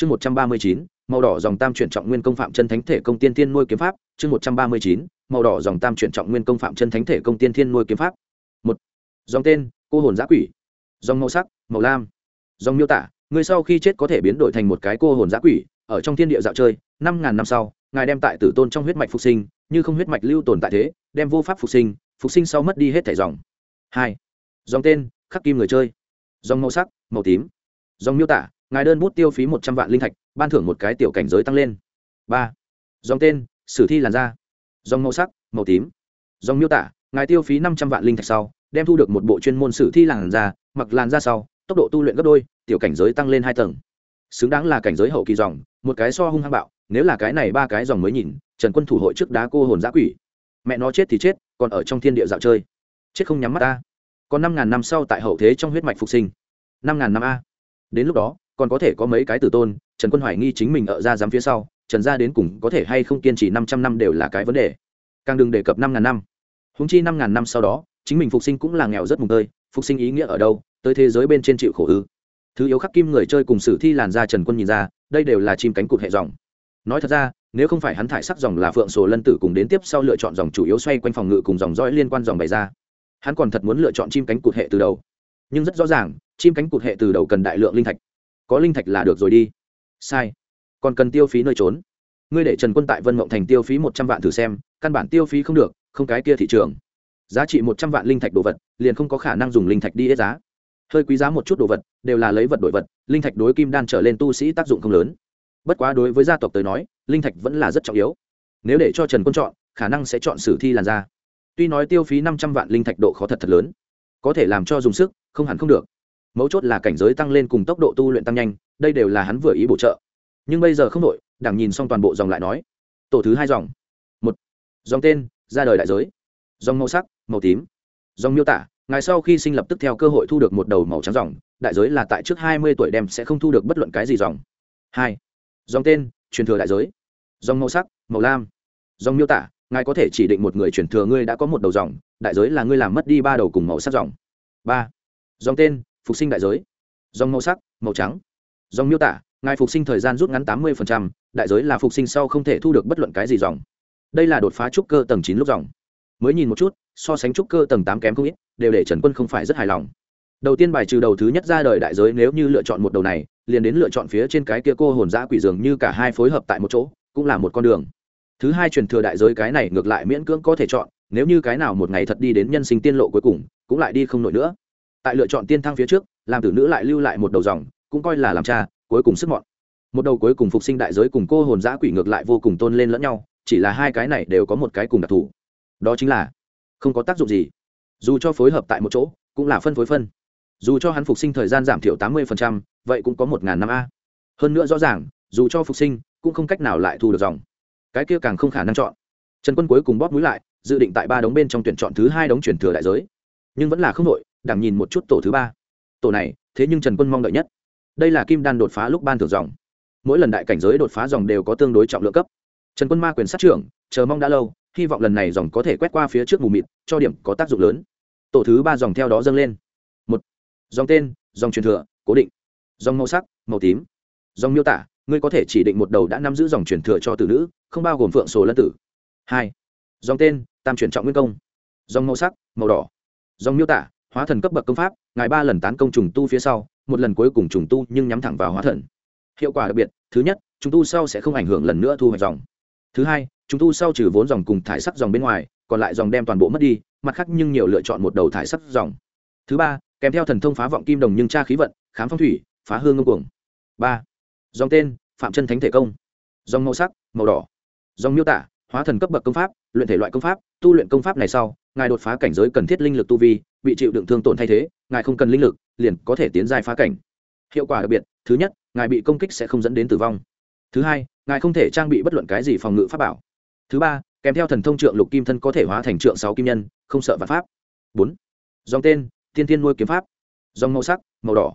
chương một trăm ba mươi chín, màu đỏ dòng tam chuyển trọng nguyên công phạm chân thánh thể công tiên thiên nuôi kiếm pháp. Chương một trăm ba mươi chín, màu đỏ dòng tam chuyển trọng nguyên công phạm chân thánh thể công tiên thiên nuôi kiếm pháp. Một, dòng tên, cô hồn giã quỷ. Dòng màu sắc, màu lam. Dòng miêu tả, người sau khi chết có thể biến đổi thành một cái cô hồn giã quỷ, ở trong thiên địa dạo chơi, năm ngàn năm sau, ngài đem tại tử tôn trong huyết mạch phục sinh, như không huyết mạch lưu tồn tại thế, đem vô pháp phục sinh phục sinh sau mất đi hết thẻ dòng. Hai, dòng tên, khắc kim người chơi. Dòng màu sắc, màu tím. Dòng miêu tả ngài đơn bút tiêu phí một trăm vạn linh thạch, ban thưởng một cái tiểu cảnh giới tăng lên. Ba. Dòng tên, sử thi làn da. Dòng màu sắc, màu tím. Dòng miêu tả, ngài tiêu phí năm trăm vạn linh thạch sau, đem thu được một bộ chuyên môn sử thi làn da, mặc làn da sau, tốc độ tu luyện gấp đôi, tiểu cảnh giới tăng lên hai tầng. Xứng đáng là cảnh giới hậu kỳ dòng, một cái so hung hăng bạo, nếu là cái này ba cái dòng mới nhìn, trần quân thủ hội trước đá cô hồn giã quỷ. Mẹ nó chết thì chết, còn ở trong thiên địa dạo chơi. Chết không nhắm mắt ta. Còn năm ngàn năm sau tại hậu thế trong huyết mạch phục sinh. Năm ngàn năm a. Đến lúc đó còn có thể có mấy cái tử tôn, trần quân hoài nghi chính mình ở ra dám phía sau, trần gia đến cùng có thể hay không kiên trì năm trăm năm đều là cái vấn đề. Càng đừng đề cập năm ngàn năm. Húng chi năm ngàn năm sau đó, chính mình phục sinh cũng là nghèo rất mùng tơi, phục sinh ý nghĩa ở đâu, tới thế giới bên trên chịu khổ ư. Thứ yếu khắc kim người chơi cùng sử thi làn da trần quân nhìn ra, đây đều là chim cánh cụt hệ dòng. Nói thật ra, nếu không phải hắn thải sắc dòng là phượng sổ lân tử cùng đến tiếp sau lựa chọn dòng chủ yếu xoay quanh phòng ngự cùng dòng dõi liên quan dòng bày ra. Hắn còn thật muốn lựa chọn chim cánh cụt hệ từ đầu. Nhưng rất rõ ràng, chim cánh cụt hệ từ đầu cần đại lượng linh thạch có linh thạch là được rồi đi. Sai. Còn cần tiêu phí nơi trốn. Ngươi để trần quân tại vân mộng thành tiêu phí một trăm vạn thử xem, căn bản tiêu phí không được, không cái kia thị trường. Giá trị một trăm vạn linh thạch đồ vật, liền không có khả năng dùng linh thạch đi hết giá. Hơi quý giá một chút đồ vật, đều là lấy vật đổi vật, linh thạch đối kim đan trở lên tu sĩ tác dụng không lớn. Bất quá đối với gia tộc tới nói, linh thạch vẫn là rất trọng yếu. Nếu để cho trần quân chọn, khả năng sẽ chọn sử thi làn da. Tuy nói tiêu phí năm trăm vạn linh thạch độ khó thật thật lớn, có thể làm cho dùng sức, không hẳn không được mấu chốt là cảnh giới tăng lên cùng tốc độ tu luyện tăng nhanh, đây đều là hắn vừa ý bổ trợ. Nhưng bây giờ không đội đảng nhìn xong toàn bộ dòng lại nói, tổ thứ hai dòng. Một, dòng tên, ra đời đại giới. Dòng màu sắc, màu tím. Dòng miêu tả, ngài sau khi sinh lập tức theo cơ hội thu được một đầu màu trắng dòng, đại giới là tại trước hai mươi tuổi đem sẽ không thu được bất luận cái gì dòng. Hai, dòng tên, truyền thừa đại giới. Dòng màu sắc, màu lam. Dòng miêu tả, ngài có thể chỉ định một người truyền thừa ngươi đã có một đầu dòng, đại giới là ngươi làm mất đi ba đầu cùng màu sắc dòng. Ba, dòng tên phục sinh đại giới. Dòng màu sắc, màu trắng. Dòng miêu tả, ngài phục sinh thời gian rút ngắn tám mươi đại giới là phục sinh sau không thể thu được bất luận cái gì dòng. Đây là đột phá trúc cơ tầng chín lúc dòng. Mới nhìn một chút, so sánh trúc cơ tầng tám kém không ít, đều để trần quân không phải rất hài lòng. Đầu tiên bài trừ đầu thứ nhất ra đời đại giới nếu như lựa chọn một đầu này, liền đến lựa chọn phía trên cái kia cô hồn giã quỷ dường như cả hai phối hợp tại một chỗ, cũng là một con đường. Thứ hai truyền thừa đại giới cái này ngược lại miễn cưỡng có thể chọn, nếu như cái nào một ngày thật đi đến nhân sinh tiên lộ cuối cùng, cũng lại đi không nổi nữa tại lựa chọn tiên thăng phía trước, làm tử nữ lại lưu lại một đầu dòng, cũng coi là làm cha, cuối cùng sức mọn. Một đầu cuối cùng phục sinh đại giới cùng cô hồn giã quỷ ngược lại vô cùng tôn lên lẫn nhau, chỉ là hai cái này đều có một cái cùng đặc thù. Đó chính là, không có tác dụng gì. Dù cho phối hợp tại một chỗ, cũng là phân phối phân. Dù cho hắn phục sinh thời gian giảm thiểu tám mươi vậy cũng có một ngàn năm a. Hơn nữa rõ ràng, dù cho phục sinh, cũng không cách nào lại thu được dòng. Cái kia càng không khả năng chọn. Trần quân cuối cùng bóp mũi lại, dự định tại ba đống bên trong tuyển chọn thứ hai đống chuyển thừa đại giới. Nhưng vẫn là không đội đảng nhìn một chút tổ thứ ba. Tổ này, thế nhưng trần quân mong đợi nhất. Đây là kim đan đột phá lúc ban thưởng dòng. Mỗi lần đại cảnh giới đột phá dòng đều có tương đối trọng lượng cấp. Trần quân ma quyền sát trưởng, chờ mong đã lâu, hy vọng lần này dòng có thể quét qua phía trước mù mịt, cho điểm có tác dụng lớn. Tổ thứ ba dòng theo đó dâng lên. Một, dòng tên, dòng truyền thừa, cố định. Dòng màu sắc, màu tím. Dòng miêu tả, ngươi có thể chỉ định một đầu đã nắm giữ dòng truyền thừa cho tử nữ, không bao gồm phượng sổ lân tử. Hai, dòng tên, tam truyền trọng nguyên công. Dòng màu sắc, màu đỏ. Dòng miêu tả hóa thần cấp bậc công pháp, ngài ba lần tán công trùng tu phía sau, một lần cuối cùng trùng tu nhưng nhắm thẳng vào hóa thần. Hiệu quả đặc biệt, thứ nhất, trùng tu sau sẽ không ảnh hưởng lần nữa thu hoạch dòng. Thứ hai, trùng tu sau trừ vốn dòng cùng thải sắc dòng bên ngoài, còn lại dòng đem toàn bộ mất đi, mặt khác nhưng nhiều lựa chọn một đầu thải sắc dòng. Thứ ba, kèm theo thần thông phá vọng kim đồng nhưng tra khí vận, khám phong thủy, phá hương ngông cuồng. Ba, dòng tên, phạm chân thánh thể công. Dòng màu sắc, màu đỏ. Dòng miêu tả hóa thần cấp bậc công pháp, luyện thể loại công pháp, tu luyện công pháp này sau, ngài đột phá cảnh giới cần thiết linh lực tu vi, bị chịu đựng thương tổn thay thế, ngài không cần linh lực, liền có thể tiến dài phá cảnh. Hiệu quả đặc biệt, thứ nhất, ngài bị công kích sẽ không dẫn đến tử vong. Thứ hai, ngài không thể trang bị bất luận cái gì phòng ngự pháp bảo. Thứ ba, kèm theo thần thông trượng lục kim thân có thể hóa thành trượng sáu kim nhân, không sợ vạn pháp. Bốn, dòng tên, tiên tiên nuôi kiếm pháp. Dòng màu sắc, màu đỏ.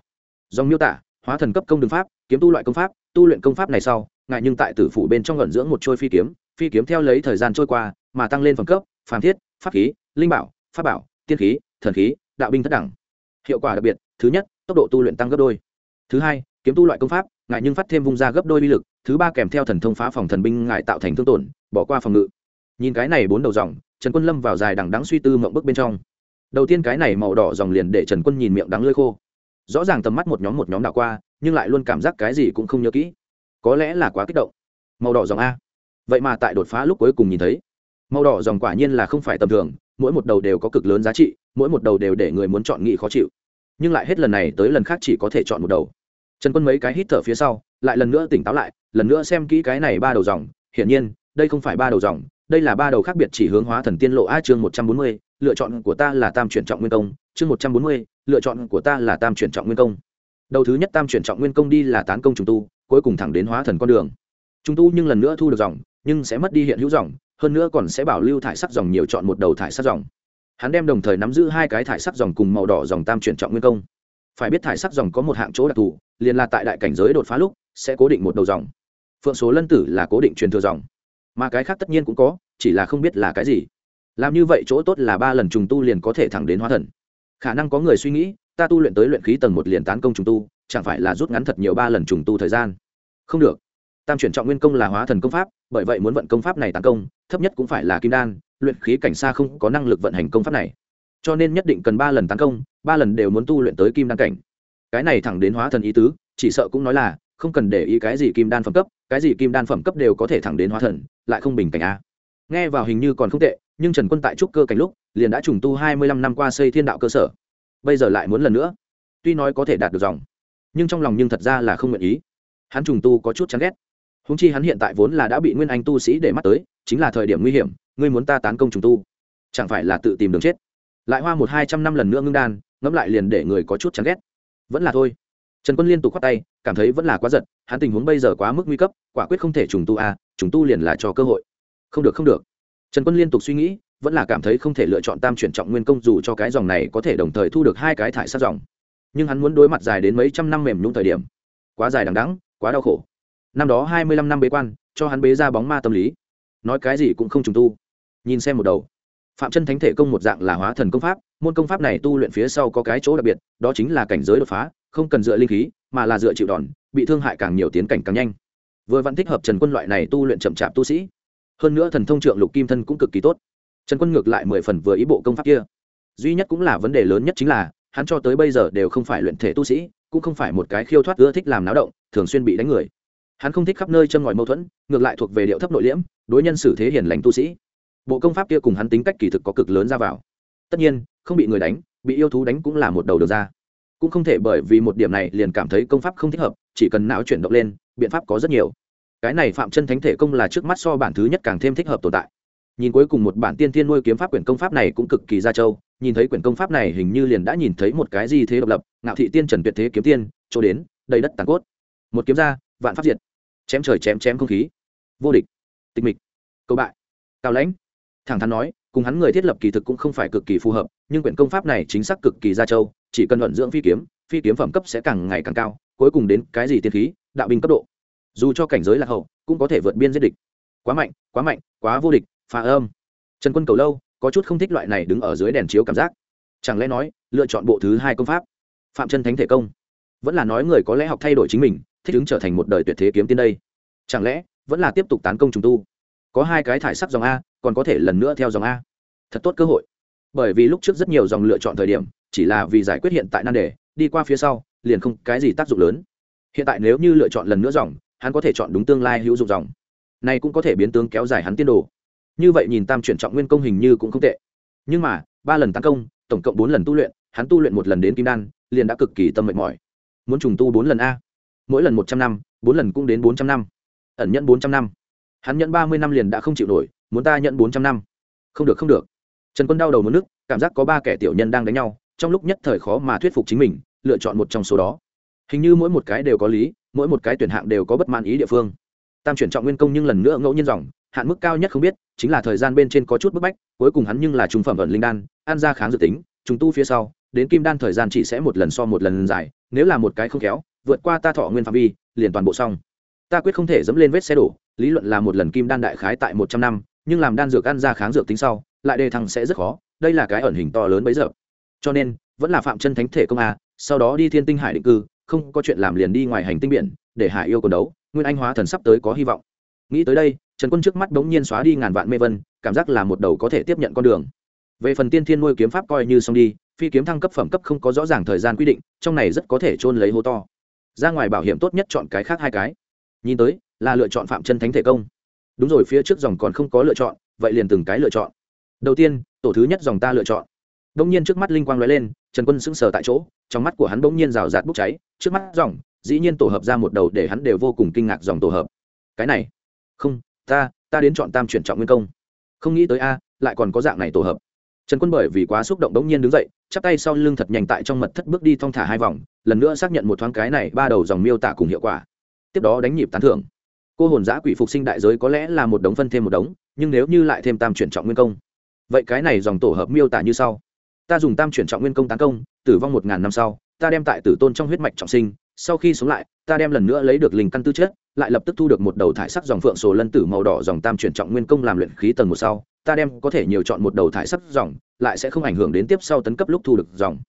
Dòng miêu tả, hóa thần cấp công đường pháp, kiếm tu loại công pháp, tu luyện công pháp này sau, ngài nhưng tại tử phủ bên trong gần dưỡng một trôi phi kiếm phi kiếm theo lấy thời gian trôi qua, mà tăng lên phẩm cấp, phàm thiết, pháp khí, linh bảo, pháp bảo, tiên khí, thần khí, đạo binh thất đẳng. Hiệu quả đặc biệt, thứ nhất, tốc độ tu luyện tăng gấp đôi. Thứ hai, kiếm tu loại công pháp ngại nhưng phát thêm vung ra gấp đôi uy lực, thứ ba kèm theo thần thông phá phòng thần binh ngại tạo thành thương tổn, bỏ qua phòng ngự. Nhìn cái này bốn đầu dòng, trần quân lâm vào dài đằng đắng suy tư mộng bức bên trong. Đầu tiên cái này màu đỏ dòng liền để trần quân nhìn miệng đắng lơi khô. Rõ ràng tầm mắt một nhóm một nhóm đảo qua, nhưng lại luôn cảm giác cái gì cũng không nhớ kỹ. Có lẽ là quá kích động. Màu đỏ dòng a vậy mà tại đột phá lúc cuối cùng nhìn thấy, màu đỏ dòng quả nhiên là không phải tầm thường, mỗi một đầu đều có cực lớn giá trị, mỗi một đầu đều để người muốn chọn nghị khó chịu. Nhưng lại hết lần này tới lần khác chỉ có thể chọn một đầu. Trần quân mấy cái hít thở phía sau, lại lần nữa tỉnh táo lại, lần nữa xem kỹ cái này ba đầu dòng. Hiển nhiên, đây không phải ba đầu dòng, đây là ba đầu khác biệt chỉ hướng hóa thần tiên lộ a chương một trăm bốn mươi, lựa chọn của ta là tam chuyển trọng nguyên công. Chương một trăm bốn mươi, lựa chọn của ta là tam chuyển trọng nguyên công. Đầu thứ nhất tam chuyển trọng nguyên công đi là tán công trùng tu, cuối cùng thẳng đến hóa thần con đường. Trùng tu nhưng lần nữa thu được dòng nhưng sẽ mất đi hiện hữu dòng, hơn nữa còn sẽ bảo lưu thải sắc dòng nhiều chọn một đầu thải sắc dòng. Hắn đem đồng thời nắm giữ hai cái thải sắc dòng cùng màu đỏ dòng tam chuyển trọng nguyên công. Phải biết thải sắc dòng có một hạng chỗ đặc thù, liền là tại đại cảnh giới đột phá lúc, sẽ cố định một đầu dòng. Phượng số lân tử là cố định truyền thừa dòng. Mà cái khác tất nhiên cũng có, chỉ là không biết là cái gì. Làm như vậy chỗ tốt là ba lần trùng tu liền có thể thẳng đến hóa thần. Khả năng có người suy nghĩ, ta tu luyện tới luyện khí tầng một liền tán công trùng tu, chẳng phải là rút ngắn thật nhiều ba lần trùng tu thời gian? Không được. Tam chuyển trọng nguyên công là hóa thần công pháp bởi vậy muốn vận công pháp này tấn công, thấp nhất cũng phải là kim đan, luyện khí cảnh xa không có năng lực vận hành công pháp này. Cho nên nhất định cần ba lần tấn công, ba lần đều muốn tu luyện tới kim đan cảnh. Cái này thẳng đến hóa thần ý tứ, chỉ sợ cũng nói là, không cần để ý cái gì kim đan phẩm cấp, cái gì kim đan phẩm cấp đều có thể thẳng đến hóa thần, lại không bình cảnh a. Nghe vào hình như còn không tệ, nhưng trần quân tại trúc cơ cảnh lúc, liền đã trùng tu hai mươi lăm năm qua xây thiên đạo cơ sở. Bây giờ lại muốn lần nữa. Tuy nói có thể đạt được dòng, nhưng trong lòng nhưng thật ra là không nguyện ý. Hắn trùng tu có chút chán ghét húng chi hắn hiện tại vốn là đã bị nguyên anh tu sĩ để mắt tới, chính là thời điểm nguy hiểm, ngươi muốn ta tán công trùng tu. Chẳng phải là tự tìm đường chết. Lại hoa một hai trăm năm lần nữa ngưng đan, ngẫm lại liền để người có chút chán ghét. Vẫn là thôi. Trần quân liên tục khoát tay, cảm thấy vẫn là quá giật, hắn tình huống bây giờ quá mức nguy cấp, quả quyết không thể trùng tu à trùng tu liền là cho cơ hội. Không được không được. Trần quân liên tục suy nghĩ, vẫn là cảm thấy không thể lựa chọn tam chuyển trọng nguyên công dù cho cái dòng này có thể đồng thời thu được hai cái thải sát dòng. Nhưng hắn muốn đối mặt dài đến mấy trăm năm mềm nhung thời điểm, quá dài đằng đắng quá đau khổ năm đó hai mươi lăm năm bế quan, cho hắn bế ra bóng ma tâm lý. Nói cái gì cũng không trùng tu. Nhìn xem một đầu. Phạm chân thánh thể công một dạng là hóa thần công pháp, môn công pháp này tu luyện phía sau có cái chỗ đặc biệt, đó chính là cảnh giới đột phá, không cần dựa linh khí, mà là dựa chịu đòn, bị thương hại càng nhiều tiến cảnh càng nhanh. Vừa vẫn thích hợp trần quân loại này tu luyện chậm chạp tu sĩ. Hơn nữa thần thông trượng lục kim thân cũng cực kỳ tốt. Trần quân ngược lại mười phần vừa ý bộ công pháp kia. Duy nhất cũng là vấn đề lớn nhất chính là, hắn cho tới bây giờ đều không phải luyện thể tu sĩ, cũng không phải một cái khiêu thoát ưa thích làm náo động, thường xuyên bị đánh người hắn không thích khắp nơi châm ngòi mâu thuẫn, ngược lại thuộc về điệu thấp nội liễm, đối nhân xử thế hiền lành tu sĩ. Bộ công pháp kia cùng hắn tính cách kỳ thực có cực lớn ra vào. Tất nhiên, không bị người đánh, bị yêu thú đánh cũng là một đầu được ra. Cũng không thể bởi vì một điểm này liền cảm thấy công pháp không thích hợp, chỉ cần não chuyển động lên, biện pháp có rất nhiều. Cái này phạm chân thánh thể công là trước mắt so bản thứ nhất càng thêm thích hợp tồn tại. Nhìn cuối cùng một bản tiên tiên nuôi kiếm pháp quyển công pháp này cũng cực kỳ ra châu nhìn thấy quyển công pháp này hình như liền đã nhìn thấy một cái gì thế độc lập, ngạo thị tiên trần tuyệt thế kiếm tiên, chỗ đến, đầy đất tàn cốt. Một kiếm ra, vạn pháp diệt chém trời chém chém không khí. Vô địch. Tịch mịch. Cầu bại. Cao lãnh. Thẳng thắn nói, cùng hắn người thiết lập kỳ thực cũng không phải cực kỳ phù hợp, nhưng quyển công pháp này chính xác cực kỳ gia châu chỉ cần luận dưỡng phi kiếm phi kiếm phẩm cấp sẽ càng ngày càng cao, cuối cùng đến cái gì tiên khí, đạo binh cấp độ. Dù cho cảnh giới lạc hậu, cũng có thể vượt biên giết địch. Quá mạnh quá mạnh, quá vô địch, phá âm. Trần quân cầu lâu, có chút không thích loại này đứng ở dưới đèn chiếu cảm giác. Chẳng lẽ nói, lựa chọn bộ thứ hai công pháp? Phạm chân thánh thể công. Vẫn là nói người có lẽ học thay đổi chính mình thích ứng trở thành một đời tuyệt thế kiếm tiên đây. Chẳng lẽ, vẫn là tiếp tục tán công trùng tu? Có hai cái thải sắc dòng a, còn có thể lần nữa theo dòng a. Thật tốt cơ hội. Bởi vì lúc trước rất nhiều dòng lựa chọn thời điểm, chỉ là vì giải quyết hiện tại nan đề, đi qua phía sau, liền không cái gì tác dụng lớn. Hiện tại nếu như lựa chọn lần nữa dòng, hắn có thể chọn đúng tương lai hữu dụng dòng. Này cũng có thể biến tướng kéo dài hắn tiên đồ. Như vậy nhìn tam chuyển trọng nguyên công hình như cũng không tệ. Nhưng mà, ba lần tấn công, tổng cộng bốn lần tu luyện, hắn tu luyện một lần đến kim đan, liền đã cực kỳ tâm mệt mỏi. Muốn trùng tu bốn lần a mỗi lần một trăm năm, bốn lần cũng đến bốn trăm năm. Ẩn nhận bốn trăm năm. Hắn nhận ba mươi năm liền đã không chịu nổi, muốn ta nhận bốn trăm năm. Không được không được. Trần quân đau đầu muốn nước, cảm giác có ba kẻ tiểu nhân đang đánh nhau, trong lúc nhất thời khó mà thuyết phục chính mình, lựa chọn một trong số đó. Hình như mỗi một cái đều có lý, mỗi một cái tuyển hạng đều có bất mãn ý địa phương. Tam chuyển trọng nguyên công nhưng lần nữa ngẫu nhiên dòng, hạn mức cao nhất không biết, chính là thời gian bên trên có chút bức bách, cuối cùng hắn nhưng là trung phẩm ẩn linh đan, ăn ra kháng dự tính, trùng tu phía sau, đến kim đan thời gian chỉ sẽ một lần so một lần dài, nếu là một cái không khéo vượt qua ta thọ nguyên phạm vi, liền toàn bộ xong. Ta quyết không thể dẫm lên vết xe đổ, lý luận là một lần kim đan đại khái tại một trăm năm, nhưng làm đan dược ăn ra kháng dược tính sau, lại đề thăng sẽ rất khó, đây là cái ẩn hình to lớn bấy giờ. Cho nên, vẫn là phạm chân thánh thể công a, sau đó đi thiên tinh hải định cư, không có chuyện làm liền đi ngoài hành tinh biển, để hải yêu quần đấu, nguyên anh hóa thần sắp tới có hy vọng. Nghĩ tới đây, trần quân trước mắt bỗng nhiên xóa đi ngàn vạn mê vân, cảm giác là một đầu có thể tiếp nhận con đường. Về phần tiên thiên nuôi kiếm pháp coi như xong đi, phi kiếm thăng cấp phẩm cấp không có rõ ràng thời gian quy định, trong này rất có thể trôn lấy hố to ra ngoài bảo hiểm tốt nhất chọn cái khác hai cái. Nhìn tới, là lựa chọn phạm chân thánh thể công. Đúng rồi, phía trước dòng còn không có lựa chọn, vậy liền từng cái lựa chọn. Đầu tiên, tổ thứ nhất dòng ta lựa chọn. Đông nhiên trước mắt linh quang l ó e lên, trần quân sững sờ tại chỗ, trong mắt của hắn bỗng nhiên rào rạt bốc cháy, trước mắt dòng, dĩ nhiên tổ hợp ra một đầu để hắn đều vô cùng kinh ngạc dòng tổ hợp. Cái này, không, ta ta đến chọn tam chuyển trọng nguyên công. Không nghĩ tới a, lại còn có dạng này tổ hợp trần quân bởi vì quá xúc động bỗng nhiên đứng dậy, chắp tay sau lưng thật nhanh tại trong mật thất bước đi thong thả hai vòng, lần nữa xác nhận một thoáng cái này ba đầu dòng miêu tả cùng hiệu quả. Tiếp đó đánh nhịp tán thưởng. Cô hồn giã quỷ phục sinh đại giới có lẽ là một đống phân thêm một đống, nhưng nếu như lại thêm tam chuyển trọng nguyên công. Vậy cái này dòng tổ hợp miêu tả như sau. Ta dùng tam chuyển trọng nguyên công tấn công, tử vong một ngàn năm sau, ta đem tại tử tôn trong huyết mạch trọng sinh sau khi sống lại, ta đem lần nữa lấy được linh căn tư chất, lại lập tức thu được một đầu thải sắc dòng phượng sổ lân tử màu đỏ dòng tam chuyển trọng nguyên công làm luyện khí tầng một sau. Ta đem có thể nhiều chọn một đầu thải sắc dòng, lại sẽ không ảnh hưởng đến tiếp sau tấn cấp lúc thu được dòng.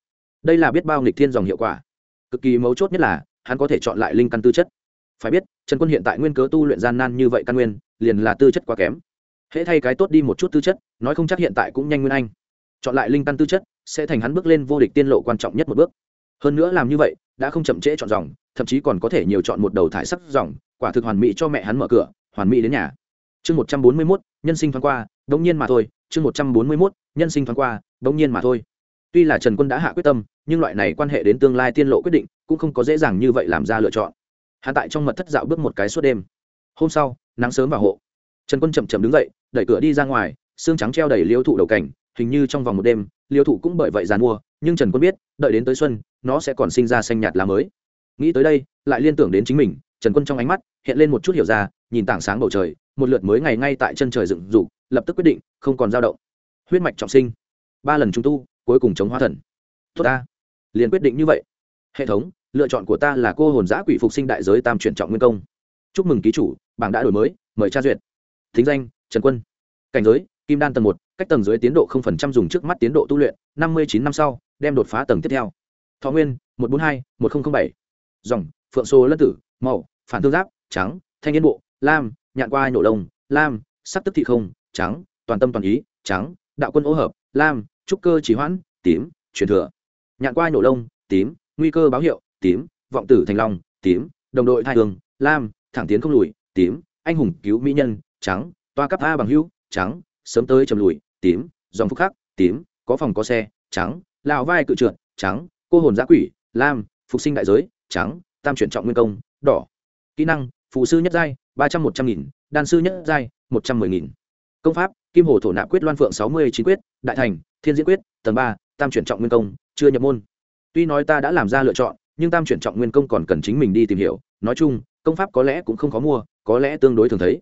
Đây là biết bao nghịch thiên dòng hiệu quả. Cực kỳ mấu chốt nhất là, hắn có thể chọn lại linh căn tư chất. Phải biết, trần quân hiện tại nguyên cớ tu luyện gian nan như vậy căn nguyên, liền là tư chất quá kém. Hễ thay cái tốt đi một chút tư chất, nói không chắc hiện tại cũng nhanh nguyên anh. Chọn lại linh căn tư chất, sẽ thành hắn bước lên vô địch tiên lộ quan trọng nhất một bước. Hơn nữa làm như vậy đã không chậm trễ chọn dòng, thậm chí còn có thể nhiều chọn một đầu thải sắc dòng, quả thực hoàn mỹ cho mẹ hắn mở cửa, hoàn mỹ đến nhà. Chương một trăm bốn mươi mốt, nhân sinh thoáng qua, đống nhiên mà thôi. Chương một trăm bốn mươi mốt, nhân sinh thoáng qua, đống nhiên mà thôi. Tuy là trần quân đã hạ quyết tâm, nhưng loại này quan hệ đến tương lai tiên lộ quyết định, cũng không có dễ dàng như vậy làm ra lựa chọn. Hạ tại trong mật thất dạo bước một cái suốt đêm. Hôm sau, nắng sớm vào hộ. Trần quân chậm chậm đứng dậy, đẩy cửa đi ra ngoài, xương trắng treo đầy liêu thụ đầu cảnh, hình như trong vòng một đêm liêu thụ cũng bởi vậy giàn mua nhưng trần quân biết, đợi đến tới xuân, nó sẽ còn sinh ra xanh nhạt lá mới. Nghĩ tới đây, lại liên tưởng đến chính mình, trần quân trong ánh mắt hiện lên một chút hiểu ra, nhìn tảng sáng bầu trời, một lượt mới ngày ngay tại chân trời dựng dục, lập tức quyết định, không còn dao động. Huyết mạch trọng sinh. Ba lần trung tu, cuối cùng chống hóa thần. Tốt ta. Liền quyết định như vậy. Hệ thống, lựa chọn của ta là cô hồn giã quỷ phục sinh đại giới tam chuyển trọng nguyên công. Chúc mừng ký chủ, bảng đã đổi mới, mời tra duyệt. Thính danh, trần quân. Cảnh giới kim đan tầng một, cách tầng dưới tiến độ không phần trăm dùng trước mắt tiến độ tu luyện, năm mươi chín năm sau, đem đột phá tầng tiếp theo. Thọ nguyên, một trăm bốn mươi hai, một nghìn bảy. Dòng, phượng sô lân tử, màu, phản thương giáp, trắng, thanh niên bộ, lam, nhạn qua nổ lông, lam, sắc tức thị không, trắng, toàn tâm toàn ý, trắng, đạo quân ô hợp, lam, trúc cơ chỉ hoãn, tím, truyền thừa. Nhạn qua nổ lông, tím, nguy cơ báo hiệu, tím, vọng tử thành long, tím, đồng đội thai thường lam, thẳng tiến không lùi, tím, anh hùng cứu mỹ nhân, trắng, toa cấp a bằng hữu, trắng sớm tới chầm lùi, tím, dòng phúc khắc, tím, có phòng có xe, trắng lào vai cự trượt, trắng, cô hồn giã quỷ, lam, phục sinh đại giới, trắng, tam chuyển trọng nguyên công, đỏ. Kỹ năng phụ sư nhất giai, ba trăm một trăm nghìn, đan sư nhất giai, một trăm mười nghìn. Công pháp, kim hồ thổ nạp quyết loan phượng sáu mươi chín quyết, đại thành, thiên diễn quyết, tầng ba, tam chuyển trọng nguyên công, chưa nhập môn. Tuy nói ta đã làm ra lựa chọn, nhưng tam chuyển trọng nguyên công còn cần chính mình đi tìm hiểu. Nói chung, công pháp có lẽ cũng không khó mua, có lẽ tương đối thường thấy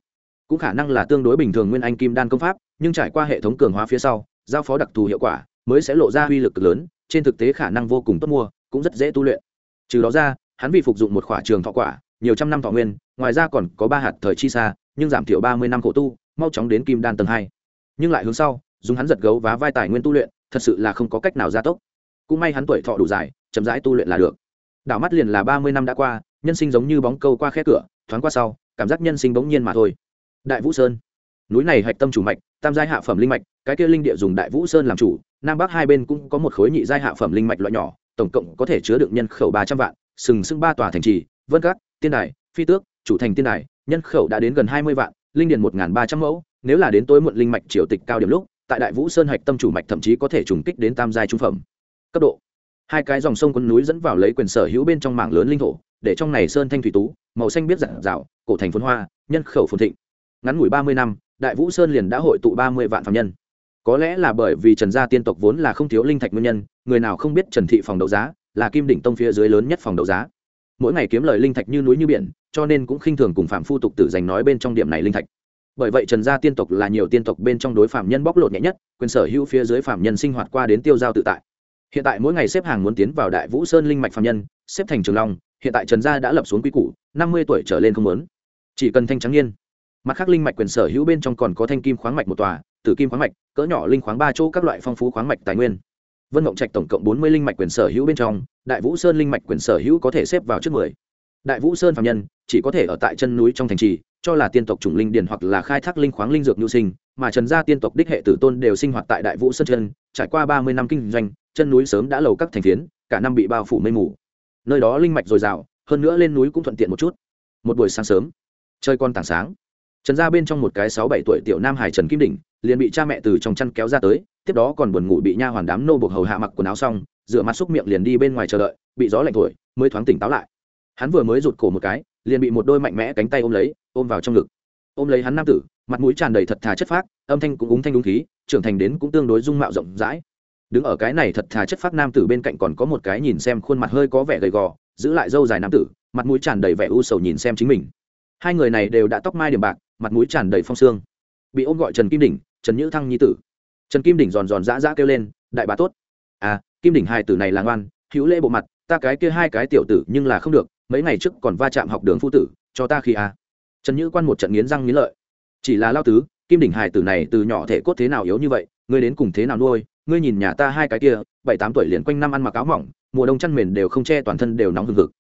cũng khả năng là tương đối bình thường nguyên anh kim đan công pháp, nhưng trải qua hệ thống cường hóa phía sau, giao phó đặc thù hiệu quả, mới sẽ lộ ra uy lực lớn, trên thực tế khả năng vô cùng tốt mua, cũng rất dễ tu luyện. Trừ đó ra, hắn vì phục dụng một khỏa trường thọ quả, nhiều trăm năm thọ nguyên, ngoài ra còn có ba hạt thời chi xa nhưng giảm thiểu ba mươi năm khổ tu, mau chóng đến kim đan tầng hai. Nhưng lại hướng sau, dùng hắn giật gấu và vai tài nguyên tu luyện, thật sự là không có cách nào gia tốc. Cũng may hắn tuổi thọ đủ dài, chậm rãi tu luyện là được. Đảo mắt liền là ba mươi năm đã qua, nhân sinh giống như bóng câu qua khe cửa, thoáng qua sau, cảm giác nhân sinh bỗng nhiên mà thôi đại vũ sơn. Núi này hạch tâm chủ mạch, tam giai hạ phẩm linh mạch, cái kia linh địa dùng đại vũ sơn làm chủ, nam bắc hai bên cũng có một khối nhị giai hạ phẩm linh mạch loại nhỏ, tổng cộng có thể chứa được nhân khẩu ba trăm vạn, sừng sững ba tòa thành trì, vân cát tiên đài, phi tước, chủ thành tiên đài, nhân khẩu đã đến gần hai mươi vạn, linh điền một ba trăm mẫu, nếu là đến tối muộn linh mạch triều tịch cao điểm lúc, tại đại vũ sơn hạch tâm chủ mạch thậm chí có thể trùng kích đến tam giai trung phẩm. Cấp độ. Hai cái dòng sông quân núi dẫn vào lấy quyền sở hữu bên trong mảng lớn linh thổ, để trong này sơn thanh thủy tú, màu xanh biết rạng dạo cổ thành phồn hoa, nhân khẩu phồn thịnh ngắn ngủi ba mươi năm, đại vũ sơn liền đã hội tụ ba mươi vạn phạm nhân. Có lẽ là bởi vì trần gia tiên tộc vốn là không thiếu linh thạch nguyên nhân, người nào không biết trần thị phòng đấu giá là kim đỉnh tông phía dưới lớn nhất phòng đấu giá. Mỗi ngày kiếm lời linh thạch như núi như biển, cho nên cũng khinh thường cùng phạm phu tục tử dành nói bên trong điểm này linh thạch. Bởi vậy trần gia tiên tộc là nhiều tiên tộc bên trong đối phạm nhân bóc lột nhẹ nhất, quyền sở hữu phía dưới phạm nhân sinh hoạt qua đến tiêu giao tự tại. Hiện tại mỗi ngày xếp hàng muốn tiến vào đại vũ sơn linh mạch phạm nhân, xếp thành trường long, hiện tại trần gia đã lập xuống quy củ, năm mươi tuổi trở lên không muốn. Chỉ cần thanh trắng niên mặt khác linh mạch quyền sở hữu bên trong còn có thanh kim khoáng mạch một tòa, tử kim khoáng mạch, cỡ nhỏ linh khoáng ba chỗ các loại phong phú khoáng mạch tài nguyên. Vân mộng trạch tổng cộng bốn mươi linh mạch quyền sở hữu bên trong, đại vũ sơn linh mạch quyền sở hữu có thể xếp vào trước mười. Đại vũ sơn phạm nhân, chỉ có thể ở tại chân núi trong thành trì, cho là tiên tộc chủng linh điền hoặc là khai thác linh khoáng linh dược nhu sinh, mà trần gia tiên tộc đích hệ tử tôn đều sinh hoạt tại đại vũ sơn chân, trải qua ba mươi năm kinh doanh, chân núi sớm đã lầu các thành phiến, cả năm bị bao phủ mây mù. Nơi đó linh mạch dồi dào, hơn nữa lên núi cũng thuận tiện một chút. Một buổi sáng sớm chơi con tảng sáng trần gia bên trong một cái sáu bảy tuổi tiểu nam hải trần kim đỉnh, liền bị cha mẹ từ trong chăn kéo ra tới, tiếp đó còn buồn ngủ bị nha hoàn đám nô buộc hầu hạ mặc quần áo xong, rửa mặt xúc miệng liền đi bên ngoài chờ đợi, bị gió lạnh thổi, mới thoáng tỉnh táo lại. Hắn vừa mới rụt cổ một cái, liền bị một đôi mạnh mẽ cánh tay ôm lấy, ôm vào trong ngực. Ôm lấy hắn nam tử, mặt mũi tràn đầy thật thà chất phác, âm thanh cũng úng thanh đúng khí, trưởng thành đến cũng tương đối dung mạo rộng rãi. Đứng ở cái này thật thà chất phác nam tử bên cạnh còn có một cái nhìn xem khuôn mặt hơi có vẻ gầy gò, giữ lại râu dài nam tử, mặt mũi tràn đầy vẻ u sầu nhìn xem chính mình. Hai người này đều đã tóc mai điểm bạc mặt mũi tràn đầy phong xương bị ôm gọi trần kim đỉnh, trần nhữ thăng nhi tử. Trần kim đỉnh giòn giòn dã dã kêu lên, đại bá tốt. À kim đỉnh hai tử này là ngoan, hữu lễ bộ mặt, ta cái kia hai cái tiểu tử nhưng là không được, mấy ngày trước còn va chạm học đường phu tử, cho ta khi à. trần nhữ quan một trận nghiến răng nghiến lợi. Chỉ là lao tứ, kim đỉnh hài tử này từ nhỏ thể cốt thế nào yếu như vậy, ngươi đến cùng thế nào nuôi, ngươi nhìn nhà ta hai cái kia, bảy tám tuổi liền quanh năm ăn mặc áo mỏng, mùa đông chăn mền đều không che toàn thân đều nóng hừng hực.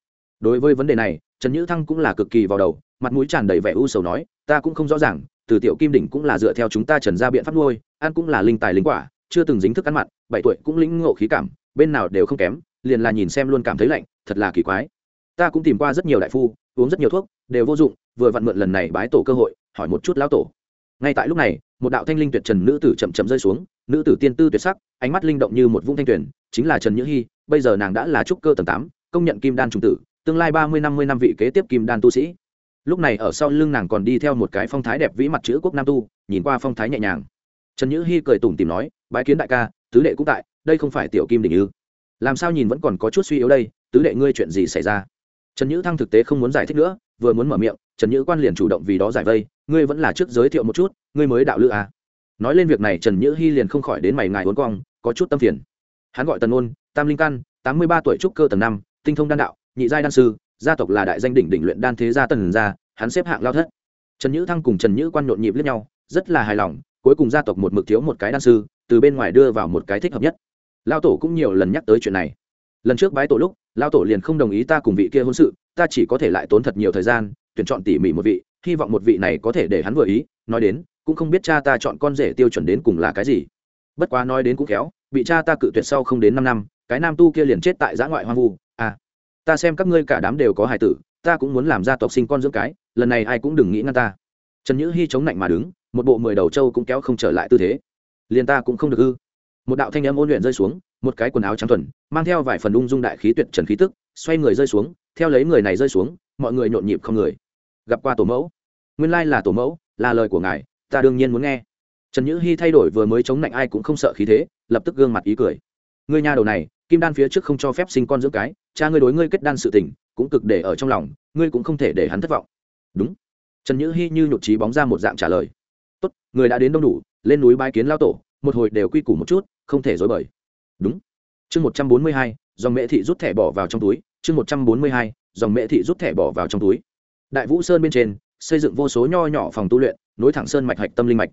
Đối với vấn đề này, trần nhữ thăng cũng là cực kỳ vào đầu, mặt mũi tràn đầy vẻ u sầu nói ta cũng không rõ ràng, từ tiểu kim đỉnh cũng là dựa theo chúng ta trần ra biện pháp nuôi, ăn cũng là linh tài linh quả, chưa từng dính thức ăn mặn, bảy tuổi cũng lĩnh ngộ khí cảm, bên nào đều không kém, liền là nhìn xem luôn cảm thấy lạnh, thật là kỳ quái. Ta cũng tìm qua rất nhiều đại phu, uống rất nhiều thuốc, đều vô dụng, vừa vặn mượn lần này bái tổ cơ hội, hỏi một chút lão tổ. Ngay tại lúc này, một đạo thanh linh tuyệt trần nữ tử chậm chậm rơi xuống, nữ tử tiên tư tuyệt sắc, ánh mắt linh động như một vũng thanh tuyển chính là trần nhữ hy, bây giờ nàng đã là trúc cơ tầng tám, công nhận kim đan trung tử, tương lai ba mươi năm mươi năm vị kế tiếp kim đan tu sĩ lúc này ở sau lưng nàng còn đi theo một cái phong thái đẹp vĩ mặt chữ quốc nam tu, nhìn qua phong thái nhẹ nhàng. Trần nhữ hy cười tủm tìm nói, bái kiến đại ca, tứ đệ cũng tại, đây không phải tiểu kim đình ư? Làm sao nhìn vẫn còn có chút suy yếu đây, tứ đệ ngươi chuyện gì xảy ra? Trần nhữ thăng thực tế không muốn giải thích nữa, vừa muốn mở miệng, trần nhữ quan liền chủ động vì đó giải vây, ngươi vẫn là trước giới thiệu một chút, ngươi mới đạo lữ à. nói lên việc này, trần nhữ hy liền không khỏi đến mày ngài uốn cong, có chút tâm phiền. Hắn gọi tần ôn, tam linh căn, tám mươi ba tuổi trúc cơ tầng năm, tinh thông đan đạo, nhị giai đan sư gia tộc là đại danh đỉnh đỉnh luyện đan thế gia tần gia, hắn xếp hạng lao thất. Trần nhữ thăng cùng trần nhữ quan nhộn nhịp lẫn nhau, rất là hài lòng, cuối cùng gia tộc một mực thiếu một cái đan sư, từ bên ngoài đưa vào một cái thích hợp nhất. Lao tổ cũng nhiều lần nhắc tới chuyện này. Lần trước bái tổ lúc, lao tổ liền không đồng ý ta cùng vị kia hôn sự, ta chỉ có thể lại tốn thật nhiều thời gian, tuyển chọn tỉ mỉ một vị, hy vọng một vị này có thể để hắn vừa ý, nói đến, cũng không biết cha ta chọn con rể tiêu chuẩn đến cùng là cái gì. Bất quá nói đến cũng khéo, bị cha ta cự tuyệt sau không đến năm năm, cái nam tu kia liền chết tại giã ngoại hoang vu à ta xem các ngươi cả đám đều có hài tử, ta cũng muốn làm gia tộc sinh con dưỡng cái, lần này ai cũng đừng nghĩ ngăn ta. Trần nhữ hy chống lạnh mà đứng, một bộ mười đầu trâu cũng kéo không trở lại tư thế. Liền ta cũng không được ư. Một đạo thanh âm ôn luyện rơi xuống, một cái quần áo trắng thuần, mang theo vài phần ung dung đại khí tuyệt trần khí tức, xoay người rơi xuống, theo lấy người này rơi xuống, mọi người nhộn nhịp không người. Gặp qua tổ mẫu. Nguyên lai là tổ mẫu, là lời của ngài, ta đương nhiên muốn nghe. Trần nhữ hy thay đổi vừa mới chống lạnh ai cũng không sợ khí thế, lập tức gương mặt ý cười. Ngươi nhà đầu này kim đan phía trước không cho phép sinh con dưỡng cái, cha ngươi đối ngươi kết đan sự tình, cũng cực để ở trong lòng, ngươi cũng không thể để hắn thất vọng. Đúng. Trần nhữ hy như nhụt trí bóng ra một dạng trả lời. Tốt, người đã đến đông đủ, lên núi bái kiến lao tổ, một hồi đều quy củ một chút, không thể dối bời. Đúng. Chương một trăm bốn mươi hai, dòng mễ thị rút thẻ bỏ vào trong túi, chương một trăm bốn mươi hai, dòng mễ thị rút thẻ bỏ vào trong túi. Đại vũ sơn bên trên, xây dựng vô số nho nhỏ phòng tu luyện, nối thẳng sơn mạch hạch tâm linh mạch.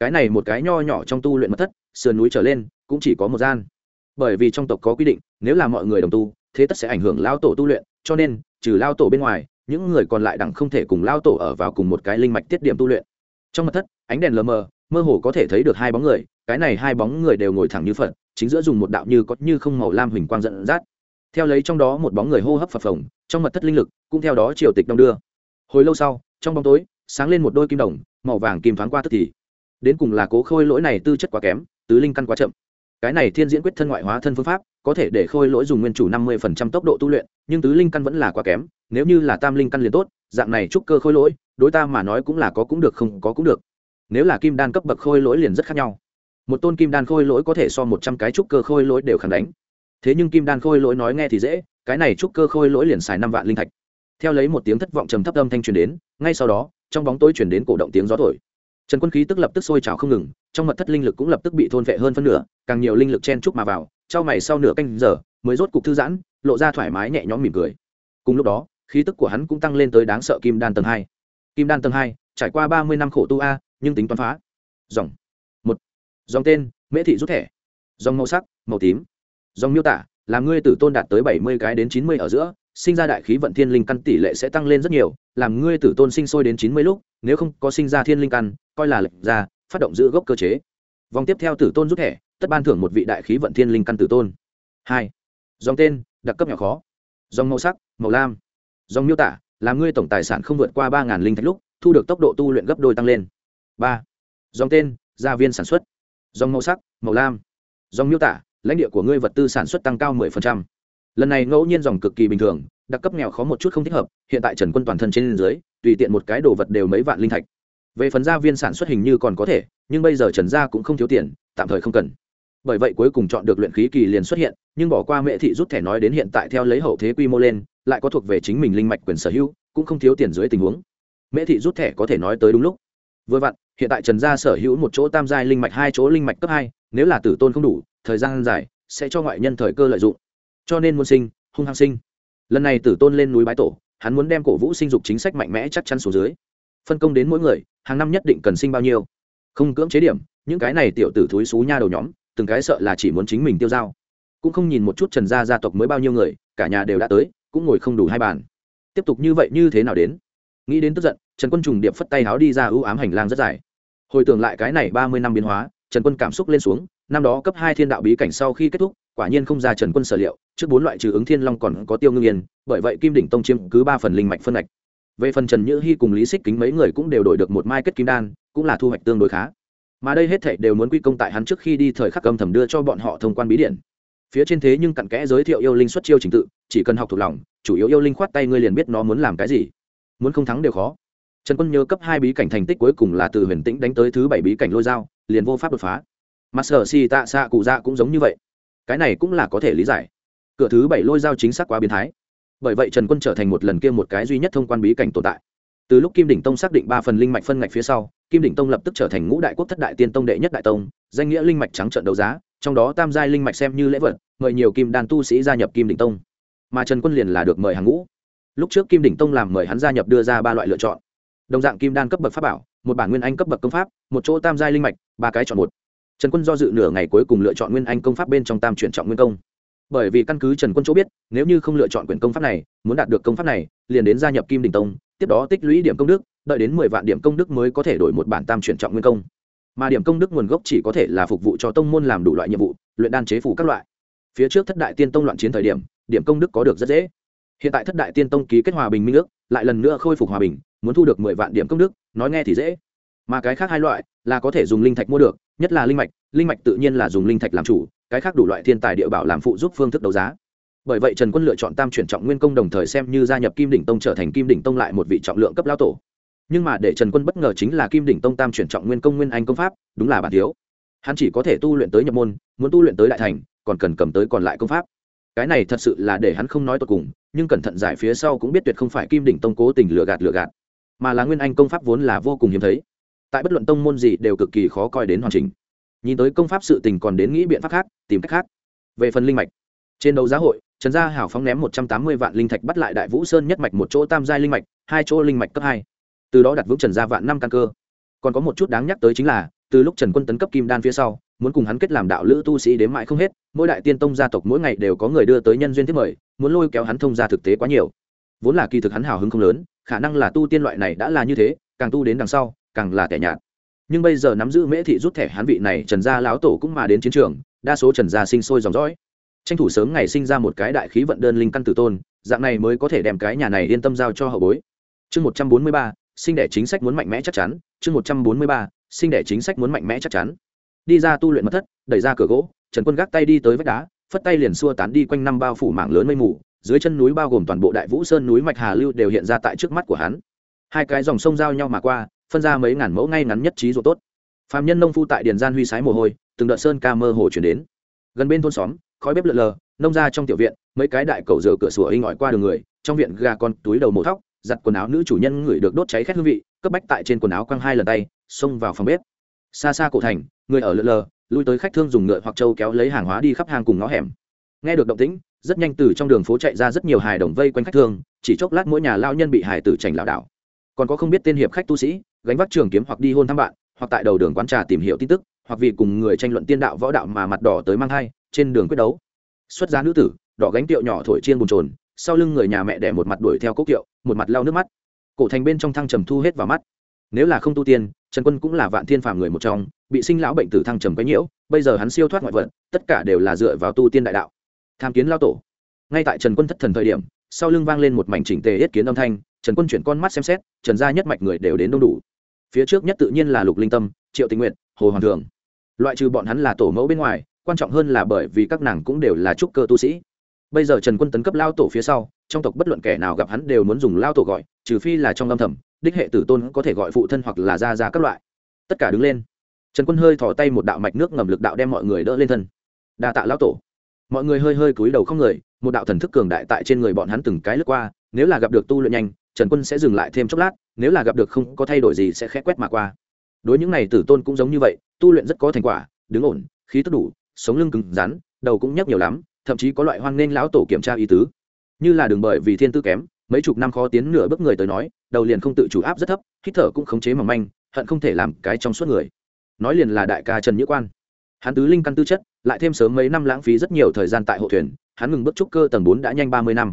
Cái này một cái nho nhỏ trong tu luyện mật thất, sườn núi trở lên, cũng chỉ có một gian bởi vì trong tộc có quy định, nếu là mọi người đồng tu, thế tất sẽ ảnh hưởng lao tổ tu luyện, cho nên, trừ lao tổ bên ngoài, những người còn lại đẳng không thể cùng lao tổ ở vào cùng một cái linh mạch tiết điểm tu luyện. Trong mật thất, ánh đèn lờ mờ, mơ hồ có thể thấy được hai bóng người, cái này hai bóng người đều ngồi thẳng như phật, chính giữa dùng một đạo như có như không màu lam huỳnh quang dẫn dắt. Theo lấy trong đó một bóng người hô hấp phập phồng, trong mật thất linh lực cũng theo đó triều tịch đông đưa. Hồi lâu sau, trong bóng tối, sáng lên một đôi kim đồng, màu vàng kim thoáng qua tức thì. Đến cùng là cố khôi lỗi này tư chất quá kém, tứ linh căn quá chậm cái này thiên diễn quyết thân ngoại hóa thân phương pháp, có thể để khôi lỗi dùng nguyên chủ năm mươi phần trăm tốc độ tu luyện, nhưng tứ linh căn vẫn là quá kém, nếu như là tam linh căn liền tốt, dạng này trúc cơ khôi lỗi, đối ta mà nói cũng là có cũng được, không có cũng được. Nếu là kim đan cấp bậc khôi lỗi liền rất khác nhau. Một tôn kim đan khôi lỗi có thể so một trăm cái trúc cơ khôi lỗi đều khẳng đánh. Thế nhưng kim đan khôi lỗi nói nghe thì dễ, cái này trúc cơ khôi lỗi liền xài năm vạn linh thạch. Theo lấy một tiếng thất vọng trầm thấp âm thanh truyền đến, ngay sau đó, trong bóng tối truyền đến cổ động tiếng gió thổi trần quân khí tức lập tức sôi trào không ngừng, trong mật thất linh lực cũng lập tức bị thôn vệ hơn phân nửa, càng nhiều linh lực chen chúc mà vào Trong mày sau nửa canh giờ, mới rốt cục thư giãn, lộ ra thoải mái nhẹ nhõm mỉm cười. Cùng lúc đó, khí tức của hắn cũng tăng lên tới đáng sợ kim đan tầng hai. Kim đan tầng hai, trải qua ba mươi năm khổ tu a, nhưng tính toán phá. Dòng. Một. Dòng tên, mễ thị rút thẻ. Dòng màu sắc, màu tím. Dòng miêu tả, là ngươi tử tôn đạt tới bảy mươi cái đến chín mươi ở giữa, sinh ra đại khí vận thiên linh căn tỷ lệ sẽ tăng lên rất nhiều, làm ngươi tử tôn sinh sôi đến chín mươi lúc, nếu không có sinh ra thiên linh căn coi là lệnh ra, phát động giữ gốc cơ chế. Vòng tiếp theo tử tôn rút thẻ, tất ban thưởng một vị đại khí vận thiên linh căn tử tôn. Hai. Dòng tên, đặc cấp nhỏ khó. Dòng màu sắc, màu lam. Dòng miêu tả là ngươi tổng tài sản không vượt qua ba linh thạch lúc, thu được tốc độ tu luyện gấp đôi tăng lên. Ba. Dòng tên, gia viên sản xuất. Dòng màu sắc, màu lam. Dòng miêu tả, lãnh địa của ngươi vật tư sản xuất tăng cao 10%. lần này ngẫu nhiên dòng cực kỳ bình thường, đặc cấp nghèo khó một chút không thích hợp, hiện tại trần quân toàn thân trên dưới, tùy tiện một cái đồ vật đều mấy vạn linh thạch về phần gia viên sản xuất hình như còn có thể, nhưng bây giờ trần gia cũng không thiếu tiền, tạm thời không cần. Bởi vậy cuối cùng chọn được luyện khí kỳ liền xuất hiện, nhưng bỏ qua mẹ thị rút thẻ nói đến hiện tại theo lấy hậu thế quy mô lên, lại có thuộc về chính mình linh mạch quyền sở hữu, cũng không thiếu tiền dưới tình huống. Mẹ thị rút thẻ có thể nói tới đúng lúc. Vừa vặn, hiện tại trần gia sở hữu một chỗ tam giai linh mạch, hai chỗ linh mạch cấp hai, nếu là tử tôn không đủ, thời gian dài, sẽ cho ngoại nhân thời cơ lợi dụng. Cho nên muốn sinh, hung hăng sinh. Lần này tử tôn lên núi bái tổ, hắn muốn đem cổ vũ sinh dục chính sách mạnh mẽ chắc chắn xuống dưới phân công đến mỗi người, hàng năm nhất định cần sinh bao nhiêu. Không cưỡng chế điểm, những cái này tiểu tử thúi xú nha đầu nhóm, từng cái sợ là chỉ muốn chính mình tiêu dao. Cũng không nhìn một chút trần gia gia tộc mới bao nhiêu người, cả nhà đều đã tới, cũng ngồi không đủ hai bàn. Tiếp tục như vậy như thế nào đến? Nghĩ đến tức giận, trần quân trùng điệp phất tay háo đi ra ưu ám hành lang rất dài. Hồi tưởng lại cái này ba mươi năm biến hóa, trần quân cảm xúc lên xuống, năm đó cấp hai thiên đạo bí cảnh sau khi kết thúc, quả nhiên không ra trần quân sở liệu, trước bốn loại trừ ứng thiên long còn có tiêu ngưng yên, bởi vậy kim đỉnh tông chiếm cứ ba phần linh mạch phân lệch về phần trần nhữ hy cùng lý xích kính mấy người cũng đều đổi được một mai kết kim đan, cũng là thu hoạch tương đối khá. Mà đây hết thảy đều muốn quy công tại hắn trước khi đi thời khắc âm thầm đưa cho bọn họ thông quan bí điển phía trên thế nhưng cặn kẽ giới thiệu yêu linh xuất chiêu trình tự, chỉ cần học thuộc lòng, chủ yếu yêu linh khoát tay ngươi liền biết nó muốn làm cái gì. Muốn không thắng đều khó. Trần quân nhớ cấp hai bí cảnh thành tích cuối cùng là từ huyền tĩnh đánh tới thứ bảy bí cảnh lôi dao, liền vô pháp đột phá. Mặt sở si tạ xạ cụ dạ cũng giống như vậy. Cái này cũng là có thể lý giải. Cửa thứ bảy lôi dao chính xác quá biến thái bởi vậy trần quân trở thành một lần kia một cái duy nhất thông quan bí cảnh tồn tại. Từ lúc kim đỉnh tông xác định ba phần linh mạch phân ngạch phía sau, kim đỉnh tông lập tức trở thành ngũ đại quốc thất đại tiên tông đệ nhất đại tông, danh nghĩa linh mạch trắng trận đấu giá, trong đó tam giai linh mạch xem như lễ vật, mời nhiều kim đan tu sĩ gia nhập kim đỉnh tông. Mà trần quân liền là được mời hàng ngũ. Lúc trước kim đỉnh tông làm mời hắn gia nhập đưa ra ba loại lựa chọn. Đồng dạng kim đan cấp bậc pháp bảo, một bản nguyên anh cấp bậc công pháp, một chỗ tam giai linh mạch, ba cái chọn một. Trần quân do dự nửa ngày cuối cùng lựa chọn nguyên anh công pháp bên trong tam chuyển trọng nguyên công bởi vì căn cứ trần quân chỗ biết, nếu như không lựa chọn quyển công pháp này, muốn đạt được công pháp này, liền đến gia nhập kim đình tông, tiếp đó tích lũy điểm công đức, đợi đến mười vạn điểm công đức mới có thể đổi một bản tam chuyển trọng nguyên công. Mà điểm công đức nguồn gốc chỉ có thể là phục vụ cho tông môn làm đủ loại nhiệm vụ, luyện đan chế phủ các loại. Phía trước thất đại tiên tông loạn chiến thời điểm điểm công đức có được rất dễ. Hiện tại thất đại tiên tông ký kết hòa bình minh nước lại lần nữa khôi phục hòa bình, muốn thu được mười vạn điểm công đức, nói nghe thì dễ. Mà cái khác hai loại, là có thể dùng linh thạch mua được nhất là linh mạch linh mạch tự nhiên là dùng linh thạch làm chủ, cái khác đủ loại thiên tài địa bảo làm phụ giúp phương thức đấu giá. Bởi vậy trần quân lựa chọn tam chuyển trọng nguyên công đồng thời xem như gia nhập kim đỉnh tông trở thành kim đỉnh tông lại một vị trọng lượng cấp lao tổ. Nhưng mà để trần quân bất ngờ chính là kim đỉnh tông tam chuyển trọng nguyên công nguyên anh công pháp, đúng là bản thiếu. Hắn chỉ có thể tu luyện tới nhập môn, muốn tu luyện tới đại thành, còn cần cầm tới còn lại công pháp. Cái này thật sự là để hắn không nói tột cùng, nhưng cẩn thận giải phía sau cũng biết tuyệt không phải kim đỉnh tông cố tình lừa gạt lừa gạt. Mà là nguyên anh công pháp vốn là vô cùng hiếm thấy tại bất luận tông môn gì đều cực kỳ khó coi đến hoàn chỉnh. Nhìn tới công pháp sự tình còn đến nghĩ biện pháp khác, tìm cách khác. Về phần linh mạch, trên đấu giá hội, trần gia hảo phóng ném một trăm tám mươi vạn linh thạch bắt lại đại vũ sơn nhất mạch một chỗ tam giai linh mạch, hai chỗ linh mạch cấp hai. Từ đó đặt vững trần gia vạn năm căn cơ. Còn có một chút đáng nhắc tới chính là, từ lúc trần quân tấn cấp kim đan phía sau, muốn cùng hắn kết làm đạo lữ tu sĩ đến mãi không hết, mỗi đại tiên tông gia tộc mỗi ngày đều có người đưa tới nhân duyên thiết mời, muốn lôi kéo hắn thông ra thực tế quá nhiều. Vốn là kỳ thực hắn hào hứng không lớn, khả năng là tu tiên loại này đã là như thế, càng tu đến đằng sau càng là tẻ nhạt. Nhưng bây giờ nắm giữ mễ thị rút thẻ hán vị này, trần gia lão tổ cũng mà đến chiến trường, đa số trần gia sinh sôi dòng dõi. Tranh thủ sớm ngày sinh ra một cái đại khí vận đơn linh căn tử tôn, dạng này mới có thể đem cái nhà này yên tâm giao cho hậu bối. Chương một trăm bốn mươi ba, sinh đẻ chính sách muốn mạnh mẽ chắc chắn. Chương một trăm bốn mươi ba, sinh đẻ chính sách muốn mạnh mẽ chắc chắn. Đi ra tu luyện mật thất, đẩy ra cửa gỗ, trần quân gác tay đi tới vách đá, phất tay liền xua tán đi quanh năm bao phủ mảng lớn mây mù. Dưới chân núi bao gồm toàn bộ đại vũ sơn núi mạch hà lưu đều hiện ra tại trước mắt của hắn. Hai cái dòng sông giao nhau mà qua phân ra mấy ngàn mẫu ngay ngắn nhất trí ruộng tốt. Phạm nhân nông phu tại điền gian huy sái mồ hôi, từng đợt sơn ca mơ hồ chuyển đến. Gần bên thôn xóm, khói bếp lợn lờ, nông ra trong tiểu viện, mấy cái đại cầu dở cửa sủa in ỏi qua đường người, trong viện gà con, túi đầu mổ thóc, giặt quần áo nữ chủ nhân ngửi được đốt cháy khét hương vị, cấp bách tại trên quần áo quăng hai lần tay, xông vào phòng bếp. Xa xa cổ thành, người ở lợn lờ, lui tới khách thương dùng ngựa hoặc trâu kéo lấy hàng hóa đi khắp hàng cùng ngõ hẻm. Nghe được động tĩnh, rất nhanh từ trong đường phố chạy ra rất nhiều hài đồng vây quanh khách thương, chỉ chốc lát mỗi nhà lao nhân bị hài tử chảnh lảo đảo. Còn có không biết tên hiệp khách tu sĩ gánh vác trường kiếm hoặc đi hôn thăm bạn, hoặc tại đầu đường quán trà tìm hiểu tin tức, hoặc vì cùng người tranh luận tiên đạo võ đạo mà mặt đỏ tới mang hai trên đường quyết đấu. Xuất giá nữ tử, đỏ gánh tiệu nhỏ thổi chiên bùn trồn sau lưng người nhà mẹ đẻ một mặt đuổi theo cốc kiệu, một mặt lau nước mắt. Cổ thành bên trong thăng trầm thu hết vào mắt. Nếu là không tu tiên, trần quân cũng là vạn thiên phàm người một trong, bị sinh lão bệnh tử thăng trầm quấy nhiễu, bây giờ hắn siêu thoát ngoại vận tất cả đều là dựa vào tu tiên đại đạo. Tham kiến lao tổ. Ngay tại trần quân thất thần thời điểm, sau lưng vang lên một mảnh chỉnh tề yết kiến âm thanh, trần quân chuyển con mắt xem xét, trần gia nhất mạch người đều đến đông đủ phía trước nhất tự nhiên là lục linh tâm, triệu tình nguyện hồ hoàng thường. Loại trừ bọn hắn là tổ mẫu bên ngoài, quan trọng hơn là bởi vì các nàng cũng đều là trúc cơ tu sĩ. Bây giờ trần quân tấn cấp lao tổ phía sau, trong tộc bất luận kẻ nào gặp hắn đều muốn dùng lao tổ gọi, trừ phi là trong âm thầm, đích hệ tử tôn có thể gọi phụ thân hoặc là ra ra các loại. Tất cả đứng lên. Trần quân hơi thò tay một đạo mạch nước ngầm lực đạo đem mọi người đỡ lên thân. Đa tạ lao tổ. Mọi người hơi hơi cúi đầu không người, một đạo thần thức cường đại tại trên người bọn hắn từng cái lướt qua, nếu là gặp được tu luyện nhanh trần quân sẽ dừng lại thêm chốc lát, nếu là gặp được không có thay đổi gì sẽ khẽ quét mà qua. Đối những này tử tôn cũng giống như vậy, tu luyện rất có thành quả, đứng ổn, khí tức đủ, sống lưng cứng rắn, đầu cũng nhắc nhiều lắm, thậm chí có loại hoan nghênh lão tổ kiểm tra ý tứ. Như là đường bởi vì thiên tư kém, mấy chục năm khó tiến nửa bước người tới nói, đầu liền không tự chủ áp rất thấp, hít thở cũng khống chế mỏng manh, hận không thể làm cái trong suốt người. Nói liền là đại ca trần nhữ quan. Hắn tứ linh căn tư chất, lại thêm sớm mấy năm lãng phí rất nhiều thời gian tại hộ thuyền, hắn ngừng bước trúc cơ tầng bốn đã nhanh ba mươi năm.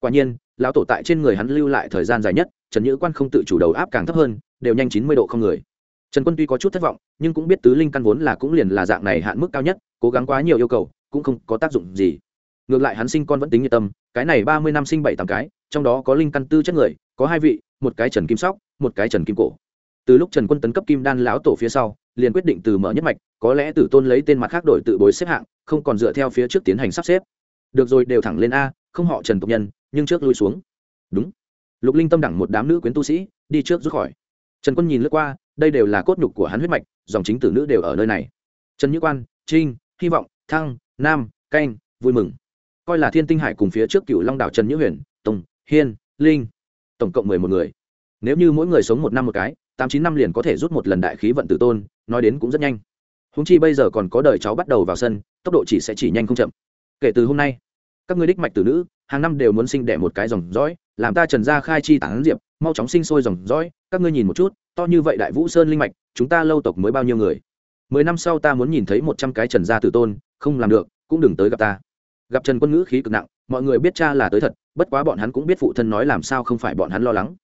Quả nhiên lão tổ tại trên người hắn lưu lại thời gian dài nhất, trần nhữ quan không tự chủ đầu áp càng thấp hơn, đều nhanh chín mươi độ không người. Trần quân tuy có chút thất vọng, nhưng cũng biết tứ linh căn vốn là cũng liền là dạng này hạn mức cao nhất, cố gắng quá nhiều yêu cầu, cũng không có tác dụng gì. Ngược lại hắn sinh con vẫn tính nhiệt tâm, cái này ba mươi năm sinh bảy tám cái, trong đó có linh căn tư chất người, có hai vị, một cái trần kim sóc, một cái trần kim cổ. Từ lúc trần quân tấn cấp kim đan lão tổ phía sau, liền quyết định từ mở nhất mạch, có lẽ tử tôn lấy tên mặt khác đổi tự bối xếp hạng, không còn dựa theo phía trước tiến hành sắp xếp. Được rồi, đều thẳng lên a, không họ trần tộc nhân nhưng trước lui xuống. Đúng. Lục linh tâm đẳng một đám nữ quyến tu sĩ, đi trước rút khỏi. Trần quân nhìn lướt qua, đây đều là cốt nhục của hắn huyết mạch, dòng chính tử nữ đều ở nơi này. Trần nhữ quan, trinh, hy vọng, thăng, nam, canh, vui mừng. Coi là thiên tinh hải cùng phía trước cựu long đảo trần nhữ huyền, tùng, hiên, linh, tổng cộng mười một người. Nếu như mỗi người sống một năm một cái, tám chín năm liền có thể rút một lần đại khí vận tử tôn, nói đến cũng rất nhanh. Húng chi bây giờ còn có đời cháu bắt đầu vào sân, tốc độ chỉ sẽ chỉ nhanh không chậm. Kể từ hôm nay, các ngươi đích mạch tử nữ hàng năm đều muốn sinh đẻ một cái dòng dõi, làm ta trần gia khai chi tán diệp, mau chóng sinh sôi dòng dõi, các ngươi nhìn một chút, to như vậy đại vũ sơn linh mạch, chúng ta lâu tộc mới bao nhiêu người? Mười năm sau ta muốn nhìn thấy một trăm cái trần gia tử tôn, không làm được, cũng đừng tới gặp ta. Gặp trần quân ngữ khí cực nặng, mọi người biết cha là tới thật, bất quá bọn hắn cũng biết phụ thân nói làm sao không phải bọn hắn lo lắng.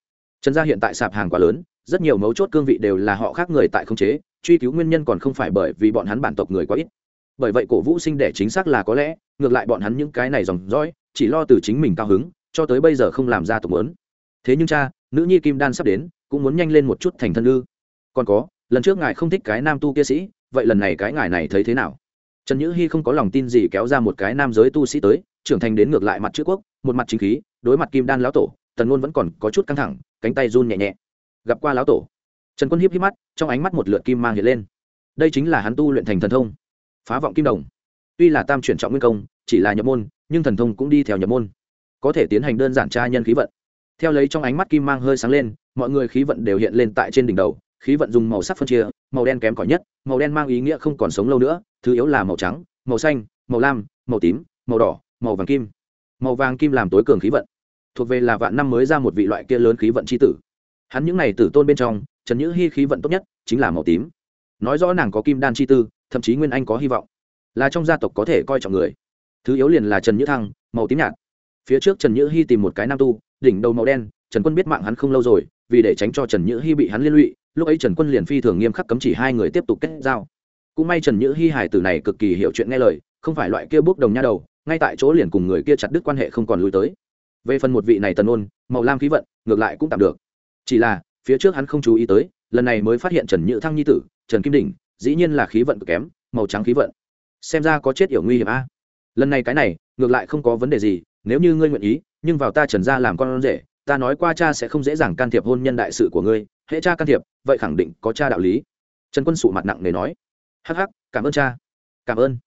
Trần gia hiện tại sạp hàng quá lớn, rất nhiều mấu chốt cương vị đều là họ khác người tại không chế, truy cứu nguyên nhân còn không phải bởi vì bọn hắn bản tộc người quá ít bởi vậy cổ vũ sinh đẻ chính xác là có lẽ, ngược lại bọn hắn những cái này dòng dõi, chỉ lo từ chính mình cao hứng, cho tới bây giờ không làm ra tộc lớn. Thế nhưng cha, nữ nhi kim đan sắp đến, cũng muốn nhanh lên một chút thành thân ư. Còn có, lần trước ngài không thích cái nam tu kia sĩ, vậy lần này cái ngài này thấy thế nào? Trần nhữ hy không có lòng tin gì kéo ra một cái nam giới tu sĩ tới, trưởng thành đến ngược lại mặt chữ quốc, một mặt chính khí, đối mặt kim đan lão tổ, tần ngôn vẫn còn có chút căng thẳng, cánh tay run nhẹ nhẹ. Gặp qua lão tổ, trần quân hiếp hiếp mắt, trong ánh mắt một lượt kim mang hiện lên. Đây chính là hắn tu luyện thành thần thông phá vọng kim đồng. Tuy là tam chuyển trọng nguyên công, chỉ là nhập môn, nhưng thần thông cũng đi theo nhập môn. Có thể tiến hành đơn giản tra nhân khí vận. Theo lấy trong ánh mắt kim mang hơi sáng lên, mọi người khí vận đều hiện lên tại trên đỉnh đầu, khí vận dùng màu sắc phân chia, màu đen kém cỏi nhất, màu đen mang ý nghĩa không còn sống lâu nữa, thứ yếu là màu trắng, màu xanh, màu lam, màu tím, màu đỏ, màu vàng kim. Màu vàng kim làm tối cường khí vận. Thuộc về là vạn năm mới ra một vị loại kia lớn khí vận c h i tử. Hắn những n à y tử tôn bên trong, trần nhữ hy khí vận tốt nhất chính là màu tím. Nói rõ nàng có kim đan chi tư thậm chí nguyên anh có hy vọng. Là trong gia tộc có thể coi trọng người. Thứ yếu liền là trần nhữ thăng, màu tím nhạt. Phía trước trần nhữ hy tìm một cái nam tu, đỉnh đầu màu đen, trần quân biết mạng hắn không lâu rồi, vì để tránh cho trần nhữ hy bị hắn liên lụy, lúc ấy trần quân liền phi thường nghiêm khắc cấm chỉ hai người tiếp tục kết giao. Cũng may trần nhữ hy hải tử này cực kỳ hiểu chuyện nghe lời, không phải loại kia bước đồng nha đầu, ngay tại chỗ liền cùng người kia chặt đứt quan hệ không còn lui tới. Về phần một vị này tần ôn, màu lam khí vận, ngược lại cũng tạm được. Chỉ là, phía trước hắn không chú ý tới, lần này mới phát hiện trần nhữ thăng nhi tử, trần kim đỉnh dĩ nhiên là khí vận cực kém, màu trắng khí vận. Xem ra có chết yểu nguy hiểm a. Lần này cái này, ngược lại không có vấn đề gì, nếu như ngươi nguyện ý, nhưng vào ta trần ra làm con rể, ta nói qua cha sẽ không dễ dàng can thiệp hôn nhân đại sự của ngươi, hễ cha can thiệp, vậy khẳng định có cha đạo lý. Trần quân sụ mặt nặng để nói. Hắc hắc, cảm ơn cha. Cảm ơn.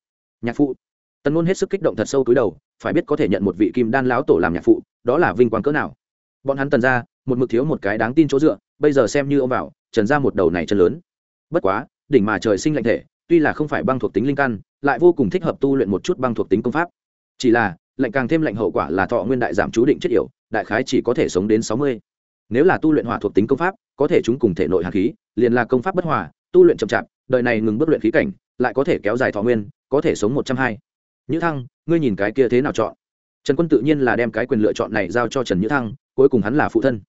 Nhạc phụ. Tần ngôn hết sức kích động thật sâu túi đầu, phải biết có thể nhận một vị kim đan lão tổ làm nhạc phụ, đó là vinh quang cỡ nào. Bọn hắn tần ra một mực thiếu một cái đáng tin chỗ dựa, bây giờ xem như ông vào, trần ra một đầu này chân lớn. Bất quá đỉnh mà trời sinh lạnh thể, tuy là không phải băng thuộc tính linh căn, lại vô cùng thích hợp tu luyện một chút băng thuộc tính công pháp. Chỉ là, lạnh càng thêm lạnh hậu quả là thọ nguyên đại giảm chú định chất yểu, đại khái chỉ có thể sống đến sáu mươi. Nếu là tu luyện hỏa thuộc tính công pháp, có thể chúng cùng thể nội hạt khí, liền là công pháp bất hòa, tu luyện chậm chạp, đời này ngừng bước luyện khí cảnh, lại có thể kéo dài thọ nguyên, có thể sống một trăm hai. Như thăng, ngươi nhìn cái kia thế nào chọn? Trần quân tự nhiên là đem cái quyền lựa chọn này giao cho trần nhữ thăng, cuối cùng hắn là phụ thân.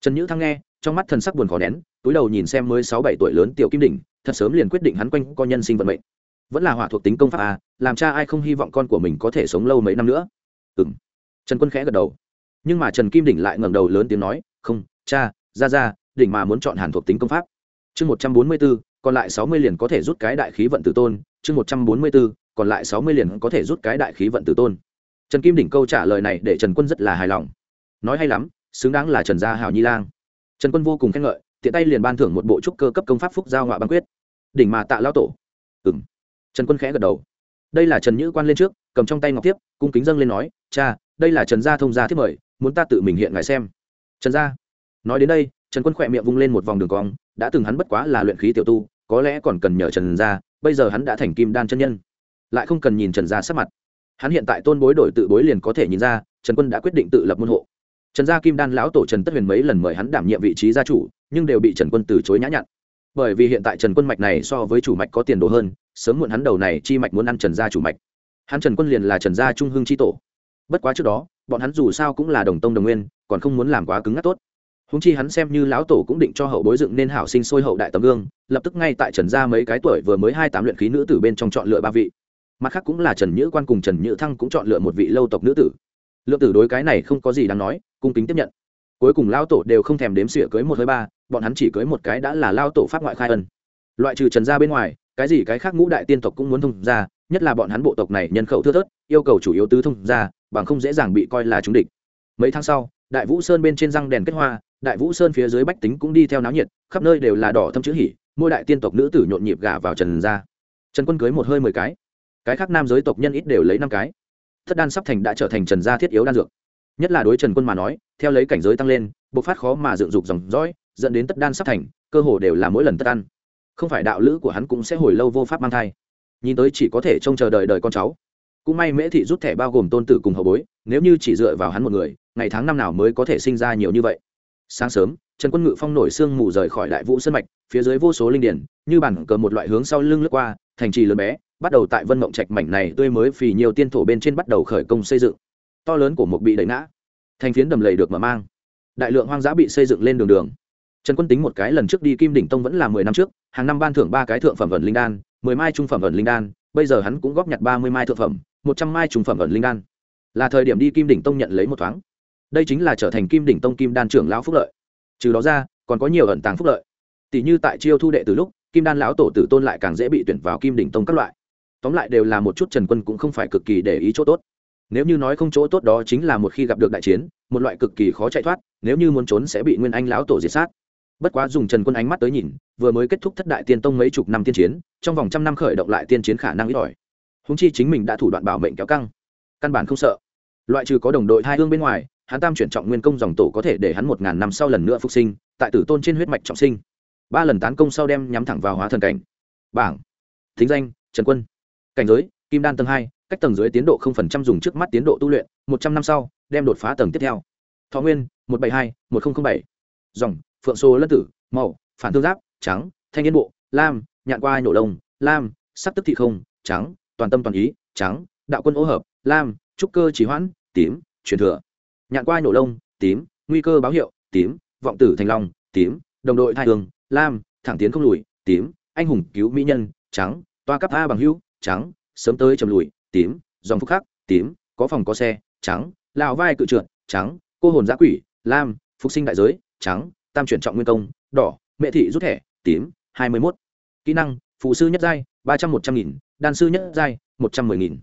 Trần nhữ thăng nghe, trong mắt thần sắc buồn khó nén, túi đầu nhìn xem mới sáu bảy tuổi lớn tiểu kim đỉnh thật sớm liền quyết định hắn quanh co nhân sinh vận mệnh. Vẫn là hỏa thuộc tính công pháp à làm cha ai không hy vọng con của mình có thể sống lâu mấy năm nữa. Ừ m trần quân khẽ gật đầu. Nhưng mà trần kim đỉnh lại ngẩng đầu lớn tiếng nói, không, cha, ra ra, đỉnh mà muốn chọn hàn thuộc tính công pháp. Chương một trăm bốn mươi b ố còn lại sáu mươi liền có thể rút cái đại khí vận tử tôn. Chương một trăm bốn mươi b ố còn lại sáu mươi liền có thể rút cái đại khí vận tử tôn. Trần kim đỉnh câu trả lời này để trần quân rất là hài lòng. Nói hay lắm, xứng đáng là trần gia hào nhi lang. Trần quân vô cùng khen ngợi tiện tay liền ban thưởng một bộ trúc cơ cấp công pháp phúc giao ngọa băng quyết. Đỉnh mà tạ lao tổ. Ừ m trần quân khẽ gật đầu. Đây là trần nhữ quan lên trước, cầm trong tay ngọc tiếp cung kính dâng lên nói, cha, đây là trần gia thông gia thiết mời, muốn ta tự mình hiện ngài xem. Trần gia? Nói đến đây, trần quân khỏe miệng vung lên một vòng đường cong, đã từng hắn bất quá là luyện khí tiểu tu, có lẽ còn cần nhờ trần gia, bây giờ hắn đã thành kim đan chân nhân. Lại không cần nhìn trần gia sắp mặt. Hắn hiện tại tôn bối đổi tự bối liền có thể nhìn ra, trần quân đã quyết định tự lập môn hộ. Trần gia kim đan lão tổ trần tất huyền mấy lần mời hắn đảm nhiệm vị trí gia chủ nhưng đều bị trần quân từ chối nhã nhặn. Bởi vì hiện tại trần quân mạch này so với chủ mạch có tiền đồ hơn, sớm muộn hắn đầu này chi mạch muốn ăn trần gia chủ mạch. Hắn trần quân liền là trần gia trung hương chi tổ. Bất quá trước đó, bọn hắn dù sao cũng là đồng tông đồng nguyên, còn không muốn làm quá cứng ngắt tốt. Húng chi hắn xem như lão tổ cũng định cho hậu bối dựng nên hảo sinh sôi hậu đại tấm gương, lập tức ngay tại trần gia mấy cái tuổi vừa mới hai tám luyện khí nữ tử bên trong chọn lựa ba vị. Mặt khác cũng là trần nhữ quan cùng trần nhữ thăng cũng chọn lựa một vị lâu tộc nữ tử. Lượng tử đối cái này không có gì đáng nói, cung kính tiếp nhận. Cuối cùng Lão tổ đều không thèm đếm xỉa cưới một hơi ba bọn hắn chỉ cưới một cái đã là lao tổ phát ngoại khai ân. Loại trừ trần gia bên ngoài, cái gì cái khác ngũ đại tiên tộc cũng muốn thông ra nhất là bọn hắn bộ tộc này nhân khẩu thưa thớt, yêu cầu chủ yếu tứ thông ra bằng không dễ dàng bị coi là chúng địch. Mấy tháng sau, đại vũ sơn bên trên răng đèn kết hoa, đại vũ sơn phía dưới bách tính cũng đi theo náo nhiệt, khắp nơi đều là đỏ thâm chữ hỉ, mỗi đại tiên tộc nữ tử nhộn nhịp gả vào trần gia. Trần quân cưới một hơi mười cái. Cái khác nam giới tộc nhân ít đều lấy năm cái. Thất đan sắp thành đã trở thành trần gia thiết yếu đan dược. Nhất là đối trần quân mà nói, theo lấy cảnh giới tăng lên, bộc phát khó mà dựng dục dòng dõi dẫn đến tất đan sắp thành, cơ hồ đều là mỗi lần tất ăn. Không phải đạo lữ của hắn cũng sẽ hồi lâu vô pháp mang thai. Nhìn tới chỉ có thể trông chờ đợi đời con cháu. Cũng may mễ thị rút thẻ bao gồm tôn tử cùng hậu bối, nếu như chỉ dựa vào hắn một người, ngày tháng năm nào mới có thể sinh ra nhiều như vậy. Sáng sớm, trần quân ngự phong nổi sương mù rời khỏi đại vũ sân mạch, phía dưới vô số linh điển, như bản cờ một loại hướng sau lưng lướt qua, thành trì lớn bé, bắt đầu tại vân mộng trạch mảnh này tươi mới phì nhiều tiên thổ bên trên bắt đầu khởi công xây dựng. To lớn của một bị đẩy ngã, thành phiến đầm lầy được mở mang. Đại lượng hoang dã bị xây dựng lên đường đường trần quân tính một cái lần trước đi kim đỉnh tông vẫn là mười năm trước, hàng năm ban thưởng ba cái thượng phẩm vận linh đan, mười mai trung phẩm vận linh đan, bây giờ hắn cũng góp nhặt ba mươi mai thượng phẩm, một trăm mai trung phẩm vận linh đan. Là thời điểm đi kim đỉnh tông nhận lấy một thoáng. Đây chính là trở thành kim đỉnh tông kim đan trưởng lão phúc lợi. Trừ đó ra, còn có nhiều ẩn tàng phúc lợi. Tỷ như tại chiêu thu đệ từ lúc, kim đan lão tổ tử tôn lại càng dễ bị tuyển vào kim đỉnh tông các loại. Tóm lại đều là một chút trần quân cũng không phải cực kỳ để ý chỗ tốt. Nếu như nói không chỗ tốt đó chính là một khi gặp được đại chiến, một loại cực kỳ khó chạy thoát, nếu như muốn trốn sẽ bị nguyên anh lão tổ diệt sát bất quá dùng trần quân ánh mắt tới nhìn, vừa mới kết thúc thất đại tiên tông mấy chục năm tiên chiến, trong vòng trăm năm khởi động lại tiên chiến khả năng ít ỏi. Húng chi chính mình đã thủ đoạn bảo mệnh kéo căng. Căn bản không sợ. Loại trừ có đồng đội hai hương bên ngoài, hắn tam chuyển trọng nguyên công dòng tổ có thể để hắn một ngàn năm sau lần nữa phục sinh, tại tử tôn trên huyết mạch trọng sinh. Ba lần tán công sau đem nhắm thẳng vào hóa thần cảnh. Bảng. Thính danh, trần quân. Cảnh giới, kim đan tầng hai, cách tầng dưới tiến độ không phần trăm dùng trước mắt tiến độ tu luyện, một trăm năm sau, đem đột phá tầng tiếp theo. Thọ nguyên, một bảy hai, một nghìn bảy. Dòng phượng xô lân tử, màu, phản thương giáp, trắng, thanh yên bộ, lam, nhạn qua nhổ lông, lam, sắc tức thị không, trắng, toàn tâm toàn ý, trắng, đạo quân ô hợp, lam, trúc cơ chỉ hoãn, tím, truyền thừa. Nhạn qua nhổ lông, tím, nguy cơ báo hiệu, tím, vọng tử thành long, tím, đồng đội thai hương, lam, thẳng tiến không lùi, tím, anh hùng cứu mỹ nhân, trắng, toa cấp a bằng hữu, trắng, sớm tới chầm lùi, tím, dòng phúc khắc, tím, có phòng có xe, trắng lào vai cự trượt, trắng, cô hồn giã quỷ, lam, phục sinh đại giới, trắng tam chuyển trọng nguyên công, đỏ mẹ thị rút thẻ, tím, hai mươi mốt. Kỹ năng phụ sư nhất giai, ba trăm một trăm nghìn, đan sư nhất giai, một trăm mười nghìn.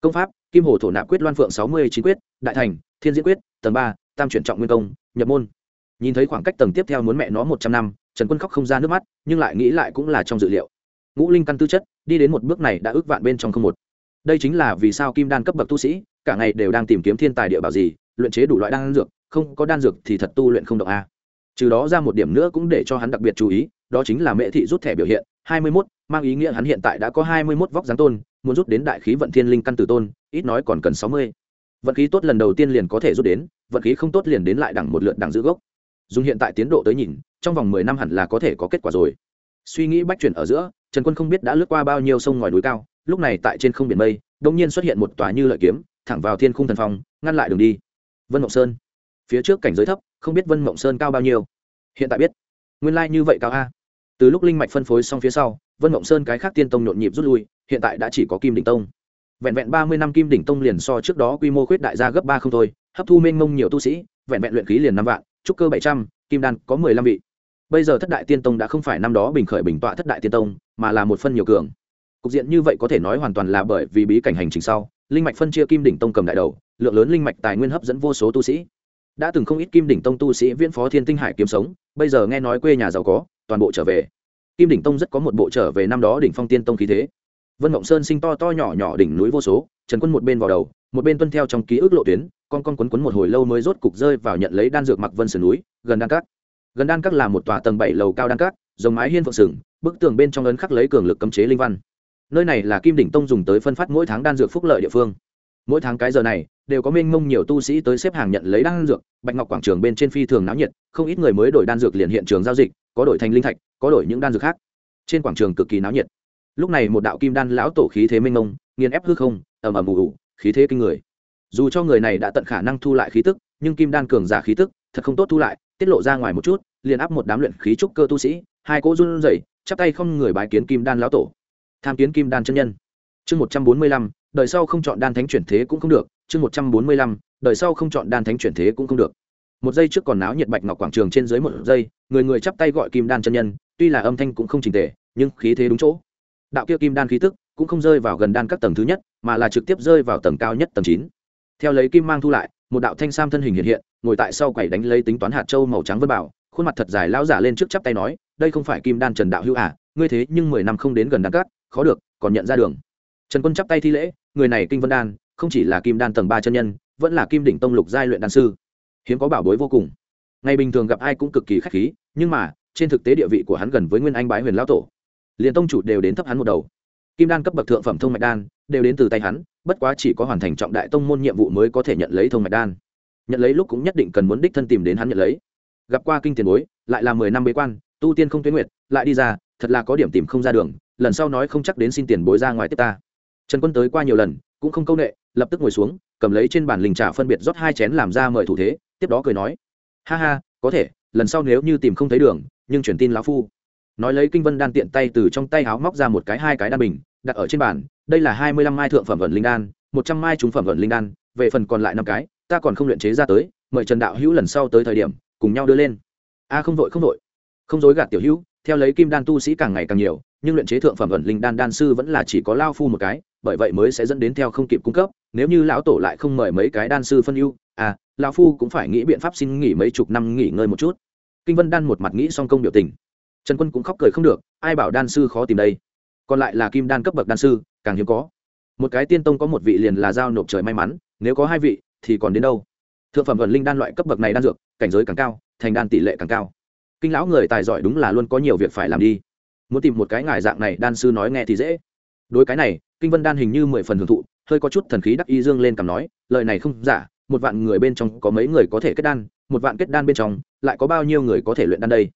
Công pháp, kim hồ thổ nạp quyết loan phượng sáu mươi chín quyết, đại thành, thiên diễn quyết, tầng ba, tam chuyển trọng nguyên công, nhập môn. Nhìn thấy khoảng cách tầng tiếp theo muốn mẹ nó một trăm năm, trần quân khóc không ra nước mắt, nhưng lại nghĩ lại cũng là trong dự liệu. Ngũ linh căn tư chất, đi đến một bước này đã ước vạn bên trong không một. Đây chính là vì sao kim đan cấp bậc tu sĩ, cả ngày đều đang tìm kiếm thiên tài địa bảo gì, luyện chế đủ loại đan dược, không có đan dược thì thật tu luyện không động a trừ đó ra một điểm nữa cũng để cho hắn đặc biệt chú ý đó chính là mễ thị rút thẻ biểu hiện hai mươi 21, mang ý nghĩa hắn hiện tại đã có hai mươi 21 vóc dáng tôn muốn rút đến đại khí vận thiên linh căn tử tôn ít nói còn cần sáu mươi. Vận khí tốt lần đầu tiên liền có thể rút đến vận khí không tốt liền đến lại đẳng một lượt đẳng giữ gốc. Dùng hiện tại tiến độ tới nhìn trong vòng mười năm hẳn là có thể có kết quả rồi. Suy nghĩ bách chuyển ở giữa trần quân không biết đã lướt qua bao nhiêu sông ngòi núi cao lúc này tại trên không biển mây đông nhiên xuất hiện một tòa như lợi kiếm thẳng vào thiên khung thần phong ngăn lại đường đi. Vân ngọc sơn phía trước cảnh giới thấp không biết vân mộng sơn cao bao nhiêu. Hiện tại biết. Nguyên lai、like、như vậy cao a. Từ lúc linh mạch phân phối xong phía sau, vân mộng sơn cái khác tiên tông nhộn nhịp rút lui, hiện tại đã chỉ có kim đỉnh tông. Vẹn vẹn ba mươi năm kim đỉnh tông liền so trước đó quy mô khuyết đại gia gấp ba không thôi, hấp thu mênh mông nhiều tu sĩ, vẹn vẹn luyện khí liền năm vạn, trúc cơ bảy trăm, kim đan có mười lăm vị. Bây giờ thất đại tiên tông đã không phải năm đó bình khởi bình tọa thất đại tiên tông, mà là một phân nhiều cường. Cục diện như vậy có thể nói hoàn toàn là bởi vì bí cảnh hành trình sau, linh mạch phân chia kim đỉnh tông cầm đại đầu, lượng lớn linh mạch tài nguyên hấp dẫn vô số tu sĩ đã từng không ít kim đỉnh tông tu sĩ viễn phó thiên tinh hải kiếm sống, bây giờ nghe nói quê nhà giàu có, toàn bộ trở về. Kim đỉnh tông rất có một bộ trở về năm đó đỉnh phong tiên tông khí thế. Vân mộng sơn sinh to to nhỏ nhỏ đỉnh núi vô số, trần quân một bên vào đầu, một bên tuân theo trong ký ức lộ tuyến, con con quấn quấn một hồi lâu mới rốt cục rơi vào nhận lấy đan dược mặc vân sườn núi, gần đan cát gần đan cát là một tòa tầng bảy lầu cao đan cát dòng mái hiên phượng sừng, bức tường bên trong ấn khắc lấy cường lực cấm chế linh văn. Nơi này là kim đỉnh tông dùng tới phân phát mỗi tháng đan dược phúc lợi địa phương mỗi tháng cái giờ này, đều có mênh mông nhiều tu sĩ tới xếp hàng nhận lấy đan dược, bạch ngọc quảng trường bên trên phi thường náo nhiệt, không ít người mới đổi đan dược liền hiện trường giao dịch, có đổi thành linh thạch, có đổi những đan dược khác. Trên quảng trường cực kỳ náo nhiệt. Lúc này một đạo kim đan lão tổ khí thế mênh mông, nghiền ép hư không, ầm ầm ù ù, khí thế kinh người. Dù cho người này đã tận khả năng thu lại khí tức, nhưng kim đan cường giả khí tức, thật không tốt thu lại, tiết lộ ra ngoài một chút, liền áp một đám luyện khí trúc cơ tu sĩ, hai cỗ run rẩy, chắp tay không người bái kiến kim đan lão tổ. Tham kiến kim đan chân nhân chương một trăm bốn mươi lăm, đời sau không chọn đan thánh chuyển thế cũng không được. Chương một trăm bốn mươi lăm, đời sau không chọn đan thánh chuyển thế cũng không được. Một giây trước còn náo nhiệt bạch ngọc quảng trường trên dưới một giây, người người chắp tay gọi kim đan chân nhân, tuy là âm thanh cũng không trình tề, nhưng khí thế đúng chỗ. Đạo kia kim đan khí tức cũng không rơi vào gần đan các tầng thứ nhất, mà là trực tiếp rơi vào tầng cao nhất tầng chín. Theo lấy kim mang thu lại, một đạo thanh sam thân hình hiện hiện, ngồi tại sau quầy đánh lấy tính toán hạt châu màu trắng vân bảo, khuôn mặt thật dài lão giả lên trước chắp tay nói, đây không phải kim đan trần đạo hữu à ngươi thế nhưng mười năm không đến gần đan cát khó được, còn nhận ra đường trần quân chắp tay thi lễ, người này kinh vân đan, không chỉ là kim đan tầng ba chân nhân, vẫn là kim đỉnh tông lục giai luyện đan sư. Hiếm có bảo bối vô cùng. Ngày bình thường gặp ai cũng cực kỳ khách khí, nhưng mà, trên thực tế địa vị của hắn gần với nguyên anh bái huyền lão tổ. Liền tông chủ đều đến thấp hắn một đầu. Kim đan cấp bậc thượng phẩm thông mạch đan, đều đến từ tay hắn, bất quá chỉ có hoàn thành trọng đại tông môn nhiệm vụ mới có thể nhận lấy thông mạch đan. Nhận lấy lúc cũng nhất định cần muốn đích thân tìm đến hắn nhận lấy. Gặp qua kinh tiền bối, lại là mười năm bế quan, tu tiên không tuyến nguyệt, lại đi ra, thật là có điểm tìm không ra đường, lần sau nói không chắc đến xin tiền bối ra ngoài tiếp ta trần quân tới qua nhiều lần cũng không câu nệ, lập tức ngồi xuống cầm lấy trên bàn lình trà phân biệt rót hai chén làm ra mời thủ thế tiếp đó cười nói. Ha ha có thể lần sau nếu như tìm không thấy đường nhưng truyền tin lão phu. Nói lấy kinh vân đan tiện tay từ trong tay áo móc ra một cái hai cái đan bình đặt ở trên bàn đây là hai mươi lăm mai thượng phẩm vận linh đan một trăm mai trung phẩm vận linh đan về phần còn lại năm cái ta còn không luyện chế ra tới mời trần đạo hữu lần sau tới thời điểm cùng nhau đưa lên. A không vội không vội. Không dối gạt tiểu hữu theo lấy kim đan tu sĩ càng ngày càng nhiều nhưng luyện chế thượng phẩm ẩn linh đan đan sư vẫn là chỉ có lao phu một cái bởi vậy mới sẽ dẫn đến theo không kịp cung cấp, nếu như lão tổ lại không mời mấy cái đan sư phân ưu à lão phu cũng phải nghĩ biện pháp xin nghỉ mấy chục năm nghỉ ngơi một chút. Kinh vân đan một mặt nghĩ song công biểu tình. Trần quân cũng khóc cười không được, ai bảo đan sư khó tìm đây? Còn lại là kim đan cấp bậc đan sư, càng hiếm có. Một cái tiên tông có một vị liền là giao nộp trời may mắn, nếu có hai vị, thì còn đến đâu? Thượng phẩm ẩn linh đan loại cấp bậc này đan dược, cảnh giới càng cao, thành đan tỷ lệ càng cao. Kinh lão người tài giỏi đúng là luôn có nhiều việc phải làm đi. Muốn tìm một cái ngài dạng này đan sư nói nghe thì dễ. Đối cái này kinh vân đan hình như mười phần hưởng thụ, hơi có chút thần khí đắc y dương lên cầm nói, lời này không giả, một vạn người bên trong có mấy người có thể kết đan, một vạn kết đan bên trong, lại có bao nhiêu người có thể luyện đan đây?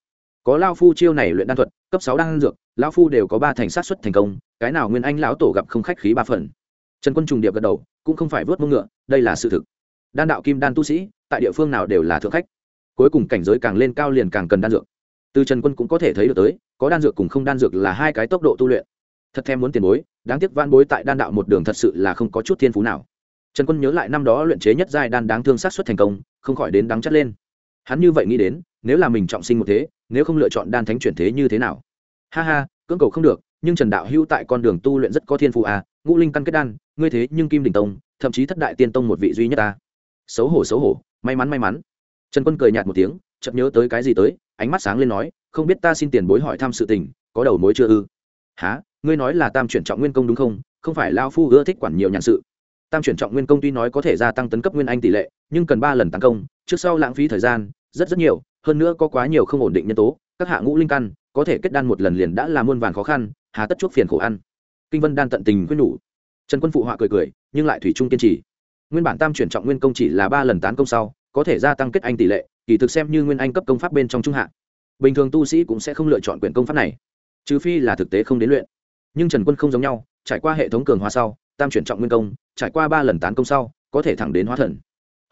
Có lao phu chiêu này luyện đan thuật, cấp sáu đan dược, lao phu đều có ba thành sát xuất thành công, cái nào nguyên anh lão tổ gặp không khách khí ba phần. Trần quân trùng điệp gật đầu, cũng không phải vớt mông ngựa, đây là sự thực. Đan đạo kim đan tu sĩ, tại địa phương nào đều là thượng khách. Cuối cùng cảnh giới càng lên cao liền càng cần đan dược. Từ trần quân cũng có thể thấy được tới, có đan dược cùng không đan dược là hai cái tốc độ tu luyện. Thật thèm muốn tiền bối đáng tiếc van bối tại đan đạo một đường thật sự là không có chút thiên phú nào. Trần quân nhớ lại năm đó luyện chế nhất giai đan đáng thương sát xuất thành công, không khỏi đến đắng chắt lên. Hắn như vậy nghĩ đến, nếu là mình trọng sinh một thế, nếu không lựa chọn đan thánh chuyển thế như thế nào? Ha ha, cưỡng cầu không được, nhưng trần đạo hữu tại con đường tu luyện rất có thiên phú à ngũ linh căn kết đan, ngươi thế nhưng kim đình tông, thậm chí thất đại tiên tông một vị duy nhất ta. Xấu hổ xấu hổ, may mắn may mắn. Trần quân cười nhạt một tiếng, chợt nhớ tới cái gì tới, ánh mắt sáng lên nói, không biết ta xin tiền bối hỏi thăm sự tình, có đầu mối chưa ư? Há ngươi nói là tam chuyển trọng nguyên công đúng không? Không phải lao phu ưa thích quản nhiều nhàn sự. Tam chuyển trọng nguyên công tuy nói có thể gia tăng tấn cấp nguyên anh tỷ lệ, nhưng cần ba lần tăng công, trước sau lãng phí thời gian, rất rất nhiều, hơn nữa có quá nhiều không ổn định nhân tố, các hạ ngũ linh căn, có thể kết đan một lần liền đã là muôn vàn khó khăn, hà tất chuốc phiền khổ ăn. Kinh vân đan tận tình quyết nhủ. Trần quân phụ họa cười cười, nhưng lại thủy chung kiên trì. Nguyên bản tam chuyển trọng nguyên công chỉ là ba lần tán công sau, có thể gia tăng kết anh tỷ lệ, kỳ thực xem như nguyên anh cấp công pháp bên trong trung hạ. Bình thường tu sĩ cũng sẽ không lựa chọn quyển công pháp này, trừ phi là thực tế không đến luyện nhưng trần quân không giống nhau, trải qua hệ thống cường hóa sau, tam chuyển trọng nguyên công, trải qua ba lần tán công sau, có thể thẳng đến hóa thần.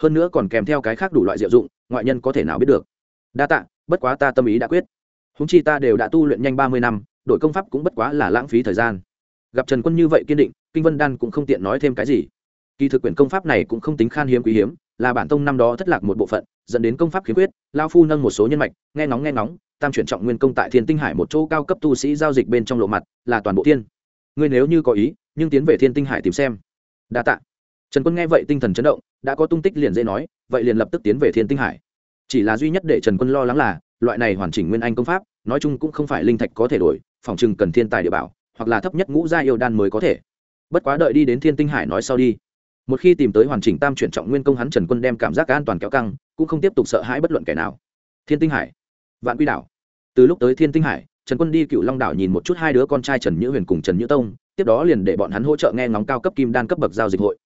Hơn nữa còn kèm theo cái khác đủ loại diệu dụng, ngoại nhân có thể nào biết được. Đa tạ, bất quá ta tâm ý đã quyết. Húng chi ta đều đã tu luyện nhanh ba mươi năm đội công pháp cũng bất quá là lãng phí thời gian. Gặp trần quân như vậy kiên định, kinh vân đan cũng không tiện nói thêm cái gì. Kỳ thực quyển công pháp này cũng không tính khan hiếm quý hiếm, là bản tông năm đó thất lạc một bộ phận, dẫn đến công pháp khiếm khuyết lao phu nâng một số nhân mạch, nghe ngóng nghe ngóng tam chuyển trọng nguyên công tại thiên tinh hải một chỗ cao cấp tu sĩ giao dịch bên trong lộ mặt, là toàn bộ thiên. Ngươi nếu như có ý, nhưng tiến về thiên tinh hải tìm xem. Đa tạ. Trần quân nghe vậy tinh thần chấn động, đã có tung tích liền dễ nói, vậy liền lập tức tiến về thiên tinh hải. Chỉ là duy nhất để trần quân lo lắng là, loại này hoàn chỉnh nguyên anh công pháp, nói chung cũng không phải linh thạch có thể đổi, phòng chừng cần thiên tài địa bảo, hoặc là thấp nhất ngũ gia yêu đan mới có thể. Bất quá đợi đi đến thiên tinh hải nói sau đi. Một khi tìm tới hoàn chỉnh tam chuyển trọng nguyên công hắn trần quân đem cảm giác an toàn kéo căng, cũng không tiếp tục sợ hãi bất luận kẻ nào. Thiên tinh hải. Vạn quy đảo từ lúc tới thiên tinh hải, trần quân đi cựu long đảo nhìn một chút hai đứa con trai trần nhữ huyền cùng trần nhữ tông, tiếp đó liền để bọn hắn hỗ trợ nghe ngóng cao cấp kim đan cấp bậc giao dịch hội.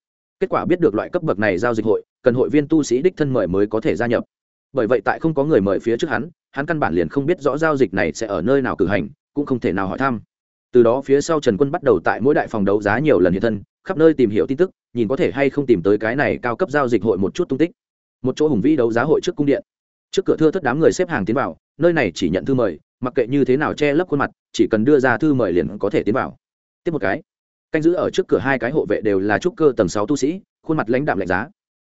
Kết quả biết được loại cấp bậc này giao dịch hội, cần hội viên tu sĩ đích thân mời mới có thể gia nhập. Bởi vậy tại không có người mời phía trước hắn hắn căn bản liền không biết rõ giao dịch này sẽ ở nơi nào cử hành, cũng không thể nào hỏi thăm. Từ đó phía sau trần quân bắt đầu tại mỗi đại phòng đấu giá nhiều lần hiện thân, khắp nơi tìm hiểu tin tức, nhìn có thể hay không tìm tới cái này cao cấp giao dịch hội một chút tung tích. Một chỗ hùng vĩ đấu giá hội trước cung điện trước cửa thưa thất đám người xếp hàng tiến vào, nơi này chỉ nhận thư mời, mặc kệ như thế nào che lấp khuôn mặt, chỉ cần đưa ra thư mời liền có thể tiến vào. Tiếp một cái, canh giữ ở trước cửa hai cái hộ vệ đều là trúc cơ tầng sáu tu sĩ, khuôn mặt lãnh đạm lạnh giá.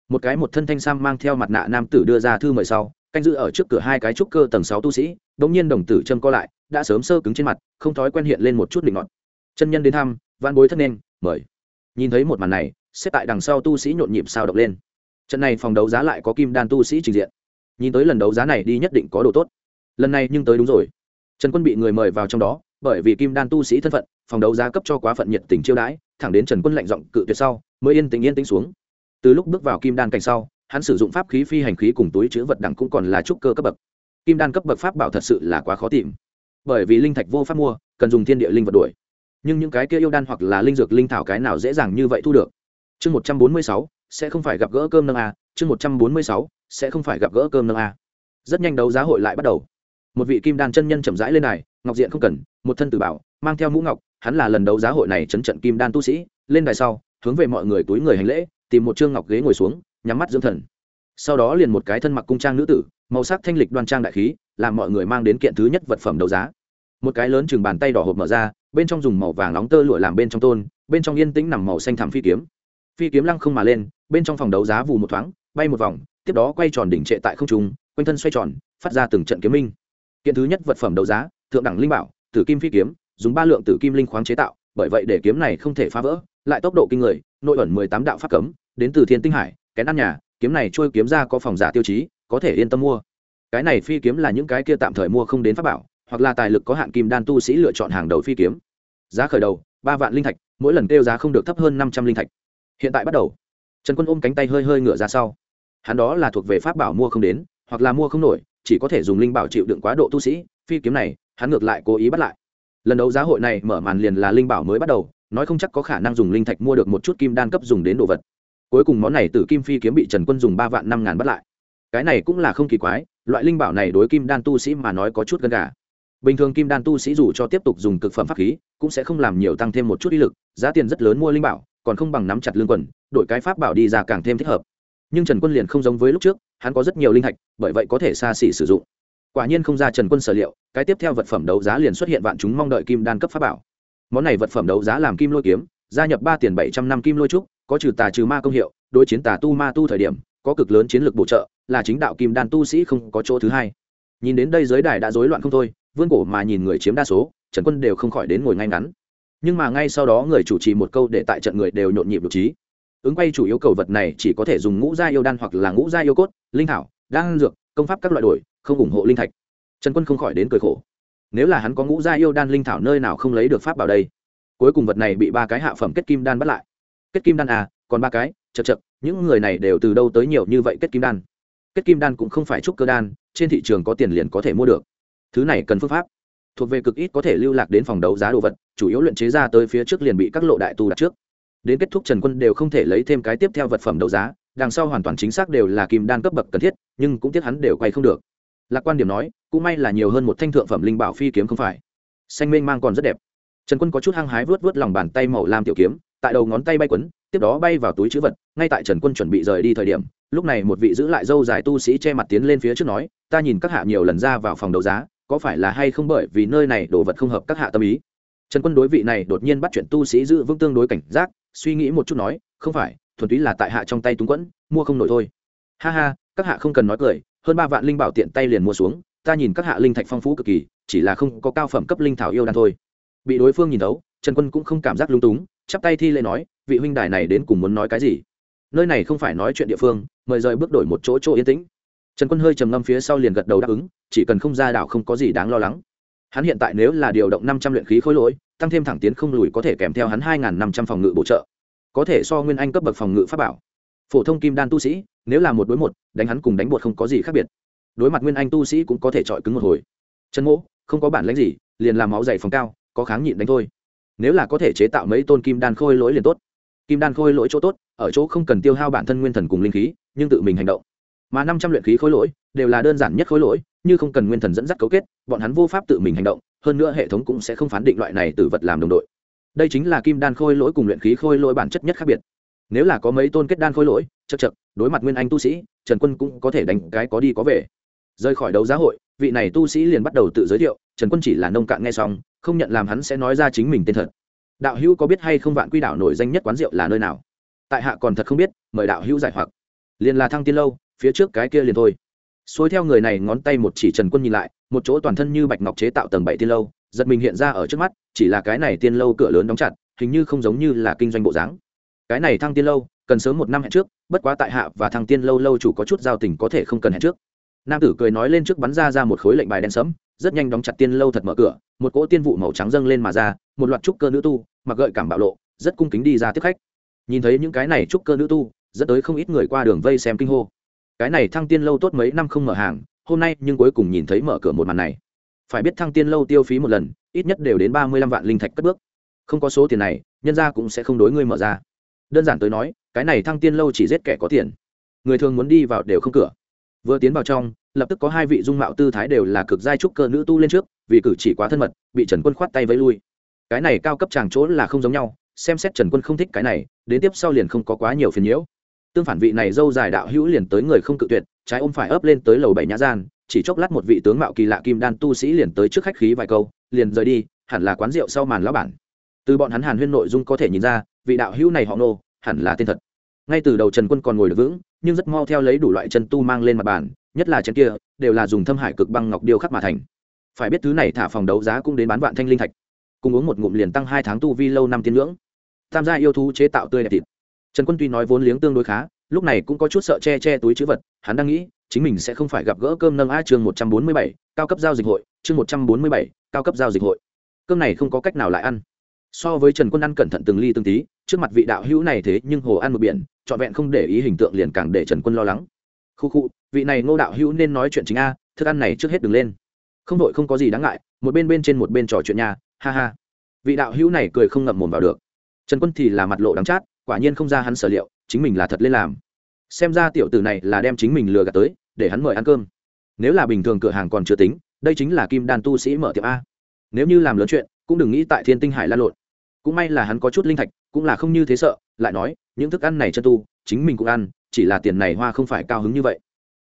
Một cái một thân thanh sam mang theo mặt nạ nam tử đưa ra thư mời sau, canh giữ ở trước cửa hai cái trúc cơ tầng sáu tu sĩ đ ỗ n g nhiên đồng tử châm co lại, đã sớm sơ cứng trên mặt, không thói quen hiện lên một chút định ngọt chân nhân đến thăm van bối thất nên, mời. Nhìn thấy một màn này, xếp tại đằng sau tu sĩ nhộn nhịp sao động lên. Trận này phòng đấu giá lại có kim đan tu sĩ trình diện nhìn tới lần đấu giá này đi nhất định có đồ tốt. Lần này nhưng tới đúng rồi. Trần quân bị người mời vào trong đó, bởi vì kim đan tu sĩ thân phận, phòng đấu giá cấp cho quá phận nhiệt tình chiêu đãi, thẳng đến trần quân lạnh giọng cự tuyệt sau, mới yên tĩnh yên tĩnh xuống. Từ lúc bước vào kim đan cảnh sau, hắn sử dụng pháp khí phi hành khí cùng túi chứa vật đẳng cũng còn là trúc cơ cấp bậc. Kim đan cấp bậc pháp bảo thật sự là quá khó tìm. Bởi vì linh thạch vô pháp mua, cần dùng thiên địa linh vật đuổi. Nhưng những cái kia yêu đan hoặc là linh dược linh thảo cái nào dễ dàng như vậy thu được? Chương một trăm bốn mươi sáu, sẽ không phải gặp gỡ cơm nâng a chương một trăm bốn mươi sáu sẽ không phải gặp gỡ cơm nâng a. Rất nhanh đấu giá hội lại bắt đầu. Một vị kim đan chân nhân chậm rãi lên này ngọc diện không cần, một thân tử bảo, mang theo mũ ngọc, hắn là lần đấu giá hội này chấn trận kim đan tu sĩ, lên đài sau, hướng về mọi người túi người hành lễ, tìm một trương ngọc ghế ngồi xuống, nhắm mắt dưỡng thần. Sau đó liền một cái thân mặc cung trang nữ tử, màu sắc thanh lịch đoan trang đại khí, làm mọi người mang đến kiện thứ nhất vật phẩm đấu giá. Một cái lớn chừng bàn tay đỏ hộp mở ra, bên trong dùng màu vàng nóng tơ lụa làm bên trong tôn, bên trong yên tĩnh nằm màu xanh thảm phi kiếm. Phi kiếm lăng không mà lên, bên trong phòng đấu giá vù một thoáng, bay một vòng tiếp đó quay tròn đỉnh trệ tại không trung, quanh thân xoay tròn, phát ra từng trận kiếm minh. Kiện thứ nhất vật phẩm đấu giá, thượng đẳng linh bảo, tử kim phi kiếm, dùng ba lượng tử kim linh khoáng chế tạo, bởi vậy để kiếm này không thể phá vỡ, lại tốc độ kinh người, nội ẩn mười tám đạo pháp cấm, đến từ thiên tinh hải, kén ăn nhà, kiếm này trôi kiếm ra có phòng giả tiêu chí, có thể yên tâm mua. Cái này phi kiếm là những cái kia tạm thời mua không đến pháp bảo, hoặc là tài lực có hạn kim đan tu sĩ lựa chọn hàng đầu phi kiếm. Giá khởi đầu, ba vạn linh thạch, mỗi lần kêu giá không được thấp hơn năm trăm linh thạch. Hiện tại bắt đầu. Trần quân ôm cánh tay hơi hơi ngửa ra sau hắn đó là thuộc về pháp bảo mua không đến, hoặc là mua không nổi, chỉ có thể dùng linh bảo chịu đựng quá độ tu sĩ, phi kiếm này, hắn ngược lại cố ý bắt lại. Lần đấu giá hội này mở màn liền là linh bảo mới bắt đầu, nói không chắc có khả năng dùng linh thạch mua được một chút kim đan cấp dùng đến đồ vật. Cuối cùng món này từ kim phi kiếm bị trần quân dùng ba vạn năm ngàn bắt lại. Cái này cũng là không kỳ quái, loại linh bảo này đối kim đan tu sĩ mà nói có chút gần gà. Bình thường kim đan tu sĩ dù cho tiếp tục dùng cực phẩm pháp khí, cũng sẽ không làm nhiều tăng thêm một chút ý lực, giá tiền rất lớn mua linh bảo, còn không bằng nắm chặt lương quần, đổi cái pháp bảo đi ra càng thêm thích hợp nhưng trần quân liền không giống với lúc trước, hắn có rất nhiều linh thạch, bởi vậy có thể xa xỉ sử dụng. Quả nhiên không ra trần quân sở liệu, cái tiếp theo vật phẩm đấu giá liền xuất hiện vạn chúng mong đợi kim đan cấp pháp bảo. Món này vật phẩm đấu giá làm kim lôi kiếm, gia nhập ba tiền bảy trăm năm kim lôi trúc, có trừ tà trừ ma công hiệu, đối chiến tà tu ma tu thời điểm, có cực lớn chiến lược bổ trợ, là chính đạo kim đan tu sĩ không có chỗ thứ hai. Nhìn đến đây giới đài đã rối loạn không thôi, vương cổ mà nhìn người chiếm đa số, trần quân đều không khỏi đến ngồi ngay ngắn. Nhưng mà ngay sau đó người chủ trì một câu để tại trận người đều nhộn nhịp được trí ứng quay chủ yếu cầu vật này chỉ có thể dùng ngũ gia yêu đan hoặc là ngũ gia yêu cốt, linh thảo, đan dược, công pháp các loại đổi, không ủng hộ linh thạch. Trần quân không khỏi đến cười khổ. Nếu là hắn có ngũ gia yêu đan linh thảo nơi nào không lấy được pháp vào đây? Cuối cùng vật này bị ba cái hạ phẩm kết kim đan bắt lại. Kết kim đan à còn ba cái chật chật những người này đều từ đâu tới nhiều như vậy kết kim đan? Kết kim đan cũng không phải trúc cơ đan, trên thị trường có tiền liền có thể mua được. Thứ này cần phương pháp. Thuộc về cực ít có thể lưu lạc đến phòng đấu giá đồ vật, chủ yếu luyện chế ra tới phía trước liền bị các lộ đại tu đặt trước đến kết thúc trần quân đều không thể lấy thêm cái tiếp theo vật phẩm đấu giá, đằng sau hoàn toàn chính xác đều là kim đan cấp bậc cần thiết, nhưng cũng tiếc hắn đều quay không được. Lạc quan điểm nói, cũng may là nhiều hơn một thanh thượng phẩm linh bảo phi kiếm không phải. Xanh mênh mang còn rất đẹp. Trần quân có chút hăng hái vớt vớt lòng bàn tay màu lam tiểu kiếm, tại đầu ngón tay bay quấn, tiếp đó bay vào túi chữ vật, ngay tại trần quân chuẩn bị rời đi thời điểm, lúc này một vị giữ lại dâu dài tu sĩ che mặt tiến lên phía trước nói, ta nhìn các hạ nhiều lần ra vào phòng đấu giá, có phải là hay không bởi vì nơi này đồ vật không hợp các hạ tâm ý? Trần quân đối vị này đột nhiên bắt chuyện tu sĩ giữ vững tương đối cảnh giác, suy nghĩ một chút nói, không phải, thuần túy là tại hạ trong tay túng quẫn, mua không nổi thôi. Ha ha, các hạ không cần nói cười, hơn ba vạn linh bảo tiện tay liền mua xuống, ta nhìn các hạ linh thạch phong phú cực kỳ, chỉ là không có cao phẩm cấp linh thảo yêu đan thôi. Bị đối phương nhìn thấu, trần quân cũng không cảm giác lung túng, chắp tay thi lễ nói, vị huynh đài này đến cùng muốn nói cái gì? Nơi này không phải nói chuyện địa phương, mời rời bước đổi một chỗ chỗ yên tĩnh. Trần quân hơi trầm ngâm phía sau liền gật đầu đáp ứng, chỉ cần không ra đảo không có gì đáng lo lắng. Hắn hiện tại nếu là điều động năm trăm luyện khí khối lỗi tăng thêm thẳng tiến không lùi có thể kèm theo hắn hai năm trăm phòng ngự bổ trợ. Có thể so nguyên anh cấp bậc phòng ngự pháp bảo. Phổ thông kim đan tu sĩ, nếu là một đối một, đánh hắn cùng đánh bột không có gì khác biệt. Đối mặt nguyên anh tu sĩ cũng có thể chọi cứng một hồi. Chân mỗ, không có bản lãnh gì, liền làm máu dày phòng cao, có kháng nhịn đánh thôi. Nếu là có thể chế tạo mấy tôn kim đan khôi lỗi liền tốt. Kim đan khôi lỗi chỗ tốt, ở chỗ không cần tiêu hao bản thân nguyên thần cùng linh khí, nhưng tự mình hành động. Mà năm trăm luyện khí khối lỗi, đều là đơn giản nhất khối lỗi, như không cần nguyên thần dẫn dắt cấu kết, bọn hắn vô pháp tự mình hành động hơn nữa hệ thống cũng sẽ không phán định loại này từ vật làm đồng đội. Đây chính là kim đan khôi lỗi cùng luyện khí khôi lỗi bản chất nhất khác biệt. Nếu là có mấy tôn kết đan khôi lỗi chật chật đối mặt nguyên anh tu sĩ, trần quân cũng có thể đánh cái có đi có về. Rời khỏi đấu giá hội, vị này tu sĩ liền bắt đầu tự giới thiệu, trần quân chỉ là nông cạn nghe xong, không nhận làm hắn sẽ nói ra chính mình tên thật. Đạo hữu có biết hay không vạn quy đảo nổi danh nhất quán rượu là nơi nào? Tại hạ còn thật không biết, mời đạo hữu giải hoặc. Liền là thăng tiên lâu, phía trước cái kia liền thôi xuôi theo người này ngón tay một chỉ trần quân nhìn lại, một chỗ toàn thân như bạch ngọc chế tạo tầng bảy tiên lâu, giật mình hiện ra ở trước mắt, chỉ là cái này tiên lâu cửa lớn đóng chặt, hình như không giống như là kinh doanh bộ dáng. Cái này thăng tiên lâu, cần sớm một năm hẹn trước, bất quá tại hạ và thăng tiên lâu lâu chủ có chút giao tình có thể không cần hẹn trước. Nam tử cười nói lên trước bắn ra ra một khối lệnh bài đen sẫm, rất nhanh đóng chặt tiên lâu thật mở cửa, một cỗ tiên vụ màu trắng dâng lên mà ra, một loạt trúc cơ nữ tu, mặc gợi cảm bạo lộ, rất cung kính đi ra tiếp khách. Nhìn thấy những cái này trúc cơ nữ tu, dẫn tới không ít người qua đường vây xem kinh hô cái này thăng tiên lâu tốt mấy năm không mở hàng, hôm nay nhưng cuối cùng nhìn thấy mở cửa một màn này. Phải biết thăng tiên lâu tiêu phí một lần, ít nhất đều đến ba mươi lăm vạn linh thạch cất bước. Không có số tiền này, nhân ra cũng sẽ không đối ngươi mở ra. Đơn giản tới nói, cái này thăng tiên lâu chỉ giết kẻ có tiền. Người thường muốn đi vào đều không cửa. Vừa tiến vào trong, lập tức có hai vị dung mạo tư thái đều là cực giai trúc cơ nữ tu lên trước, vì cử chỉ quá thân mật, bị trần quân khoát tay vẫy lui. Cái này cao cấp tràng chỗ là không giống nhau, xem xét trần quân không thích cái này, đến tiếp sau liền không có quá nhiều phiền nhiễu tương phản vị này dâu dài đạo hữu liền tới người không cự tuyệt, trái ôm phải ấp lên tới lầu bảy nhã gian, chỉ chốc lát một vị tướng mạo kỳ lạ kim đan tu sĩ liền tới trước khách khí vài câu, liền rời đi, hẳn là quán rượu sau màn lão bản. Từ bọn hắn hàn huyên nội dung có thể nhìn ra, vị đạo hữu này họ nô hẳn là tên thật. Ngay từ đầu trần quân còn ngồi được vững, nhưng rất mau theo lấy đủ loại chân tu mang lên mặt bàn, nhất là chân kia, đều là dùng thâm hải cực băng ngọc điêu khắc mà thành. Phải biết thứ này thả phòng đấu giá cũng đến bán vạn thanh linh thạch. Cùng uống một ngụm liền tăng hai tháng tu vi lâu năm tiên ngưỡng. Tham gia yêu thú chế tạo tươi đẹp thịt trần quân tuy nói vốn liếng tương đối khá, lúc này cũng có chút sợ che che túi chữ vật, hắn đang nghĩ, chính mình sẽ không phải gặp gỡ cơm nâng a chương một trăm bốn mươi bảy, cao cấp giao dịch hội, chương một trăm bốn mươi bảy, cao cấp giao dịch hội. Cơm này không có cách nào lại ăn. So với trần quân ăn cẩn thận từng ly từng tí, trước mặt vị đạo hữu này thế nhưng hồ ăn một biển, trọn vẹn không để ý hình tượng liền càng để trần quân lo lắng. Khu khu, vị này ngô đạo hữu nên nói chuyện chính a, thức ăn này trước hết đừng lên. Không đội không có gì đáng ngại, một bên bên trên một bên trò chuyện nhà ha ha. Vị đạo hữu này cười không ngậm mồm vào được. Trần quân thì là mặt lộ đắng chát quả nhiên không ra hắn sở liệu, chính mình là thật lên làm. Xem ra tiểu tử này là đem chính mình lừa gạt tới, để hắn mời ăn cơm. Nếu là bình thường cửa hàng còn chưa tính, đây chính là kim đan tu sĩ mở tiệm a. Nếu như làm lớn chuyện, cũng đừng nghĩ tại thiên tinh hải lan lộn. Cũng may là hắn có chút linh thạch, cũng là không như thế sợ, lại nói, những thức ăn này chân tu, chính mình cũng ăn, chỉ là tiền này hoa không phải cao hứng như vậy.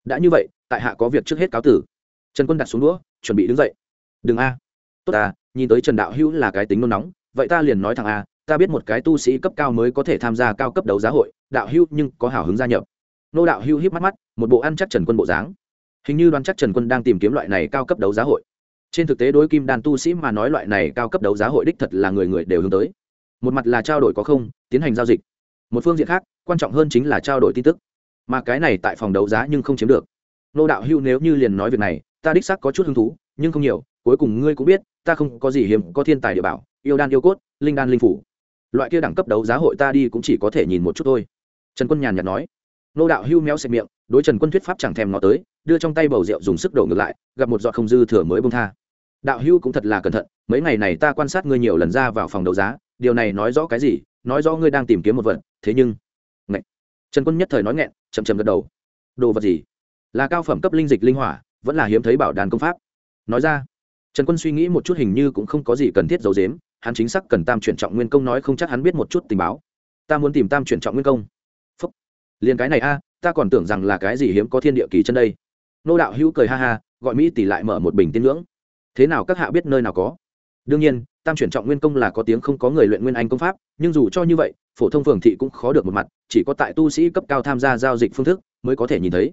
Đã như vậy, tại hạ có việc trước hết cáo tử. Trần quân đặt xuống đũa, chuẩn bị đứng dậy. Đừng a. Tốt à nhìn tới trần đạo hữu là cái tính nôn nóng, vậy ta liền nói thằng a ta biết một cái tu sĩ cấp cao mới có thể tham gia cao cấp đấu giá hội, đạo hưu nhưng có hào hứng gia nhập. Nô đạo hưu híp mắt mắt, một bộ ăn chắc trần quân bộ dáng. Hình như đoán chắc trần quân đang tìm kiếm loại này cao cấp đấu giá hội. Trên thực tế đối kim đan tu sĩ mà nói loại này cao cấp đấu giá hội đích thật là người người đều hướng tới. Một mặt là trao đổi có không, tiến hành giao dịch. Một phương diện khác, quan trọng hơn chính là trao đổi tin tức. Mà cái này tại phòng đấu giá nhưng không chiếm được. Nô đạo hưu nếu như liền nói việc này, ta đích xác có chút hứng thú, nhưng không nhiều, cuối cùng ngươi cũng biết, ta không có gì hiếm có thiên tài địa bảo, yêu đan yêu cốt, linh đan linh phủ loại kia đẳng cấp đấu giá hội ta đi cũng chỉ có thể nhìn một chút thôi. Trần quân nhàn nhạt nói. Nô đạo hưu méo xẹt miệng, đối trần quân thuyết pháp chẳng thèm ngó tới, đưa trong tay bầu rượu dùng sức đổ ngược lại, gặp một giọt không dư thừa mới bông tha. Đạo hưu cũng thật là cẩn thận, mấy ngày này ta quan sát ngươi nhiều lần ra vào phòng đấu giá, điều này nói rõ cái gì? Nói rõ ngươi đang tìm kiếm một vật, thế nhưng Ngậy. trần quân nhất thời nói nghẹn chầm chầm gật đầu. Đồ vật gì? Là cao phẩm cấp linh dịch linh hỏa, vẫn là hiếm thấy bảo đàn công pháp. Nói ra, trần quân suy nghĩ một chút hình như cũng không có gì cần thiết giấu dếm hắn chính xác cần tam chuyển trọng nguyên công nói không chắc hắn biết một chút tình báo. Ta muốn tìm tam chuyển trọng nguyên công. Phúc. Liền cái này a, ta còn tưởng rằng là cái gì hiếm có thiên địa kỳ chân đây. Nô đạo hữu cười ha ha, gọi mỹ tỷ lại mở một bình tiên ngưỡng. Thế nào các hạ biết nơi nào có? Đương nhiên, tam chuyển trọng nguyên công là có tiếng không có người luyện nguyên anh công pháp, nhưng dù cho như vậy, phổ thông phường thị cũng khó được một mặt, chỉ có tại tu sĩ cấp cao tham gia giao dịch phương thức mới có thể nhìn thấy.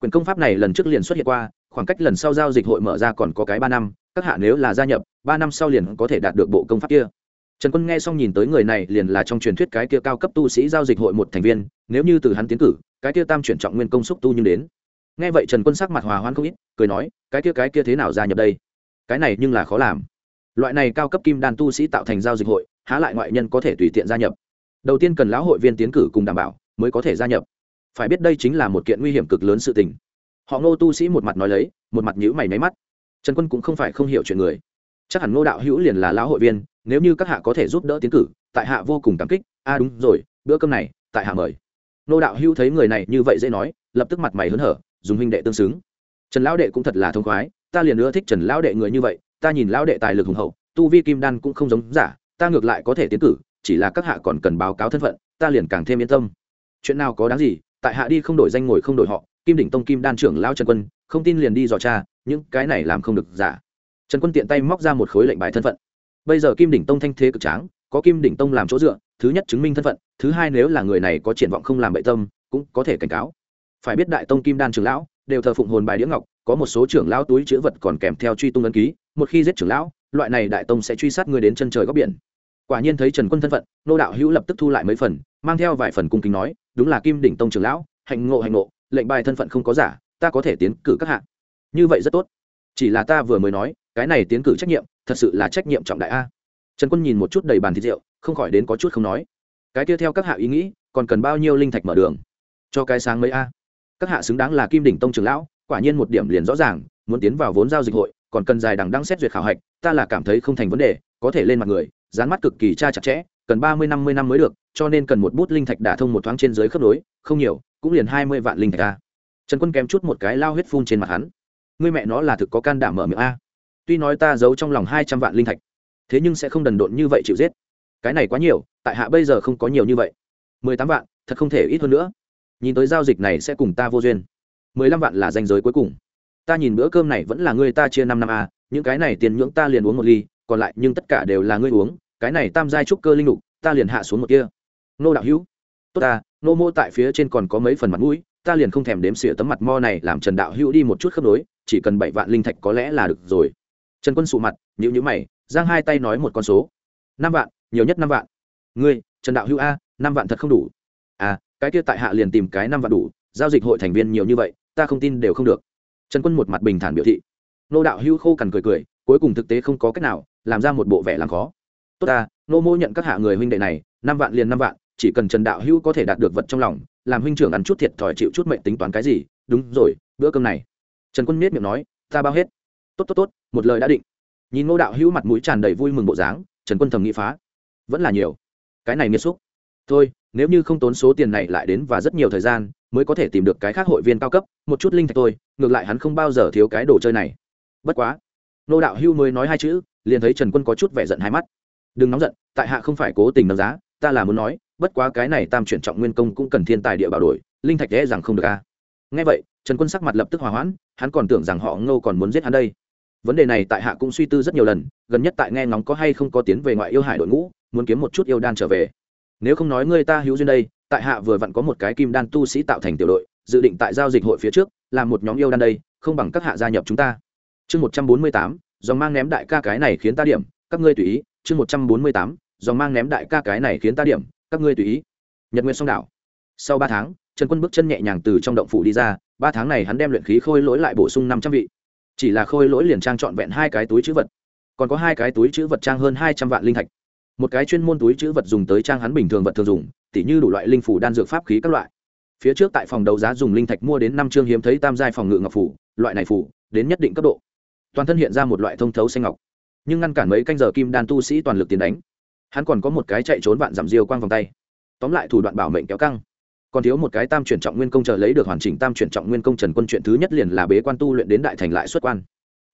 Quyền công pháp này lần trước liền xuất hiện qua, khoảng cách lần sau giao dịch hội mở ra còn có cái ba năm, các hạ nếu là gia nhập ba năm sau liền có thể đạt được bộ công pháp kia. Trần quân nghe xong nhìn tới người này liền là trong truyền thuyết cái kia cao cấp tu sĩ giao dịch hội một thành viên, nếu như từ hắn tiến cử, cái kia tam chuyển trọng nguyên công xúc tu nhưng đến. Nghe vậy trần quân sắc mặt hòa hoan không ít, cười nói, cái kia cái kia thế nào gia nhập đây? Cái này nhưng là khó làm. Loại này cao cấp kim đan tu sĩ tạo thành giao dịch hội, há lại ngoại nhân có thể tùy tiện gia nhập. Đầu tiên cần lão hội viên tiến cử cùng đảm bảo, mới có thể gia nhập. Phải biết đây chính là một kiện nguy hiểm cực lớn sự tình. Họ ngô tu sĩ một mặt nói lấy, một mặt nhữ mày máy mắt. Trần quân cũng không phải không hiểu chuyện người chắc hẳn ngô đạo hữu liền là lão hội viên, nếu như các hạ có thể giúp đỡ tiến cử, tại hạ vô cùng cảm kích. A à đúng rồi, bữa cơm này, tại hạ mời. Ngô đạo hữu thấy người này như vậy dễ nói, lập tức mặt mày hớn hở, dùng huynh đệ tương xứng. Trần lão đệ cũng thật là thông khoái, ta liền ưa thích trần lão đệ người như vậy, ta nhìn lão đệ tài lực hùng hậu, tu vi kim đan cũng không giống giả, ta ngược lại có thể tiến cử, chỉ là các hạ còn cần báo cáo thân phận, ta liền càng thêm yên tâm. Chuyện nào có đáng gì, tại hạ đi không đổi danh ngồi không đổi họ, kim đỉnh tông kim đan trưởng lão trần quân, không tin liền đi dò cha những cái này làm không được giả trần quân tiện tay móc ra một khối lệnh bài thân phận. Bây giờ kim đỉnh tông thanh thế cực tráng, có kim đỉnh tông làm chỗ dựa, thứ nhất chứng minh thân phận, thứ hai nếu là người này có triển vọng không làm bậy tâm, cũng có thể cảnh cáo. Phải biết đại tông kim đan trưởng lão đều thờ phụng hồn bài đĩa ngọc, có một số trưởng lão túi chữ vật còn kèm theo truy tung ấn ký, một khi giết trưởng lão, loại này đại tông sẽ truy sát người đến chân trời góc biển. Quả nhiên thấy trần quân thân phận, nô đạo hữu lập tức thu lại mấy phần, mang theo vài phần cung kính nói, đúng là kim đỉnh tông trưởng lão, hạnh ngộ hạnh ngộ, lệnh bài thân phận không có giả, ta có thể tiến cử các hạng như vậy rất tốt. Chỉ là ta vừa mới nói cái này tiến cử trách nhiệm, thật sự là trách nhiệm trọng đại a. Trần quân nhìn một chút đầy bàn thịt rượu, không khỏi đến có chút không nói. Cái kia theo các hạ ý nghĩ, còn cần bao nhiêu linh thạch mở đường? Cho cái sáng mấy a. Các hạ xứng đáng là kim đỉnh tông trưởng lão, quả nhiên một điểm liền rõ ràng, muốn tiến vào vốn giao dịch hội, còn cần dài đằng đăng xét duyệt khảo hạch, ta là cảm thấy không thành vấn đề, có thể lên mặt người, dán mắt cực kỳ tra chặt chẽ, cần ba mươi năm mươi năm mới được, cho nên cần một bút linh thạch đả thông một thoáng trên dưới khớp nối, không nhiều, cũng liền hai mươi vạn linh thạch a. Trần quân kém chút một cái lao huyết phun trên mặt hắn. Ngươi mẹ nó là thực có can đảm mở miệng a tuy nói ta giấu trong lòng hai trăm vạn linh thạch, thế nhưng sẽ không đần độn như vậy chịu giết. Cái này quá nhiều, tại hạ bây giờ không có nhiều như vậy. Mười tám vạn, thật không thể ít hơn nữa. Nhìn tới giao dịch này sẽ cùng ta vô duyên. Mười lăm vạn là danh giới cuối cùng. Ta nhìn bữa cơm này vẫn là ngươi ta chia năm năm a những cái này tiền nhưỡng ta liền uống một ly, còn lại nhưng tất cả đều là ngươi uống, cái này tam giai trúc cơ linh lục, ta liền hạ xuống một kia. Nô đạo hữu. Tốt ta, nô mô tại phía trên còn có mấy phần mặt mũi, ta liền không thèm đếm xỉa tấm mặt mo này, làm trần đạo hữu đi một chút khớp nối, chỉ cần bảy vạn linh thạch có lẽ là được rồi trần quân sụ mặt nhữ nhữ mày, giang hai tay nói một con số. Năm vạn, nhiều nhất năm vạn. Ngươi, trần đạo hữu a, năm vạn thật không đủ. À cái kia tại hạ liền tìm cái năm vạn đủ, giao dịch hội thành viên nhiều như vậy, ta không tin đều không được. Trần quân một mặt bình thản biểu thị. Nô đạo hữu khô cằn cười cười, cuối cùng thực tế không có cách nào, làm ra một bộ vẻ làm khó. Tốt ta, nô mô nhận các hạ người huynh đệ này, năm vạn liền năm vạn, chỉ cần trần đạo hữu có thể đạt được vật trong lòng, làm huynh trưởng ăn chút thiệt thòi chịu chút mệnh tính toán cái gì, đúng rồi, bữa cơm này. Trần quân miết miệng nói, ta bao hết tốt tốt tốt, một lời đã định. Nhìn ngô đạo hữu mặt mũi tràn đầy vui mừng bộ dáng, trần quân thầm nghĩ phá. Vẫn là nhiều. Cái này nghiêm xúc thôi, nếu như không tốn số tiền này lại đến và rất nhiều thời gian, mới có thể tìm được cái khác hội viên cao cấp, một chút linh thạch tôi ngược lại hắn không bao giờ thiếu cái đồ chơi này. Bất quá nô đạo hưu mới nói hai chữ, liền thấy trần quân có chút vẻ giận hai mắt. Đừng nóng giận, tại hạ không phải cố tình nâng giá, ta là muốn nói, bất quá cái này tam chuyển trọng nguyên công cũng cần thiên tài địa bảo đổi, linh thạch dễ rằng không được a. À. nghe vậy, trần quân sắc mặt lập tức hòa hoãn, hắn còn tưởng rằng họ ngô còn muốn giết hắn đây vấn đề này tại hạ cũng suy tư rất nhiều lần, gần nhất tại nghe ngóng có hay không có tiến về ngoại yêu hải đội ngũ, muốn kiếm một chút yêu đan trở về. Nếu không nói người ta hữu duyên đây, tại hạ vừa vặn có một cái kim đan tu sĩ tạo thành tiểu đội, dự định tại giao dịch hội phía trước, làm một nhóm yêu đan đây, không bằng các hạ gia nhập chúng ta. Chương một trăm bốn mươi tám dòng mang ném đại ca cái này khiến ta điểm, các ngươi tùy ý. Chương một trăm bốn mươi tám dòng mang ném đại ca cái này khiến ta điểm, các ngươi tùy ý. Nhật nguyện song đảo. Sau ba tháng, trần quân bước chân nhẹ nhàng từ trong động phủ đi ra, ba tháng này hắn đem luyện khí khôi lỗi lại bổ sung năm trăm vị chỉ là khôi lỗi liền trang trọn vẹn hai cái túi chữ vật. Còn có hai cái túi chữ vật trang hơn hai trăm vạn linh thạch. Một cái chuyên môn túi chữ vật dùng tới trang hắn bình thường vật thường dùng, tỉ như đủ loại linh phủ đan dược pháp khí các loại. Phía trước tại phòng đấu giá dùng linh thạch mua đến năm chương hiếm thấy tam giai phòng ngự ngọc phủ, loại này phủ, đến nhất định cấp độ. Toàn thân hiện ra một loại thông thấu xanh ngọc. Nhưng ngăn cản mấy canh giờ kim đan tu sĩ toàn lực tiến đánh. Hắn còn có một cái chạy trốn vạn giảm diêu quang vòng tay. Tóm lại thủ đoạn bảo mệnh kéo căng còn thiếu một cái tam chuyển trọng nguyên công chờ lấy được hoàn chỉnh tam chuyển trọng nguyên công trần quân chuyện thứ nhất liền là bế quan tu luyện đến đại thành lại xuất quan.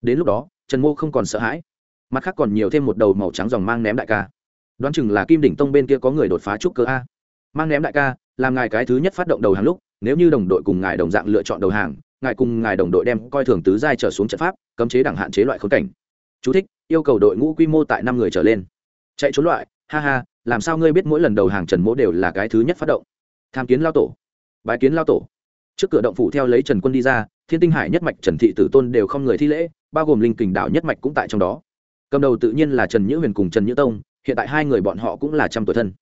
Đến lúc đó trần mô không còn sợ hãi. Mặt khác còn nhiều thêm một đầu màu trắng dòng mang ném đại ca. Đoán chừng là kim đỉnh tông bên kia có người đột phá trúc cơ a. Mang ném đại ca làm ngài cái thứ nhất phát động đầu hàng lúc nếu như đồng đội cùng ngài đồng dạng lựa chọn đầu hàng ngài cùng ngài đồng đội đem coi thường tứ giai trở xuống trận pháp cấm chế đẳng hạn chế loại khống cảnh. Chú thích, yêu cầu đội ngũ quy mô tại năm người trở lên. Chạy trốn loại ha ha làm sao ngươi biết mỗi lần đầu hàng trần mỗ đều là cái thứ nhất phát động? Tham kiến lao tổ. Bái kiến lao tổ. Trước cửa động phủ theo lấy trần quân đi ra, thiên tinh hải nhất mạch trần thị tử tôn đều không người thi lễ, bao gồm linh kình đạo nhất mạch cũng tại trong đó. Cầm đầu tự nhiên là trần nhữ huyền cùng trần nhữ tông, hiện tại hai người bọn họ cũng là trăm tuổi thân.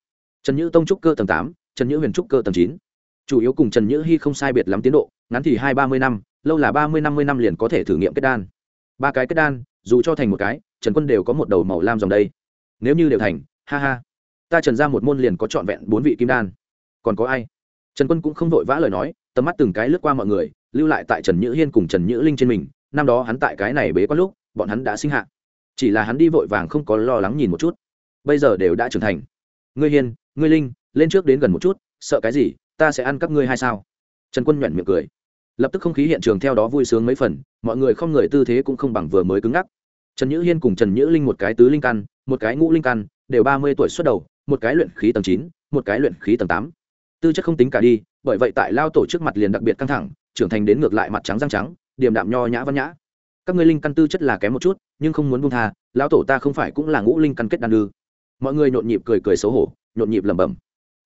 Trần nhữ tông trúc cơ tầng tám, trần nhữ huyền trúc cơ tầng chín. Chủ yếu cùng trần nhữ hy không sai biệt lắm tiến độ, ngắn thì hai ba mươi năm, lâu là ba mươi năm mươi năm liền có thể thử nghiệm kết đan. Ba cái kết đan, dù cho thành một cái, trần quân đều có một đầu màu lam dòng đây. Nếu như đều thành, ha ha. Ta trần ra một môn liền có trọn vẹn bốn vị kim đan còn có ai? Trần quân cũng không vội vã lời nói, tầm mắt từng cái lướt qua mọi người, lưu lại tại trần nhữ hiên cùng trần nhữ linh trên mình, năm đó hắn tại cái này bế quan lúc, bọn hắn đã sinh hạ. Chỉ là hắn đi vội vàng không có lo lắng nhìn một chút. Bây giờ đều đã trưởng thành. Ngươi hiên, ngươi linh, lên trước đến gần một chút, sợ cái gì, ta sẽ ăn các ngươi hay sao? Trần quân nhoẻn miệng cười. Lập tức không khí hiện trường theo đó vui sướng mấy phần, mọi người không người tư thế cũng không bằng vừa mới cứng ngắc. Trần nhữ hiên cùng trần nhữ linh một cái tứ linh căn, một cái ngũ linh căn, đều ba mươi tuổi xuất đầu, một cái luyện khí tầng chín, một cái luyện khí tầng tám tư chất không tính cả đi, bởi vậy tại lao tổ trước mặt liền đặc biệt căng thẳng, trưởng thành đến ngược lại mặt trắng răng trắng, điềm đạm nho nhã văn nhã. Các ngươi linh căn tư chất là kém một chút, nhưng không muốn buông tha lão tổ ta không phải cũng là ngũ linh căn kết đan ư? Mọi người nhộn nhịp cười cười xấu hổ, nhộn nhịp lẩm bẩm.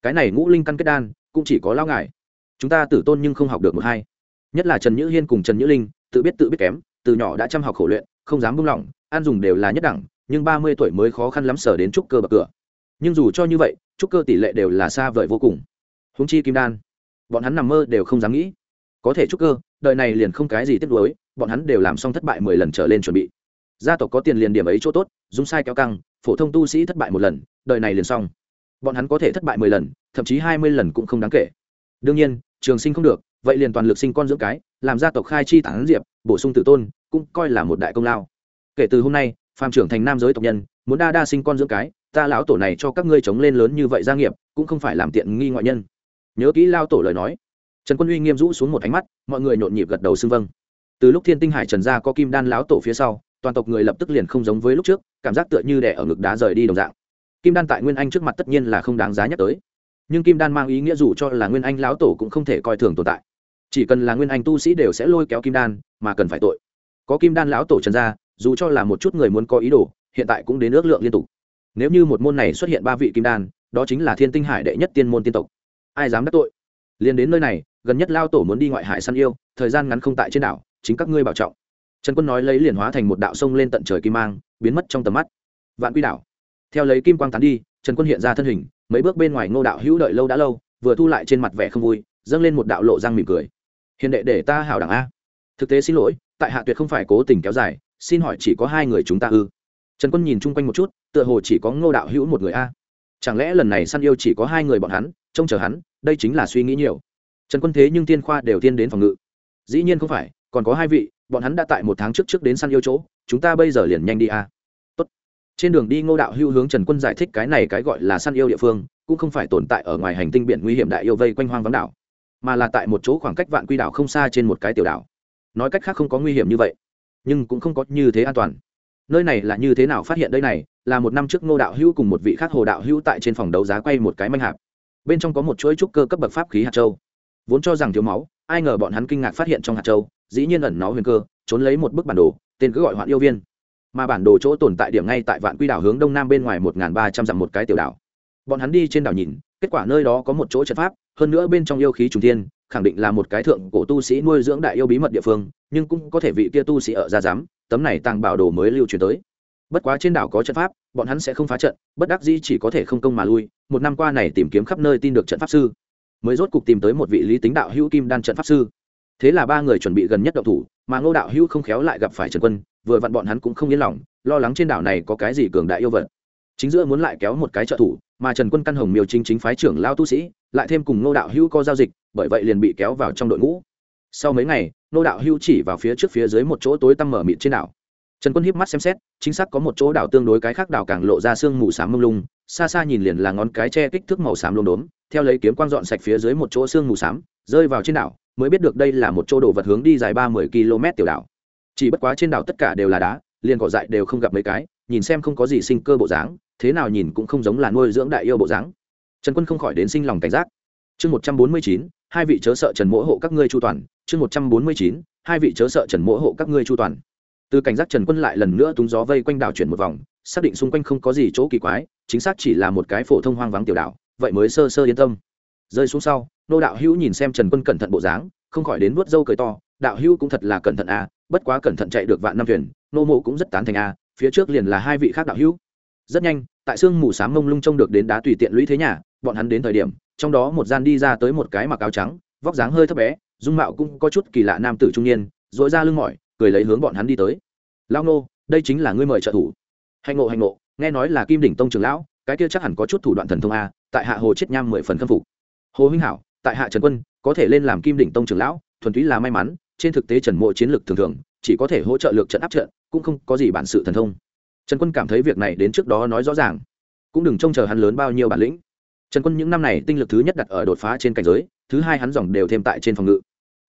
Cái này ngũ linh căn kết đan, cũng chỉ có lao ngài. Chúng ta tử tôn nhưng không học được một hai. Nhất là trần nhữ hiên cùng trần nhữ linh, tự biết tự biết kém, từ nhỏ đã chăm học khổ luyện, không dám buông lỏng, an dùng đều là nhất đẳng, nhưng ba mươi tuổi mới khó khăn lắm sở đến trúc cơ bậc cửa. Nhưng dù cho như vậy, trúc cơ tỷ lệ đều là xa vời vô cùng húng chi kim đan. Bọn hắn nằm mơ đều không dám nghĩ. Có thể trúc cơ, đời này liền không cái gì tiếp nối bọn hắn đều làm xong thất bại mười lần trở lên chuẩn bị. Gia tộc có tiền liền điểm ấy chỗ tốt dùng sai kéo căng, phổ thông tu sĩ thất bại một lần, đời này liền xong. Bọn hắn có thể thất bại mười lần, thậm chí hai mươi lần cũng không đáng kể. Đương nhiên, trường sinh không được, vậy liền toàn lực sinh con dưỡng cái, làm gia tộc khai chi tản diệp, bổ sung tự tôn, cũng coi là một đại công lao. Kể từ hôm nay, phàm trưởng thành nam giới tộc nhân, muốn đa đa sinh con dưỡng cái, ta lão tổ này cho các ngươi chống lên lớn như vậy gia nghiệp, cũng không phải làm tiện nghi ngoại nhân nhớ kỹ lao tổ lời nói. Trần quân uy nghiêm rũ xuống một ánh mắt, mọi người nhộn nhịp gật đầu xưng vâng. Từ lúc thiên tinh hải trần gia có kim đan lão tổ phía sau, toàn tộc người lập tức liền không giống với lúc trước, cảm giác tựa như đẻ ở ngực đá rời đi đồng dạng. Kim đan tại nguyên anh trước mặt tất nhiên là không đáng giá nhắc tới. Nhưng kim đan mang ý nghĩa dù cho là nguyên anh lão tổ cũng không thể coi thường tồn tại. Chỉ cần là nguyên anh tu sĩ đều sẽ lôi kéo kim đan, mà cần phải tội. Có kim đan lão tổ trần gia, dù cho là một chút người muốn có ý đồ, hiện tại cũng đến ước lượng liên tục. Nếu như một môn này xuất hiện ba vị kim đan, đó chính là thiên tinh hải đệ nhất tiên môn tiên tộc ai dám đắc tội? Liền đến nơi này, gần nhất lao tổ muốn đi ngoại hải săn yêu, thời gian ngắn không tại trên đảo, chính các ngươi bảo trọng. Trần quân nói lấy liền hóa thành một đạo sông lên tận trời kim mang, biến mất trong tầm mắt. Vạn quy đảo. Theo lấy kim quang tán đi, trần quân hiện ra thân hình, mấy bước bên ngoài ngô đạo hữu đợi lâu đã lâu, vừa thu lại trên mặt vẻ không vui, dâng lên một đạo lộ răng mỉm cười. Hiền đệ để ta hảo đẳng a. Thực tế xin lỗi, tại hạ tuyệt không phải cố tình kéo dài, xin hỏi chỉ có hai người chúng ta ư? Trần quân nhìn chung quanh một chút, tựa hồ chỉ có ngô đạo hữu một người a. Chẳng lẽ lần này săn yêu chỉ có hai người bọn hắn, trông chờ hắn đây chính là suy nghĩ nhiều. Trần quân thế nhưng tiên khoa đều tiên đến phòng ngự. Dĩ nhiên không phải, còn có hai vị, bọn hắn đã tại một tháng trước trước đến săn yêu chỗ, chúng ta bây giờ liền nhanh đi a. Tốt. trên đường đi ngô đạo hưu hướng trần quân giải thích cái này cái gọi là săn yêu địa phương, cũng không phải tồn tại ở ngoài hành tinh biển nguy hiểm đại yêu vây quanh hoang vắng đảo, mà là tại một chỗ khoảng cách vạn quy đảo không xa trên một cái tiểu đảo. Nói cách khác không có nguy hiểm như vậy, nhưng cũng không có như thế an toàn. Nơi này là như thế nào phát hiện đây này, là một năm trước ngô đạo Hưu cùng một vị khác hồ đạo Hưu tại trên phòng đấu giá quay một cái manh hạp bên trong có một chuỗi trúc cơ cấp bậc pháp khí hạt châu. Vốn cho rằng thiếu máu, ai ngờ bọn hắn kinh ngạc phát hiện trong hạt châu, dĩ nhiên ẩn nó huyền cơ, trốn lấy một bức bản đồ, tên cứ gọi hoạn yêu viên. Mà bản đồ chỗ tồn tại điểm ngay tại vạn quy đảo hướng đông nam bên ngoài một ba trăm dặm một cái tiểu đảo. Bọn hắn đi trên đảo nhìn, kết quả nơi đó có một chỗ trận pháp, hơn nữa bên trong yêu khí trùng thiên, khẳng định là một cái thượng cổ tu sĩ nuôi dưỡng đại yêu bí mật địa phương, nhưng cũng có thể vị kia tu sĩ ở ra giám tấm này tăng bảo đồ mới lưu truyền tới bất quá trên đảo có trận pháp, bọn hắn sẽ không phá trận, bất đắc dĩ chỉ có thể không công mà lui, một năm qua này tìm kiếm khắp nơi tin được trận pháp sư. Mới rốt cục tìm tới một vị lý tính đạo hữu kim đan trận pháp sư. Thế là ba người chuẩn bị gần nhất động thủ, mà ngô đạo hữu không khéo lại gặp phải trần quân, vừa vặn bọn hắn cũng không yên lòng, lo lắng trên đảo này có cái gì cường đại yêu vật. Chính giữa muốn lại kéo một cái trợ thủ, mà trần quân căn hồng miêu chính chính phái trưởng lao tu sĩ, lại thêm cùng ngô đạo hữu có giao dịch, bởi vậy liền bị kéo vào trong đội ngũ. Sau mấy ngày, ngô đạo hữu chỉ vào phía trước phía dưới một chỗ tối tăm mở mịt trên đảo trần quân híp mắt xem xét, chính xác có một chỗ đảo tương đối cái khác đảo càng lộ ra sương mù s á m mông lung, xa xa nhìn liền là ngón cái che kích thước màu xám lốm đốm, theo lấy kiếm quang dọn sạch phía dưới một chỗ sương mù xám, rơi vào trên đảo, mới biết được đây là một chỗ đồ vật hướng đi dài ba mươi km tiểu đảo. Chỉ bất quá trên đảo tất cả đều là đá, liền cỏ dại đều không gặp mấy cái, nhìn xem không có gì sinh cơ bộ dáng, thế nào nhìn cũng không giống là nuôi dưỡng đại yêu bộ dáng. Trần quân không khỏi đến sinh lòng cảnh giác. Chương một trăm bốn mươi chín, hai vị chớ sợ trần mỗi hộ các ngươi chu toàn, chương một trăm bốn mươi chín, hai vị chớ sợ trần mỗi hộ các ngươi chu toàn từ cảnh giác trần quân lại lần nữa túng gió vây quanh đảo chuyển một vòng, xác định xung quanh không có gì chỗ kỳ quái, chính xác chỉ là một cái phổ thông hoang vắng tiểu đảo, vậy mới sơ sơ yên tâm. Rơi xuống sau, nô đạo hữu nhìn xem trần quân cẩn thận bộ dáng, không khỏi đến vuốt râu cười to, đạo hữu cũng thật là cẩn thận à bất quá cẩn thận chạy được vạn năm thuyền, nô mộ cũng rất tán thành à phía trước liền là hai vị khác đạo hữu. Rất nhanh, tại sương mù sám mông lung trông được đến đá tùy tiện lũy thế nhà, bọn hắn đến thời điểm, trong đó một gian đi ra tới một cái mặc áo trắng, vóc dáng hơi thấp bé, dung mạo cũng có chút kỳ lạ nam tử trung niên dội ra lưng mỏi cười lấy hướng bọn hắn đi tới. Lao nô, đây chính là ngươi mời trợ thủ. Hạnh ngộ hạnh ngộ, nghe nói là kim đỉnh tông trường lão, cái kia chắc hẳn có chút thủ đoạn thần thông a, tại hạ hồ chết nham mười phần khâm phục. Hồ huynh hảo, tại hạ trần quân, có thể lên làm kim đỉnh tông trường lão, thuần túy là may mắn, trên thực tế trần mộ chiến lược thường thường, chỉ có thể hỗ trợ lược trận áp trận, cũng không có gì bản sự thần thông. Trần quân cảm thấy việc này đến trước đó nói rõ ràng. Cũng đừng trông chờ hắn lớn bao nhiêu bản lĩnh. Trần quân những năm này tinh lực thứ nhất đặt ở đột phá trên cảnh giới, thứ hai hắn dòng đều thêm tại trên phòng ngự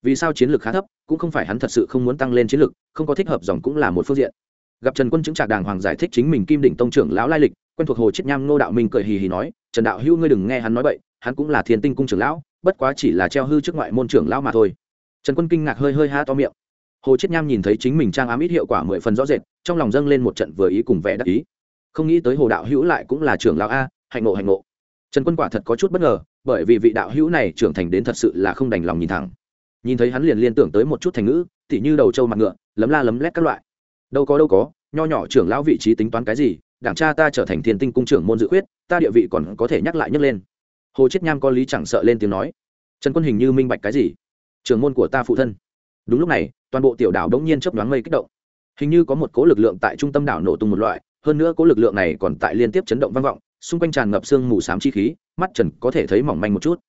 vì sao chiến lược khá thấp, cũng không phải hắn thật sự không muốn tăng lên chiến lược, không có thích hợp dòng cũng là một phương diện. Gặp trần quân chứng trạc đàng hoàng giải thích chính mình kim đỉnh tông trưởng lão lai lịch, quen thuộc hồ chiết nham ngô đạo minh cười hì hì nói, trần đạo hữu ngươi đừng nghe hắn nói bậy, hắn cũng là thiên tinh cung trưởng lão, bất quá chỉ là treo hư trước ngoại môn trưởng lão mà thôi. Trần quân kinh ngạc hơi hơi ha to miệng. Hồ chiết nham nhìn thấy chính mình trang ám ít hiệu quả mười phần rõ rệt, trong lòng dâng lên một trận vừa ý cùng vẻ đắc ý. Không nghĩ tới hồ đạo hữu lại cũng là trưởng lão a, hạnh ngộ hạnh ngộ. Trần quân quả thật có chút bất ngờ, bởi vì vị đạo hữu này trưởng thành đến thật sự là không đành lòng nhìn thẳng nhìn thấy hắn liền liên tưởng tới một chút thành ngữ, tỉ như đầu trâu mặt ngựa, lấm la lấm lét các loại. Đâu có đâu có, nho nhỏ trưởng lão vị trí tính toán cái gì, đảng cha ta trở thành thiên tinh cung trưởng môn dự khuyết, ta địa vị còn có thể nhắc lại nhắc lên. Hồ chết nham có lý chẳng sợ lên tiếng nói. Trần quân hình như minh bạch cái gì? Trưởng môn của ta phụ thân. Đúng lúc này, toàn bộ tiểu đảo đống nhiên chớp nhoáng mây kích động. Hình như có một cố lực lượng tại trung tâm đảo nổ tung một loại, hơn nữa cố lực lượng này còn tại liên tiếp chấn động vang vọng, xung quanh tràn ngập sương mù xám chi khí, mắt trần có thể thấy mỏng manh một chút.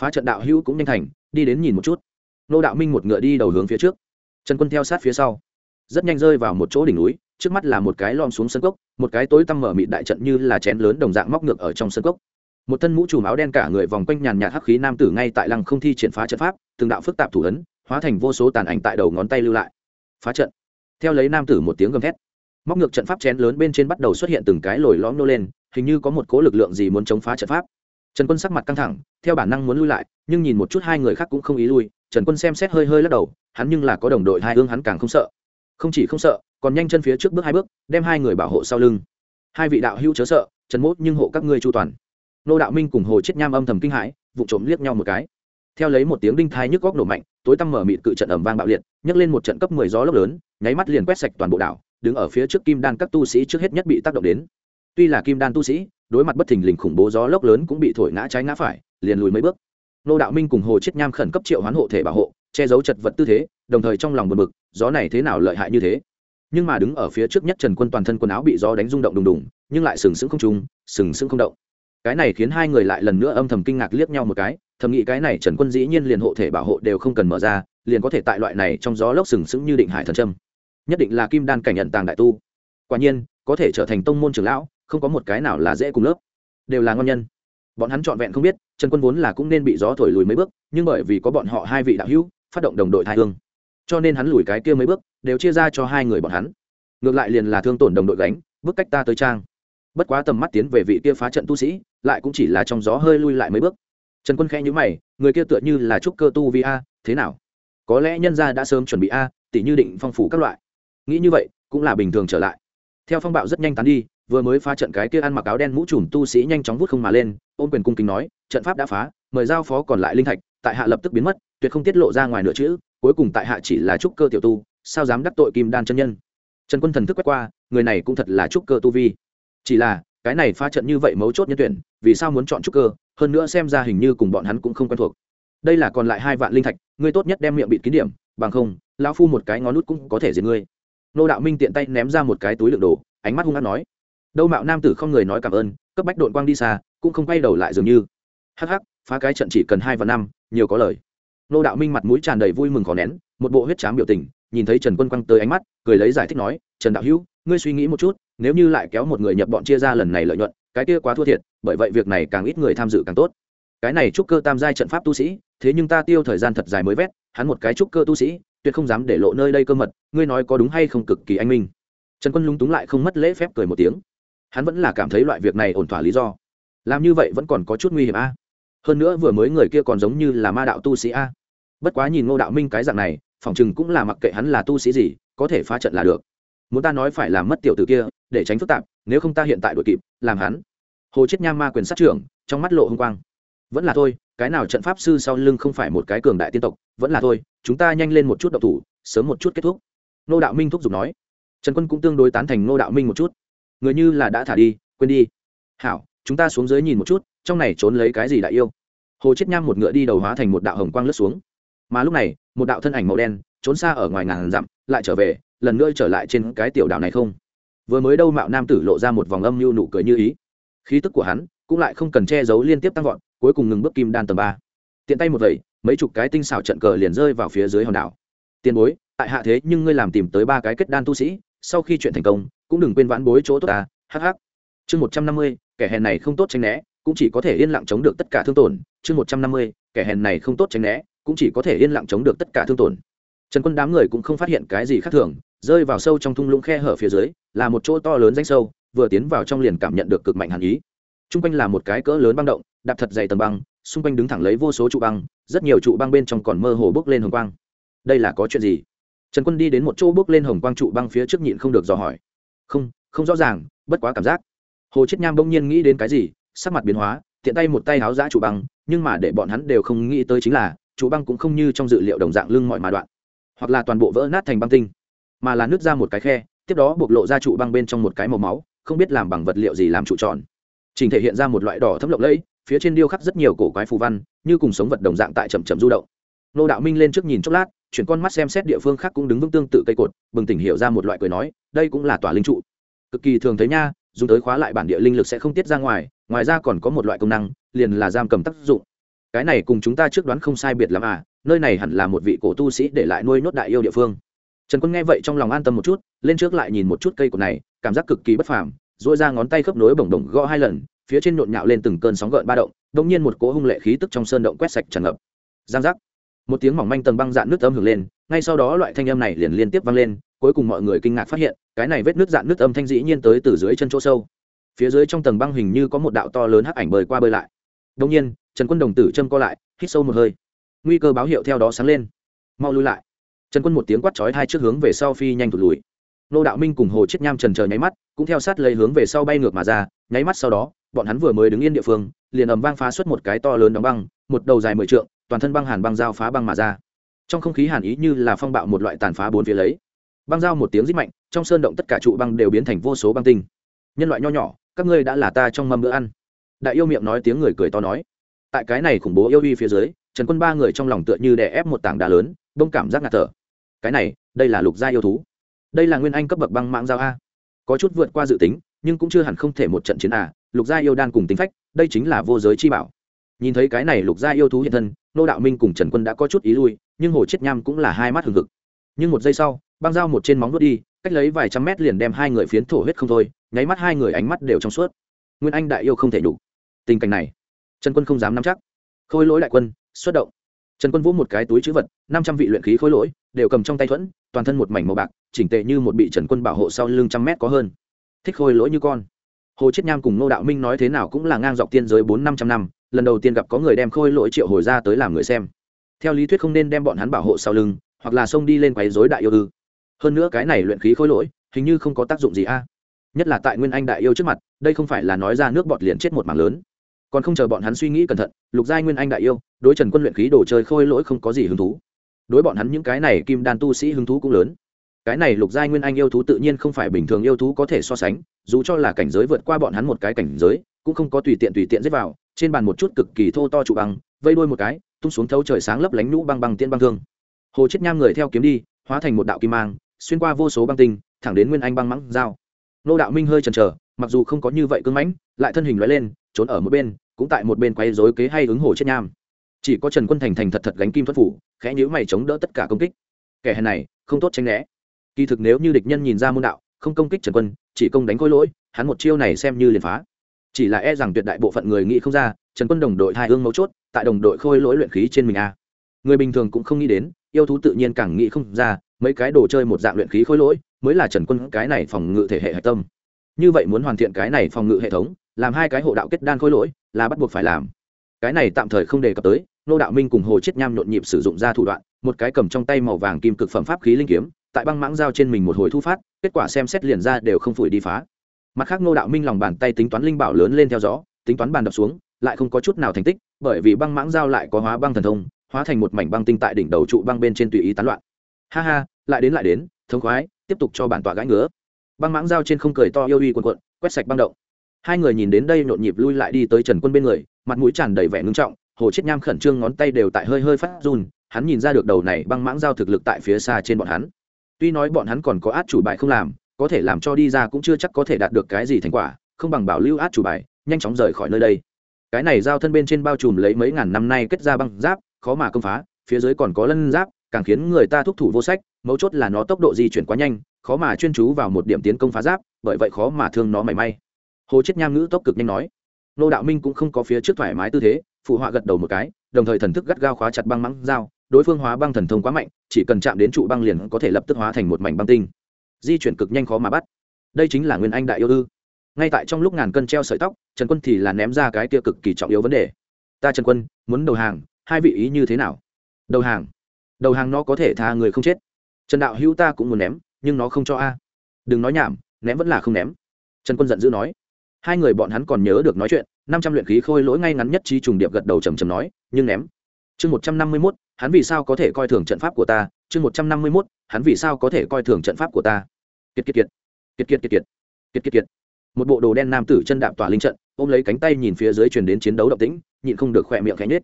Phá trận đạo hữu cũng nhanh thành, đi đến nhìn một chút nô đạo minh một ngựa đi đầu hướng phía trước. Trần quân theo sát phía sau. Rất nhanh rơi vào một chỗ đỉnh núi, trước mắt là một cái lom xuống sân cốc, một cái tối tăm mở mịt đại trận như là chén lớn đồng dạng móc ngược ở trong sân cốc. Một thân mũ trùm áo đen cả người vòng quanh nhàn nhạt hắc khí nam tử ngay tại lăng không thi triển phá trận pháp, từng đạo phức tạp thủ ấn, hóa thành vô số tàn ảnh tại đầu ngón tay lưu lại. Phá trận. Theo lấy nam tử một tiếng gầm thét, móc ngược trận pháp chén lớn bên trên bắt đầu xuất hiện từng cái lồi lõm nô lên, hình như có một cố lực lượng gì muốn chống phá trận pháp. Trần quân sắc mặt căng thẳng, theo bản năng muốn lui lại, nhưng nhìn một chút hai người khác cũng không ý lui trần quân xem xét hơi hơi lắc đầu, hắn nhưng là có đồng đội hai ương hắn càng không sợ. Không chỉ không sợ, còn nhanh chân phía trước bước hai bước, đem hai người bảo hộ sau lưng. Hai vị đạo hữu chớ sợ, trần mốt nhưng hộ các ngươi chu toàn. Nô đạo minh cùng hồ chết nham âm thầm kinh hãi, vụ trộm liếc nhau một cái. Theo lấy một tiếng đinh thai nhức góc nổ mạnh, tối tăm mở mịt cự trận ẩm vang bạo liệt, nhấc lên một trận cấp mười gió lốc lớn, nháy mắt liền quét sạch toàn bộ đảo, đứng ở phía trước kim đan các tu sĩ trước hết nhất bị tác động đến. Tuy là kim đan tu sĩ, đối mặt bất thình lình khủng bố gió lốc lớn cũng bị thổi ngã trái ngã phải, liền lùi mấy bước nô đạo minh cùng hồ chiết nham khẩn cấp triệu hoán hộ thể bảo hộ che giấu chật vật tư thế đồng thời trong lòng buồn bực, gió này thế nào lợi hại như thế. Nhưng mà đứng ở phía trước nhất trần quân toàn thân quần áo bị gió đánh rung động đùng đùng nhưng lại sừng sững không trung sừng sững không động. Cái này khiến hai người lại lần nữa âm thầm kinh ngạc liếc nhau một cái thầm nghĩ cái này trần quân dĩ nhiên liền hộ thể bảo hộ đều không cần mở ra liền có thể tại loại này trong gió lốc sừng sững như định hải thần trâm nhất định là kim đan cảnh nhận tàng đại tu. Quả nhiên có thể trở thành tông môn trưởng lão không có một cái nào là dễ cùng lớp. Đều là ngon nhân bọn hắn trọn vẹn không biết, trần quân vốn là cũng nên bị gió thổi lùi mấy bước, nhưng bởi vì có bọn họ hai vị đạo hữu, phát động đồng đội thai hương. Cho nên hắn lùi cái kia mấy bước, đều chia ra cho hai người bọn hắn. Ngược lại liền là thương tổn đồng đội gánh, bước cách ta tới trang. Bất quá tầm mắt tiến về vị kia phá trận tu sĩ, lại cũng chỉ là trong gió hơi lui lại mấy bước. Trần quân khẽ nhữ mày, người kia tựa như là trúc cơ tu vi a, thế nào? Có lẽ nhân gia đã sớm chuẩn bị a tỷ như định phong phủ các loại. Nghĩ như vậy, cũng là bình thường trở lại. Theo phong bạo rất nhanh tán đi vừa mới phá trận cái kia ăn mặc áo đen mũ trùm tu sĩ nhanh chóng vút không mà lên, ôm quyền cung kính nói, trận pháp đã phá, mời giao phó còn lại linh thạch, tại hạ lập tức biến mất, tuyệt không tiết lộ ra ngoài nửa chữ, cuối cùng tại hạ chỉ là trúc cơ tiểu tu, sao dám đắc tội kim đan chân nhân. Trần quân thần thức quét qua, người này cũng thật là trúc cơ tu vi. Chỉ là, cái này phá trận như vậy mấu chốt nhân tuyển, vì sao muốn chọn trúc cơ, hơn nữa xem ra hình như cùng bọn hắn cũng không quen thuộc. Đây là còn lại hai vạn linh thạch, ngươi tốt nhất đem miệng bịt kín điểm, bằng không, lão phu một cái ngón nút cũng có thể diệt ngươi. Nô đạo minh tiện tay ném ra một cái túi lượng đồ, ánh mắt hung hăng nói đâu mạo nam tử không người nói cảm ơn, cấp bách đội quang đi xa, cũng không quay đầu lại dường như. Hắc hắc, phá cái trận chỉ cần hai và năm, nhiều có lời. Nô đạo minh mặt mũi tràn đầy vui mừng khó nén, một bộ huyết trám biểu tình, nhìn thấy trần quân quang tới ánh mắt, cười lấy giải thích nói, trần đạo hữu, ngươi suy nghĩ một chút, nếu như lại kéo một người nhập bọn chia ra lần này lợi nhuận, cái kia quá thua thiệt, bởi vậy việc này càng ít người tham dự càng tốt. Cái này trúc cơ tam giai trận pháp tu sĩ, thế nhưng ta tiêu thời gian thật dài mới vét, hắn một cái trúc cơ tu sĩ, tuyệt không dám để lộ nơi đây cơ mật, ngươi nói có đúng hay không cực kỳ anh minh. Trần quân lúng túng lại không mất lễ phép cười một tiếng hắn vẫn là cảm thấy loại việc này ổn thỏa lý do. Làm như vậy vẫn còn có chút nguy hiểm a. Hơn nữa vừa mới người kia còn giống như là ma đạo tu sĩ a. Bất quá nhìn ngô đạo minh cái dạng này, phỏng chừng cũng là mặc kệ hắn là tu sĩ gì, có thể phá trận là được. Muốn ta nói phải làm mất tiểu t ử kia, để tránh phức tạp, nếu không ta hiện tại đội kịp, làm hắn. Hồ chết nham ma quyền sát trưởng, trong mắt lộ h ư n g quang. Vẫn là thôi, cái nào trận pháp sư sau lưng không phải một cái cường đại tiên tộc, vẫn là thôi, chúng ta nhanh lên một chút độc thủ, sớm một chút kết thúc. Nô đạo minh thúc giục nói. Trần quân cũng tương đối tán thành nô đạo minh một chút người như là đã thả đi, quên đi. Hảo, chúng ta xuống dưới nhìn một chút, trong này trốn lấy cái gì đại yêu? Hồ chết nham một ngựa đi đầu hóa thành một đạo hồng quang lướt xuống. Mà lúc này, một đạo thân ảnh màu đen, trốn xa ở ngoài ngàn dặm, lại trở về, lần nữa trở lại trên cái tiểu đảo này không? Vừa mới đâu mạo nam tử lộ ra một vòng âm mưu nụ cười như ý. Khí tức của hắn cũng lại không cần che giấu liên tiếp tăng vọt, cuối cùng ngừng bước kim đan tầng ba. Tiện tay một vẩy, mấy chục cái tinh xảo trận cờ liền rơi vào phía dưới hòn đảo. Tiền bối, tại hạ thế nhưng ngươi làm tìm tới ba cái kết đan tu sĩ, sau khi chuyện thành công cũng đừng quên vãn bối chỗ tốt ta hh chương một trăm năm mươi, kẻ hèn này không tốt tránh né, cũng chỉ có thể yên lặng chống được tất cả thương tổn. Chương một trăm năm mươi, kẻ hèn này không tốt tránh né, cũng chỉ có thể yên lặng chống được tất cả thương tổn. Trần quân đám người cũng không phát hiện cái gì khác thường, rơi vào sâu trong thung lũng khe hở phía dưới, là một chỗ to lớn danh sâu, vừa tiến vào trong liền cảm nhận được cực mạnh hàn ý. T r u n g quanh là một cái cỡ lớn băng động, đạp thật dày tầng băng, xung quanh đứng thẳng lấy vô số trụ băng, rất nhiều trụ băng bên trong còn mơ hồ bốc lên hồng quang. Đây là có chuyện gì? Trần quân đi đến một chỗ bốc lên hồng quang trụ băng phía trước nhịn không được dò hỏi không không rõ ràng, bất quá cảm giác. Hồ chết nham bỗng nhiên nghĩ đến cái gì, sắc mặt biến hóa, tiện tay một tay háo giã trụ băng, nhưng mà để bọn hắn đều không nghĩ tới chính là, trụ băng cũng không như trong dự liệu đồng dạng lưng mọi mà đoạn, hoặc là toàn bộ vỡ nát thành băng tinh, mà là nứt ra một cái khe, tiếp đó bộc lộ ra trụ băng bên trong một cái màu máu, không biết làm bằng vật liệu gì làm trụ tròn. Trình thể hiện ra một loại đỏ thấm lộng lẫy, phía trên điêu khắc rất nhiều cổ quái phù văn, như cùng sống vật đồng dạng tại chầm chầm du động. Nô đạo minh lên trước nhìn chốc lát chuyển con mắt xem xét địa phương khác cũng đứng vững tương tự cây cột, bừng tỉnh hiểu ra một loại cười nói, đây cũng là tòa linh trụ. Cực kỳ thường thấy nha, dùng tới khóa lại bản địa linh lực sẽ không tiết ra ngoài ngoài ra còn có một loại công năng, liền là giam cầm tác dụng. Cái này cùng chúng ta trước đoán không sai biệt lắm à nơi này hẳn là một vị cổ tu sĩ để lại nuôi nhốt đại yêu địa phương. Trần quân nghe vậy trong lòng an tâm một chút, lên trước lại nhìn một chút cây cột này, cảm giác cực kỳ bất phàm dỗi ra ngón tay khớp nối bổng đồng gõ hai lần, phía trên nhộn nhạo lên từng cơn sóng gợn ba động đ ỗ n g nhiên một cỗ hung lệ khí tức trong sơn động quét sạch tràn ngập. Giang giác một tiếng mỏng manh tầng băng dạn nước âm hưởng lên, ngay sau đó loại thanh âm này liền liên tiếp vang lên, cuối cùng mọi người kinh ngạc phát hiện, cái này vết nước dạn nước âm thanh dĩ nhiên tới từ dưới chân chỗ sâu. Phía dưới trong tầng băng hình như có một đạo to lớn hắc ảnh bơi qua bơi lại. Đông nhiên, trần quân đồng tử châm co lại, hít sâu một hơi. Nguy cơ báo hiệu theo đó sáng lên. Mau lui lại. Trần quân một tiếng quát chói hai trước hướng về sau phi nhanh thụt lùi. Nô đạo minh cùng hồ chết nham trần chờ nháy mắt, cũng theo sát lấy hướng về sau bay ngược mà ra, nháy mắt sau đó, bọn hắn vừa mới đứng yên địa phương, liền ầm vang phá xuất một cái to lớn đóng băng, một đầu dài mười trượng toàn thân băng hàn băng dao phá băng mà ra. Trong không khí hàn ý như là phong bạo một loại tàn phá bốn phía lấy. Băng dao một tiếng rít mạnh, trong sơn động tất cả trụ băng đều biến thành vô số băng tinh. Nhân loại nho nhỏ, các ngươi đã là ta trong mâm bữa ăn. Đại yêu miệng nói tiếng người cười to nói. Tại cái này khủng bố yêu uy phía dưới, trần quân ba người trong lòng tựa như đè ép một tảng đá lớn, đông cảm giác ngạt thở. Cái này, đây là lục gia yêu thú. Đây là nguyên anh cấp bậc băng mạng giao a. Có chút vượt qua dự tính, nhưng cũng chưa hẳn không thể một trận chiến a lục gia yêu đan cùng tính phách, đây chính là vô giới chi bảo nhìn thấy cái này lục gia yêu thú hiện thân, nô đạo minh cùng trần quân đã có chút ý lui, nhưng hồ chết nham cũng là hai mắt hừng hực. Nhưng một giây sau, băng dao một trên móng nuốt đi, cách lấy vài trăm mét liền đem hai người phiến thổ huyết không thôi, nháy mắt hai người ánh mắt đều trong suốt. Nguyên anh đại yêu không thể đủ tình cảnh này, trần quân không dám nắm chắc. Khôi lỗi đại quân, xuất động. Trần quân vũ một cái túi chữ vật, năm trăm vị luyện khí khối lỗi, đều cầm trong tay thuẫn, toàn thân một mảnh màu bạc, chỉnh tệ như một bị trần quân bảo hộ sau lưng trăm mét có hơn. Thích khôi lỗi như con. Hồ chiết nham cùng nô đạo minh nói thế nào cũng là ngang dọc tiên giới bốn năm trăm năm lần đầu tiên gặp có người đem khôi lỗi triệu hồi ra tới làm người xem. Theo lý thuyết không nên đem bọn hắn bảo hộ sau lưng, hoặc là xông đi lên quấy rối đại yêu ư. Hơn nữa cái này luyện khí khôi lỗi, hình như không có tác dụng gì a. Nhất là tại nguyên anh đại yêu trước mặt, đây không phải là nói ra nước bọt liền chết một mảng lớn. Còn không chờ bọn hắn suy nghĩ cẩn thận, lục giai nguyên anh đại yêu, đối trần quân luyện khí đồ chơi khôi lỗi không có gì hứng thú. Đối bọn hắn những cái này kim đan tu sĩ hứng thú cũng lớn. Cái này lục giai nguyên anh yêu thú tự nhiên không phải bình thường yêu thú có thể so sánh, dù cho là cảnh giới vượt qua bọn hắn một cái cảnh giới, cũng không có tùy tiện tùy tiện giết vào trên bàn một chút cực kỳ thô to trụ băng, vây đuôi một cái, tung xuống thấu trời sáng lấp lánh nhũ băng băng tiên băng thương. Hồ chết nham người theo kiếm đi, hóa thành một đạo kim mang, xuyên qua vô số băng tinh, thẳng đến nguyên anh băng mắng dao nô đạo minh hơi chần chờ, mặc dù không có như vậy cưng mãnh, lại thân hình lóe lên, trốn ở một bên, cũng tại một bên quay rối kế hay ứng hồ chết nham. Chỉ có trần quân thành thành thật thật gánh kim thuật phủ, khẽ nhữ mày chống đỡ tất cả công kích. Kẻ hèn này, không tốt tránh né. Kỳ thực nếu như địch nhân nhìn ra môn đạo, không công kích trần quân, chỉ công đánh khối lỗi, hắn một chiêu này xem như liền phá chỉ là e rằng tuyệt đại bộ phận người nghĩ không ra, trần quân đồng đội thai hương mấu chốt, tại đồng đội khôi lỗi luyện khí trên mình a. Người bình thường cũng không nghĩ đến, yêu thú tự nhiên càng nghĩ không ra, mấy cái đồ chơi một dạng luyện khí khôi lỗi mới là trần quân cái này phòng ngự thể hệ hạch tâm. Như vậy muốn hoàn thiện cái này phòng ngự hệ thống, làm hai cái hộ đạo kết đan khôi lỗi là bắt buộc phải làm. Cái này tạm thời không đề cập tới, nô đạo minh cùng hồ chiết nham nhộn nhịp sử dụng ra thủ đoạn, một cái cầm trong tay màu vàng kim cực phẩm pháp khí linh kiếm, tại băng mãng giao trên mình một hồi thu phát, kết quả xem xét liền ra đều không phủi đi phá mặt khác ngô đạo minh lòng bàn tay tính toán linh bảo lớn lên theo gió, tính toán bàn đập xuống, lại không có chút nào thành tích, bởi vì băng mãng giao lại có hóa băng thần thông, hóa thành một mảnh băng tinh tại đỉnh đầu trụ băng bên trên tùy ý tán loạn. Ha ha, lại đến lại đến, thống khoái, tiếp tục cho bản tọa gãi ngứa. Băng mãng giao trên không cười to yêu uy quần quận quét sạch băng động. Hai người nhìn đến đây nhộn nhịp lui lại đi tới trần quân bên người, mặt mũi tràn đầy vẻ ngưng trọng, hồ chết nham khẩn trương ngón tay đều tại hơi hơi phát run, hắn nhìn ra được đầu này băng mãng giao thực lực tại phía xa trên bọn hắn. Tuy nói bọn hắn còn có át chủ bài không làm có thể làm cho đi ra cũng chưa chắc có thể đạt được cái gì thành quả, không bằng bảo lưu át chủ bài, nhanh chóng rời khỏi nơi đây. Cái này giao thân bên trên bao trùm lấy mấy ngàn năm nay kết ra băng giáp, khó mà công phá, phía dưới còn có lân giáp, càng khiến người ta thúc thủ vô sách, mấu chốt là nó tốc độ di chuyển quá nhanh, khó mà chuyên chú vào một điểm tiến công phá giáp, bởi vậy khó mà thương nó mảy may. Hồ chết nham ngữ tốc cực nhanh nói. Nô đạo minh cũng không có phía trước thoải mái tư thế, phụ họa gật đầu một cái, đồng thời thần thức gắt gao khóa chặt băng mắng dao, đối phương hóa băng thần thông quá mạnh, chỉ cần chạm đến trụ băng liền có thể lập tức hóa thành một mảnh băng tinh di chuyển cực nhanh khó mà bắt. Đây chính là nguyên anh đại yêu ư. Ngay tại trong lúc ngàn cân treo sợi tóc, trần quân thì là ném ra cái kia cực kỳ trọng yếu vấn đề. Ta trần quân, muốn đầu hàng, hai vị ý như thế nào? Đầu hàng. Đầu hàng nó có thể tha người không chết. Trần đạo hữu ta cũng muốn ném, nhưng nó không cho a. Đừng nói nhảm, ném vẫn là không ném. Trần quân giận dữ nói. Hai người bọn hắn còn nhớ được nói chuyện, năm trăm luyện khí khôi lỗi ngay ngắn nhất trí trùng điệp gật đầu trầm trầm nói, nhưng ném. Chương một trăm năm mươi mốt, hắn vì sao có thể coi thường trận pháp của ta? Chương một trăm năm mươi mốt, hắn vì sao có thể coi thường trận pháp của ta? Kiệt kiệt kiệt kiệt kiệt kiệt kiệt kiệt kiệt kiệt. Một bộ đồ đen nam tử chân đạp tỏa linh trận, ôm lấy cánh tay nhìn phía dưới truyền đến chiến đấu động tĩnh, nhịn không được khỏe miệng khẽ nhết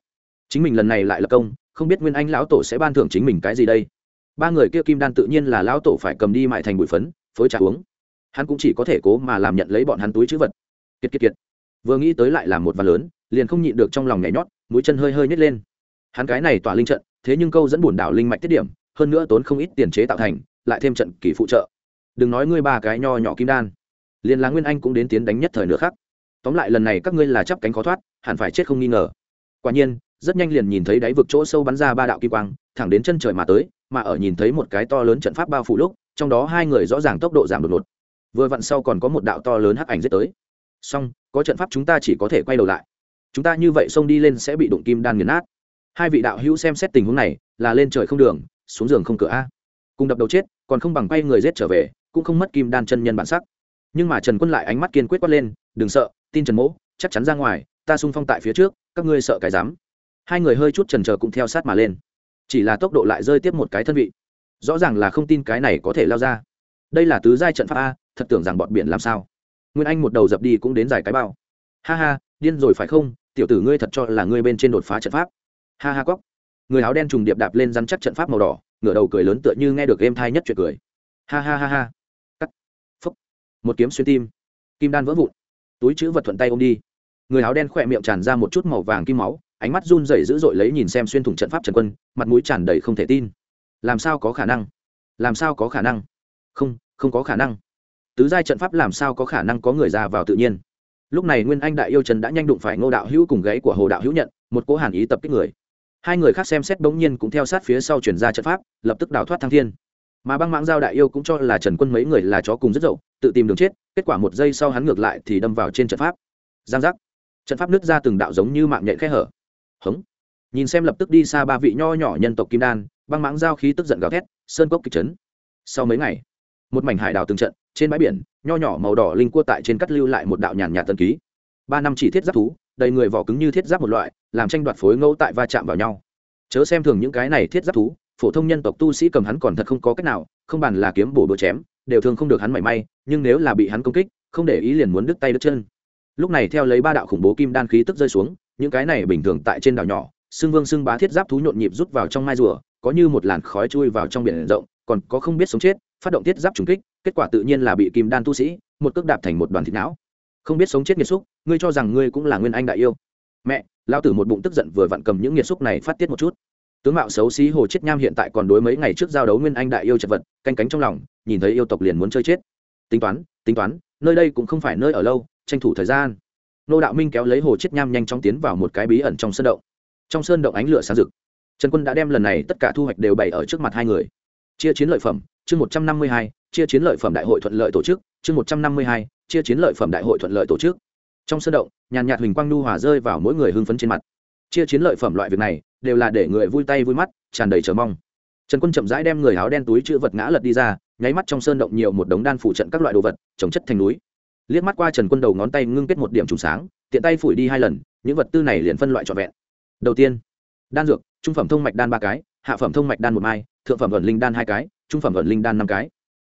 chính mình lần này lại là công, không biết nguyên anh lão tổ sẽ ban thưởng chính mình cái gì đây. Ba người kia kim đan tự nhiên là lão tổ phải cầm đi mại thành bụi phấn, phối trà uống. Hắn cũng chỉ có thể cố mà làm nhận lấy bọn hắn túi chữ vật. Kiệt kiệt kiệt. Vừa nghĩ tới lại là một văn lớn, liền không nhịn được trong lòng nhảy nhót, mũi chân hơi hơi nhét lên. Hắn cái này tỏa linh trận, thế nhưng câu dẫn bùn đảo linh mạch tiết điểm, hơn nữa tốn không ít tiền chế tạo thành, lại thêm trận kỳ phụ trợ đừng nói ngươi ba cái nho nhỏ kim đan, liền là nguyên anh cũng đến tiến đánh nhất thời nữa khác tóm lại lần này các ngươi là chắp cánh khó thoát, hẳn phải chết không nghi ngờ. Quả nhiên, rất nhanh liền nhìn thấy đáy vực chỗ sâu bắn ra ba đạo kim quang, thẳng đến chân trời mà tới, mà ở nhìn thấy một cái to lớn trận pháp bao phủ lúc, trong đó hai người rõ ràng tốc độ giảm đột ngột. Vừa vặn sau còn có một đạo to lớn hắc ảnh giết tới. Song có trận pháp chúng ta chỉ có thể quay đầu lại. Chúng ta như vậy xông đi lên sẽ bị đụng kim đan nghiền nát. Hai vị đạo hữu xem xét tình huống này, là lên trời không đường, xuống giường không cửa a. Cùng đập đầu chết, còn không bằng quay người giết trở về cũng không mất kim đan chân nhân bản sắc. Nhưng mà trần quân lại ánh mắt kiên quyết quát lên, đừng sợ, tin trần mỗ, chắc chắn ra ngoài, ta sung phong tại phía trước, các ngươi sợ cái dám. Hai người hơi chút trần trờ cũng theo sát mà lên. Chỉ là tốc độ lại rơi tiếp một cái thân vị. Rõ ràng là không tin cái này có thể lao ra. Đây là tứ giai trận pháp a, thật tưởng rằng bọn biển làm sao. Nguyên anh một đầu dập đi cũng đến dài cái bao. Ha ha, điên rồi phải không? Tiểu tử ngươi thật cho là ngươi bên trên đột phá trận pháp. Ha ha cóc. Người áo đen trùng điệp đạp lên rắn chắc trận pháp màu đỏ, ngửa đầu cười lớn tựa như nghe được êm thai nhất chuyện cười. Ha ha ha ha một kiếm xuyên tim. Kim đan vỡ vụn. Túi chữ vật thuận tay ôm đi. Người áo đen khỏe miệng tràn ra một chút màu vàng kim máu, ánh mắt run rẩy dữ dội lấy nhìn xem xuyên thủng trận pháp trần quân, mặt mũi tràn đầy không thể tin. Làm sao có khả năng? Làm sao có khả năng? Không không có khả năng. Tứ giai trận pháp làm sao có khả năng có người ra vào tự nhiên? Lúc này nguyên anh đại yêu trần đã nhanh đụng phải ngô đạo hữu cùng gáy của hồ đạo hữu nhận, một cố hàn ý tập kích người. Hai người khác xem xét bỗng nhiên cũng theo sát phía sau chuyển ra trận pháp, lập tức đào thoát thăng thiên. Mà băng mãng giao đại yêu cũng cho là trần quân mấy người là chó cùng rất dậu tự tìm đường chết, kết quả một giây sau hắn ngược lại thì đâm vào trên trận pháp. Giang giác. Trận pháp nứt ra từng đạo giống như mạng nhện khẽ hở. Hống. Nhìn xem lập tức đi xa ba vị nho nhỏ nhân tộc kim đan, băng mãng giao khí tức giận gào thét, sơn cốc kịch chấn. Sau mấy ngày, một mảnh hải đào từng trận, trên bãi biển, nho nhỏ màu đỏ linh cua tại trên cắt lưu lại một đạo nhàn nhạt tân ký. Ba năm chỉ thiết giáp thú, đầy người vỏ cứng như thiết giáp một loại, làm tranh đoạt phối ngẫu tại va chạm vào nhau. Chớ xem thường những cái này thiết giáp thú, phổ thông nhân tộc tu sĩ cầm hắn còn thật không có cách nào, không bàn là kiếm bổ đũa chém đều thường không được hắn mảy may, nhưng nếu là bị hắn công kích, không để ý liền muốn đứt tay đứt chân. Lúc này theo lấy ba đạo khủng bố kim đan khí tức rơi xuống, những cái này bình thường tại trên đảo nhỏ, xương vương xương bá thiết giáp thú nhộn nhịp rút vào trong mai rùa, có như một làn khói chui vào trong biển rộng, còn có không biết sống chết, phát động thiết giáp trùng kích, kết quả tự nhiên là bị kim đan tu sĩ, một cước đạp thành một đoàn thịt não. Không biết sống chết nghiệt xúc, ngươi cho rằng ngươi cũng là nguyên anh đại yêu. Mẹ lao tử một bụng tức giận vừa vặn cầm những nghiệt xúc này phát tiết một chút. Tướng mạo xấu xí hồ chết nham hiện tại còn đối mấy ngày trước giao đấu nguyên anh đại yêu chật vật, canh cánh trong lòng nhìn thấy yêu tộc liền muốn chơi chết. Tính toán tính toán, nơi đây cũng không phải nơi ở lâu, tranh thủ thời gian. Nô đạo minh kéo lấy hồ chết nham nhanh chóng tiến vào một cái bí ẩn trong sơn động. Trong sơn động ánh lửa sáng rực. Trần quân đã đem lần này tất cả thu hoạch đều bày ở trước mặt hai người. Chia chiến lợi phẩm, chương một trăm năm mươi hai, chia chiến lợi phẩm đại hội thuận lợi tổ chức, chương một trăm năm mươi hai, chia chiến lợi phẩm đại hội thuận lợi tổ chức. Trong sân động, nhàn nhạt huỳnh quang nu hòa rơi vào mỗi người hưng phấn trên mặt. Chia chiến lợi phẩm loại việc này, đều là để người vui tay vui mắt, tràn đầy chờ mong. Trần quân chậm rãi đem người áo đen túi chữ vật ngã lật đi ra nháy mắt trong sơn động nhiều một đống đan phủ trận các loại đồ vật, trồng chất thành núi. Liếc mắt qua trần quân đầu ngón tay ngưng kết một điểm trùng sáng, tiện tay phủi đi hai lần, những vật tư này liền phân loại trọn vẹn. Đầu tiên, đan dược, trung phẩm thông mạch đan ba cái, hạ phẩm thông mạch đan một mai, thượng phẩm vận linh đan hai cái, trung phẩm vận linh đan năm cái.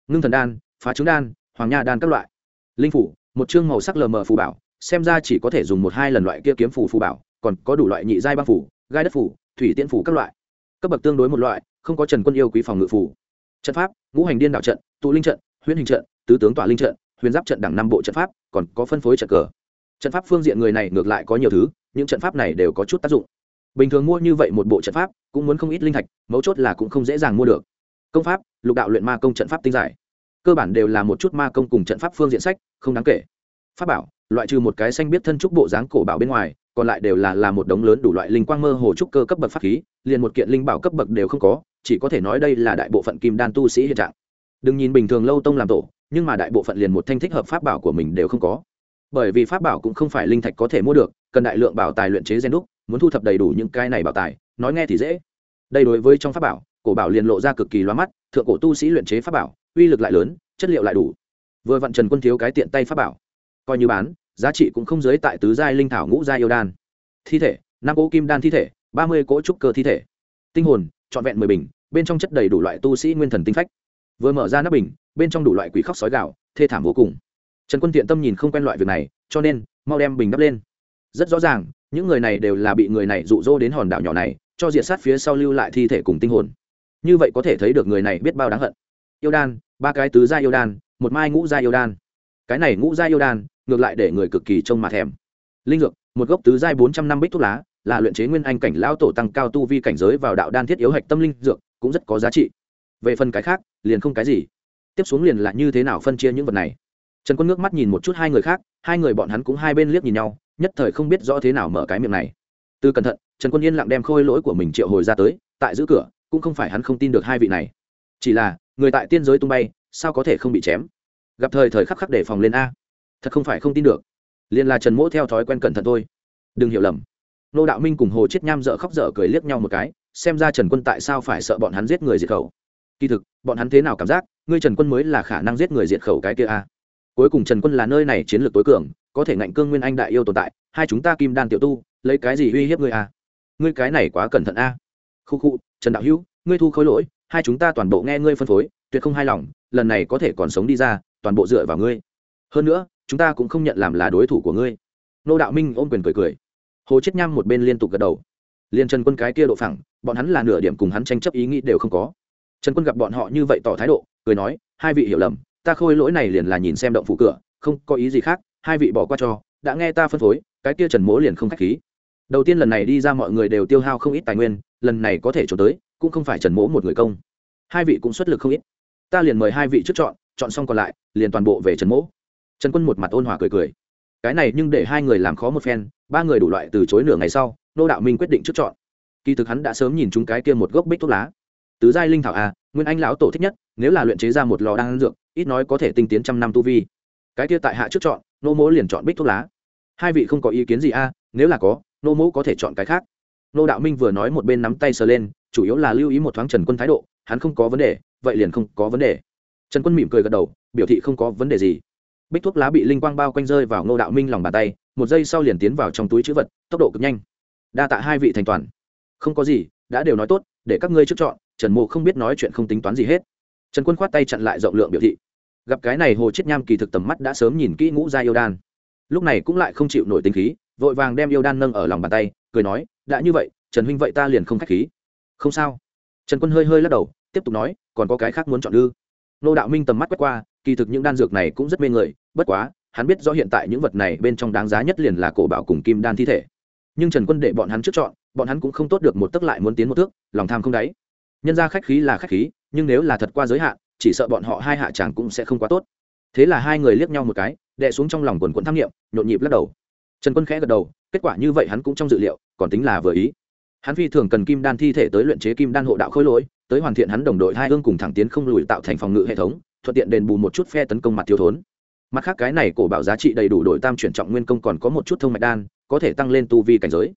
Ngưng thần đan, phá trứng đan, hoàng nha đan các loại. Linh phủ, một chương màu sắc lờ mờ phù bảo, xem ra chỉ có thể dùng một hai lần loại kia kiếm phủ phù bảo, còn có đủ loại nhị giai băng phủ, gai đất phủ, thủy tiễn phủ các loại. Cấp bậc tương đối một loại, không có trần quân yêu quý phòng ngự phủ trận pháp, ngũ hành điên đạo trận, tụ linh trận, huyễn hình trận, tứ tướng tỏa linh trận, huyền giáp trận đẳng năm bộ trận pháp, còn có phân phối trận cờ. Trận pháp phương diện người này ngược lại có nhiều thứ, những trận pháp này đều có chút tác dụng. Bình thường mua như vậy một bộ trận pháp, cũng muốn không ít linh thạch, mấu chốt là cũng không dễ dàng mua được. Công pháp, lục đạo luyện ma công trận pháp tinh giải. Cơ bản đều là một chút ma công cùng trận pháp phương diện sách, không đáng kể. Pháp bảo, loại trừ một cái xanh biết thân trúc bộ dáng cổ bảo bên ngoài, còn lại đều là là một đống lớn đủ loại linh quang mơ hồ trúc cơ cấp bậc pháp khí, liền một kiện linh bảo cấp bậc đều không có chỉ có thể nói đây là đại bộ phận kim đan tu sĩ hiện trạng. Đừng nhìn bình thường lâu tông làm tổ, nhưng mà đại bộ phận liền một thanh thích hợp pháp bảo của mình đều không có. Bởi vì pháp bảo cũng không phải linh thạch có thể mua được, cần đại lượng bảo tài luyện chế gen đúc, muốn thu thập đầy đủ những cái này bảo tài, nói nghe thì dễ. Đây đối với trong pháp bảo, cổ bảo liền lộ ra cực kỳ loa mắt, thượng cổ tu sĩ luyện chế pháp bảo, uy lực lại lớn, chất liệu lại đủ. Vừa vặn trần quân thiếu cái tiện tay pháp bảo. Coi như bán, giá trị cũng không giới tại tứ giai linh thảo ngũ giai yêu đan. Thi thể, năm cỗ kim đan thi thể, ba mươi cỗ trúc cơ thi thể. Tinh hồn trọn vẹn mười bình, bên trong chất đầy đủ loại tu sĩ nguyên thần tinh phách. Vừa mở ra nắp bình, bên trong đủ loại quỷ khóc sói gạo thê thảm vô cùng. Trần quân thiện tâm nhìn không quen loại việc này, cho nên, mau đem bình đắp lên. Rất rõ ràng, những người này đều là bị người này rụ rỗ đến hòn đảo nhỏ này, cho diệt sát phía sau lưu lại thi thể cùng tinh hồn. Như vậy có thể thấy được người này biết bao đáng hận. Yêu đan, ba cái tứ gia yêu đan, một mai ngũ gia yêu đan. Cái này ngũ gia yêu đan, ngược lại để người cực kỳ trông mà thèm. Linh dược, một gốc tứ giai bốn trăm năm bích thuốc lá là luyện chế nguyên anh cảnh lão tổ tăng cao tu vi cảnh giới vào đạo đan thiết yếu hạch tâm linh dược, cũng rất có giá trị. Về phần cái khác, liền không cái gì. Tiếp xuống liền là như thế nào phân chia những vật này. Trần quân nước mắt nhìn một chút hai người khác, hai người bọn hắn cũng hai bên liếc nhìn nhau, nhất thời không biết rõ thế nào mở cái miệng này. Từ cẩn thận, trần quân yên lặng đem khôi lỗi của mình triệu hồi ra tới, tại giữ cửa, cũng không phải hắn không tin được hai vị này. Chỉ là, người tại tiên giới tung bay, sao có thể không bị chém? Gặp thời thời khắc khắc để phòng lên a. Thật không phải không tin được. Liền là trần mỗ theo thói quen cẩn thận thôi. Đừng hiểu lầm nô đạo minh cùng hồ chết nham dở khóc dở cười liếc nhau một cái, xem ra trần quân tại sao phải sợ bọn hắn giết người diệt khẩu. Kỳ thực, bọn hắn thế nào cảm giác, ngươi trần quân mới là khả năng giết người diệt khẩu cái kia a? Cuối cùng trần quân là nơi này chiến lược tối cường, có thể ngạnh cương nguyên anh đại yêu tồn tại, hai chúng ta kim đan tiểu tu, lấy cái gì uy hiếp ngươi a? Ngươi cái này quá cẩn thận a. Khu khu, trần đạo hữu, ngươi thu khối lỗi, hai chúng ta toàn bộ nghe ngươi phân phối, tuyệt không hài lòng, lần này có thể còn sống đi ra, toàn bộ dựa vào ngươi. Hơn nữa, chúng ta cũng không nhận làm là đối thủ của ngươi. Nô đạo minh ôm quyền cười cười hồ chết nham một bên liên tục gật đầu. Liên trần quân cái kia độ phẳng, bọn hắn là nửa điểm cùng hắn tranh chấp ý nghĩ đều không có. Trần quân gặp bọn họ như vậy tỏ thái độ, cười nói, hai vị hiểu lầm, ta khôi lỗi này liền là nhìn xem động phủ cửa, không có ý gì khác, hai vị bỏ qua cho, đã nghe ta phân phối, cái kia trần mỗ liền không k h á c h khí. Đầu tiên lần này đi ra mọi người đều tiêu hao không ít tài nguyên, lần này có thể trốn tới, cũng không phải trần mỗ một người công. Hai vị cũng xuất lực không ít. Ta liền mời hai vị trước chọn chọn xong còn lại, liền toàn bộ về trần mỗ. Trần quân một mặt ôn hòa cười cười cái này nhưng để hai người làm khó một phen, ba người đủ loại từ chối nửa ngày sau, nô đạo minh quyết định trước chọn. Kỳ thực hắn đã sớm nhìn chúng cái kia một gốc bích thuốc lá. Tứ giai linh thảo a nguyên anh lão tổ thích nhất, nếu là luyện chế ra một lò đan dược, ít nói có thể tinh tiến trăm năm tu vi. Cái kia tại hạ trước chọn, nô mỗ liền chọn bích thuốc lá. Hai vị không có ý kiến gì a nếu là có, nô mỗ có thể chọn cái khác. Nô đạo minh vừa nói một bên nắm tay sờ lên, chủ yếu là lưu ý một thoáng trần quân thái độ, hắn không có vấn đề, vậy liền không có vấn đề. Trần quân mỉm cười gật đầu, biểu thị không có vấn đề gì bích thuốc lá bị linh quang bao quanh rơi vào ngô đạo minh lòng bàn tay, một giây sau liền tiến vào trong túi chữ vật, tốc độ cực nhanh. Đa tạ hai vị thành toàn. Không có gì, đã đều nói tốt, để các ngươi trước chọn, trần mộ không biết nói chuyện không tính toán gì hết. Trần quân khoát tay chặn lại rộng lượng biểu thị. Gặp cái này hồ chết nham kỳ thực tầm mắt đã sớm nhìn kỹ ngũ ra yêu đan. Lúc này cũng lại không chịu nổi tính khí, vội vàng đem yêu đan nâng ở lòng bàn tay, cười nói, đã như vậy, trần huynh vậy ta liền không k h á c h khí. Không sao. Trần quân hơi hơi lắc đầu, tiếp tục nói, còn có cái khác muốn chọn ư? Nô đạo minh tầm mắt quét qua, kỳ thực những đan dược này cũng rất mê người bất quá, hắn biết rõ hiện tại những vật này bên trong đáng giá nhất liền là cổ bảo cùng kim đan thi thể. Nhưng trần quân để bọn hắn trước chọn, bọn hắn cũng không tốt được một tấc lại muốn tiến một thước, lòng tham không đáy. Nhân ra khách khí là khách khí, nhưng nếu là thật qua giới hạn, chỉ sợ bọn họ hai hạ tràng cũng sẽ không quá tốt. Thế là hai người liếc nhau một cái đệ xuống trong lòng quần quẫn tham nghiệm, nhộn nhịp lắc đầu. Trần quân khẽ gật đầu, kết quả như vậy hắn cũng trong dự liệu, còn tính là vừa ý. Hắn phi thường cần kim đan thi thể tới luyện chế kim đan hộ đạo khối lỗi, tới hoàn thiện hắn đồng đội hai hương cùng thẳng tiến không lùi tạo thành phòng ngự hệ thống, thuận tiện đền bù một chút phe tấn công mặt thiếu thốn mặt khác cái này cổ bảo giá trị đầy đủ đổi tam chuyển trọng nguyên công còn có một chút thông mạch đan, có thể tăng lên tu vi cảnh giới.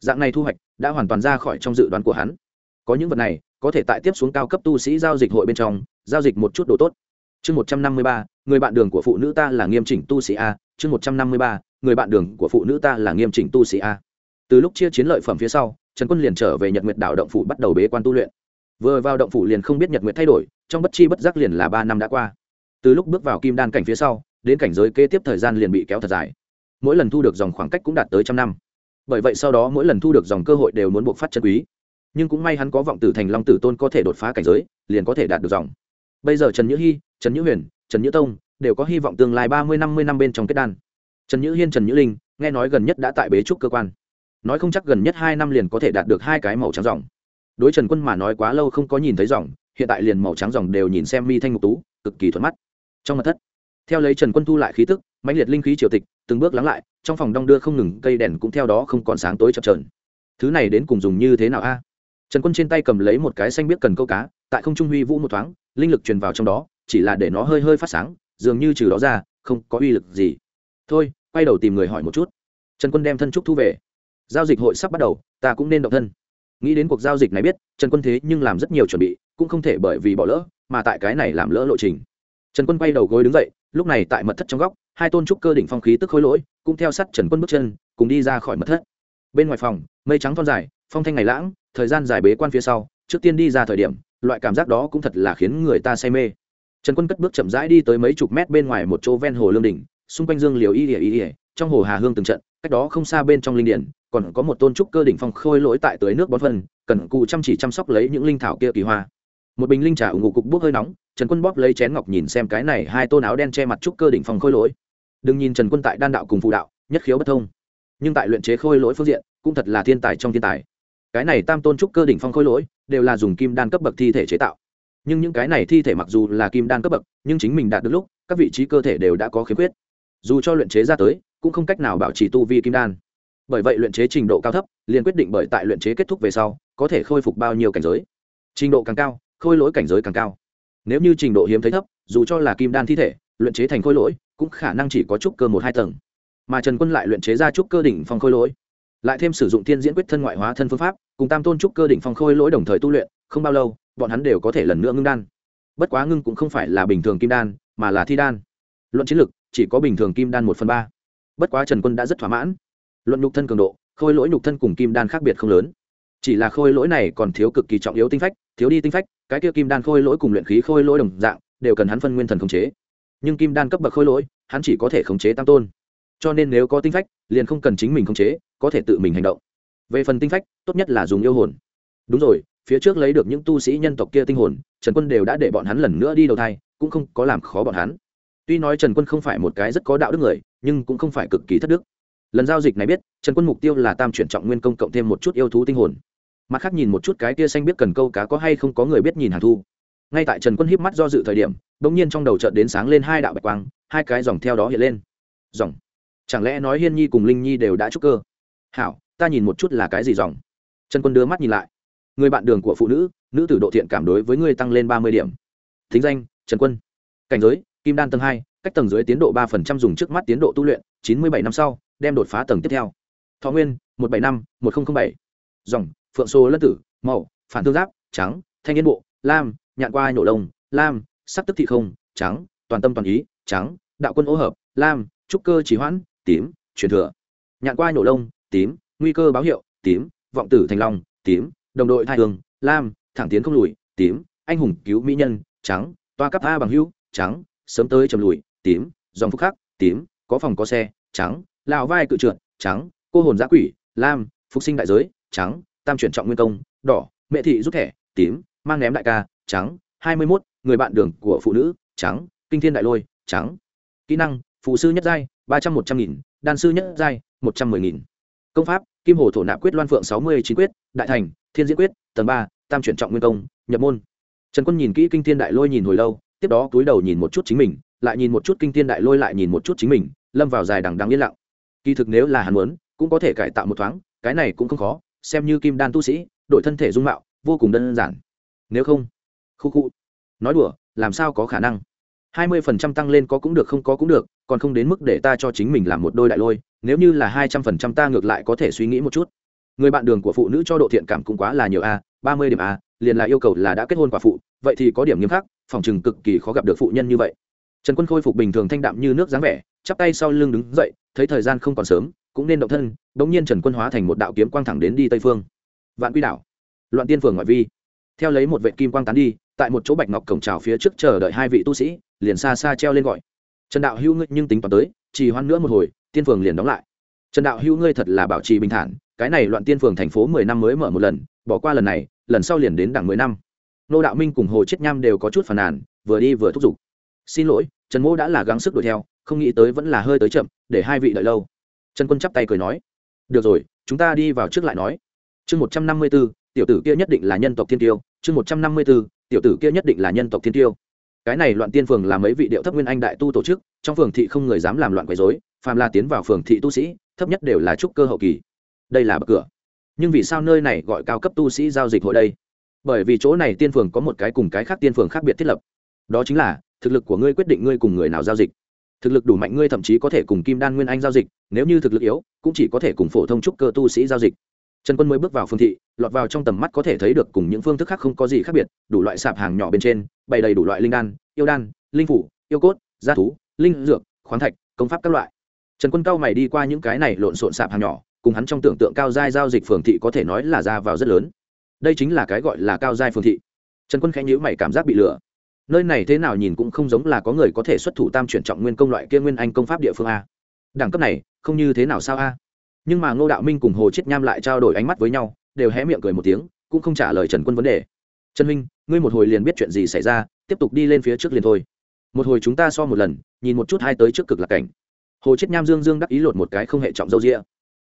Dạng này thu hoạch đã hoàn toàn ra khỏi trong dự đoán của hắn. Có những vật này, có thể tại tiếp xuống cao cấp tu sĩ giao dịch hội bên trong, giao dịch một chút đồ tốt. Chương một trăm năm mươi ba, người bạn đường của phụ nữ ta là nghiêm chỉnh tu sĩ a. Chương một trăm năm mươi ba, người bạn đường của phụ nữ ta là nghiêm chỉnh tu sĩ a. Từ lúc chia chiến lợi phẩm phía sau, trần quân liền trở về nhật nguyệt đảo động phủ bắt đầu bế quan tu luyện. Vừa vào động phủ liền không biết nhật nguyệt thay đổi, trong bất chi bất giác liền là ba năm đã qua. Từ lúc bước vào kim đan cảnh phía sau đến cảnh giới kế tiếp thời gian liền bị kéo thật dài. Mỗi lần thu được dòng khoảng cách cũng đạt tới trăm năm. Bởi vậy sau đó mỗi lần thu được dòng cơ hội đều muốn buộc phát chân quý. Nhưng cũng may hắn có vọng tử thành long tử tôn có thể đột phá cảnh giới, liền có thể đạt được dòng. Bây giờ trần nhữ hy trần nhữ huyền, trần nhữ tông đều có hy vọng tương lai ba mươi, năm mươi năm bên trong kết đan. Trần nhữ hiên, trần nhữ linh, nghe nói gần nhất đã tại bế trúc cơ quan. Nói không chắc gần nhất hai năm liền có thể đạt được hai cái màu trắng dòng. Đối trần quân mà nói quá lâu không có nhìn thấy dòng, hiện tại liền màu trắng dòng đều nhìn xem mi thanh ngục tú, cực kỳ thuận mắt. Trong mặt thất theo lấy trần quân thu lại khí tức, mãnh liệt linh khí triều tịch, từng bước lắng lại, trong phòng đong đưa không ngừng, cây đèn cũng theo đó không còn sáng tối chập trờn thứ này đến cùng dùng như thế nào a? Trần quân trên tay cầm lấy một cái xanh biết cần câu cá, tại không trung huy vũ một thoáng, linh lực truyền vào trong đó, chỉ là để nó hơi hơi phát sáng, dường như trừ đó ra, không có uy lực gì. Thôi, quay đầu tìm người hỏi một chút. Trần quân đem thân trúc thu về. Giao dịch hội sắp bắt đầu, ta cũng nên động thân. Nghĩ đến cuộc giao dịch này biết, trần quân thế nhưng làm rất nhiều chuẩn bị, cũng không thể bởi vì bỏ lỡ, mà tại cái này làm lỡ lộ trình. Trần quân quay đầu gối đứng dậy lúc này tại mật thất trong góc, hai tôn trúc cơ đỉnh phong khí tức khối lỗi, cũng theo sát trần quân bước chân, cùng đi ra khỏi mật thất. Bên ngoài phòng, mây trắng thon dài, phong thanh ngày lãng, thời gian dài bế quan phía sau, trước tiên đi ra thời điểm, loại cảm giác đó cũng thật là khiến người ta say mê. Trần quân cất bước chậm rãi đi tới mấy chục mét bên ngoài một chỗ ven hồ lương đỉnh, xung quanh dương liều y ỉa y ỉa trong hồ hà hương từng trận, cách đó không xa bên trong linh điển, còn có một tôn trúc cơ đỉnh phong khôi lỗi tại tưới nước bón phân, cần cụ chăm chỉ chăm sóc lấy những linh thảo kia kỳ hoa một bình linh trà ủng ngụ cục bốc hơi nóng, trần quân bóp lấy chén ngọc nhìn xem cái này hai tôn áo đen che mặt trúc cơ đỉnh phong khôi lỗi. Đừng nhìn trần quân tại đan đạo cùng phụ đạo, nhất khiếu bất thông. Nhưng tại luyện chế khôi lỗi phương diện, cũng thật là thiên tài trong thiên tài. Cái này tam tôn trúc cơ đỉnh phong khôi lỗi, đều là dùng kim đan cấp bậc thi thể chế tạo. Nhưng những cái này thi thể mặc dù là kim đan cấp bậc, nhưng chính mình đạt được lúc, các vị trí cơ thể đều đã có khiếm khuyết. Dù cho luyện chế ra tới, cũng không cách nào bảo trì tu vi kim đan. Bởi vậy luyện chế trình độ cao thấp, liền quyết định bởi tại luyện chế kết thúc về sau, có thể khôi phục bao nhiêu cảnh giới. Trình độ càng cao khôi lỗi cảnh giới càng cao. Nếu như trình độ hiếm thấy thấp, dù cho là kim đan thi thể, luyện chế thành khôi lỗi, cũng khả năng chỉ có trúc cơ một hai tầng. Mà trần quân lại luyện chế ra trúc cơ đỉnh phong khôi lỗi. Lại thêm sử dụng thiên diễn quyết thân ngoại hóa thân phương pháp, cùng tam tôn trúc cơ đỉnh phong khôi lỗi đồng thời tu luyện, không bao lâu, bọn hắn đều có thể lần nữa ngưng đan. Bất quá ngưng cũng không phải là bình thường kim đan, mà là thi đan. Luận chiến lực, chỉ có bình thường kim đan một phần ba. Bất quá trần quân đã rất thỏa mãn. Luận nhục thân cường độ, khôi lỗi nhục thân cùng kim đan khác biệt không lớn. Chỉ là khôi lỗi này còn thiếu cực kỳ trọng yếu tinh phách, thiếu đi tinh phách cái kia kim đan khôi lỗi cùng luyện khí khôi lỗi đồng dạng, đều cần hắn phân nguyên thần khống chế. Nhưng kim đan cấp bậc khôi lỗi, hắn chỉ có thể khống chế tam tôn. Cho nên nếu có tinh phách, liền không cần chính mình khống chế, có thể tự mình hành động. Về phần tinh phách, tốt nhất là dùng yêu hồn. Đúng rồi, phía trước lấy được những tu sĩ nhân tộc kia tinh hồn, trần quân đều đã để bọn hắn lần nữa đi đầu thai, cũng không có làm khó bọn hắn. Tuy nói trần quân không phải một cái rất có đạo đức người, nhưng cũng không phải cực kỳ thất đức. Lần giao dịch này biết, trần quân mục tiêu là tam chuyển trọng nguyên công cộng thêm một chút yêu thú tinh hồn mặt khác nhìn một chút cái kia xanh biết cần câu cá có hay không có người biết nhìn hàng thu. Ngay tại trần quân híp mắt do dự thời điểm đ ỗ n g nhiên trong đầu chợt đến sáng lên hai đạo bạch quang, hai cái dòng theo đó hiện lên. Dòng. Chẳng lẽ nói hiên nhi cùng linh nhi đều đã trúc cơ? Hảo, ta nhìn một chút là cái gì dòng? Trần quân đưa mắt nhìn lại. Người bạn đường của phụ nữ nữ tử độ thiện cảm đối với người tăng lên ba mươi điểm. Thính danh, trần quân. Cảnh giới, kim đan tầng hai, cách tầng dưới tiến độ ba phần trăm dùng trước mắt tiến độ tu luyện, chín mươi bảy năm sau, đem đột phá tầng tiếp theo. Thọ nguyên, một bảy năm, một nghìn bảy. Dòng phượng số lân tử, màu, phản thương giáp, trắng, thanh yên bộ, lam, nhạn qua nhổ lông, lam, sắc tức thị không, trắng, toàn tâm toàn ý, trắng, đạo quân ô hợp, lam, trúc cơ chỉ hoãn, tím, truyền thừa. Nhạn qua nhổ lông, tím, nguy cơ báo hiệu, tím, vọng tử thành long, tím, đồng đội thai hương, lam, thẳng tiến không lùi, tím, anh hùng cứu mỹ nhân, trắng, toa cấp a bằng hữu, trắng, sớm tới chầm lùi, tím, dòng phúc khắc, tím, có phòng có xe, trắng, lào vai cự trượt, trắng, cô hồn giã quỷ, lam, phục sinh đại giới, trắng tam chuyển trọng nguyên công, đỏ, mẹ thị rút thẻ, tím, mang ném đại ca, trắng, hai mươi mốt, người bạn đường của phụ nữ, trắng, kinh thiên đại lôi, trắng. Kỹ năng, phụ sư nhất giai, ba trăm một trăm nghìn, đan sư nhất giai, một trăm mười nghìn. Công pháp, kim hồ thổ nạp quyết loan phượng sáu mươi chín quyết, đại thành, thiên diễn quyết, tầng ba, tam chuyển trọng nguyên công, nhập môn. Trần quân nhìn kỹ kinh thiên đại lôi nhìn hồi lâu, tiếp đó túi đầu nhìn một chút chính mình, lại nhìn một chút kinh thiên đại lôi lại nhìn một chút chính mình, lâm vào dài đằng đằng yên lặng. Kỳ thực nếu là hắn muốn, cũng có thể cải tạo một thoáng, cái này cũng không khó xem như kim đan tu sĩ, đổi thân thể dung mạo, vô cùng đơn giản. Nếu không, khu khu. Nói đùa, làm sao có khả năng? Hai mươi phần trăm tăng lên có cũng được, không có cũng được, còn không đến mức để ta cho chính mình làm một đôi đại lôi, nếu như là hai trăm phần trăm ta ngược lại có thể suy nghĩ một chút. Người bạn đường của phụ nữ cho độ thiện cảm cũng quá là nhiều a, ba mươi điểm a, liền là yêu cầu là đã kết hôn quả phụ, vậy thì có điểm nghiêm khắc, phòng chừng cực kỳ khó gặp được phụ nhân như vậy. Trần quân khôi phục bình thường thanh đạm như nước dáng vẻ, chắp tay sau lưng đứng dậy, thấy thời gian không còn sớm cũng nên động thân bỗng nhiên trần quân hóa thành một đạo kiếm quang thẳng đến đi tây phương. Vạn quy đảo, loạn tiên phường ngoại vi. Theo lấy một vệ kim quang tán đi, tại một chỗ bạch ngọc cổng trào phía trước chờ đợi hai vị tu sĩ, liền xa xa treo lên gọi. Trần đạo hữu ngươi nhưng tính toán tới, chỉ hoan nữa một hồi, tiên phường liền đóng lại. Trần đạo hữu ngươi thật là bảo trì bình thản, cái này loạn tiên phường thành phố mười năm mới mở một lần, bỏ qua lần này, lần sau liền đến đẳng mười năm. Nô đạo minh cùng hồ chết nham đều có chút phàn nàn, vừa đi vừa thúc giục. Xin lỗi, trần mỗ đã là gắng sức đuổi theo, không nghĩ tới vẫn là hơi tới chậm, để hai vị đợi lâu trần quân chắp tay cười nói, được rồi, chúng ta đi vào trước lại nói. Chương một trăm năm mươi b ố tiểu tử kia nhất định là nhân tộc thiên tiêu. Chương một trăm năm mươi b ố tiểu tử kia nhất định là nhân tộc thiên tiêu. Cái này loạn tiên phường là mấy vị điệu thấp nguyên anh đại tu tổ chức, trong phường thị không người dám làm loạn quấy dối phàm la tiến vào phường thị tu sĩ, thấp nhất đều là trúc cơ hậu kỳ. Đây là bậc cửa. Nhưng vì sao nơi này gọi cao cấp tu sĩ giao dịch hội đây? Bởi vì chỗ này tiên phường có một cái cùng cái khác tiên phường khác biệt thiết lập. Đó chính là thực lực của ngươi quyết định ngươi cùng người nào giao dịch thực lực đủ mạnh ngươi thậm chí có thể cùng kim đan nguyên anh giao dịch, nếu như thực lực yếu, cũng chỉ có thể cùng phổ thông trúc cơ tu sĩ giao dịch. Trần quân mới bước vào phương thị, lọt vào trong tầm mắt có thể thấy được cùng những phương thức khác không có gì khác biệt, đủ loại sạp hàng nhỏ bên trên, bày đầy đủ loại linh đan, yêu đan, linh phủ, yêu cốt, gia thú, linh dược, khoáng thạch, công pháp các loại. Trần quân cao mày đi qua những cái này lộn xộn sạp hàng nhỏ, cùng hắn trong tưởng tượng cao giai giao dịch phường thị có thể nói là ra vào rất lớn. Đây chính là cái gọi là cao giai phường thị. Trần quân khẽ nhíu mày cảm giác bị lừa nơi này thế nào nhìn cũng không giống là có người có thể xuất thủ tam chuyển trọng nguyên công loại kia nguyên anh công pháp địa phương a. Đẳng cấp này, không như thế nào sao a? Nhưng mà ngô đạo minh cùng hồ chiết nham lại trao đổi ánh mắt với nhau, đều hé miệng cười một tiếng, cũng không trả lời trần quân vấn đề. Trần minh ngươi một hồi liền biết chuyện gì xảy ra, tiếp tục đi lên phía trước liền thôi. Một hồi chúng ta so một lần, nhìn một chút hai tới trước cực lạc cảnh. Hồ chiết nham dương dương đắc ý lột một cái không hệ trọng dâu rĩa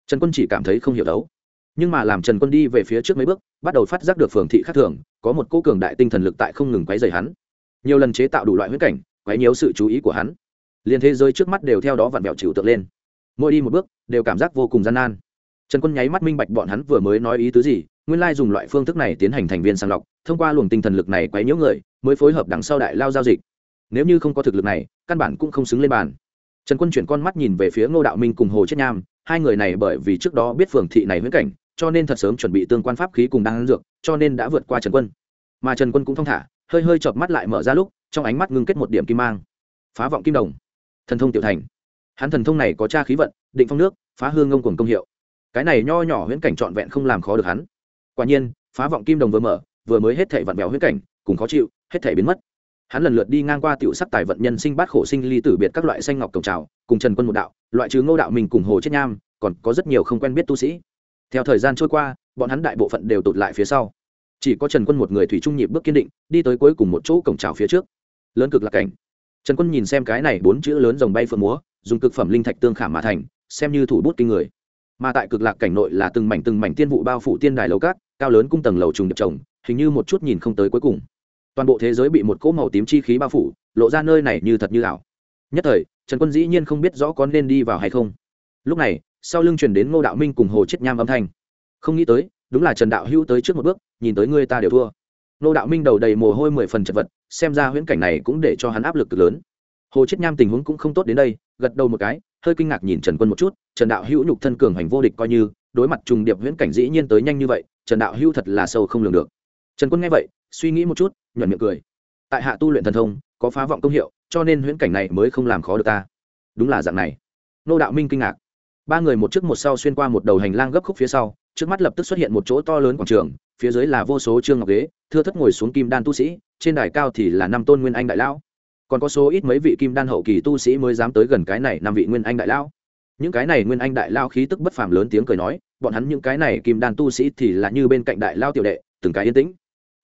trần quân chỉ cảm thấy không hiểu đấu. Nhưng mà làm trần quân đi về phía trước mấy bước, bắt đầu phát giác được phường thị khác thường, có một cô cường đại tinh thần lực tại không ngừng quấy dày hắn nhiều lần chế tạo đủ loại huyết cảnh, quấy nhiều sự chú ý của hắn. Liền thế giới trước mắt đều theo đó vặn vẹo chịu tượng lên. Mỗi đi một bước, đều cảm giác vô cùng gian nan. Trần quân nháy mắt minh bạch bọn hắn vừa mới nói ý tứ gì, nguyên lai dùng loại phương thức này tiến hành thành viên sàng lọc, thông qua luồng tinh thần lực này quấy nhiễu người, mới phối hợp đằng sau đại lao giao dịch. Nếu như không có thực lực này, căn bản cũng không xứng lên bàn. Trần quân chuyển con mắt nhìn về phía ngô đạo minh cùng hồ chết nham, hai người này bởi vì trước đó biết phường thị này huyễn cảnh, cho nên thật sớm chuẩn bị tương quan pháp khí cùng đang dược, cho nên đã vượt qua trần quân. Mà trần quân cũng thong thả hơi hơi chợp mắt lại mở ra lúc, trong ánh mắt ngưng kết một điểm kim mang. Phá vọng kim đồng. Thần thông tiểu thành. Hắn thần thông này có tra khí vận, định phong nước, phá hương ngông cùng công hiệu. Cái này nho nhỏ huyễn cảnh trọn vẹn không làm khó được hắn. Quả nhiên, phá vọng kim đồng vừa mở, vừa mới hết thể vặn vẹo huyễn cảnh, cùng khó chịu, hết thể biến mất. Hắn lần lượt đi ngang qua tiểu sắc tài vận nhân sinh bát khổ sinh ly tử biệt các loại xanh ngọc cổng trào, cùng trần quân một đạo, loại trừ ngô đạo mình cùng hồ chết nham, còn có rất nhiều không quen biết tu sĩ. Theo thời gian trôi qua, bọn hắn đại bộ phận đều tụt lại phía sau chỉ có trần quân một người thủy trung nhịp bước kiên định, đi tới cuối cùng một chỗ cổng trào phía trước. Lớn cực lạc cảnh. Trần quân nhìn xem cái này bốn chữ lớn dòng bay phượng múa, dùng cực phẩm linh thạch tương khảm mà thành, xem như thủ bút kinh người. Mà tại cực lạc cảnh nội là từng mảnh từng mảnh tiên vụ bao phủ tiên đài lầu cát cao lớn cung tầng lầu trùng đập trồng, hình như một chút nhìn không tới cuối cùng. Toàn bộ thế giới bị một cỗ màu tím chi khí bao phủ, lộ ra nơi này như thật như ảo. Nhất thời, trần quân dĩ nhiên không biết rõ có nên đi vào hay không. Lúc này, sau lưng truyền đến ngô đạo minh cùng hồ chết nham âm thanh. Không nghĩ tới đúng là trần đạo hữu tới trước một bước, nhìn tới ngươi ta đều thua. Nô đạo minh đầu đầy mồ hôi mười phần chật vật, xem ra huyễn cảnh này cũng để cho hắn áp lực cực lớn. Hồ chết nham tình huống cũng không tốt đến đây, gật đầu một cái, hơi kinh ngạc nhìn trần quân một chút, trần đạo hữu nhục thân cường hành vô địch coi như, đối mặt trùng điệp huyễn cảnh dĩ nhiên tới nhanh như vậy, trần đạo hữu thật là sâu không lường được. Trần quân nghe vậy, suy nghĩ một chút nhuận miệng cười. Tại hạ tu luyện thần thông, có phá vọng công hiệu, cho nên huyễn cảnh này mới không làm khó được ta. Đúng là dạng này. Nô đạo minh kinh ngạc. Ba người một trước một sau xuyên qua một đầu hành lang gấp khúc phía sau trước mắt lập tức xuất hiện một chỗ to lớn quảng trường, phía dưới là vô số trương ngọc ghế, thưa thất ngồi xuống kim đan tu sĩ, trên đài cao thì là năm tôn nguyên anh đại lão. Còn có số ít mấy vị kim đan hậu kỳ tu sĩ mới dám tới gần cái này năm vị nguyên anh đại lão. Những cái này nguyên anh đại lao khí tức bất phàm lớn tiếng cười nói, bọn hắn những cái này kim đan tu sĩ thì là như bên cạnh đại lao tiểu đệ, từng cái yên tĩnh.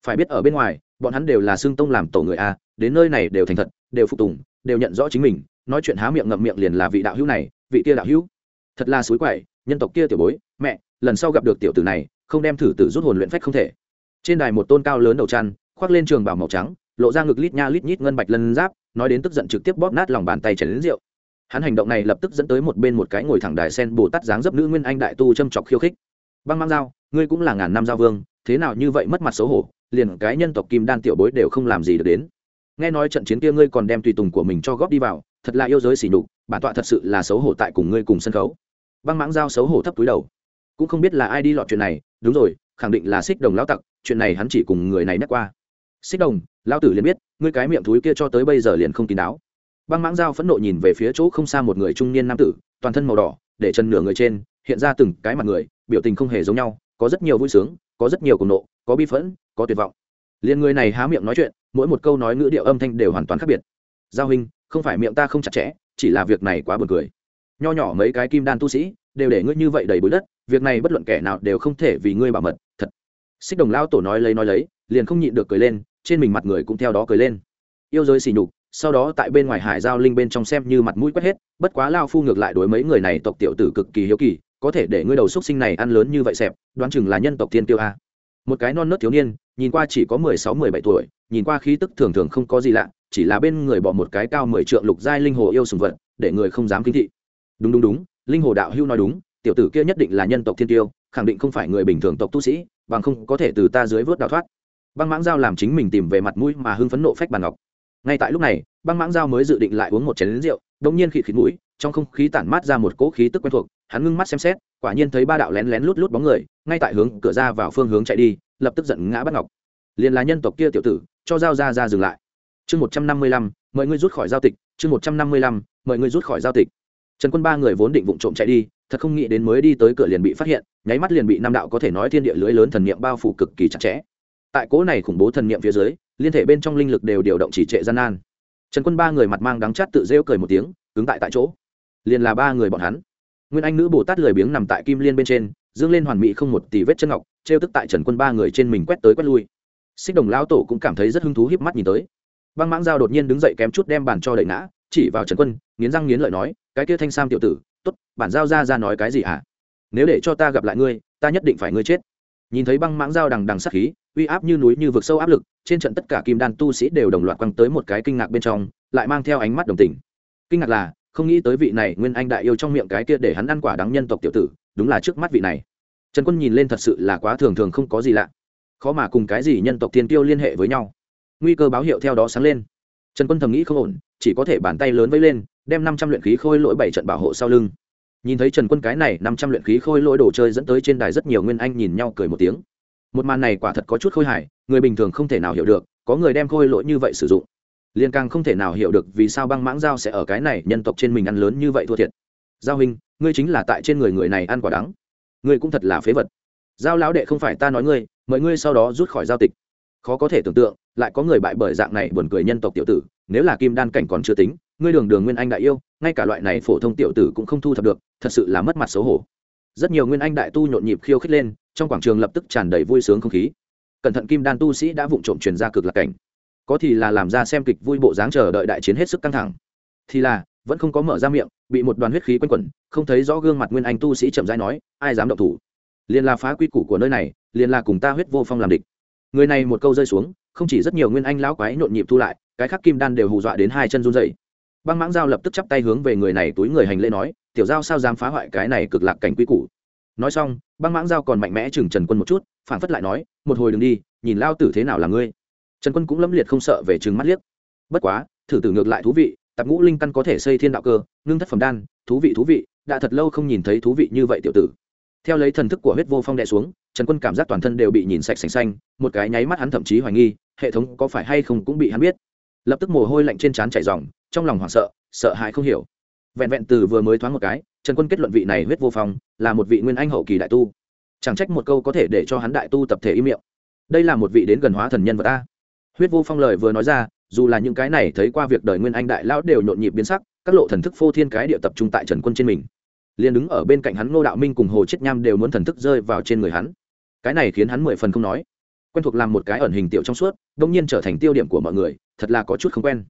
Phải biết ở bên ngoài, bọn hắn đều là xương tông làm tổ người a, đến nơi này đều thành thật, đều phục tùng, đều nhận rõ chính mình, nói chuyện há miệng ngậm miệng liền là vị đạo hữu này, vị kia đạo hữu. Thật là suối quậy, nhân tộc kia tiểu bối, mẹ lần sau gặp được tiểu tử này, không đem thử tử rút hồn luyện phách không thể. Trên đài một tôn cao lớn đầu chăn khoác lên trường bảo màu trắng, lộ ra ngực lít nha lít nhít ngân bạch lân giáp, nói đến tức giận trực tiếp bóp nát lòng bàn tay chảy đến rượu. Hắn hành động này lập tức dẫn tới một bên một cái ngồi thẳng đài sen bồ tát dáng dấp nữ nguyên anh đại tu châm chọc khiêu khích. Băng mang giao ngươi cũng là ngàn năm giao vương, thế nào như vậy mất mặt xấu hổ, liền cái nhân tộc kim đan tiểu bối đều không làm gì được đến. Nghe nói trận chiến kia ngươi còn đem tùy tùng của mình cho góp đi vào, thật là yêu giới xỉ nhục, bản tọa thật sự là xấu hổ tại cùng ngươi cùng sân khấu. Băng mãng giao xấu hổ thấp túi đầu cũng không biết là ai đi lọt chuyện này, đúng rồi, khẳng định là xích đồng lão tặc, chuyện này hắn chỉ cùng người này nhắc qua. Xích đồng, lão tử liền biết, ngươi cái miệng thúi kia cho tới bây giờ liền không kín đáo. Băng mãng dao phẫn nộ nhìn về phía chỗ không xa một người trung niên nam tử, toàn thân màu đỏ, để chân nửa người trên, hiện ra từng cái mặt người, biểu tình không hề giống nhau, có rất nhiều vui sướng, có rất nhiều cùng nộ, có bi phẫn, có tuyệt vọng. Liền người này há miệng nói chuyện, mỗi một câu nói ngữ điệu âm thanh đều hoàn toàn khác biệt. Giao huynh, không phải miệng ta không chặt chẽ, chỉ là việc này quá buồn cười. Nho nhỏ mấy cái kim đan tu sĩ, đều để ngươi như vậy đầy bụi đất việc này bất luận kẻ nào đều không thể vì ngươi bảo mật, thật. Xích đồng lao tổ nói lấy nói lấy, liền không nhịn được cười lên, trên mình mặt người cũng theo đó cười lên. Yêu giới xỉ nhục, sau đó tại bên ngoài hải giao linh bên trong xem như mặt mũi quét hết, bất quá lao phu ngược lại đối mấy người này tộc tiểu tử cực kỳ hiếu kỳ, có thể để ngươi đầu xúc sinh này ăn lớn như vậy xẹp, đoán chừng là nhân tộc tiên tiêu a. Một cái non nớt thiếu niên, nhìn qua chỉ có mười sáu, mười bảy tuổi, nhìn qua khí tức thường thường không có gì lạ, chỉ là bên người bỏ một cái cao mười trượng lục giai linh hồ yêu sùng vật, để người không dám kinh thị. Đúng đúng đúng, linh hồ đạo hưu nói đúng tiểu tử kia nhất định là nhân tộc thiên tiêu, khẳng định không phải người bình thường tộc tu sĩ, bằng không có thể từ ta dưới vớt đào thoát. Băng mãng giao làm chính mình tìm về mặt mũi mà hưng phấn nộ phách bàn ngọc. Ngay tại lúc này, băng mãng giao mới dự định lại uống một chén rượu đông nhiên khịt khịt mũi, trong không khí tản mát ra một cỗ khí tức quen thuộc, hắn ngưng mắt xem xét, quả nhiên thấy ba đạo lén lén lút lút bóng người, ngay tại hướng cửa ra vào phương hướng chạy đi, lập tức giận ngã bắt ngọc. Liền là nhân tộc kia tiểu tử, cho giao ra ra dừng lại. Chương một trăm năm mươi lăm, mời ngươi rút khỏi giao tịch. Chương một trăm năm mươi lăm, mời ngươi rút khỏi giao tịch. Trần quân ba người vốn định vụng trộm chạy đi thật không nghĩ đến mới đi tới cửa liền bị phát hiện, nháy mắt liền bị nam đạo có thể nói thiên địa lưới lớn thần niệm bao phủ cực kỳ chặt chẽ. Tại cố này khủng bố thần niệm phía dưới, liên thể bên trong linh lực đều điều động chỉ trệ gian nan. Trần quân ba người mặt mang đắng chát tự rêu cười một tiếng, cứng tại tại chỗ. Liền là ba người bọn hắn. Nguyên anh nữ bồ tát lười biếng nằm tại kim liên bên trên, dương lên hoàn mỹ không một tỷ vết chân ngọc, trêu tức tại trần quân ba người trên mình quét tới quét lui. Xích đồng lão tổ cũng cảm thấy rất hứng thú hiếp mắt nhìn tới. Băng mãng giao đột nhiên đứng dậy kém chút đem bàn cho đẩy ngã, chỉ vào trần quân, nghiến răng nghiến lợi nói, cái kia thanh sam tiểu tử tốt, bản giao ra ra nói cái gì hả? À? nếu để cho ta gặp lại ngươi, ta nhất định phải ngươi chết. Nhìn thấy băng mãng giao đằng đằng sắc khí, uy áp như núi như vực sâu áp lực, trên trận tất cả kim đan tu sĩ đều đồng loạt quăng tới một cái kinh ngạc bên trong, lại mang theo ánh mắt đồng tình. Kinh ngạc là, không nghĩ tới vị này nguyên anh đại yêu trong miệng cái kia để hắn ăn quả đắng nhân tộc tiểu tử, đúng là trước mắt vị này. Trần quân nhìn lên thật sự là quá thường thường không có gì lạ. Khó mà cùng cái gì nhân tộc thiên tiêu liên hệ với nhau. Nguy cơ báo hiệu theo đó sáng lên. Trần quân thầm nghĩ không ổn, chỉ có thể bàn tay lớn vẫy lên đem năm trăm luyện khí khôi lỗi bảy trận bảo hộ sau lưng. Nhìn thấy trần quân cái này năm trăm luyện khí khôi lỗi đồ chơi dẫn tới trên đài rất nhiều nguyên anh nhìn nhau cười một tiếng. Một màn này quả thật có chút khôi hài, người bình thường không thể nào hiểu được, có người đem khôi lỗi như vậy sử dụng. Liên càng không thể nào hiểu được vì sao băng mãng dao sẽ ở cái này nhân tộc trên mình ăn lớn như vậy thua thiệt. Giao huynh, ngươi chính là tại trên người người này ăn quả đắng. Ngươi cũng thật là phế vật. Giao lão đệ không phải ta nói ngươi, mời ngươi sau đó rút khỏi giao tịch. Khó có thể tưởng tượng, lại có người bại bởi dạng này buồn cười nhân tộc tiểu tử, nếu là kim đan cảnh còn chưa tính ngươi đường đường nguyên anh đại yêu, ngay cả loại này phổ thông tiểu tử cũng không thu thập được, thật sự là mất mặt xấu hổ. Rất nhiều nguyên anh đại tu nhộn nhịp khiêu khích lên, trong quảng trường lập tức tràn đầy vui sướng không khí. Cẩn thận kim đan tu sĩ đã vụng trộm truyền ra cực lạc cảnh. Có thì là làm ra xem kịch vui bộ dáng chờ đợi đại chiến hết sức căng thẳng. Thì là, vẫn không có mở ra miệng, bị một đoàn huyết khí quanh quẩn, không thấy rõ gương mặt nguyên anh tu sĩ chậm rãi nói, ai dám động thủ? Liền là phá quy củ của nơi này, liền là cùng ta huyết vô phong làm địch. Người này một câu rơi xuống, không chỉ rất nhiều nguyên anh lão quái nhộn nhịp thu lại, cái khác kim đan đều hù dọa đến hai chân run dậy băng mãng giao lập tức chắp tay hướng về người này túi người hành lễ nói, tiểu giao sao dám phá hoại cái này cực lạc cảnh quy củ? Nói xong, băng mãng giao còn mạnh mẽ chừng trần quân một chút, phản phất lại nói, một hồi đừng đi, nhìn lao tử thế nào là ngươi. Trần quân cũng lâm liệt không sợ về chừng mắt liếc. Bất quá, thử tử ngược lại thú vị, tạp ngũ linh căn có thể xây thiên đạo cơ, ngưng thất phẩm đan, thú vị thú vị, đã thật lâu không nhìn thấy thú vị như vậy tiểu tử. Theo lấy thần thức của huyết vô phong đè xuống, trần quân cảm giác toàn thân đều bị nhìn sạch sành xanh, một cái nháy mắt hắn thậm chí hoài nghi, hệ thống có phải hay không cũng bị hắn biết lập tức mồ hôi lạnh trên trán chảy ròng, trong lòng hoảng sợ sợ hãi không hiểu. Vẹn vẹn từ vừa mới thoáng một cái, trần quân kết luận vị này huyết vô phong, là một vị nguyên anh hậu kỳ đại tu. Chẳng trách một câu có thể để cho hắn đại tu tập thể im miệng. Đây là một vị đến gần hóa thần nhân vật ta huyết vô phong lời vừa nói ra, dù là những cái này thấy qua việc đời nguyên anh đại lão đều nhộn nhịp biến sắc, các lộ thần thức phô thiên cái địa tập trung tại trần quân trên mình. Liền đứng ở bên cạnh hắn ngô đạo minh cùng hồ chết nham đều muốn thần thức rơi vào trên người hắn. Cái này khiến hắn mười phần không nói. Quen thuộc làm một cái ẩn hình tiểu trong suốt đông nhiên trở thành tiêu điểm của mọi người thật là có chút không quen.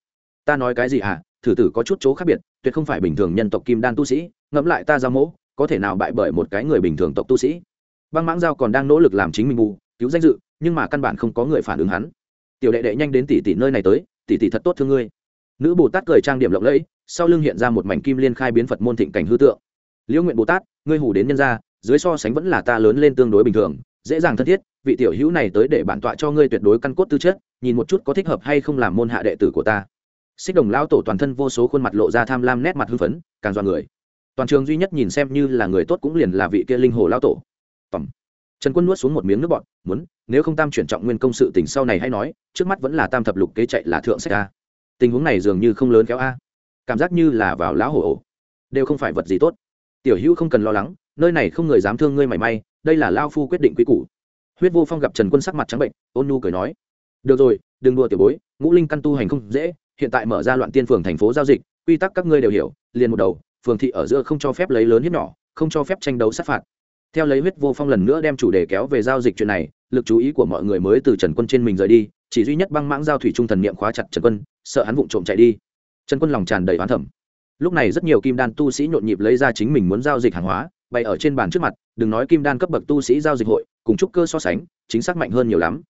Ta nói cái gì à thử tử có chút chỗ khác biệt, tuyệt không phải bình thường nhân tộc kim đan tu sĩ, ngẫm lại ta giao mẫu có thể nào bại bởi một cái người bình thường tộc tu sĩ? Băng mãng giao còn đang nỗ lực làm chính mình mù cứu danh dự, nhưng mà căn bản không có người phản ứng hắn. Tiểu đệ đệ nhanh đến tỷ tỷ nơi này tới, tỷ tỷ thật tốt thương ngươi. Nữ bồ tát cười trang điểm lộng lẫy, sau lưng hiện ra một mảnh kim liên khai biến phật môn thịnh cảnh hư tượng. Liễu nguyện bồ tát, ngươi hủ đến nhân gia, dưới so sánh vẫn là ta lớn lên tương đối bình thường, dễ dàng thân thiết vị tiểu hữu này tới để bản tọa cho ngươi tuyệt đối căn cốt tư chất, nhìn một chút có thích hợp hay không làm môn hạ đệ tử của ta. Xích đồng lão tổ toàn thân vô số khuôn mặt lộ ra tham lam nét mặt hưng phấn, càng dọa người. Toàn trường duy nhất nhìn xem như là người tốt cũng liền là vị kia linh hồ lão tổ. Tổng. trần quân nuốt xuống một miếng nước bọt, muốn, nếu không tam chuyển trọng nguyên công sự tình sau này hay nói, trước mắt vẫn là tam thập lục kế chạy là thượng sách a. Tình huống này dường như không lớn kéo a. Cảm giác như là vào lão hổ ổ đều không phải vật gì tốt. Tiểu hữu không cần lo lắng, nơi này không người dám thương ngươi mảy may, đây là lao phu quyết định quý củ huyết vô phong gặp trần quân sắc mặt trắng bệnh, ôn nu cười nói, được rồi, đừng đùa tiểu bối, ngũ linh căn tu hành không dễ, hiện tại mở ra loạn tiên phường thành phố giao dịch, quy tắc các ngươi đều hiểu, liền một đầu, phường thị ở giữa không cho phép lấy lớn hiếp nhỏ, không cho phép tranh đấu sát phạt. Theo lấy huyết vô phong lần nữa đem chủ đề kéo về giao dịch chuyện này, lực chú ý của mọi người mới từ trần quân trên mình rời đi, chỉ duy nhất băng mãng giao thủy trung thần niệm khóa chặt trần quân, sợ hắn vụng trộm chạy đi. Trần quân lòng tràn đầy oán thẩm lúc này rất nhiều kim đan tu sĩ nhộn nhịp lấy ra chính mình muốn giao dịch hàng hóa, bày ở trên bàn trước mặt, đừng nói kim đan cấp bậc tu sĩ giao dịch hội cùng trúc cơ so sánh, chính xác mạnh hơn nhiều lắm.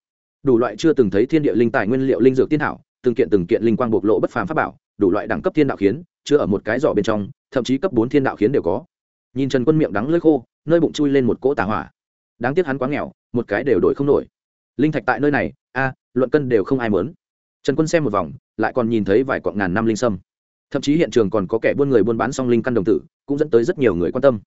Đủ loại chưa từng thấy thiên địa linh tài nguyên liệu linh dược tiên thảo, từng kiện từng kiện linh quang bộc lộ bất phàm pháp bảo, đủ loại đẳng cấp thiên đạo khiến, chưa ở một cái giỏ bên trong, thậm chí cấp bốn thiên đạo khiến đều có. Nhìn trần quân miệng đắng lưỡi khô, nơi bụng chui lên một cỗ tà hỏa. Đáng tiếc hắn quá nghèo, một cái đều đổi không nổi. Linh thạch tại nơi này, a, luận cân đều không ai mớn trần quân xem một vòng, lại còn nhìn thấy vài quặng ngàn năm linh sâm. Thậm chí hiện trường còn có kẻ buôn người buôn bán song linh căn đồng tử, cũng dẫn tới rất nhiều người quan tâm.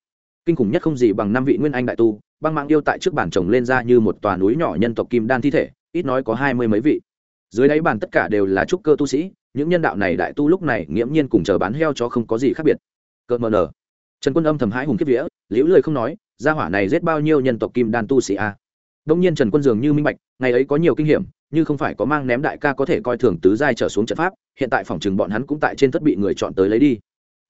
Kinh khủng nhất không gì bằng năm vị nguyên anh đại tu băng mạng yêu tại trước bàn chồng lên ra như một tòa núi nhỏ nhân tộc kim đan thi thể, ít nói có hai mươi mấy vị. Dưới đáy bàn tất cả đều là trúc cơ tu sĩ, những nhân đạo này đại tu lúc này nghiễm nhiên cùng chờ bán heo cho không có gì khác biệt. Cợt mờ nở. Trần quân âm thầm hãi hùng kiếp vía, liễu lười không nói, gia hỏa này giết bao nhiêu nhân tộc kim đan tu sĩ a à? đông nhiên trần quân dường như minh bạch, ngày ấy có nhiều kinh hiểm, như không phải có mang ném đại ca có thể coi thường tứ giai trở xuống trận pháp, hiện tại phòng trường bọn hắn cũng tại trên thất bị người chọn tới lấy đi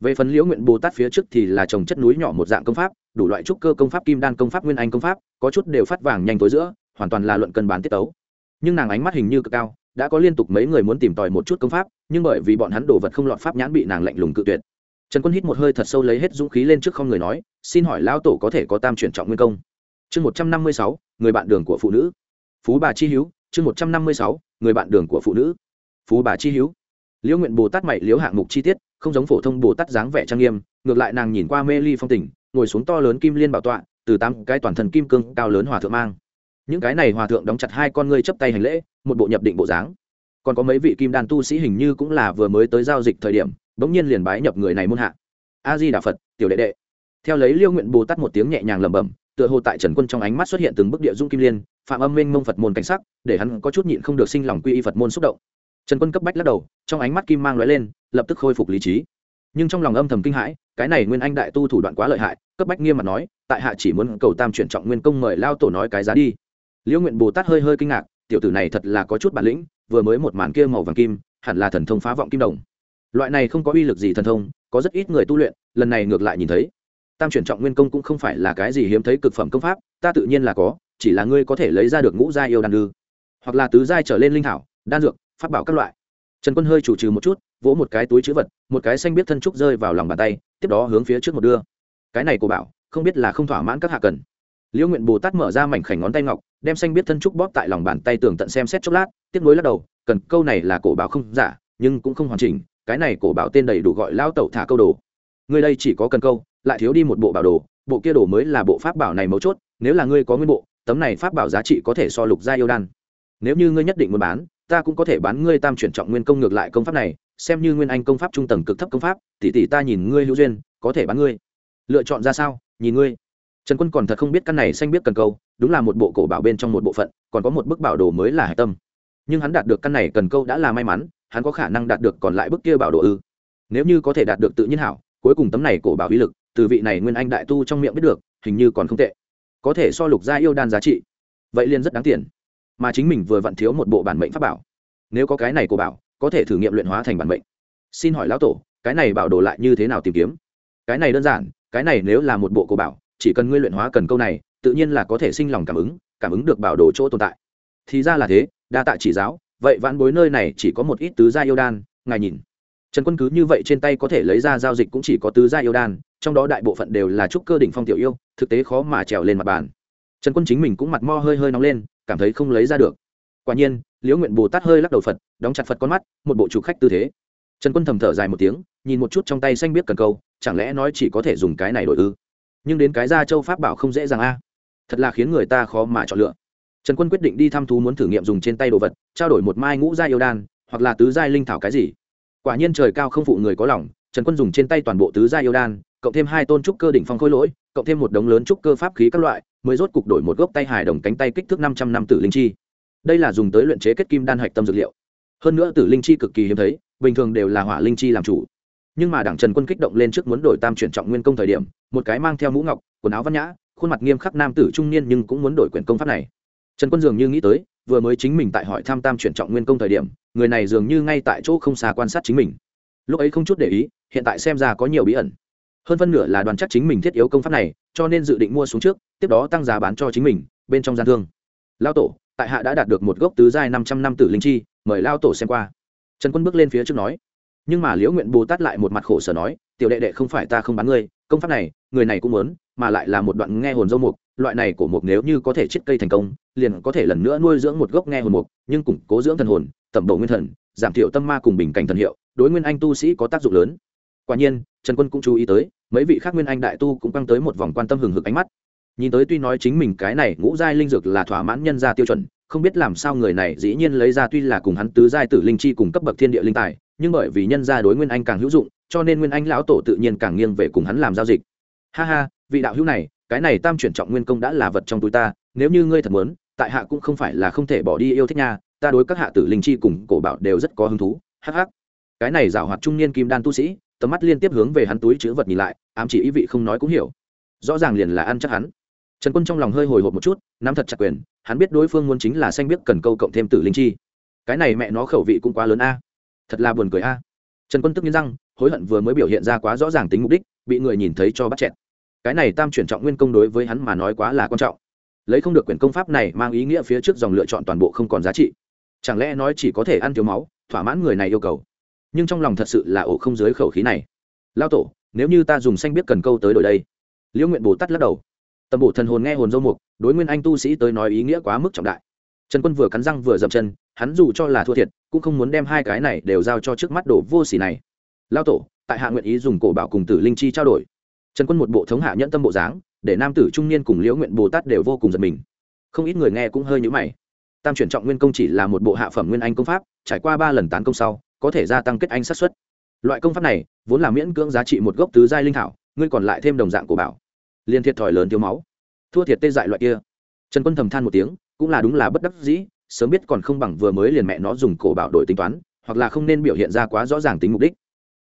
về phần liễu nguyện bồ tát phía trước thì là trồng chất núi nhỏ một dạng công pháp, đủ loại trúc cơ công pháp, kim đan công pháp, nguyên anh công pháp, có chút đều phát vàng nhanh tối giữa, hoàn toàn là luận cân bán tiết tấu. Nhưng nàng ánh mắt hình như cực cao, đã có liên tục mấy người muốn tìm tòi một chút công pháp, nhưng bởi vì bọn hắn đổ vật không lọt pháp nhãn bị nàng lạnh lùng cự tuyệt. Trần quân hít một hơi thật sâu lấy hết dũng khí lên trước không người nói, xin hỏi lão tổ có thể có tam chuyển trọng nguyên công? Chương một trăm năm mươi sáu, người bạn đường của phụ nữ. Phú bà chi hiếu, chương một trăm năm mươi sáu, người bạn đường của phụ nữ. Phú bà chi hiếu. Liễu nguyện bồ tát mày liễu hạng mục chi tiết không giống phổ thông bồ tát dáng vẻ trang nghiêm, ngược lại nàng nhìn qua mê ly phong tình, ngồi xuống to lớn kim liên bảo tọa, từ tám cái toàn thần kim cương cao lớn hòa thượng mang. Những cái này hòa thượng đóng chặt hai con ngươi chấp tay hành lễ, một bộ nhập định bộ dáng. Còn có mấy vị kim đan tu sĩ hình như cũng là vừa mới tới giao dịch thời điểm, bỗng nhiên liền bái nhập người này muôn hạ. A di đà phật, tiểu đệ đệ. Theo lấy liêu nguyện bồ tát một tiếng nhẹ nhàng lẩm bẩm, tựa hồ tại trần quân trong ánh mắt xuất hiện từng bức địa dung kim liên, phạm âm minh mông phật môn cảnh sắc, để hắn có chút nhịn không được sinh lòng quy y phật môn xúc động trần quân cấp bách lắc đầu, trong ánh mắt kim mang lóe lên, lập tức khôi phục lý trí. Nhưng trong lòng âm thầm kinh hãi, cái này nguyên anh đại tu thủ đoạn quá lợi hại, cấp bách nghiêm mặt nói, tại hạ chỉ muốn cầu tam chuyển trọng nguyên công mời lao tổ nói cái giá đi. Liễu nguyện bồ tát hơi hơi kinh ngạc, tiểu tử này thật là có chút bản lĩnh, vừa mới một màn kia màu vàng kim, hẳn là thần thông phá vọng kim đồng. Loại này không có uy lực gì thần thông, có rất ít người tu luyện, lần này ngược lại nhìn thấy. Tam chuyển trọng nguyên công cũng không phải là cái gì hiếm thấy cực phẩm công pháp, ta tự nhiên là có, chỉ là ngươi có thể lấy ra được ngũ gia yêu đan ư hoặc là tứ giai trở lên linh thảo, đan dược pháp bảo các loại. Trần quân hơi chủ trừ một chút, vỗ một cái túi chữ vật, một cái xanh biết thân trúc rơi vào lòng bàn tay, tiếp đó hướng phía trước một đưa. Cái này của bảo, không biết là không thỏa mãn các hạ cần. Liễu nguyện bồ tát mở ra mảnh khảnh ngón tay ngọc, đem xanh biết thân trúc bóp tại lòng bàn tay tường tận xem xét chốc lát tiếp nối lắc đầu, cần câu này là cổ bảo không giả, nhưng cũng không hoàn chỉnh, cái này cổ bảo tên đầy đủ gọi lao tẩu thả câu đồ. Ngươi đây chỉ có cần câu, lại thiếu đi một bộ bảo đồ, bộ kia đồ mới là bộ pháp bảo này mấu chốt, nếu là ngươi có nguyên bộ, tấm này pháp bảo giá trị có thể so lục gia yêu đan. Nếu như ngươi nhất định muốn bán ta cũng có thể bán ngươi tam chuyển trọng nguyên công ngược lại công pháp này, xem như nguyên anh công pháp trung tầng cực thấp công pháp, tỷ tỷ ta nhìn ngươi hữu duyên, có thể bán ngươi. Lựa chọn ra sao? Nhìn ngươi. Trần quân còn thật không biết căn này xanh biết cần câu, đúng là một bộ cổ bảo bên trong một bộ phận, còn có một bức bảo đồ mới là hải tâm. Nhưng hắn đạt được căn này cần câu đã là may mắn, hắn có khả năng đạt được còn lại bức kia bảo đồ ư. Nếu như có thể đạt được tự nhiên hảo, cuối cùng tấm này cổ bảo uy lực, từ vị này nguyên anh đại tu trong miệng biết được, hình như còn không tệ. Có thể so lục gia yêu đan giá trị. Vậy liền rất đáng tiền mà chính mình vừa vặn thiếu một bộ bản mệnh pháp bảo. Nếu có cái này cổ bảo, có thể thử nghiệm luyện hóa thành bản mệnh. Xin hỏi lão tổ, cái này bảo đồ lại như thế nào tìm kiếm? Cái này đơn giản, cái này nếu là một bộ cổ bảo, chỉ cần ngươi luyện hóa cần câu này, tự nhiên là có thể sinh lòng cảm ứng cảm ứng được bảo đồ chỗ tồn tại. Thì ra là thế, đa tạ chỉ giáo, vậy vãn bối nơi này chỉ có một ít tứ gia yêu đan, ngài nhìn. Trần quân cứ như vậy trên tay có thể lấy ra giao dịch cũng chỉ có tứ gia yêu đan, trong đó đại bộ phận đều là trúc cơ đỉnh phong tiểu yêu, thực tế khó mà trèo lên mặt bàn trần quân chính mình cũng mặt mo hơi hơi nóng lên, cảm thấy không lấy ra được. Quả nhiên, liễu nguyện bồ tát hơi lắc đầu phật, đóng chặt phật con mắt, một bộ chủ khách tư thế. Trần quân thầm thở dài một tiếng, nhìn một chút trong tay xanh biết cần câu, chẳng lẽ nói chỉ có thể dùng cái này đổi ư? Nhưng đến cái gia châu pháp bảo không dễ dàng a. Thật là khiến người ta khó mà chọn lựa. Trần quân quyết định đi thăm thú muốn thử nghiệm dùng trên tay đồ vật, trao đổi một mai ngũ gia yêu đan, hoặc là tứ gia linh thảo cái gì. Quả nhiên trời cao không phụ người có lòng, trần quân dùng trên tay toàn bộ tứ gia yêu đan, cộng thêm hai tôn trúc cơ đỉnh phong khôi lỗi, cộng thêm một đống lớn trúc cơ pháp khí các loại mới rốt cục đổi một gốc tay hài đồng cánh tay kích thước năm trăm năm tử linh chi. Đây là dùng tới luyện chế kết kim đan hạch tâm dược liệu. Hơn nữa tử linh chi cực kỳ hiếm thấy, bình thường đều là hỏa linh chi làm chủ. Nhưng mà đảng trần quân kích động lên trước muốn đổi tam chuyển trọng nguyên công thời điểm, một cái mang theo mũ ngọc, quần áo văn nhã, khuôn mặt nghiêm khắc nam tử trung niên nhưng cũng muốn đổi quyền công pháp này. Trần quân dường như nghĩ tới, vừa mới chính mình tại hỏi tham tam chuyển trọng nguyên công thời điểm, người này dường như ngay tại chỗ không xa quan sát chính mình. Lúc ấy không chút để ý, hiện tại xem ra có nhiều bí ẩn. Hơn phân nửa là đoàn chắc chính mình thiết yếu công pháp này, cho nên dự định mua xuống trước tiếp đó tăng giá bán cho chính mình, bên trong gian thương. Lao tổ, tại hạ đã đạt được một gốc tứ giai năm trăm năm tử linh chi, mời lao tổ xem qua. Trần quân bước lên phía trước nói. Nhưng mà liễu nguyện bồ tát lại một mặt khổ sở nói, tiểu đệ đệ không phải ta không bán ngươi, công pháp này, người này cũng muốn, mà lại là một đoạn nghe hồn dâu mục, loại này của mục nếu như có thể chiết cây thành công, liền có thể lần nữa nuôi dưỡng một gốc nghe hồn mục, nhưng củng cố dưỡng thần hồn, tẩm bổ nguyên thần, giảm thiểu tâm ma cùng bình cảnh thần hiệu, đối nguyên anh tu sĩ có tác dụng lớn. Quả nhiên, trần quân cũng chú ý tới, mấy vị khác nguyên anh đại tu cũng căng tới một vòng quan tâm hừng hực ánh mắt nhìn tới tuy nói chính mình cái này ngũ giai linh dược là thỏa mãn nhân gia tiêu chuẩn, không biết làm sao người này dĩ nhiên lấy ra tuy là cùng hắn tứ giai tử linh chi cùng cấp bậc thiên địa linh tài, nhưng bởi vì nhân gia đối nguyên anh càng hữu dụng, cho nên nguyên anh lão tổ tự nhiên càng nghiêng về cùng hắn làm giao dịch. Ha ha, vị đạo hữu này, cái này tam chuyển trọng nguyên công đã là vật trong túi ta, nếu như ngươi thật muốn, tại hạ cũng không phải là không thể bỏ đi yêu thích nha, ta đối các hạ tử linh chi cùng cổ bảo đều rất có hứng thú, hắc hắc. Cái này giảo hoạt trung niên kim đan tu sĩ, tầm mắt liên tiếp hướng về hắn túi chữ vật nhìn lại, ám chỉ ý vị không nói cũng hiểu. Rõ ràng liền là ăn chắc hắn trần quân trong lòng hơi hồi hộp một chút, nắm thật chặt quyền, hắn biết đối phương muốn chính là xanh biết cần câu cộng thêm tử linh chi. Cái này mẹ nó khẩu vị cũng quá lớn a. Thật là buồn cười a. Trần quân tức nghiến răng, hối hận vừa mới biểu hiện ra quá rõ ràng tính mục đích, bị người nhìn thấy cho bắt chẹt. Cái này tam chuyển trọng nguyên công đối với hắn mà nói quá là quan trọng. Lấy không được quyền công pháp này mang ý nghĩa phía trước dòng lựa chọn toàn bộ không còn giá trị. Chẳng lẽ nói chỉ có thể ăn thiếu máu, thỏa mãn người này yêu cầu? Nhưng trong lòng thật sự là ổ không dưới khẩu khí này. Lao tổ, nếu như ta dùng xanh biết cần câu tới đổi đây. Liễu nguyện bồ tát lắc đầu tầm bộ thần hồn nghe hồn dâu mục, đối nguyên anh tu sĩ tới nói ý nghĩa quá mức trọng đại. Trần quân vừa cắn răng vừa dậm chân, hắn dù cho là thua thiệt, cũng không muốn đem hai cái này đều giao cho trước mắt đổ vô xỉ này. Lao tổ, tại hạ nguyện ý dùng cổ bảo cùng tử linh chi trao đổi. Trần quân một bộ thống hạ nhẫn tâm bộ dáng, để nam tử trung niên cùng liễu nguyện bồ tát đều vô cùng giật mình. Không ít người nghe cũng hơi nhữ mày. Tam chuyển trọng nguyên công chỉ là một bộ hạ phẩm nguyên anh công pháp, trải qua ba lần tán công sau, có thể gia tăng kết anh sát xuất loại công pháp này, vốn là miễn cưỡng giá trị một gốc tứ giai linh thảo, ngươi còn lại thêm đồng dạng của bảo liên thiệt thòi lớn thiếu máu. Thua thiệt tê dại loại kia. Trần quân thầm than một tiếng, cũng là đúng là bất đắc dĩ, sớm biết còn không bằng vừa mới liền mẹ nó dùng cổ bảo đổi tính toán, hoặc là không nên biểu hiện ra quá rõ ràng tính mục đích.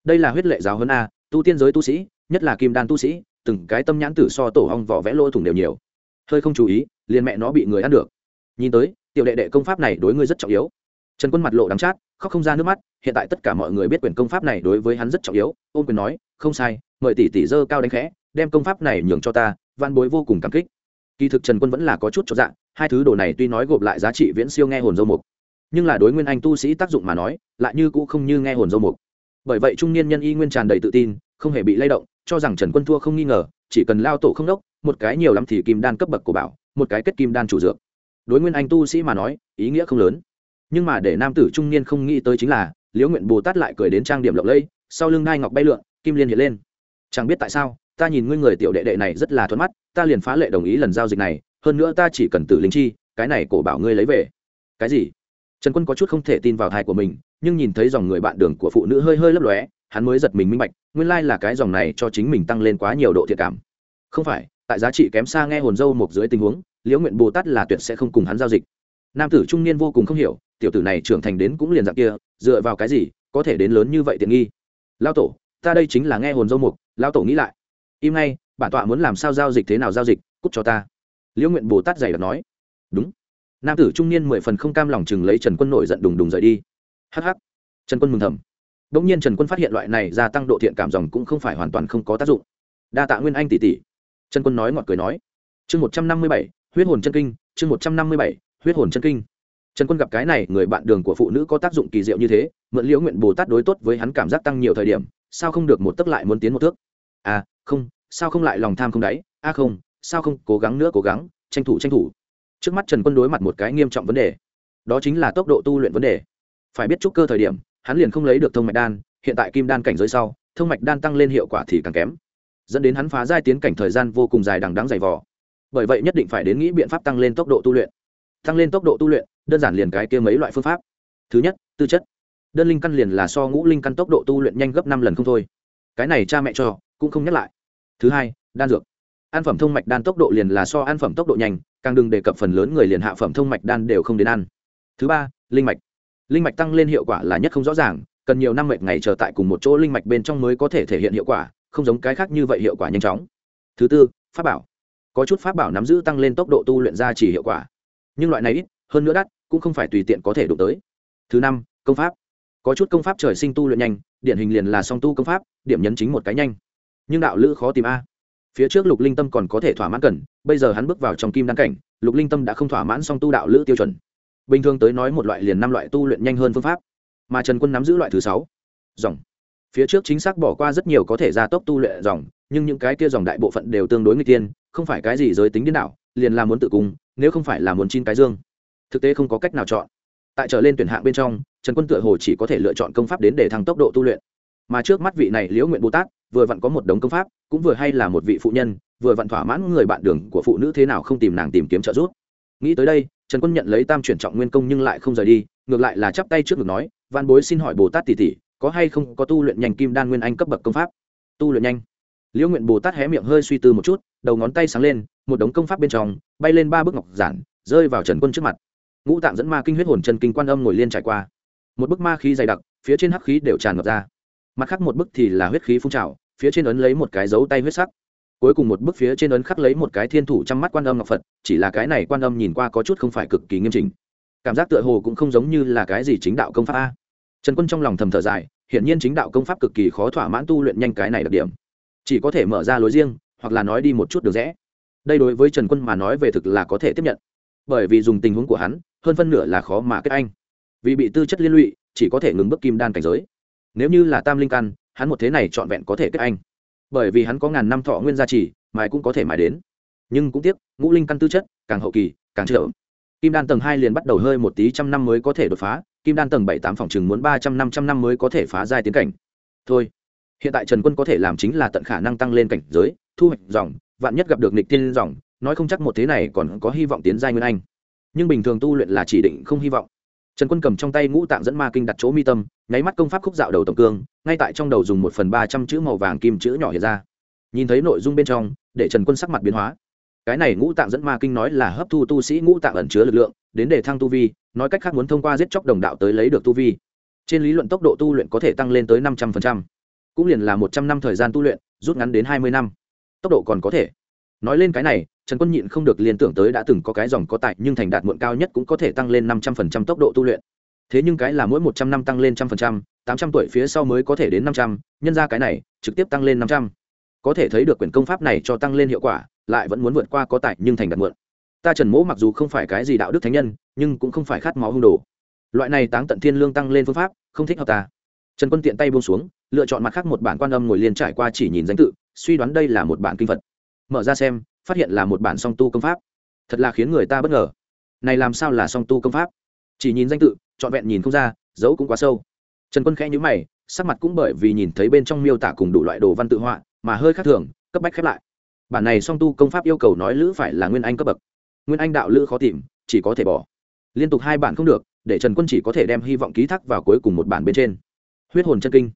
Đây là huyết lệ giáo hơn a, tu tiên giới tu sĩ, nhất là kim đan tu sĩ, từng cái tâm nhãn tử so tổ hong vỏ vẽ lỗ thủng đều nhiều. Hơi không chú ý, liền mẹ nó bị người ăn được. Nhìn tới, tiểu đệ đệ công pháp này đối ngươi rất trọng yếu. Trần quân mặt lộ đắng chát, khóc không ra nước mắt, hiện tại tất cả mọi người biết quyền công pháp này đối với hắn rất trọng yếu ôm quyền nói, không sai, mời tỷ tỷ dơ cao đánh khẽ đem công pháp này nhường cho ta văn bối vô cùng cảm kích. Kỳ thực trần quân vẫn là có chút cho dạng hai thứ đồ này tuy nói gộp lại giá trị viễn siêu nghe hồn dâu mục, nhưng là đối nguyên anh tu sĩ tác dụng mà nói, lại như cũ không như nghe hồn dâu mục. Bởi vậy trung niên nhân y nguyên tràn đầy tự tin, không hề bị lay động, cho rằng trần quân thua không nghi ngờ, chỉ cần lao tổ không đốc, một cái nhiều lắm thì kim đan cấp bậc của bảo, một cái kết kim đan chủ dược. Đối nguyên anh tu sĩ mà nói, ý nghĩa không lớn. Nhưng mà để nam tử trung niên không nghĩ tới chính là, liễu nguyện bồ tát lại cười đến trang điểm lộng lẫy, sau lưng đai ngọc bay lượn, kim liên hiện lên. Chẳng biết tại sao ta nhìn ngươi người tiểu đệ đệ này rất là thuận mắt, ta liền phá lệ đồng ý lần giao dịch này, hơn nữa ta chỉ cần tử linh chi, cái này cổ bảo ngươi lấy về. Cái gì? Trần quân có chút không thể tin vào thai của mình, nhưng nhìn thấy dòng người bạn đường của phụ nữ hơi hơi lấp lóe, hắn mới giật mình minh bạch, nguyên lai là cái dòng này cho chính mình tăng lên quá nhiều độ thiệt cảm. Không phải, tại giá trị kém xa nghe hồn dâu một dưới tình huống, liễu nguyện bồ tát là tuyệt sẽ không cùng hắn giao dịch. Nam tử trung niên vô cùng không hiểu, tiểu tử này trưởng thành đến cũng liền dạng kia, dựa vào cái gì có thể đến lớn như vậy tiện nghi? Lao tổ, ta đây chính là nghe hồn dâu mục lao tổ nghĩ lại im ngay, bản tọa muốn làm sao giao dịch thế nào giao dịch, cút cho ta. Liễu nguyện bồ tát dày đặc nói. Đúng. Nam tử trung niên mười phần không cam lòng chừng lấy trần quân nổi giận đùng đùng rời đi. Hh trần quân mừng thầm. Đ ỗ n g nhiên trần quân phát hiện loại này gia tăng độ thiện cảm dòng cũng không phải hoàn toàn không có tác dụng. Đa tạ nguyên anh tỷ tỷ. Trần quân nói ngọt cười nói. Chương một trăm năm mươi bảy, huyết hồn chân kinh, chương một trăm năm mươi bảy, huyết hồn chân kinh. Trần quân gặp cái này, người bạn đường của phụ nữ có tác dụng kỳ diệu như thế, mượn liễu nguyện bồ tát đối tốt với hắn cảm giác tăng nhiều thời điểm, sao không được một tấc lại muốn tiến một thước? À không, sao không lại lòng tham không đáy? A à không, sao không cố gắng nữa, cố gắng, tranh thủ tranh thủ. Trước mắt trần quân đối mặt một cái nghiêm trọng vấn đề. Đó chính là tốc độ tu luyện vấn đề. Phải biết trúc cơ thời điểm, hắn liền không lấy được thông mạch đan, hiện tại kim đan cảnh giới sau, thông mạch đan tăng lên hiệu quả thì càng kém. Dẫn đến hắn phá giai tiến cảnh thời gian vô cùng dài đằng đắng dày vò. Bởi vậy nhất định phải đến nghĩ biện pháp tăng lên tốc độ tu luyện. Tăng lên tốc độ tu luyện, đơn giản liền cái kia mấy loại phương pháp. Thứ nhất, tư chất. Đơn linh căn liền là so ngũ linh căn tốc độ tu luyện nhanh gấp năm lần không thôi. Cái này cha mẹ cho, cũng không nhắc lại thứ hai, đan dược. An phẩm thông mạch đan tốc độ liền là so an phẩm tốc độ nhanh, càng đừng đề cập phần lớn người liền hạ phẩm thông mạch đan đều không đến ăn. Thứ ba, linh mạch. Linh mạch tăng lên hiệu quả là nhất không rõ ràng, cần nhiều năm mệt ngày chờ tại cùng một chỗ linh mạch bên trong mới có thể thể hiện hiệu quả, không giống cái khác như vậy hiệu quả nhanh chóng. Thứ tư, pháp bảo. Có chút pháp bảo nắm giữ tăng lên tốc độ tu luyện ra chỉ hiệu quả. Nhưng loại này ít, hơn nữa đắt, cũng không phải tùy tiện có thể đụng tới. Thứ năm, công pháp. Có chút công pháp trời sinh tu luyện nhanh, điển hình liền là song tu công pháp, điểm nhấn chính một cái nhanh nhưng đạo lữ khó tìm a. Phía trước lục linh tâm còn có thể thỏa mãn cần, bây giờ hắn bước vào trong kim đăng cảnh, lục linh tâm đã không thỏa mãn song tu đạo lữ tiêu chuẩn. Bình thường tới nói một loại liền năm loại tu luyện nhanh hơn phương pháp, mà trần quân nắm giữ loại thứ sáu, dòng. Phía trước chính xác bỏ qua rất nhiều có thể gia tốc tu luyện dòng, nhưng những cái kia dòng đại bộ phận đều tương đối nguy tiên không phải cái gì giới tính điên đảo, liền là muốn tự cung, nếu không phải là muốn chín cái dương. Thực tế không có cách nào chọn. Tại trở lên tuyển hạng bên trong, trần quân tựa hồ chỉ có thể lựa chọn công pháp đến để thăng tốc độ tu luyện mà trước mắt vị này liễu nguyện bồ tát, vừa vặn có một đống công pháp, cũng vừa hay là một vị phụ nhân, vừa vặn thỏa mãn người bạn đường của phụ nữ thế nào không tìm nàng tìm kiếm trợ giúp. Nghĩ tới đây, trần quân nhận lấy tam chuyển trọng nguyên công nhưng lại không rời đi, ngược lại là chắp tay trước ngực nói văn bối xin hỏi bồ tát tỷ tỷ, có hay không có tu luyện nhanh kim đan nguyên anh cấp bậc công pháp? Tu luyện nhanh? Liễu nguyện bồ tát hé miệng hơi suy tư một chút, đầu ngón tay sáng lên, một đống công pháp bên trong, bay lên ba bức ngọc giản, rơi vào trần quân trước mặt. Ngũ tạng dẫn ma kinh huyết hồn chân kinh quan âm ngồi liên trải qua. Một bức ma khí dày đặc, phía trên hắc khí đều tràn ngập ra mặt khác một bức thì là huyết khí phun trào, phía trên ấn lấy một cái dấu tay huyết sắc. Cuối cùng một bức phía trên ấn khắc lấy một cái thiên thủ chăm mắt quan âm ngọc phật, chỉ là cái này quan âm nhìn qua có chút không phải cực kỳ nghiêm chỉnh. Cảm giác tựa hồ cũng không giống như là cái gì chính đạo công pháp a. Trần quân trong lòng thầm thở dài, hiển nhiên chính đạo công pháp cực kỳ khó thỏa mãn tu luyện nhanh cái này đặc điểm. Chỉ có thể mở ra lối riêng, hoặc là nói đi một chút được rẽ. Đây đối với trần quân mà nói về thực là có thể tiếp nhận. Bởi vì dùng tình huống của hắn, hơn phân nửa là khó mà kết anh. Vì bị tư chất liên lụy, chỉ có thể ngừng bước kim đan cảnh giới nếu như là tam linh căn, hắn một thế này trọn vẹn có thể kết anh. Bởi vì hắn có ngàn năm thọ nguyên gia trì mãi cũng có thể mãi đến. Nhưng cũng tiếc, ngũ linh căn tư chất càng hậu kỳ, càng trở kim đan tầng hai liền bắt đầu hơi một tí trăm năm mới có thể đột phá, kim đan tầng bảy tám phòng chừng muốn ba trăm năm trăm năm mới có thể phá giai tiến cảnh. Thôi, hiện tại trần quân có thể làm chính là tận khả năng tăng lên cảnh giới, thu hoạch dòng, vạn nhất gặp được nịch tiên dòng, nói không chắc một thế này còn có hy vọng tiến giai nguyên anh. Nhưng bình thường tu luyện là chỉ định không hy vọng trần quân cầm trong tay ngũ tạng dẫn ma kinh đặt chỗ mi tâm, nháy mắt công pháp khúc dạo đầu tổng cương, ngay tại trong đầu dùng một phần ba trăm chữ màu vàng kim chữ nhỏ hiện ra. Nhìn thấy nội dung bên trong, để trần quân sắc mặt biến hóa. Cái này ngũ tạng dẫn ma kinh nói là hấp thu tu sĩ ngũ tạng ẩn chứa lực lượng, đến để thăng tu vi, nói cách khác muốn thông qua giết chóc đồng đạo tới lấy được tu vi. Trên lý luận tốc độ tu luyện có thể tăng lên tới năm trăm linh cũng liền là một trăm năm thời gian tu luyện, rút ngắn đến hai mươi năm. Tốc độ còn có thể. Nói lên cái này trần quân nhịn không được liên tưởng tới đã từng có cái dòng có tại nhưng thành đạt muộn cao nhất cũng có thể tăng lên năm trăm phần trăm tốc độ tu luyện. Thế nhưng cái là mỗi một trăm năm tăng lên trăm phần trăm, tám trăm tuổi phía sau mới có thể đến năm trăm, nhân ra cái này, trực tiếp tăng lên năm trăm. Có thể thấy được quyển công pháp này cho tăng lên hiệu quả, lại vẫn muốn vượt qua có tại nhưng thành đạt muộn. Ta trần mỗ mặc dù không phải cái gì đạo đức thánh nhân, nhưng cũng không phải khát máu hung đồ. Loại này táng tận thiên lương tăng lên phương pháp, không thích hợp ta. Trần quân tiện tay buông xuống, lựa chọn mặt khác một bản quan âm ngồi liền trải qua chỉ nhìn danh tự, suy đoán đây là một bản kinh phật. Mở ra xem phát hiện là một bản song tu công pháp. Thật là khiến người ta bất ngờ. Này làm sao là song tu công pháp? Chỉ nhìn danh tự, trọn vẹn nhìn không ra, dấu cũng quá sâu. Trần quân khẽ nhữ mày, sắc mặt cũng bởi vì nhìn thấy bên trong miêu tả cùng đủ loại đồ văn tự họa, mà hơi khác thường, cấp bách khép lại. Bản này song tu công pháp yêu cầu nói lữ phải là nguyên anh cấp bậc. Nguyên anh đạo lữ khó tìm, chỉ có thể bỏ. Liên tục hai bản không được, để trần quân chỉ có thể đem hy vọng ký thác vào cuối cùng một bản bên trên. Huyết hồn chân kinh.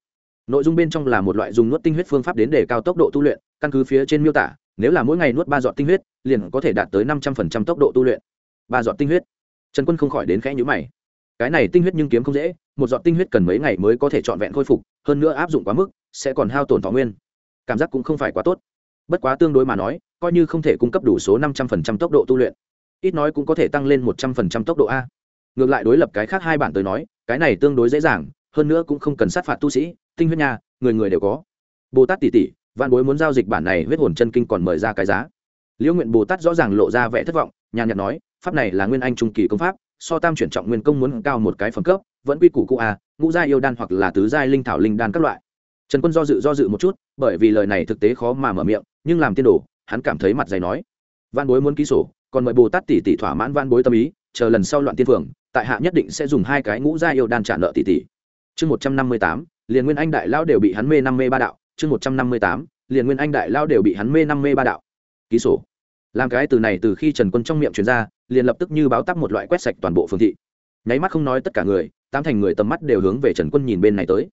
Nội dung bên trong là một loại dùng nuốt tinh huyết phương pháp đến để cao tốc độ tu luyện, căn cứ phía trên miêu tả nếu là mỗi ngày nuốt ba giọt tinh huyết, liền có thể đạt tới năm trăm linh tốc độ tu luyện. Ba giọt tinh huyết. Trần quân không khỏi đến khẽ nhữ mày. Cái này tinh huyết nhưng kiếm không dễ, một giọt tinh huyết cần mấy ngày mới có thể trọn vẹn khôi phục, hơn nữa áp dụng quá mức, sẽ còn hao tổn thọ nguyên. Cảm giác cũng không phải quá tốt. Bất quá tương đối mà nói, coi như không thể cung cấp đủ số năm trăm linh tốc độ tu luyện, ít nói cũng có thể tăng lên một trăm linh tốc độ a. Ngược lại đối lập cái khác hai bản tới nói, cái này tương đối dễ dàng, hơn nữa cũng không cần sát phạt tu sĩ, tinh huyết nhà người người đều có. Bồ tát tỷ tỷ văn bối muốn giao dịch bản này huyết hồn chân kinh còn mời ra cái giá. Liễu nguyện bồ tát rõ ràng lộ ra vẻ thất vọng, nhàn nhạt nói, pháp này là nguyên anh trung kỳ công pháp, so tam chuyển trọng nguyên công muốn cao một cái phẩm cấp, vẫn quy củ cụ a à, ngũ giai yêu đan hoặc là tứ giai linh thảo linh đan các loại. Trần quân do dự do dự một chút, bởi vì lời này thực tế khó mà mở miệng, nhưng làm tiên đồ, hắn cảm thấy mặt dày nói văn bối muốn ký sổ, còn mời bồ tát tỷ tỷ thỏa mãn văn bối tâm ý, chờ lần sau loạn tiên phường tại hạ nhất định sẽ dùng hai cái ngũ giai yêu đan trả nợ tỷ tỷ. Chương một trăm năm mươi tám, liền nguyên anh đại lão đều bị hắn mê năm mê ba đạo chương một trăm năm mươi tám, liền nguyên anh đại lao đều bị hắn mê năm mê ba đạo. Ký sổ. Làm cái từ này từ khi trần quân trong miệng truyền ra, liền lập tức như báo tắp một loại quét sạch toàn bộ phương thị. Nháy mắt không nói tất cả người, tám thành người tầm mắt đều hướng về trần quân nhìn bên này tới.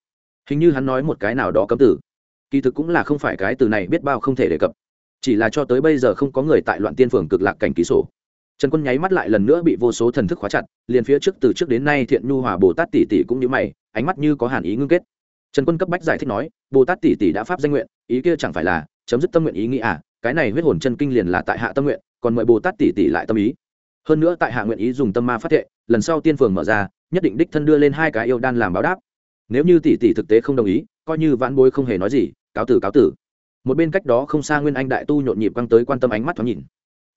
Hình như hắn nói một cái nào đó cấm tử kỳ thực cũng là không phải cái từ này biết bao không thể đề cập. Chỉ là cho tới bây giờ không có người tại loạn tiên phường cực lạc cảnh ký sổ. Trần quân nháy mắt lại lần nữa bị vô số thần thức khóa chặt, liền phía trước từ trước đến nay thiện nhu hòa bồ tát tỷ tỷ cũng như mày, ánh mắt như có hàn ý ngưng kết trần quân cấp bách giải thích nói bồ tát tỷ tỷ đã pháp danh nguyện, ý kia chẳng phải là chấm dứt tâm nguyện ý nghĩ à cái này huyết hồn chân kinh liền là tại hạ tâm nguyện, còn mời bồ tát tỷ tỷ lại tâm ý. Hơn nữa tại hạ nguyện ý dùng tâm ma phát thệ, lần sau tiên phường mở ra, nhất định đích thân đưa lên hai cái yêu đan làm báo đáp. Nếu như tỷ tỷ thực tế không đồng ý, coi như vãn bối không hề nói gì, cáo tử cáo tử. Một bên cách đó không xa nguyên anh đại tu nhộn nhịp căng tới quan tâm ánh mắt thoáng nhìn.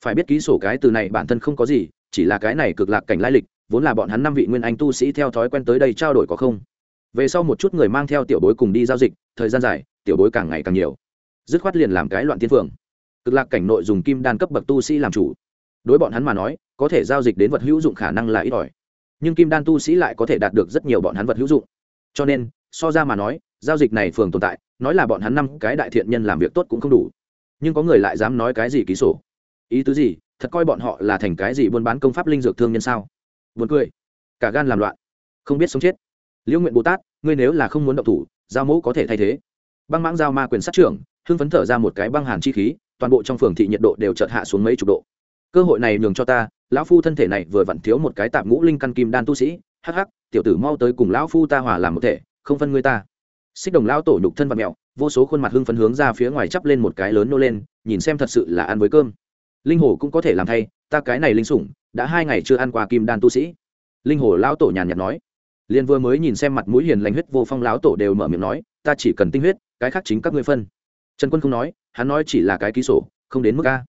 Phải biết ký sổ cái từ này bản thân không có gì, chỉ là cái này cực lạc cảnh lai lịch, vốn là bọn hắn năm vị nguyên anh tu sĩ theo thói quen tới đây trao đổi có không? Về sau một chút người mang theo tiểu bối cùng đi giao dịch, thời gian dài, tiểu bối càng ngày càng nhiều. Dứt khoát liền làm cái loạn tiên phường. Cực lạc cảnh nội dùng kim đan cấp bậc tu sĩ làm chủ. Đối bọn hắn mà nói, có thể giao dịch đến vật hữu dụng khả năng là ít ỏi. Nhưng kim đan tu sĩ lại có thể đạt được rất nhiều bọn hắn vật hữu dụng. Cho nên, so ra mà nói, giao dịch này phường tồn tại, nói là bọn hắn năm cái đại thiện nhân làm việc tốt cũng không đủ. Nhưng có người lại dám nói cái gì ký sổ? Ý tứ gì? Thật coi bọn họ là thành cái gì buôn bán công pháp linh dược thương nhân sao? Buồn cười. Cả gan làm loạn. Không biết sống chết liễu nguyện bồ tát, ngươi nếu là không muốn động thủ, giao mẫu có thể thay thế. Băng mãng giao ma quyền sát trưởng, hưng phấn thở ra một cái băng hàn chi khí, toàn bộ trong phường thị nhiệt độ đều chợt hạ xuống mấy chục độ. Cơ hội này nhường cho ta, lão phu thân thể này vừa vặn thiếu một cái tạm ngũ linh căn kim đan tu sĩ, hắc hắc, tiểu tử mau tới cùng lão phu ta hòa làm một thể, không phân ngươi ta. Xích đồng lão tổ nhục thân và mẹo vô số khuôn mặt hưng phấn hướng ra phía ngoài chắp lên một cái lớn nô lên, nhìn xem thật sự là ăn với cơm. Linh hồ cũng có thể làm thay, ta cái này linh sủng, đã hai ngày chưa ăn qua kim đan tu sĩ. Linh hồ lão tổ nhàn nhạt nói liên vừa mới nhìn xem mặt mũi hiền lành huyết vô phong lão tổ đều mở miệng nói, ta chỉ cần tinh huyết, cái khác chính các ngươi phân. Trần quân không nói, hắn nói chỉ là cái ký sổ, không đến mức a.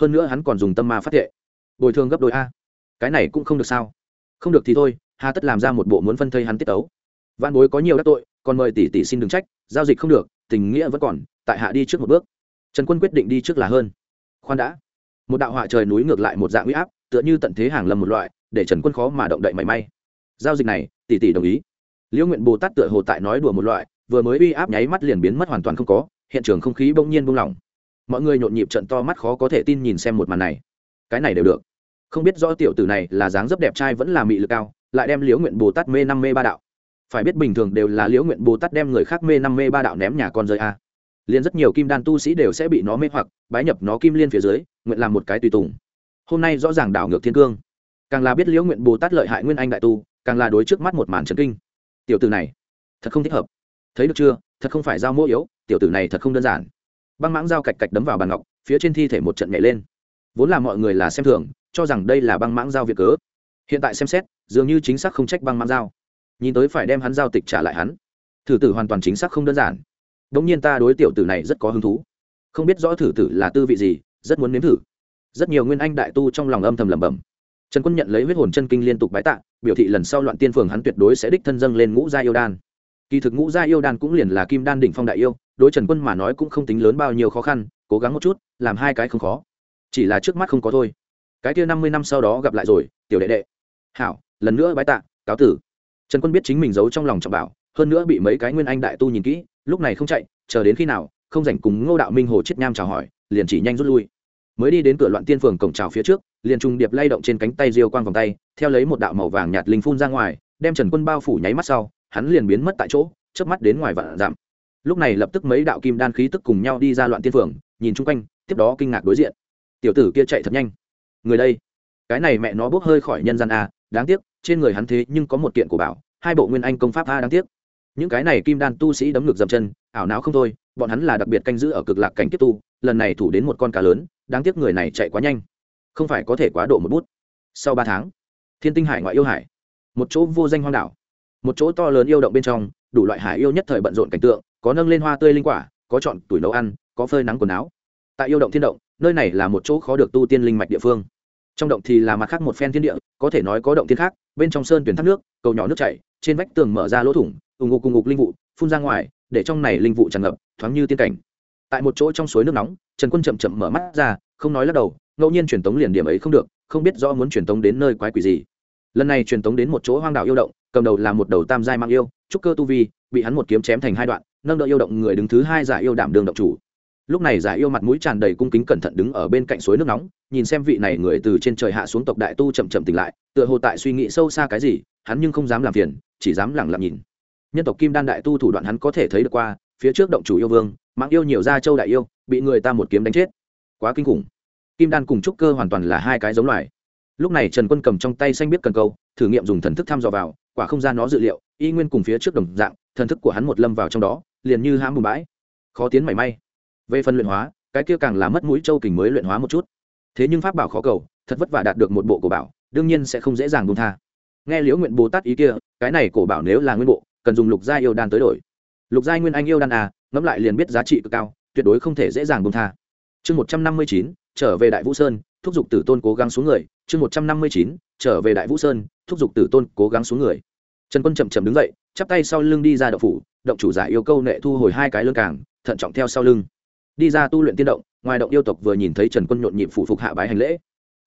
Hơn nữa hắn còn dùng tâm ma phát thệ. Bồi thường gấp đôi a. Cái này cũng không được sao. Không được thì thôi, hà tất làm ra một bộ muốn phân thây hắn tiết tấu. Văn bối có nhiều đắc tội, còn mời tỷ tỷ xin đừng trách, giao dịch không được, tình nghĩa vẫn còn, tại hạ đi trước một bước. Trần quân quyết định đi trước là hơn. Khoan đã. Một đạo họa trời núi ngược lại một dạng uy áp, tựa như tận thế hàng lầm một loại, để trần quân khó mà động đậy mảy may. Giao dịch này tỷ tỷ đồng ý. Liễu nguyện bồ tát tựa hồ tại nói đùa một loại, vừa mới uy áp nháy mắt liền biến mất hoàn toàn không có, hiện trường không khí bỗng nhiên buông lỏng. Mọi người nhộn nhịp trận to mắt khó có thể tin nhìn xem một màn này. Cái này đều được. Không biết rõ tiểu tử này là dáng dấp đẹp trai vẫn là mị lực cao, lại đem liễu nguyện bồ tát mê năm mê ba đạo. Phải biết bình thường đều là liễu nguyện bồ tát đem người khác mê năm mê ba đạo ném nhà con rơi a. Liền rất nhiều kim đan tu sĩ đều sẽ bị nó mê hoặc, bái nhập nó kim liên phía dưới, nguyện làm một cái tùy tùng. Hôm nay rõ ràng đảo ngược thiên cương. Càng là biết liễu nguyện bồ tát lợi hại nguyên anh đại tu càng là đối trước mắt một màn trấn kinh. Tiểu tử này, thật không thích hợp. Thấy được chưa, thật không phải dao mô yếu, tiểu tử này thật không đơn giản. Băng mãng dao cạch cạch đấm vào bàn ngọc, phía trên thi thể một trận nhảy lên. Vốn là mọi người là xem thường, cho rằng đây là băng mãng dao việc cớ. Hiện tại xem xét, dường như chính xác không trách băng mãng dao nhìn tới phải đem hắn giao tịch trả lại hắn. Thử tử hoàn toàn chính xác không đơn giản. Đ ỗ n g nhiên ta đối tiểu tử này rất có hứng thú. Không biết rõ thử tử là tư vị gì, rất muốn nếm thử. Rất nhiều nguyên anh đại tu trong lòng âm thầm lẩm bẩm. Trần quân nhận lấy huyết hồn chân kinh liên tục bái tạ biểu thị lần sau loạn tiên phường hắn tuyệt đối sẽ đích thân dâng lên ngũ gia yêu đan. Kỳ thực ngũ gia yêu đan cũng liền là kim đan đỉnh phong đại yêu, đối trần quân mà nói cũng không tính lớn bao nhiêu khó khăn, cố gắng một chút, làm hai cái không khó. Chỉ là trước mắt không có thôi. Cái kia năm mươi năm sau đó gặp lại rồi, tiểu đệ đệ. Hảo, lần nữa bái tạ, cáo tử. Trần quân biết chính mình giấu trong lòng trọng bảo, hơn nữa bị mấy cái nguyên anh đại tu nhìn kỹ, lúc này không chạy, chờ đến khi nào, không rảnh cùng ngô đạo minh hồ chết nham chào hỏi, liền chỉ nhanh rút lui mới đi đến cửa loạn tiên phường cổng trào phía trước, liền trùng điệp lay động trên cánh tay diêu quang vòng tay, theo lấy một đạo màu vàng nhạt linh phun ra ngoài, đem trần quân bao phủ nháy mắt sau, hắn liền biến mất tại chỗ, chớp mắt đến ngoài vạn giảm lúc này lập tức mấy đạo kim đan khí tức cùng nhau đi ra loạn tiên phường, nhìn chung quanh, tiếp đó kinh ngạc đối diện. Tiểu tử kia chạy thật nhanh. Người đây, cái này mẹ nó bốc hơi khỏi nhân gian a đáng tiếc, trên người hắn thế nhưng có một kiện của bảo, hai bộ nguyên anh công pháp a đáng tiếc. Những cái này kim đan tu sĩ đấm ngược dầm chân, ảo não không thôi, bọn hắn là đặc biệt canh giữ ở cực lạc cảnh tiếp tu, lần này thủ đến một con cá lớn đáng tiếc người này chạy quá nhanh, không phải có thể quá độ một bút. Sau ba tháng, thiên tinh hải ngoại yêu hải, một chỗ vô danh hoang đảo, một chỗ to lớn yêu động bên trong, đủ loại hải yêu nhất thời bận rộn cảnh tượng, có nâng lên hoa tươi linh quả, có chọn tuổi nấu ăn, có phơi nắng quần áo. Tại yêu động thiên động, nơi này là một chỗ khó được tu tiên linh mạch địa phương. Trong động thì là mặt khác một phen thiên địa, có thể nói có động thiên khác, bên trong sơn tuyển thác nước, cầu nhỏ nước chảy, trên vách tường mở ra lỗ thủng ùng ục cùng ục linh vụ, phun ra ngoài, để trong này linh vụ tràn ngập, thoáng như tiên cảnh tại một chỗ trong suối nước nóng, trần quân chậm chậm mở mắt ra, không nói lắc đầu, ngẫu nhiên truyền tống liền điểm ấy không được, không biết rõ muốn truyền tống đến nơi quái quỷ gì. Lần này truyền tống đến một chỗ hoang đảo yêu động, cầm đầu là một đầu tam giai mang yêu, trúc cơ tu vi, bị hắn một kiếm chém thành hai đoạn, nâng đỡ yêu động người đứng thứ hai giả yêu đảm đường động chủ. Lúc này giải yêu mặt mũi tràn đầy cung kính cẩn thận đứng ở bên cạnh suối nước nóng, nhìn xem vị này người từ trên trời hạ xuống tộc đại tu chậm chậm tỉnh lại, tựa hồ tại suy nghĩ sâu xa cái gì, hắn nhưng không dám làm phiền, chỉ dám lẳng lặng nhìn. Nhân tộc kim đan đại tu thủ đoạn hắn có thể thấy được qua phía trước động chủ yêu vương mạng yêu nhiều gia châu đại yêu, bị người ta một kiếm đánh chết. Quá kinh khủng. Kim đan cùng trúc cơ hoàn toàn là hai cái giống loài. Lúc này trần quân cầm trong tay xanh biết cần câu, thử nghiệm dùng thần thức thăm dò vào, quả không ra nó dự liệu, y nguyên cùng phía trước đồng dạng, thần thức của hắn một lâm vào trong đó, liền như hãm bùn bãi. Khó tiến mảy may. Về phần luyện hóa, cái kia càng là mất mũi châu kình mới luyện hóa một chút. Thế nhưng pháp bảo khó cầu, thật vất vả đạt được một bộ cổ bảo, đương nhiên sẽ không dễ dàng buông tha. Nghe liễu nguyện bồ tát ý kia, cái này cổ bảo nếu là nguyên bộ, cần dùng lục gia yêu đan tới đổi lục Giai nguyên anh yêu đan à ngẫm lại liền biết giá trị cực cao, tuyệt đối không thể dễ dàng buông tha. Chương một trăm năm mươi chín, trở về đại vũ sơn, thúc giục tử tôn cố gắng xuống người. Chương một trăm năm mươi chín, trở về đại vũ sơn, thúc giục tử tôn cố gắng xuống người. Trần quân chậm chậm đứng dậy, chắp tay sau lưng đi ra đậu phủ, động chủ giải yêu câu nệ thu hồi hai cái lương càng, thận trọng theo sau lưng. Đi ra tu luyện tiên động, ngoài động yêu tộc vừa nhìn thấy trần quân nhộn nhịp phủ phục hạ bái hành lễ.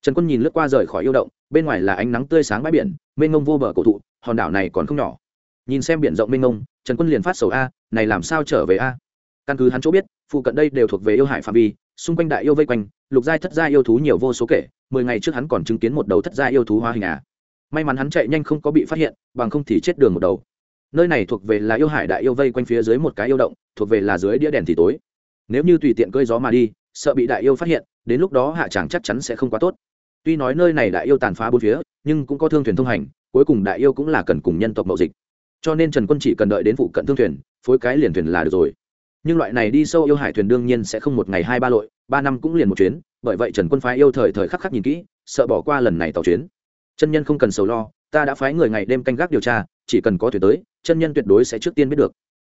Trần quân nhìn lướt qua rời khỏi yêu động, bên ngoài là ánh nắng tươi sáng bãi biển, mênh ngông vô bờ cổ thụ, hòn đảo này còn không nhỏ nhìn xem biển rộng mênh mông, trần quân liền phát sầu a này làm sao trở về a? Căn cứ hắn chỗ biết phụ cận đây đều thuộc về yêu hải phạm vi xung quanh đại yêu vây quanh lục giai thất giai yêu thú nhiều vô số kể mười ngày trước hắn còn chứng kiến một đầu thất giai yêu thú hóa hình à. May mắn hắn chạy nhanh không có bị phát hiện bằng không thì chết đường một đầu. Nơi này thuộc về là yêu hải đại yêu vây quanh phía dưới một cái yêu động thuộc về là dưới đĩa đèn thì tối. Nếu như tùy tiện cơi gió mà đi sợ bị đại yêu phát hiện đến lúc đó hạ chàng chắc chắn sẽ không quá tốt. Tuy nói nơi này đại yêu tàn phá bốn phía nhưng cũng có thương thuyền thông hành cuối cùng đại yêu cũng là cần cùng nhân tộc mậu dịch cho nên trần quân chỉ cần đợi đến phụ cận thương thuyền, phối cái liền thuyền là được rồi. Nhưng loại này đi sâu yêu hải thuyền đương nhiên sẽ không một ngày hai ba lội, ba năm cũng liền một chuyến, bởi vậy trần quân phái yêu thời thời khắc khắc nhìn kỹ, sợ bỏ qua lần này tàu chuyến. Chân nhân không cần sầu lo, ta đã phái người ngày đêm canh gác điều tra, chỉ cần có thuyền tới, chân nhân tuyệt đối sẽ trước tiên biết được.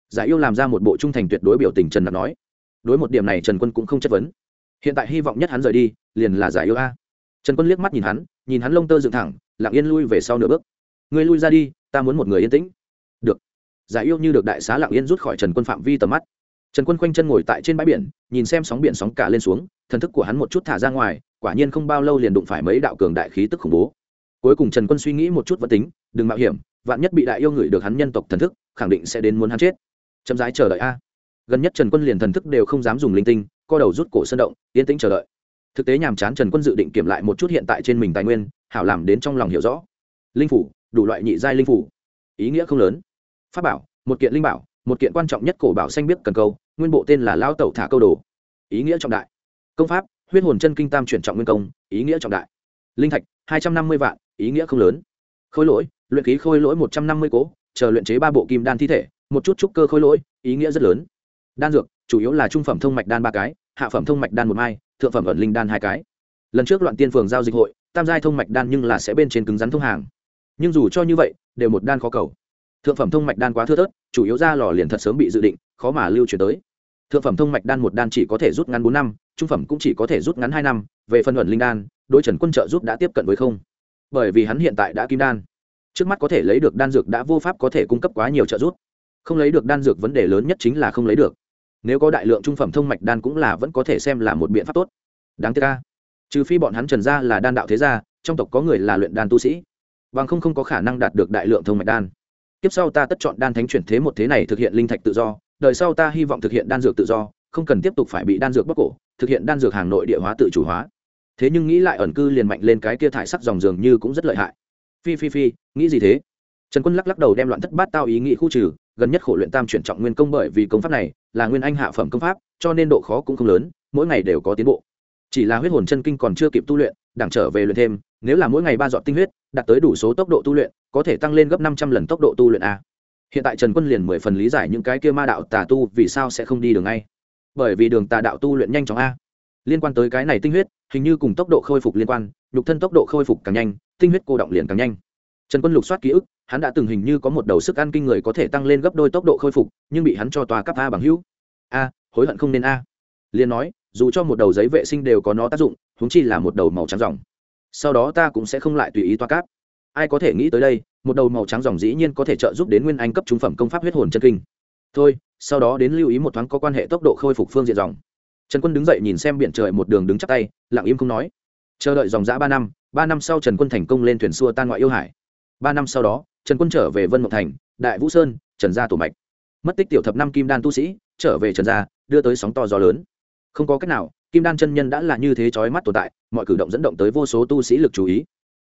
Giải yêu làm ra một bộ trung thành tuyệt đối biểu tình trần nặc nói. Đối một điểm này trần quân cũng không chất vấn. Hiện tại hy vọng nhất hắn rời đi, liền là giải yêu a. Trần quân liếc mắt nhìn hắn nhìn hắn lông tơ dựng thẳng, lặng yên lui về sau nửa bước. Người lui ra đi, ta muốn một người yên tĩnh giải yêu như được đại xá lặng yên rút khỏi trần quân phạm vi tầm mắt. Trần quân khoanh chân ngồi tại trên bãi biển, nhìn xem sóng biển sóng cả lên xuống, thần thức của hắn một chút thả ra ngoài, quả nhiên không bao lâu liền đụng phải mấy đạo cường đại khí tức khủng bố. Cuối cùng trần quân suy nghĩ một chút vẫn tính, đừng mạo hiểm, vạn nhất bị đại yêu ngửi được hắn nhân tộc thần thức, khẳng định sẽ đến muốn hắn chết. Chậm rãi chờ đợi a. Gần nhất trần quân liền thần thức đều không dám dùng linh tinh, co đầu rút cổ sơn động, yên tĩnh chờ đợi. Thực tế nhàm chán trần quân dự định kiểm lại một chút hiện tại trên mình tài nguyên, hảo làm đến trong lòng hiểu rõ. Linh phủ, đủ loại nhị giai linh phủ. Ý nghĩa không lớn pháp bảo, một kiện linh bảo, một kiện quan trọng nhất cổ bảo xanh biết cần câu, nguyên bộ tên là lao tẩu thả câu đồ. Ý nghĩa trọng đại. Công pháp, huyết hồn chân kinh tam chuyển trọng nguyên công, ý nghĩa trọng đại. Linh thạch, hai trăm năm mươi vạn, ý nghĩa không lớn. Khôi lỗi, luyện khí khôi lỗi một trăm năm mươi cố, chờ luyện chế ba bộ kim đan thi thể, một chút trúc cơ khôi lỗi, ý nghĩa rất lớn. Đan dược, chủ yếu là trung phẩm thông mạch đan ba cái, hạ phẩm thông mạch đan một mai, thượng phẩm ẩn linh đan hai cái. Lần trước loạn tiên phường giao dịch hội, tam giai thông mạch đan nhưng là sẽ bên trên cứng rắn thông hàng. Nhưng dù cho như vậy, đều một đan khó cầu thượng phẩm thông mạch đan quá thưa thớt, chủ yếu ra lò liền thật sớm bị dự định, khó mà lưu truyền tới. Thượng phẩm thông mạch đan một đan chỉ có thể rút ngắn bốn năm, trung phẩm cũng chỉ có thể rút ngắn hai năm, về phần luận linh đan đôi trần quân trợ giúp đã tiếp cận với không. Bởi vì hắn hiện tại đã kim đan. Trước mắt có thể lấy được đan dược đã vô pháp có thể cung cấp quá nhiều trợ giúp. Không lấy được đan dược vấn đề lớn nhất chính là không lấy được. Nếu có đại lượng trung phẩm thông mạch đan cũng là vẫn có thể xem là một biện pháp tốt. Đáng tiếc ca trừ phi bọn hắn trần gia là đan đạo thế gia, trong tộc có người là luyện đan tu sĩ. Bằng không không có khả năng đạt được đại lượng thông mạch đan tiếp sau ta tất chọn đan thánh chuyển thế một thế này thực hiện linh thạch tự do, đời sau ta hy vọng thực hiện đan dược tự do, không cần tiếp tục phải bị đan dược bóc cổ, thực hiện đan dược hàng nội địa hóa tự chủ hóa. Thế nhưng nghĩ lại ẩn cư liền mạnh lên cái kia thải sắc dòng dường như cũng rất lợi hại. Phi phi phi, nghĩ gì thế? Trần quân lắc lắc đầu đem loạn thất bát tao ý nghĩ khu trừ, gần nhất khổ luyện tam chuyển trọng nguyên công bởi vì công pháp này là nguyên anh hạ phẩm công pháp, cho nên độ khó cũng không lớn, mỗi ngày đều có tiến bộ. Chỉ là huyết hồn chân kinh còn chưa kịp tu luyện đảng trở về luyện thêm, nếu là mỗi ngày ba dọn tinh huyết, đạt tới đủ số tốc độ tu luyện, có thể tăng lên gấp năm trăm lần tốc độ tu luyện a. Hiện tại trần quân liền mười phần lý giải những cái kia ma đạo tà tu vì sao sẽ không đi đường ngay. Bởi vì đường tà đạo tu luyện nhanh chóng a. Liên quan tới cái này tinh huyết, hình như cùng tốc độ khôi phục liên quan, nhục thân tốc độ khôi phục càng nhanh, tinh huyết cô động liền càng nhanh. Trần quân lục soát ký ức, hắn đã từng hình như có một đầu sức ăn kinh người có thể tăng lên gấp đôi tốc độ khôi phục, nhưng bị hắn cho tòa cấp a bằng hữu. A, hối hận không nên a. Liền nói, dù cho một đầu giấy vệ sinh đều có nó tác dụng huống chi là một đầu màu trắng dòng. Sau đó ta cũng sẽ không lại tùy ý toa cáp. Ai có thể nghĩ tới đây, một đầu màu trắng dòng dĩ nhiên có thể trợ giúp đến nguyên anh cấp trung phẩm công pháp huyết hồn chân kinh. Thôi, sau đó đến lưu ý một thoáng có quan hệ tốc độ khôi phục phương diện dòng. Trần quân đứng dậy nhìn xem biển trời một đường đứng chắc tay, lặng im không nói. Chờ đợi dòng giã ba năm ba năm sau trần quân thành công lên thuyền xua tan ngoại yêu hải. Ba năm sau đó, trần quân trở về vân Mộc thành, đại vũ sơn, trần gia tổ mạch. Mất tích tiểu thập năm kim đan tu sĩ, trở về trần gia, đưa tới sóng to gió lớn. Không có cách nào kim đan chân nhân đã là như thế chói mắt tồn tại, mọi cử động dẫn động tới vô số tu sĩ lực chú ý.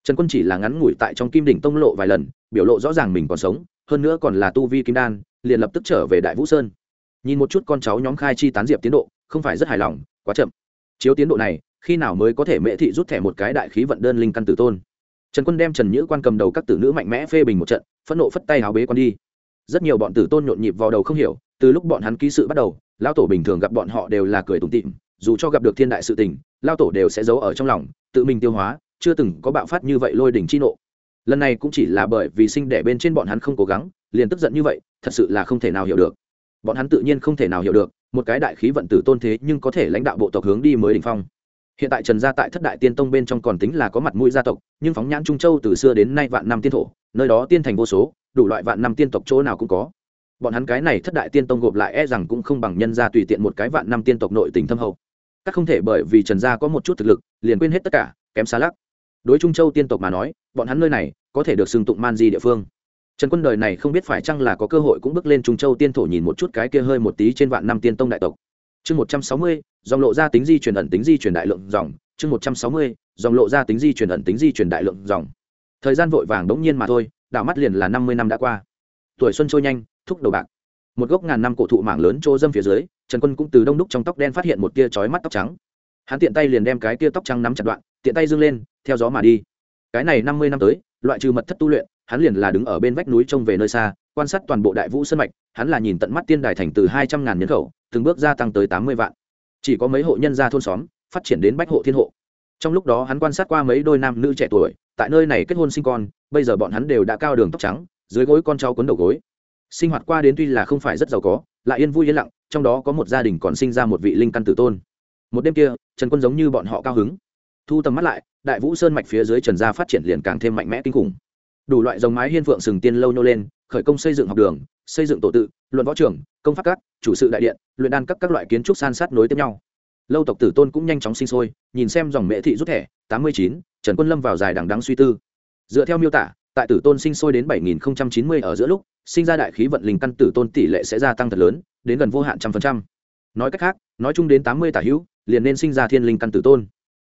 Trần quân chỉ là ngắn ngủi tại trong kim đỉnh tông lộ vài lần, biểu lộ rõ ràng mình còn sống, hơn nữa còn là tu vi kim đan, liền lập tức trở về đại vũ sơn. Nhìn một chút con cháu nhóm khai chi tán diệp tiến độ, không phải rất hài lòng, quá chậm. Chiếu tiến độ này, khi nào mới có thể mễ thị rút thẻ một cái đại khí vận đơn linh căn tử tôn? Trần quân đem trần nhữ quan cầm đầu các tử nữ mạnh mẽ phê bình một trận, phẫn nộ phất tay áo bế con đi. Rất nhiều bọn tử tôn nhộn nhịp vào đầu không hiểu, từ lúc bọn hắn ký sự bắt đầu, lão tổ bình thường gặp bọn họ đều là cười tủm tịm dù cho gặp được thiên đại sự tình, lao tổ đều sẽ giấu ở trong lòng, tự mình tiêu hóa, chưa từng có bạo phát như vậy lôi đỉnh chi nộ. Lần này cũng chỉ là bởi vì sinh đẻ bên trên bọn hắn không cố gắng, liền tức giận như vậy, thật sự là không thể nào hiểu được. Bọn hắn tự nhiên không thể nào hiểu được, một cái đại khí vận tử tôn thế nhưng có thể lãnh đạo bộ tộc hướng đi mới đ ỉ n h phong. Hiện tại trần gia tại thất đại tiên tông bên trong còn tính là có mặt mũi gia tộc, nhưng phóng nhãn trung châu từ xưa đến nay vạn năm tiên thổ, nơi đó tiên thành vô số, đủ loại vạn năm tiên tộc chỗ nào cũng có. Bọn hắn cái này thất đại tiên tông gộp lại e rằng cũng không bằng nhân ra tùy tiện một cái vạn năm tiên tộc nội tình thâm hậu các không thể bởi vì trần gia có một chút thực lực, liền quên hết tất cả, kém xa lắc. Đối trung châu tiên tộc mà nói, bọn hắn nơi này có thể được xưng tụng man di địa phương. Trần quân đời này không biết phải chăng là có cơ hội cũng bước lên trung châu tiên thổ nhìn một chút cái kia hơi một tí trên vạn năm tiên tông đại tộc. Chương một trăm sáu mươi, dòng lộ ra tính di truyền ẩn tính di truyền đại lượng dòng. Chương một trăm sáu mươi, dòng lộ ra tính di truyền ẩn tính di truyền đại lượng dòng. Thời gian vội vàng đống nhiên mà thôi, đảo mắt liền là năm mươi năm đã qua. Tuổi xuân trôi nhanh, thúc đầu bạc. Một gốc ngàn năm cổ thụ mảng lớn trô dâm phía dưới trần quân cũng từ đông đúc trong tóc đen phát hiện một tia chói mắt tóc trắng. Hắn tiện tay liền đem cái tia tóc trắng nắm chặt đoạn, tiện tay dương lên, theo gió mà đi. Cái này năm mươi năm tới, loại trừ mật thất tu luyện, hắn liền là đứng ở bên vách núi trông về nơi xa, quan sát toàn bộ đại vũ sân mạch, hắn là nhìn tận mắt tiên đài thành từ hai trăm ngàn nhân khẩu, từng bước gia tăng tới tám mươi vạn. Chỉ có mấy hộ nhân gia thôn xóm, phát triển đến bách hộ thiên hộ. Trong lúc đó hắn quan sát qua mấy đôi nam nữ trẻ tuổi, tại nơi này kết hôn sinh con, bây giờ bọn hắn đều đã cao đường tóc trắng, dưới gối con cháu quấn đầu gối sinh hoạt qua đến tuy là không phải rất giàu có, lại yên vui yên lặng, trong đó có một gia đình còn sinh ra một vị linh căn tử tôn. Một đêm kia, trần quân giống như bọn họ cao hứng. Thu tầm mắt lại, đại vũ sơn mạch phía dưới trần gia phát triển liền càng thêm mạnh mẽ kinh khủng. Đủ loại dòng mái hiên phượng sừng tiên lâu nô lên, khởi công xây dựng học đường, xây dựng tổ tự, luận võ trường, công pháp các, chủ sự đại điện, luyện đan các các loại kiến trúc san sát nối tiếp nhau. Lâu tộc tử tôn cũng nhanh chóng sinh sôi, nhìn xem dòng mễ thị rút thẻ, tám mươi chín, trần quân lâm vào dài đằng đắng suy tư. Dựa theo miêu tả, tại tử tôn sinh sôi đến bảy nghìn chín mươi ở giữa lúc sinh ra đại khí vận linh căn tử tôn tỷ lệ sẽ gia tăng thật lớn, đến gần vô hạn trăm phần trăm. Nói cách khác, nói chung đến tám mươi tả hữu, liền nên sinh ra thiên linh căn tử tôn.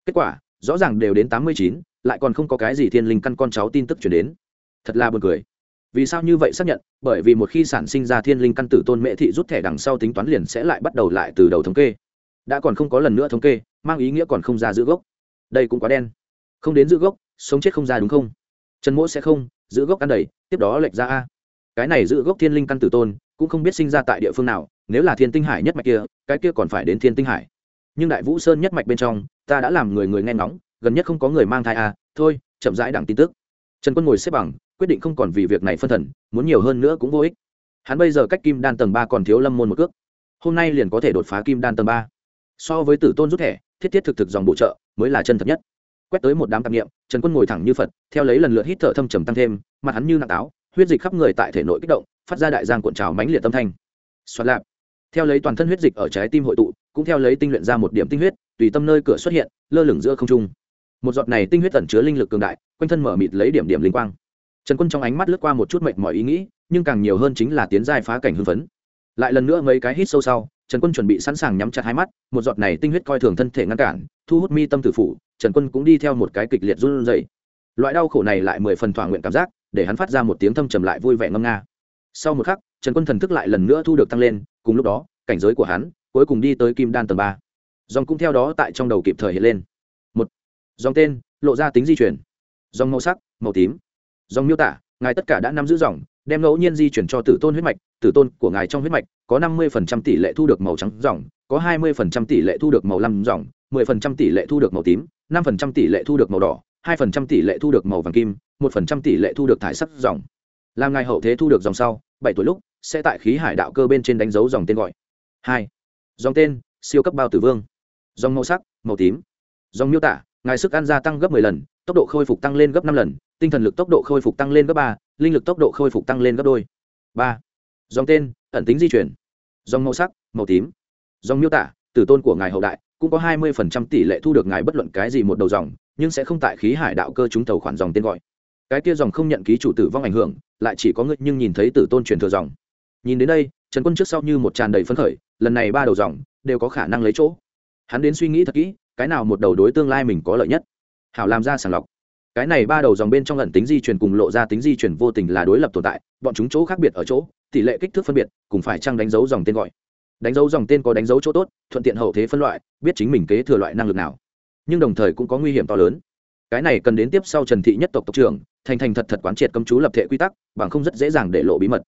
Kết quả, rõ ràng đều đến tám mươi chín, lại còn không có cái gì thiên linh căn con cháu tin tức chuyển đến. Thật là buồn cười. Vì sao như vậy xác nhận? Bởi vì một khi sản sinh ra thiên linh căn tử tôn mễ thị rút thẻ đằng sau tính toán liền sẽ lại bắt đầu lại từ đầu thống kê. Đã còn không có lần nữa thống kê, mang ý nghĩa còn không ra giữ gốc. Đây cũng quá đen. Không đến giữ gốc, sống chết không ra đúng không? Trần mỗ sẽ không, giữ gốc ăn đầy, tiếp đó lệch ra a cái này giữ gốc thiên linh căn tử tôn, cũng không biết sinh ra tại địa phương nào, nếu là thiên tinh hải nhất mạch kia, cái kia còn phải đến thiên tinh hải. Nhưng đại vũ sơn nhất mạch bên trong, ta đã làm người người nghe ngóng, gần nhất không có người mang thai à thôi, chậm rãi đẳng tin tức. Trần quân ngồi xếp bằng, quyết định không còn vì việc này phân thần, muốn nhiều hơn nữa cũng vô ích. Hắn bây giờ cách kim đan tầng ba còn thiếu lâm môn một cước. Hôm nay liền có thể đột phá kim đan tầng ba. So với tử tôn rút thẻ, thiết thiết thực thực dòng bổ trợ, mới là chân thật nhất. Quét tới một đám tạp nghiệm trần quân ngồi thẳng như phật, theo lấy lần lượt hít thở thâm trầm tăng thêm, mặt hắn như nặng táo huyết dịch khắp người tại thể nội kích động, phát ra đại giang cuộn trào mãnh liệt tâm thanh. Xoắn lạp. Theo lấy toàn thân huyết dịch ở trái tim hội tụ, cũng theo lấy tinh luyện ra một điểm tinh huyết, tùy tâm nơi cửa xuất hiện, lơ lửng giữa không trung. Một giọt này tinh huyết tẩn chứa linh lực cường đại, quanh thân mở mịt lấy điểm điểm linh quang. Trần quân trong ánh mắt lướt qua một chút mệt mỏi ý nghĩ, nhưng càng nhiều hơn chính là tiến giai phá cảnh hưng phấn. Lại lần nữa mấy cái hít sâu sau, trần quân chuẩn bị sẵn sàng nhắm chặt hai mắt, một giọt này tinh huyết coi thường thân thể ngăn cản, thu hút mi tâm tử phủ, trần quân cũng đi theo một cái kịch liệt run rẩy. Loại đau khổ này lại mười phần thỏa nguyện cảm giác để hắn phát ra một tiếng thâm trầm lại vui vẻ ngâm nga. Sau một khắc, trần quân thần thức lại lần nữa thu được tăng lên, cùng lúc đó, cảnh giới của hắn cuối cùng đi tới kim đan tầng ba. Dòng cũng theo đó tại trong đầu kịp thời hiện lên. Một, dòng tên, lộ ra tính di chuyển. Dòng màu sắc, màu tím. Dòng miêu tả, ngài tất cả đã nắm giữ dòng, đem ngẫu nhiên di chuyển cho tử tôn huyết mạch, tử tôn của ngài trong huyết mạch có năm mươi tỷ lệ thu được màu trắng dòng, có hai mươi tỷ lệ thu được màu lam dòng, mười phần trăm tỷ lệ thu được màu tím, năm phần trăm tỷ lệ thu được màu đỏ, hai phần trăm tỷ lệ thu được màu vàng kim một phần trăm tỷ lệ thu được thải sắc dòng. Làm ngài hậu thế thu được dòng sau, bảy tuổi lúc, sẽ tại khí hải đạo cơ bên trên đánh dấu dòng tên gọi. Hai. Dòng tên, siêu cấp bao tử vương. Dòng màu sắc, màu tím. Dòng miêu tả, ngài sức ăn gia tăng gấp 10 lần, tốc độ khôi phục tăng lên gấp năm lần, tinh thần lực tốc độ khôi phục tăng lên gấp ba, linh lực tốc độ khôi phục tăng lên gấp đôi. Ba. Dòng tên, ẩn tính di chuyển. Dòng màu sắc, màu tím. Dòng miêu tả, tử tôn của ngài hậu đại, cũng có hai mươi phần trăm tỷ lệ thu được ngài bất luận cái gì một đầu dòng, nhưng sẽ không tại khí hải đạo cơ chúng tàu khoản dòng tên gọi cái kia dòng không nhận ký chủ tử vong ảnh hưởng, lại chỉ có ngươi nhưng nhìn thấy tử tôn truyền thừa dòng. Nhìn đến đây, trần quân trước sau như một tràn đầy phấn khởi, lần này ba đầu dòng đều có khả năng lấy chỗ. Hắn đến suy nghĩ thật kỹ, cái nào một đầu đối tương lai mình có lợi nhất? Hảo làm ra sàng lọc. Cái này ba đầu dòng bên trong ẩn tính di truyền cùng lộ ra tính di truyền vô tình là đối lập tồn tại, bọn chúng chỗ khác biệt ở chỗ, tỷ lệ kích thước phân biệt, cùng phải chăng đánh dấu dòng tên gọi. Đánh dấu dòng tên có đánh dấu chỗ tốt, thuận tiện hậu thế phân loại, biết chính mình kế thừa loại năng lực nào. Nhưng đồng thời cũng có nguy hiểm to lớn cái này cần đến tiếp sau trần thị nhất tộc tộc trưởng, thành thành thật thật quán triệt cấm chú lập thể quy tắc, bằng không rất dễ dàng để lộ bí mật.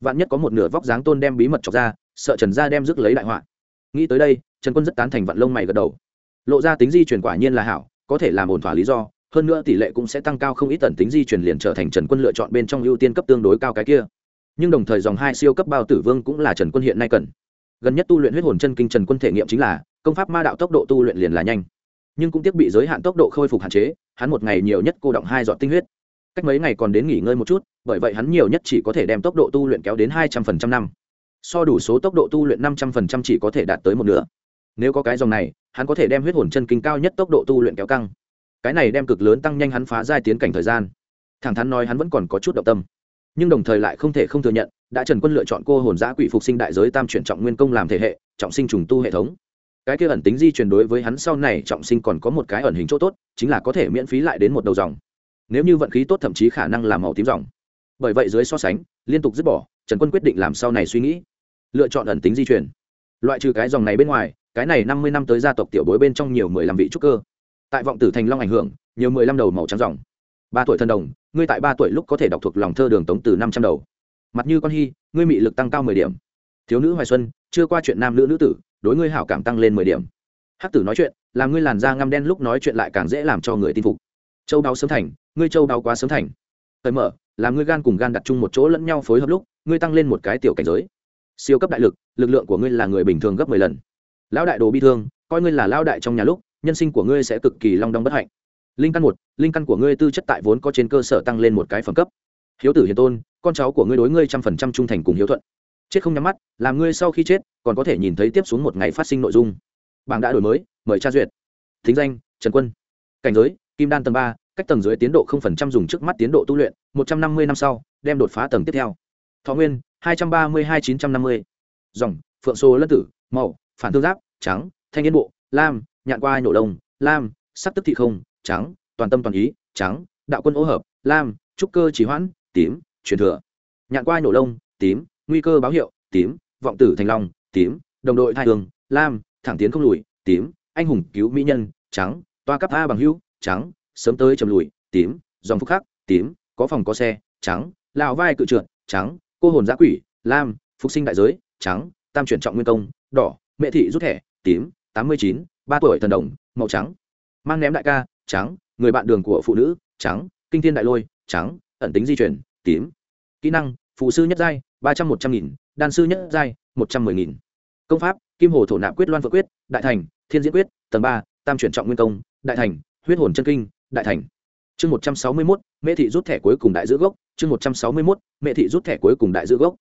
Vạn nhất có một nửa vóc dáng tôn đem bí mật chọc ra, sợ trần gia đem rước lấy đại họa. Nghĩ tới đây, trần quân rất tán thành vạn lông mày gật đầu. Lộ ra tính di chuyển quả nhiên là hảo, có thể làm ổn thỏa lý do, hơn nữa tỷ lệ cũng sẽ tăng cao không ít tần tính di chuyển liền trở thành trần quân lựa chọn bên trong ưu tiên cấp tương đối cao cái kia. Nhưng đồng thời dòng hai siêu cấp bao tử vương cũng là trần quân hiện nay cần. Gần nhất tu luyện huyết hồn chân kinh trần quân thể nghiệm chính là, công pháp ma đạo tốc độ tu luyện liền là nhanh nhưng cũng tiếc bị giới hạn tốc độ khôi phục hạn chế, hắn một ngày nhiều nhất cô động hai giọt tinh huyết. Cách mấy ngày còn đến nghỉ ngơi một chút, bởi vậy hắn nhiều nhất chỉ có thể đem tốc độ tu luyện kéo đến hai trăm phần trăm năm. So đủ số tốc độ tu luyện năm trăm phần trăm chỉ có thể đạt tới một nửa. Nếu có cái dòng này, hắn có thể đem huyết hồn chân kinh cao nhất tốc độ tu luyện kéo căng. Cái này đem cực lớn tăng nhanh hắn phá giai tiến cảnh thời gian. Thẳng thắn nói hắn vẫn còn có chút động tâm. Nhưng đồng thời lại không thể không thừa nhận, đã trần quân lựa chọn cô hồn giã quỷ phục sinh đại giới tam chuyển trọng nguyên công làm thể hệ, trọng sinh trùng tu hệ thống cái kia ẩn tính di chuyển đối với hắn sau này trọng sinh còn có một cái ẩn hình chỗ tốt, chính là có thể miễn phí lại đến một đầu dòng. Nếu như vận khí tốt thậm chí khả năng làm màu tím dòng. Bởi vậy dưới so sánh, liên tục dứt bỏ, trần quân quyết định làm sau này suy nghĩ. Lựa chọn ẩn tính di chuyển loại trừ cái dòng này bên ngoài, cái này năm mươi năm tới gia tộc tiểu bối bên trong nhiều mười lăm vị trúc cơ. Tại vọng tử thành long ảnh hưởng, nhiều mười lăm đầu màu trắng dòng. Ba tuổi thân đồng, ngươi tại ba tuổi lúc có thể đọc thuộc lòng thơ đường tống từ năm trăm đầu. Mặt như con hy ngươi mị lực tăng cao mười điểm. Thiếu nữ hoài xuân, chưa qua chuyện nam nữ nữ tử đối ngươi hảo cảm tăng lên mười điểm. Hắc tử nói chuyện, làm ngươi làn da ngăm đen lúc nói chuyện lại càng dễ làm cho người tin phục. Châu đáo sớm thành, ngươi châu đáo quá sớm thành. Thời mở, làm ngươi gan cùng gan đặt chung một chỗ lẫn nhau phối hợp lúc, ngươi tăng lên một cái tiểu cảnh giới. Siêu cấp đại lực lực lượng của ngươi là người bình thường gấp mười lần. Lão đại đồ bi thương, coi ngươi là lão đại trong nhà lúc, nhân sinh của ngươi sẽ cực kỳ long đong bất hạnh. Linh căn một, linh căn của ngươi tư chất tại vốn có trên cơ sở tăng lên một cái phẩm cấp. Hiếu tử hiền tôn, con cháu của ngươi đối ngươi trăm phần trăm trung thành cùng hiếu thuận chết không nhắm mắt, làm ngươi sau khi chết, còn có thể nhìn thấy tiếp xuống một ngày phát sinh nội dung. Bảng đã đổi mới, mời tra duyệt. Thính danh, trần quân. Cảnh giới, kim đan tầng ba, cách tầng dưới tiến độ không phần trăm dùng trước mắt tiến độ tu luyện, một trăm năm mươi năm sau, đem đột phá tầng tiếp theo. Thọ nguyên, hai trăm ba mươi hai chín trăm năm mươi. Dòng, phượng sô lân tử, màu, phản thương giáp, trắng, thanh yên bộ, lam, nhạn qua nổ đông lam, sắc tức thị không, trắng, toàn tâm toàn ý, trắng, đạo quân ô hợp, lam, trúc cơ chỉ hoãn, tím, truyền thừa. Nhạn qua nổ lông tím nguy cơ báo hiệu, tím, vọng tử thành long, tím, đồng đội thai hương, lam, thẳng tiến không lùi, tím, anh hùng cứu mỹ nhân, trắng, toa cấp a bằng hữu, trắng, sớm tới chầm lùi, tím, dòng phúc khắc, tím, có phòng có xe, trắng, lão vai cự trượt, trắng, cô hồn giã quỷ, lam, phục sinh đại giới, trắng, tam chuyển trọng nguyên công, đỏ, mẹ thị rút thẻ, tím, tám mươi chín, ba tuổi thần đồng, màu trắng. Mang ném đại ca, trắng, người bạn đường của phụ nữ, trắng, kinh thiên đại lôi, trắng, ẩn tính di chuyển, tím. Kỹ năng, phụ sư nhất giai ba trăm một trăm nghìn, đan sư nhất giai, một trăm mười nghìn. Công pháp, kim hồ thổ nạp quyết loan vợ quyết, đại thành, thiên diễn quyết, tầng ba, tam chuyển trọng nguyên công, đại thành, huyết hồn chân kinh, đại thành. Chương một trăm sáu mươi mốt, mẹ thị rút thẻ cuối cùng đại giữ gốc. Chương một trăm sáu mươi mốt, mẹ thị rút thẻ cuối cùng đại giữ gốc.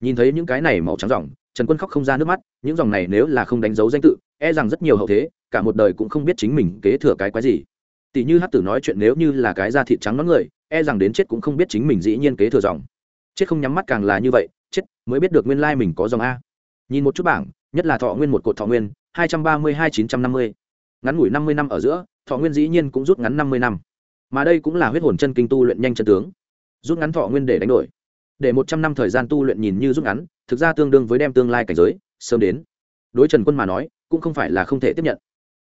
Nhìn thấy những cái này màu trắng dòng, trần quân khóc không ra nước mắt, những dòng này nếu là không đánh dấu danh tự e rằng rất nhiều hậu thế, cả một đời cũng không biết chính mình kế thừa cái quái gì. Tỷ như hát tử nói chuyện nếu như là cái da thịt trắng nón người e rằng đến chết cũng không biết chính mình dĩ nhiên kế thừa dòng chết không nhắm mắt càng là như vậy, chết, mới biết được nguyên lai mình có dòng a. Nhìn một chút bảng, nhất là thọ nguyên một cột thọ nguyên, hai trăm ba mươi hai chín trăm năm mươi. Ngắn ngủi năm mươi năm ở giữa, thọ nguyên dĩ nhiên cũng rút ngắn năm mươi năm. Mà đây cũng là huyết hồn chân kinh tu luyện nhanh chân tướng. Rút ngắn thọ nguyên để đánh đổi. Để một trăm năm thời gian tu luyện nhìn như rút ngắn, thực ra tương đương với đem tương lai cảnh giới, sớm đến. Đối trần quân mà nói, cũng không phải là không thể tiếp nhận.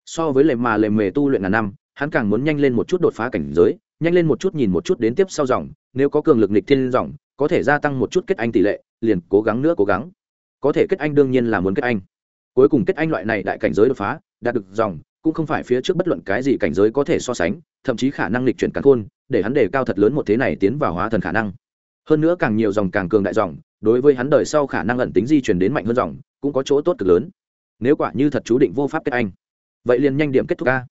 So với lề mà lề mề tu luyện ngàn năm, hắn càng muốn nhanh lên một chút đột phá cảnh giới nhanh lên một chút nhìn một chút đến tiếp sau dòng, nếu có cường lực nịch thiên dòng, có thể gia tăng một chút kết anh tỷ lệ, liền cố gắng nữa cố gắng. Có thể kết anh đương nhiên là muốn kết anh. Cuối cùng kết anh loại này đại cảnh giới đột phá, đạt được dòng, cũng không phải phía trước bất luận cái gì cảnh giới có thể so sánh, thậm chí khả năng lịch chuyển cắn khôn, để hắn đề cao thật lớn một thế này tiến vào hóa thần khả năng. Hơn nữa càng nhiều dòng càng cường đại dòng, đối với hắn đời sau khả năng ẩn tính di chuyển đến mạnh hơn dòng, cũng có chỗ tốt cực lớn. Nếu quả như thật chú định vô pháp kết anh, vậy liền nhanh điểm kết thúc ca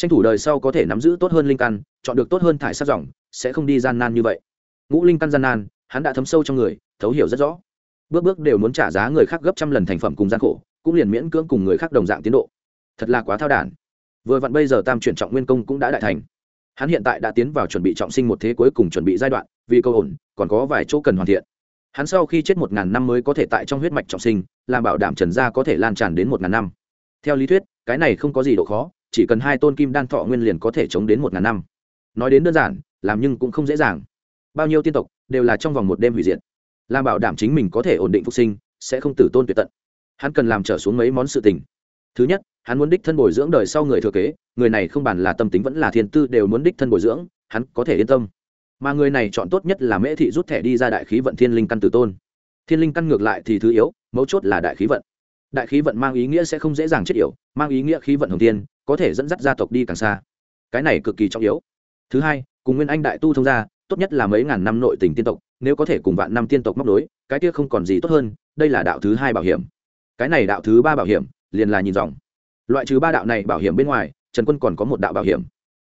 tranh thủ đời sau có thể nắm giữ tốt hơn linh căn, chọn được tốt hơn thải sát dòng, sẽ không đi gian nan như vậy. Ngũ linh căn gian nan, hắn đã thấm sâu trong người, thấu hiểu rất rõ. Bước bước đều muốn trả giá người khác gấp trăm lần thành phẩm cùng gian khổ, cũng liền miễn cưỡng cùng người khác đồng dạng tiến độ. Thật là quá thao đản. Vừa vặn bây giờ tam chuyển trọng nguyên công cũng đã đại thành. Hắn hiện tại đã tiến vào chuẩn bị trọng sinh một thế cuối cùng chuẩn bị giai đoạn, vì câu ổn, còn có vài chỗ cần hoàn thiện. Hắn sau khi chết một ngàn năm mới có thể tại trong huyết mạch trọng sinh, làm bảo đảm trần gia có thể lan tràn đến một ngàn năm. Theo lý thuyết, cái này không có gì độ khó chỉ cần hai tôn kim đan thọ nguyên liền có thể chống đến một ngàn năm. Nói đến đơn giản, làm nhưng cũng không dễ dàng. Bao nhiêu tiên tộc đều là trong vòng một đêm hủy diệt. Làm bảo đảm chính mình có thể ổn định phục sinh, sẽ không tử tôn tuyệt tận. Hắn cần làm trở xuống mấy món sự tình. Thứ nhất, hắn muốn đích thân bồi dưỡng đời sau người thừa kế, người này không bàn là tâm tính vẫn là thiên tư đều muốn đích thân bồi dưỡng, hắn có thể yên tâm. Mà người này chọn tốt nhất là mễ thị rút thẻ đi ra đại khí vận thiên linh căn tử tôn. Thiên linh căn ngược lại thì thứ yếu, mấu chốt là đại khí vận. Đại khí vận mang ý nghĩa sẽ không dễ dàng chết yểu, mang ý nghĩa khí vận hồng tiên có thể dẫn dắt gia tộc đi càng xa. Cái này cực kỳ trọng yếu. Thứ hai, cùng nguyên anh đại tu thông gia, tốt nhất là mấy ngàn năm nội tình tiên tộc, nếu có thể cùng vạn năm tiên tộc móc đối cái kia không còn gì tốt hơn, đây là đạo thứ hai bảo hiểm. Cái này đạo thứ ba bảo hiểm, liền là nhìn dòng. Loại trừ ba đạo này bảo hiểm bên ngoài, trần quân còn có một đạo bảo hiểm.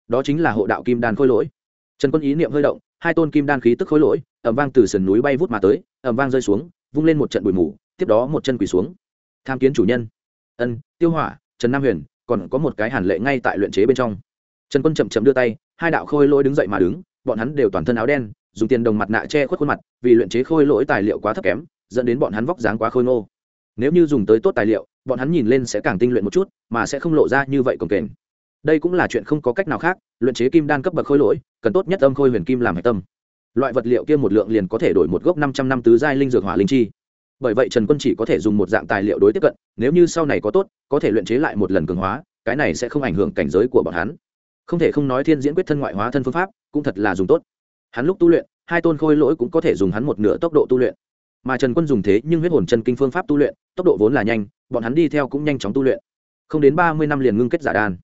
Đó chính là hộ đạo kim đan khôi lỗi. Trần quân ý niệm hơi động, hai tôn kim đan khí tức khôi lỗi ẩm vang từ sườn núi bay vút mà tới ẩm vang rơi xuống, vung lên một trận bụi mù, tiếp đó một chân quỳ xuống. Tham kiến chủ nhân. Ân, tiêu hỏa, trần nam huyền còn có một cái hàn lệ ngay tại luyện chế bên trong. Trần quân chậm chậm đưa tay, hai đạo khôi lỗi đứng dậy mà đứng, bọn hắn đều toàn thân áo đen, dùng tiền đồng mặt nạ che khuất khuôn mặt, vì luyện chế khôi lỗi tài liệu quá thấp kém, dẫn đến bọn hắn vóc dáng quá khôi ngô. Nếu như dùng tới tốt tài liệu, bọn hắn nhìn lên sẽ càng tinh luyện một chút, mà sẽ không lộ ra như vậy cồng kềnh. Đây cũng là chuyện không có cách nào khác, luyện chế kim đan cấp bậc khôi lỗi, cần tốt nhất âm khôi huyền kim làm hạch tâm. Loại vật liệu kia một lượng liền có thể đổi một gốc năm trăm năm tứ giai linh dược hỏa linh chi bởi vậy trần quân chỉ có thể dùng một dạng tài liệu đối tiếp cận, nếu như sau này có tốt, có thể luyện chế lại một lần cường hóa, cái này sẽ không ảnh hưởng cảnh giới của bọn hắn. Không thể không nói thiên diễn quyết thân ngoại hóa thân phương pháp, cũng thật là dùng tốt. Hắn lúc tu luyện, hai tôn khôi lỗi cũng có thể dùng hắn một nửa tốc độ tu luyện. Mà trần quân dùng thế nhưng huyết hồn chân kinh phương pháp tu luyện, tốc độ vốn là nhanh, bọn hắn đi theo cũng nhanh chóng tu luyện. Không đến ba mươi năm liền ngưng kết giả đan.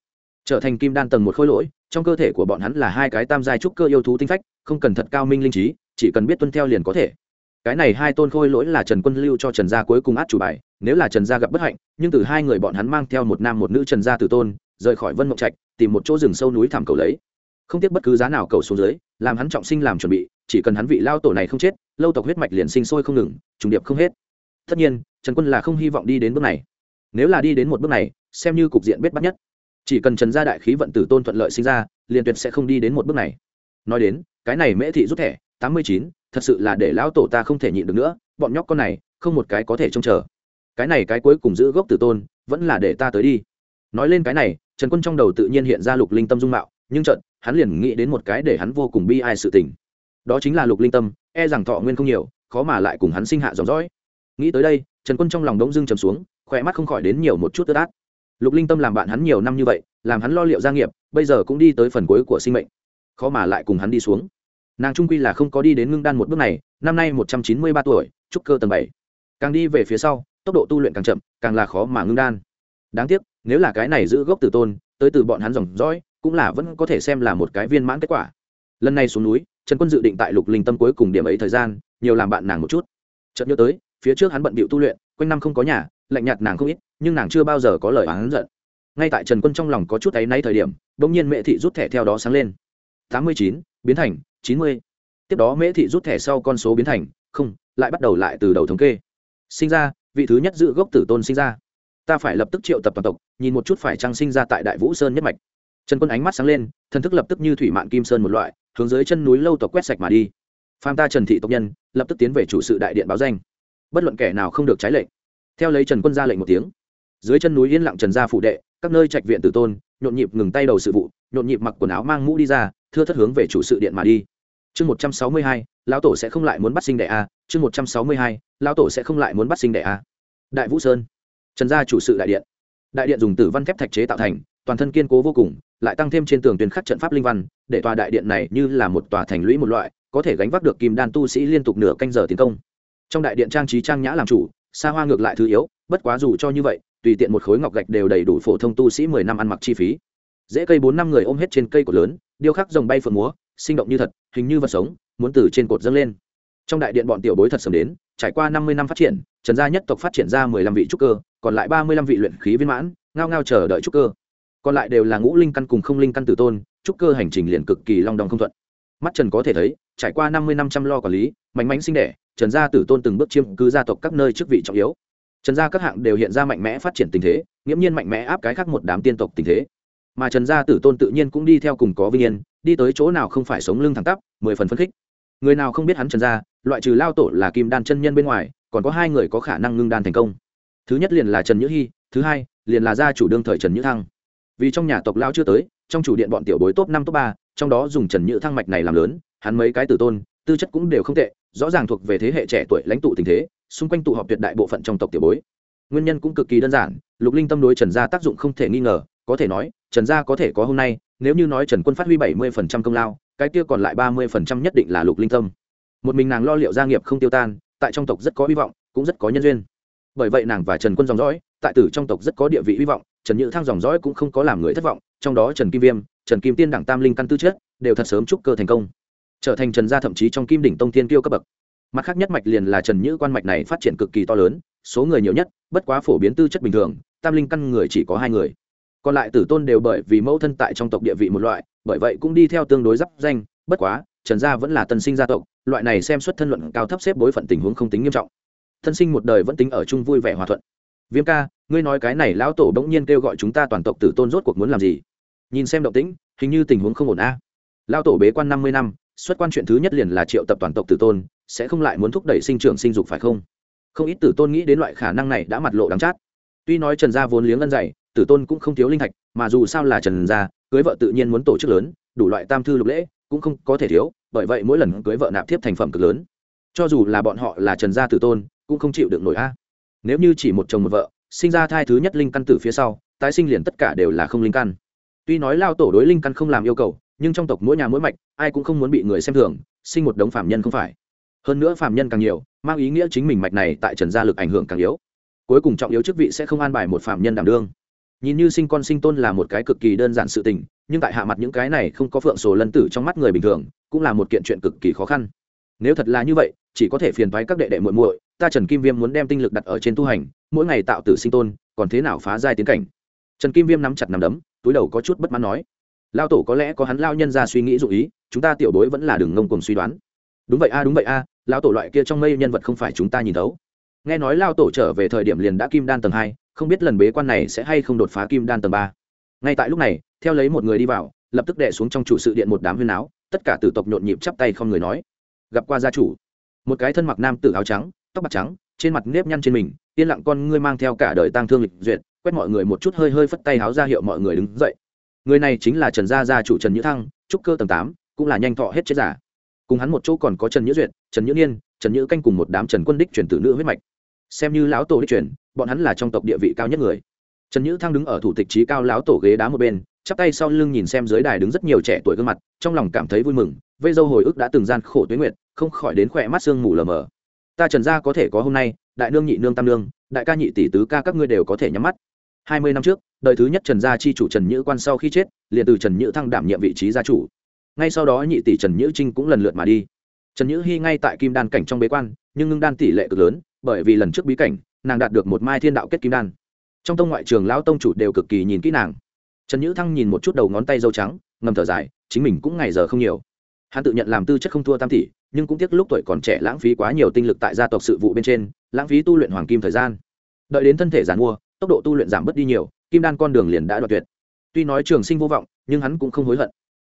Trở thành kim đan tầng một khôi lỗi, trong cơ thể của bọn hắn là hai cái tam giai trúc cơ yêu thú tinh phách, không cần thật cao minh linh trí, chỉ cần biết tuân theo liền có thể cái này hai tôn khôi lỗi là trần quân lưu cho trần gia cuối cùng át chủ bài, nếu là trần gia gặp bất hạnh, nhưng từ hai người bọn hắn mang theo một nam một nữ trần gia tử tôn, rời khỏi vân mộng trạch, tìm một chỗ rừng sâu núi thảm cầu lấy. Không tiếc bất cứ giá nào cầu xuống dưới, làm hắn trọng sinh làm chuẩn bị, chỉ cần hắn vị lao tổ này không chết, lâu tộc huyết mạch liền sinh sôi không ngừng, trùng điệp không hết. Tất nhiên, trần quân là không hy vọng đi đến bước này. Nếu là đi đến một bước này, xem như cục diện bết bắt nhất. Chỉ cần trần gia đại khí vận tử tôn thuận lợi sinh ra, liền tuyệt sẽ không đi đến một bước này. Nói đến, cái này mễ thị rút thẻ, tám mươi chín thật sự là để lão tổ ta không thể nhịn được nữa, bọn nhóc con này, không một cái có thể trông chờ. Cái này cái cuối cùng giữ gốc tử tôn, vẫn là để ta tới đi. Nói lên cái này, trần quân trong đầu tự nhiên hiện ra lục linh tâm dung mạo, nhưng trận hắn liền nghĩ đến một cái để hắn vô cùng bi ai sự tình. Đó chính là lục linh tâm e rằng thọ nguyên không nhiều, khó mà lại cùng hắn sinh hạ dòng dõi. Nghĩ tới đây, trần quân trong lòng đống dưng trầm xuống, khỏe mắt không khỏi đến nhiều một chút tơ đát. lục linh tâm làm bạn hắn nhiều năm như vậy, làm hắn lo liệu gia nghiệp, bây giờ cũng đi tới phần cuối của sinh mệnh. Khó mà lại cùng hắn đi xuống nàng trung quy là không có đi đến ngưng đan một bước này, năm nay một trăm chín mươi ba tuổi, trúc cơ tầng bảy. Càng đi về phía sau, tốc độ tu luyện càng chậm, càng là khó mà ngưng đan. Đáng tiếc, nếu là cái này giữ gốc từ tôn, tới từ bọn hắn dòng dõi, cũng là vẫn có thể xem là một cái viên mãn kết quả. Lần này xuống núi, trần quân dự định tại lục linh tâm cuối cùng điểm ấy thời gian, nhiều làm bạn nàng một chút. Chợt nhớ tới, phía trước hắn bận bịu tu luyện, quanh năm không có nhà, lạnh nhạt nàng không ít, nhưng nàng chưa bao giờ có lời oán giận. Ngay tại trần quân trong lòng có chút áy náy thời điểm, bỗng nhiên mẹ thị rút thẻ theo đó sáng lên. Tám mươi chín, biến thành chín mươi. Tiếp đó mễ thị rút thẻ sau con số biến thành không, lại bắt đầu lại từ đầu thống kê. Sinh ra, vị thứ nhất giữ gốc tử tôn sinh ra. Ta phải lập tức triệu tập toàn tộc, nhìn một chút phải trăng sinh ra tại đại vũ sơn nhất mạch. Trần quân ánh mắt sáng lên, thần thức lập tức như thủy mạng kim sơn một loại, hướng dưới chân núi lâu tộc quét sạch mà đi. Phàm ta trần thị tộc nhân, lập tức tiến về chủ sự đại điện báo danh. Bất luận kẻ nào không được trái lệnh. Theo lấy trần quân ra lệnh một tiếng, dưới chân núi yên lặng trần gia phụ đệ, các nơi trạch viện tử tôn, nhộn nhịp ngừng tay đầu sự vụ, nhộn nhịp mặc quần áo mang mũ đi ra, thưa thất hướng về chủ sự điện mà đi chương một trăm sáu mươi hai, lão tổ sẽ không lại muốn bắt sinh đệ a, chương một trăm sáu mươi hai, lão tổ sẽ không lại muốn bắt sinh đệ a. Đại vũ sơn. Trần gia chủ sự đại điện. Đại điện dùng tử văn thép thạch chế tạo thành, toàn thân kiên cố vô cùng, lại tăng thêm trên tường tuyến khắc trận pháp linh văn, để tòa đại điện này như là một tòa thành lũy một loại, có thể gánh vác được kim đan tu sĩ liên tục nửa canh giờ tiến công. Trong đại điện trang trí trang nhã làm chủ, xa hoa ngược lại thứ yếu, bất quá dù cho như vậy, tùy tiện một khối ngọc gạch đều đầy đủ phổ thông tu sĩ mười năm ăn mặc chi phí. Dễ cây bốn năm người ôm hết trên cây cột lớn, điêu khắc rồng bay phượng múa sinh động như thật, hình như vật sống, muốn từ trên cột dâng lên. Trong đại điện bọn tiểu bối thật sớm đến, trải qua năm mươi năm phát triển, trần gia nhất tộc phát triển ra mười lăm vị trúc cơ, còn lại ba mươi lăm vị luyện khí viên mãn, ngao ngao chờ đợi trúc cơ. Còn lại đều là ngũ linh căn cùng không linh căn tử tôn, trúc cơ hành trình liền cực kỳ long đong không thuận. Mắt trần có thể thấy, trải qua năm mươi năm chăm lo quản lý, mạnh mánh sinh đẻ, trần gia tử tôn từng bước chiếm cứ gia tộc các nơi chức vị trọng yếu. Trần gia các hạng đều hiện ra mạnh mẽ phát triển tình thế, nghiễm nhiên mạnh mẽ áp cái khác một đám tiên tộc tình thế. Mà trần gia tử tôn tự nhiên cũng đi theo cùng có vinh yên đi tới chỗ nào không phải sống lưng thẳng tắp, mười phần phấn khích. Người nào không biết hắn trần gia, loại trừ lao tổ là kim đan chân nhân bên ngoài, còn có hai người có khả năng ngưng đan thành công. Thứ nhất liền là trần nhữ hy thứ hai liền là gia chủ đương thời trần nhữ thăng. Vì trong nhà tộc lao chưa tới, trong chủ điện bọn tiểu bối top năm, top ba, trong đó dùng trần nhữ thăng mạch này làm lớn, hắn mấy cái tử tôn, tư chất cũng đều không tệ, rõ ràng thuộc về thế hệ trẻ tuổi lãnh tụ tình thế, xung quanh tụ họp tuyệt đại bộ phận trong tộc tiểu bối. Nguyên nhân cũng cực kỳ đơn giản, lục linh tâm đối trần gia tác dụng không thể nghi ngờ, có thể nói, trần gia có thể có hôm nay nếu như nói trần quân phát huy bảy mươi phần trăm công lao, cái kia còn lại ba mươi phần trăm nhất định là lục linh tâm. Một mình nàng lo liệu gia nghiệp không tiêu tan, tại trong tộc rất có hy vọng, cũng rất có nhân duyên. Bởi vậy nàng và trần quân dòng dõi, tại tử trong tộc rất có địa vị hy vọng, trần nhữ thăng dòng dõi cũng không có làm người thất vọng, trong đó trần kim viêm, trần kim tiên đẳng tam linh căn tư chất, đều thật sớm chúc cơ thành công. Trở thành trần gia thậm chí trong kim đỉnh tông thiên kiêu cấp bậc. Mặt khác nhất mạch liền là trần nhữ quan mạch này phát triển cực kỳ to lớn, số người nhiều nhất, bất quá phổ biến tư chất bình thường, tam linh căn người chỉ có hai người còn lại tử tôn đều bởi vì mẫu thân tại trong tộc địa vị một loại, bởi vậy cũng đi theo tương đối giáp danh, bất quá, trần gia vẫn là tân sinh gia tộc, loại này xem xuất thân luận cao thấp xếp bối phận tình huống không tính nghiêm trọng. Thân sinh một đời vẫn tính ở chung vui vẻ hòa thuận. Viêm ca, ngươi nói cái này lão tổ bỗng nhiên kêu gọi chúng ta toàn tộc tử tôn rốt cuộc muốn làm gì? Nhìn xem động tĩnh, hình như tình huống không ổn a. À. lão tổ bế quan năm mươi năm, xuất quan chuyện thứ nhất liền là triệu tập toàn tộc tử tôn, sẽ không lại muốn thúc đẩy sinh trưởng sinh dục phải không? Không ít tử tôn nghĩ đến loại khả năng này đã mặt lộ đắng chát. Tuy nói trần gia vốn liếng ân dày tử tôn cũng không thiếu linh thạch, mà dù sao là trần gia, cưới vợ tự nhiên muốn tổ chức lớn, đủ loại tam thư lục lễ, cũng không có thể thiếu, bởi vậy mỗi lần cưới vợ nạp thiếp thành phẩm cực lớn. Cho dù là bọn họ là trần gia tử tôn, cũng không chịu được nổi a. Nếu như chỉ một chồng một vợ, sinh ra thai thứ nhất linh căn tử phía sau, tái sinh liền tất cả đều là không linh căn. Tuy nói lao tổ đối linh căn không làm yêu cầu, nhưng trong tộc mỗi nhà mỗi mạch, ai cũng không muốn bị người xem thường, sinh một đống phạm nhân không phải. Hơn nữa phạm nhân càng nhiều, mang ý nghĩa chính mình mạch này tại trần gia lực ảnh hưởng càng yếu. Cuối cùng trọng yếu chức vị sẽ không an bài một phạm nhân đảm đương nhìn như sinh con sinh tôn là một cái cực kỳ đơn giản sự tình, nhưng tại hạ mặt những cái này không có phượng sổ lân tử trong mắt người bình thường, cũng là một kiện chuyện cực kỳ khó khăn. Nếu thật là như vậy, chỉ có thể phiền thoái các đệ đệ muội muội, ta trần kim viêm muốn đem tinh lực đặt ở trên tu hành, mỗi ngày tạo tử sinh tôn, còn thế nào phá giai tiến cảnh? Trần kim viêm nắm chặt nắm đấm, túi đầu có chút bất mãn nói lao tổ có lẽ có hắn lao nhân ra suy nghĩ dụ ý, chúng ta tiểu bối vẫn là đường ngông cùng suy đoán. Đúng vậy a, đúng vậy a lao tổ loại kia trong mây nhân vật không phải chúng ta nhìn thấu. Nghe nói lao tổ trở về thời điểm liền đã kim đan tầng hai không biết lần bế quan này sẽ hay không đột phá kim đan tầng ba. Ngay tại lúc này, theo lấy một người đi vào, lập tức đệ xuống trong chủ sự điện một đám huyên áo tất cả tử tộc nhộn nhịp chắp tay không người nói. Gặp qua gia chủ. Một cái thân mặc nam tử áo trắng, tóc bạc trắng, trên mặt nếp nhăn trên mình, yên lặng con ngươi mang theo cả đời tang thương lịch duyệt, quét mọi người một chút hơi hơi phất tay háo ra hiệu mọi người đứng dậy. Người này chính là trần gia gia chủ trần nhữ thăng, trúc cơ tầng tám, cũng là nhanh thọ hết chết giả cùng hắn một chỗ còn có trần nhữ duyệt, trần nhữ niên trần nhữ canh cùng một đám trần quân đích truyền tử nữ huyết mạch. Xem như lão tổ đích truyền bọn hắn là trong tộc địa vị cao nhất người. Trần nhữ thăng đứng ở thủ tịch trí cao lão tổ ghế đá một bên, chắp tay sau lưng nhìn xem dưới đài đứng rất nhiều trẻ tuổi gương mặt, trong lòng cảm thấy vui mừng, vây dâu hồi ức đã từng gian khổ tuyến nguyệt, không khỏi đến khỏe mắt sương mù lờ mờ. Ta trần gia có thể có hôm nay, đại nương nhị nương tam nương, đại ca nhị tỷ tứ ca các ngươi đều có thể nhắm mắt. Hai mươi năm trước, đời thứ nhất trần gia chi chủ trần nhữ quan sau khi chết, liền từ trần nhữ thăng đảm nhiệm vị trí gia chủ. Ngay sau đó nhị tỷ trần nhữ trinh cũng lần lượt mà đi. Trần nhữ hy ngay tại kim đan cảnh trong bế quan, nhưng ngưng đan tỷ lệ cực lớn, bởi vì lần trước bí cảnh nàng đạt được một mai thiên đạo kết kim đan. Trong tông ngoại trường lão tông chủ đều cực kỳ nhìn kỹ nàng. Trần nhữ thăng nhìn một chút đầu ngón tay dâu trắng, ngầm thở dài, chính mình cũng ngày giờ không nhiều. Hắn tự nhận làm tư chất không thua tam tỷ nhưng cũng tiếc lúc tuổi còn trẻ lãng phí quá nhiều tinh lực tại gia tộc sự vụ bên trên, lãng phí tu luyện hoàng kim thời gian. Đợi đến thân thể giàn mua, tốc độ tu luyện giảm bớt đi nhiều, kim đan con đường liền đã đoạt tuyệt. Tuy nói trường sinh vô vọng, nhưng hắn cũng không hối hận.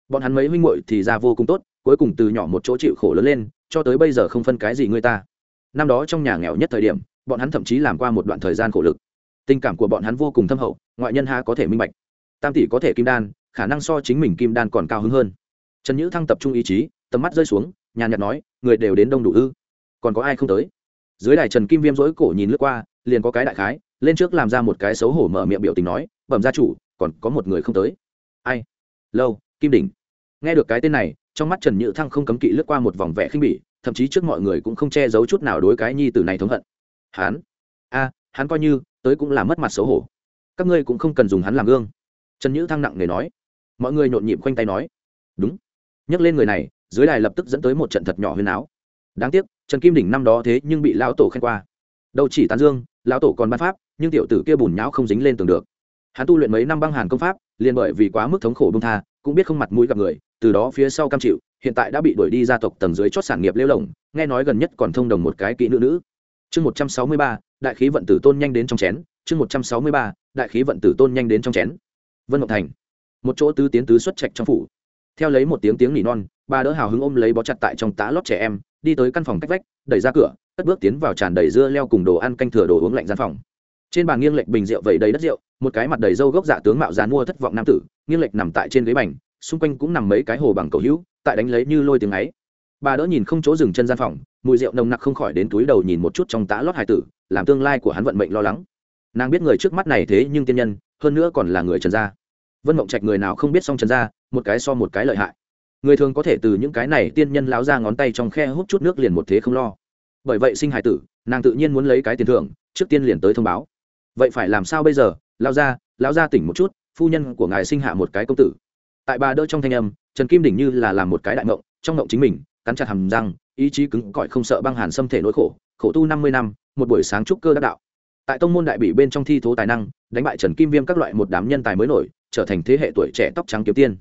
Bọn hắn mấy huynh muội thì ra vô cùng tốt, cuối cùng từ nhỏ một chỗ chịu khổ lớn lên, cho tới bây giờ không phân cái gì người ta. Năm đó trong nhà nghèo nhất thời điểm bọn hắn thậm chí làm qua một đoạn thời gian khổ lực. Tình cảm của bọn hắn vô cùng thâm hậu, ngoại nhân ha có thể minh bạch. Tam tỷ có thể kim đan, khả năng so chính mình kim đan còn cao hứng hơn. Trần nhữ thăng tập trung ý chí, tầm mắt rơi xuống, nhàn nhạt nói, người đều đến đông đủ ư? Còn có ai không tới? Dưới đài trần kim viêm rỗi cổ nhìn lướt qua, liền có cái đại khái, lên trước làm ra một cái xấu hổ mở miệng biểu tình nói, bẩm gia chủ, còn có một người không tới. Ai? Lâu, kim đỉnh. Nghe được cái tên này, trong mắt trần nhữ thăng không cấm kỵ lướt qua một vòng vẻ khinh bỉ, thậm chí trước mọi người cũng không che giấu chút nào đối cái nhi tử này thống hận hắn. A, hắn coi như, tới cũng là mất mặt xấu hổ. Các ngươi cũng không cần dùng hắn làm gương. Trần nhữ thăng nặng nề nói. Mọi người nhộn nhịp khoanh tay nói. Đúng. Nhắc lên người này, dưới đài lập tức dẫn tới một trận thật nhỏ huyền áo. Đáng tiếc, trần kim đỉnh năm đó thế nhưng bị lão tổ khen qua. Đâu chỉ tán dương, lão tổ còn ban pháp, nhưng tiểu tử kia bùn nhão không dính lên tường được. Hắn tu luyện mấy năm băng hàn công pháp, liền bởi vì quá mức thống khổ bông tha, cũng biết không mặt mũi gặp người, từ đó phía sau cam chịu, hiện tại đã bị đuổi đi gia tộc tầng dưới chót sản nghiệp lêu lỏng nghe nói gần nhất còn thông đồng một cái kỹ nữ nữ chương một trăm sáu mươi ba, đại khí vận tử tôn nhanh đến trong chén. Chương một trăm sáu mươi ba, đại khí vận tử tôn nhanh đến trong chén. Vân ngọc thành. Một chỗ tứ tiến tứ xuất trạch trong phủ. Theo lấy một tiếng tiếng nỉ non, bà đỡ hào hứng ôm lấy bó chặt tại trong tá lót trẻ em, đi tới căn phòng cách vách, đẩy ra cửa, cất bước tiến vào tràn đầy dưa leo cùng đồ ăn canh thừa đồ uống lạnh gian phòng. Trên bàn nghiêng lệch bình rượu vẩy đầy đất rượu, một cái mặt đầy râu gốc dạ tướng mạo dàn mua thất vọng nam tử, nghiêng lệch nằm tại trên ghế bành, xung quanh cũng nằm mấy cái hồ bằng cầu hữu, tại đánh lấy như lôi tiếng ấy. Bà đỡ nhìn không chỗ dừng chân gian phòng mùi rượu nồng nặc không khỏi đến túi đầu nhìn một chút trong tã lót hải tử, làm tương lai của hắn vận mệnh lo lắng. Nàng biết người trước mắt này thế nhưng tiên nhân, hơn nữa còn là người trần gia. Vân mộng trạch người nào không biết song trần gia, một cái so một cái lợi hại. Người thường có thể từ những cái này tiên nhân láo ra ngón tay trong khe hút chút nước liền một thế không lo. Bởi vậy sinh hải tử, nàng tự nhiên muốn lấy cái tiền thưởng, trước tiên liền tới thông báo. Vậy phải làm sao bây giờ? Lao ra lao ra tỉnh một chút, phu nhân của ngài sinh hạ một cái công tử. Tại bà đỡ trong thanh âm, trần kim đỉnh như là làm một cái đại ngộng trong ngộng chính mình cắn chặt hầm răng, ý chí cứng cỏi không sợ băng hàn xâm thể nỗi khổ khổ tu năm mươi năm, một buổi sáng trúc cơ đắc đạo. Tại tông môn đại bị bên trong thi thố tài năng, đánh bại trần kim viêm các loại một đám nhân tài mới nổi, trở thành thế hệ tuổi trẻ tóc trắng kiếm tiên.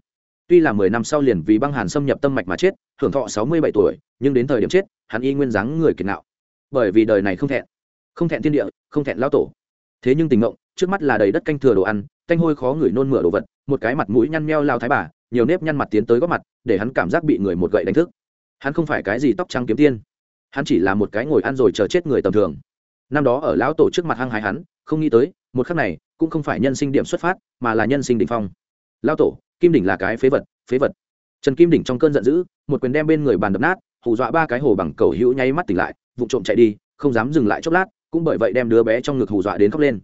Tuy là mười năm sau liền vì băng hàn xâm nhập tâm mạch mà chết, hưởng thọ sáu mươi bảy tuổi, nhưng đến thời điểm chết, hắn y nguyên dáng người kiệt nạo bởi vì đời này không thẹn không thẹn thiên địa, không thẹn lao tổ. Thế nhưng tình ngộng, trước mắt là đầy đất canh thừa đồ ăn, canh hôi khó ngửi nôn mửa đồ vật, một cái mặt mũi nhăn meo lao thái bà, nhiều nếp nhăn mặt tiến tới góp mặt, để hắn cảm giác bị người một gậy đánh thức hắn không phải cái gì tóc trắng kiếm tiên. Hắn chỉ là một cái ngồi ăn rồi chờ chết người tầm thường. Năm đó ở lão tổ trước mặt hăng hái hắn, không nghĩ tới, một khắc này, cũng không phải nhân sinh điểm xuất phát, mà là nhân sinh đỉnh phong. Lão tổ, kim đỉnh là cái phế vật phế vật. Trần kim đỉnh trong cơn giận dữ, một quyền đem bên người bàn đập nát, hù dọa ba cái hồ bằng cầu hữu nháy mắt tỉnh lại vụ trộm chạy đi, không dám dừng lại chốc lát, cũng bởi vậy đem đứa bé trong ngực hù dọa đến khóc lên.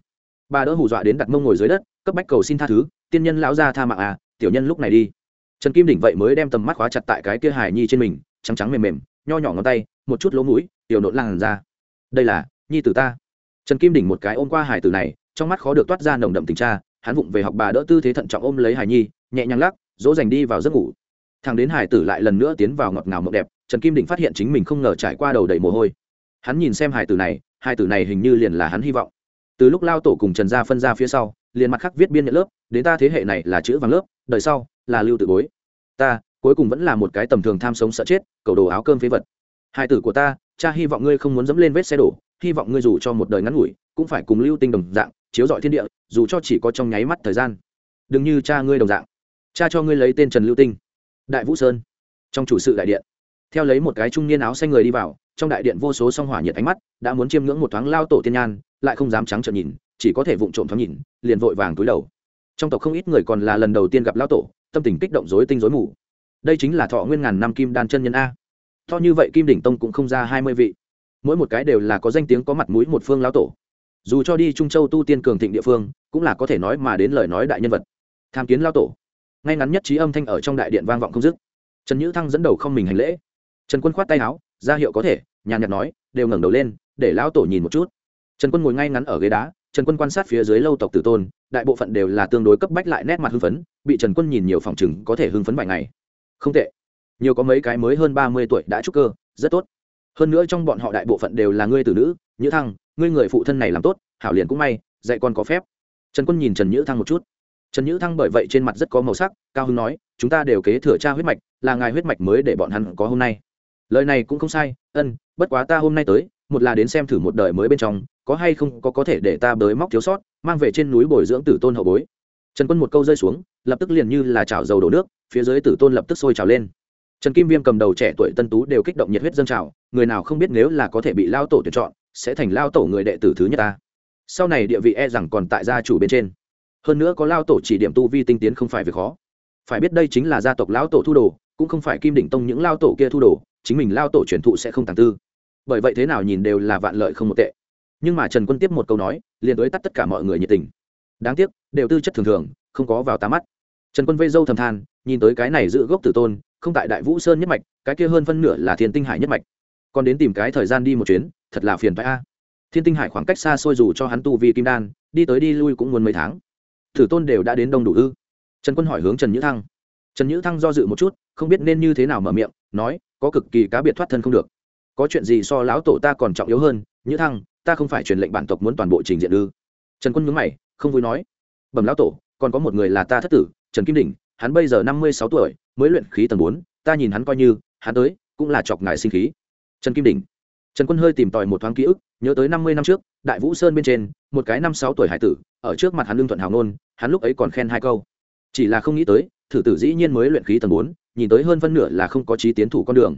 Bà đỡ hù dọa đến đặt mông ngồi dưới đất, cấp bách cầu xin tha thứ, tiên nhân lão ra tha mạng à tiểu nhân lúc này đi. Trần kim đỉnh vậy mới đem tầm mắt khóa chặt tại cái kia hải nhi trên mình trắng trắng mềm mềm, nho nhỏ ngón tay, một chút lỗ mũi, tiểu nộn làn ra đây là nhi tử ta. Trần kim đỉnh một cái ôm qua hải tử này, trong mắt khó được toát ra nồng đậm tình cha hắn vụng về học bà đỡ tư thế thận trọng ôm lấy hải nhi, nhẹ nhàng lắc, dỗ dành đi vào giấc ngủ. Thằng đến hải tử lại lần nữa tiến vào ngọt ngào mộng đẹp, trần kim đỉnh phát hiện chính mình không ngờ trải qua đầu đầy mồ hôi. Hắn nhìn xem hải tử này hải tử này hình như liền là hắn hy vọng. Từ lúc lao tổ cùng trần gia phân ra phía sau, liền mặt khắc viết biên nhận lớp, đến ta thế hệ này là chữ vàng lớp, đời sau là lưu tự bối. Ta cuối cùng vẫn là một cái tầm thường tham sống sợ chết, cầu đồ áo cơm phế vật. Hai tử của ta, cha hy vọng ngươi không muốn dẫm lên vết xe đổ, hy vọng ngươi dù cho một đời ngắn ngủi, cũng phải cùng lưu tinh đồng dạng, chiếu dọi thiên địa, dù cho chỉ có trong nháy mắt thời gian. Đừng như cha ngươi đồng dạng. Cha cho ngươi lấy tên trần lưu tinh. Đại vũ sơn. Trong chủ sự đại điện. Theo lấy một cái trung niên áo xanh người đi vào, trong đại điện vô số song hỏa nhiệt ánh mắt, đã muốn chiêm ngưỡng một thoáng lao tổ tiên nhan, lại không dám trắng trợn nhìn, chỉ có thể vụng trộm thoáng nhìn, liền vội vàng túi đầu. Trong tộc không ít người còn là lần đầu tiên gặp lao tổ, tâm tình kích động rối tinh rối mù đây chính là thọ nguyên ngàn năm kim đan chân nhân a. To như vậy kim đỉnh tông cũng không ra hai mươi vị. Mỗi một cái đều là có danh tiếng có mặt mũi một phương lão tổ. Dù cho đi trung châu tu tiên cường thịnh địa phương, cũng là có thể nói mà đến lời nói đại nhân vật. Tham kiến lão tổ. Ngay ngắn nhất trí âm thanh ở trong đại điện vang vọng không dứt. Trần nhữ thăng dẫn đầu không mình hành lễ. Trần quân khoát tay áo, ra hiệu có thể, nhàn nhạt nói, đều ngẩng đầu lên, để lão tổ nhìn một chút. Trần quân ngồi ngay ngắn ở ghế đá, trần quân quan sát phía dưới lâu tộc tử tôn, đại bộ phận đều là tương đối cấp bách lại nét mặt hưng phấn, bị trần quân nhìn nhiều phòng chừng có thể hưng phấn vài ngày không tệ. Nhiều có mấy cái mới hơn ba mươi tuổi đã trúc cơ, rất tốt. Hơn nữa trong bọn họ đại bộ phận đều là ngươi tử nữ, nhữ thăng, ngươi người phụ thân này làm tốt, hảo liền cũng may, dạy con có phép. Trần quân nhìn trần nhữ thăng một chút. Trần nhữ thăng bởi vậy trên mặt rất có màu sắc, cao hưng nói, chúng ta đều kế thừa cha huyết mạch, là ngài huyết mạch mới để bọn hắn có hôm nay. Lời này cũng không sai, ân, bất quá ta hôm nay tới, một là đến xem thử một đời mới bên trong, có hay không có có thể để ta bới móc thiếu sót, mang về trên núi bồi dưỡng tử tôn hậu bối trần quân một câu rơi xuống, lập tức liền như là chảo dầu đổ nước, phía dưới tử tôn lập tức sôi trào lên. Trần kim viêm cầm đầu trẻ tuổi tân tú đều kích động nhiệt huyết dân trào, người nào không biết nếu là có thể bị lao tổ tuyển chọn, sẽ thành lao tổ người đệ tử thứ nhất ta. Sau này địa vị e rằng còn tại gia chủ bên trên. Hơn nữa có lao tổ chỉ điểm tu vi tinh tiến không phải việc khó. Phải biết đây chính là gia tộc lão tổ thu đồ, cũng không phải kim đỉnh tông những lao tổ kia thu đồ, chính mình lao tổ truyền thụ sẽ không tàng tư. Bởi vậy thế nào nhìn đều là vạn lợi không một tệ. Nhưng mà trần quân tiếp một câu nói, liền đối tắt tất cả mọi người nhiệt tình đáng tiếc, đều tư chất thường thường, không có vào tá mắt. Trần quân vây dâu thầm than, nhìn tới cái này giữ gốc tử tôn, không tại đại vũ sơn nhất mạch, cái kia hơn phân nửa là thiên tinh hải nhất mạch. Còn đến tìm cái thời gian đi một chuyến, thật là phiền phải a. Thiên tinh hải khoảng cách xa xôi dù cho hắn tu vi kim đan, đi tới đi lui cũng muốn mấy tháng. Thử tôn đều đã đến đông đủ ư? Trần quân hỏi hướng trần nhữ thăng. Trần nhữ thăng do dự một chút, không biết nên như thế nào mở miệng, nói, có cực kỳ cá biệt thoát thân không được. Có chuyện gì so lão tổ ta còn trọng yếu hơn? Nhữ thăng, ta không phải truyền lệnh bản tộc muốn toàn bộ trình diện ư? Trần quân nhớ mày không vui nói. Bẩm lão tổ, còn có một người là ta thất tử, trần kim đỉnh, hắn bây giờ năm mươi sáu tuổi, mới luyện khí tầng bốn, ta nhìn hắn coi như, hắn tới, cũng là chọc ngài sinh khí. Trần kim đỉnh. Trần quân hơi tìm tòi một thoáng ký ức, nhớ tới năm mươi năm trước, đại vũ sơn bên trên, một cái năm sáu tuổi hải tử, ở trước mặt hắn lương thuận hào nôn hắn lúc ấy còn khen hai câu. Chỉ là không nghĩ tới, thử tử dĩ nhiên mới luyện khí tầng bốn, nhìn tới hơn phân nửa là không có trí tiến thủ con đường.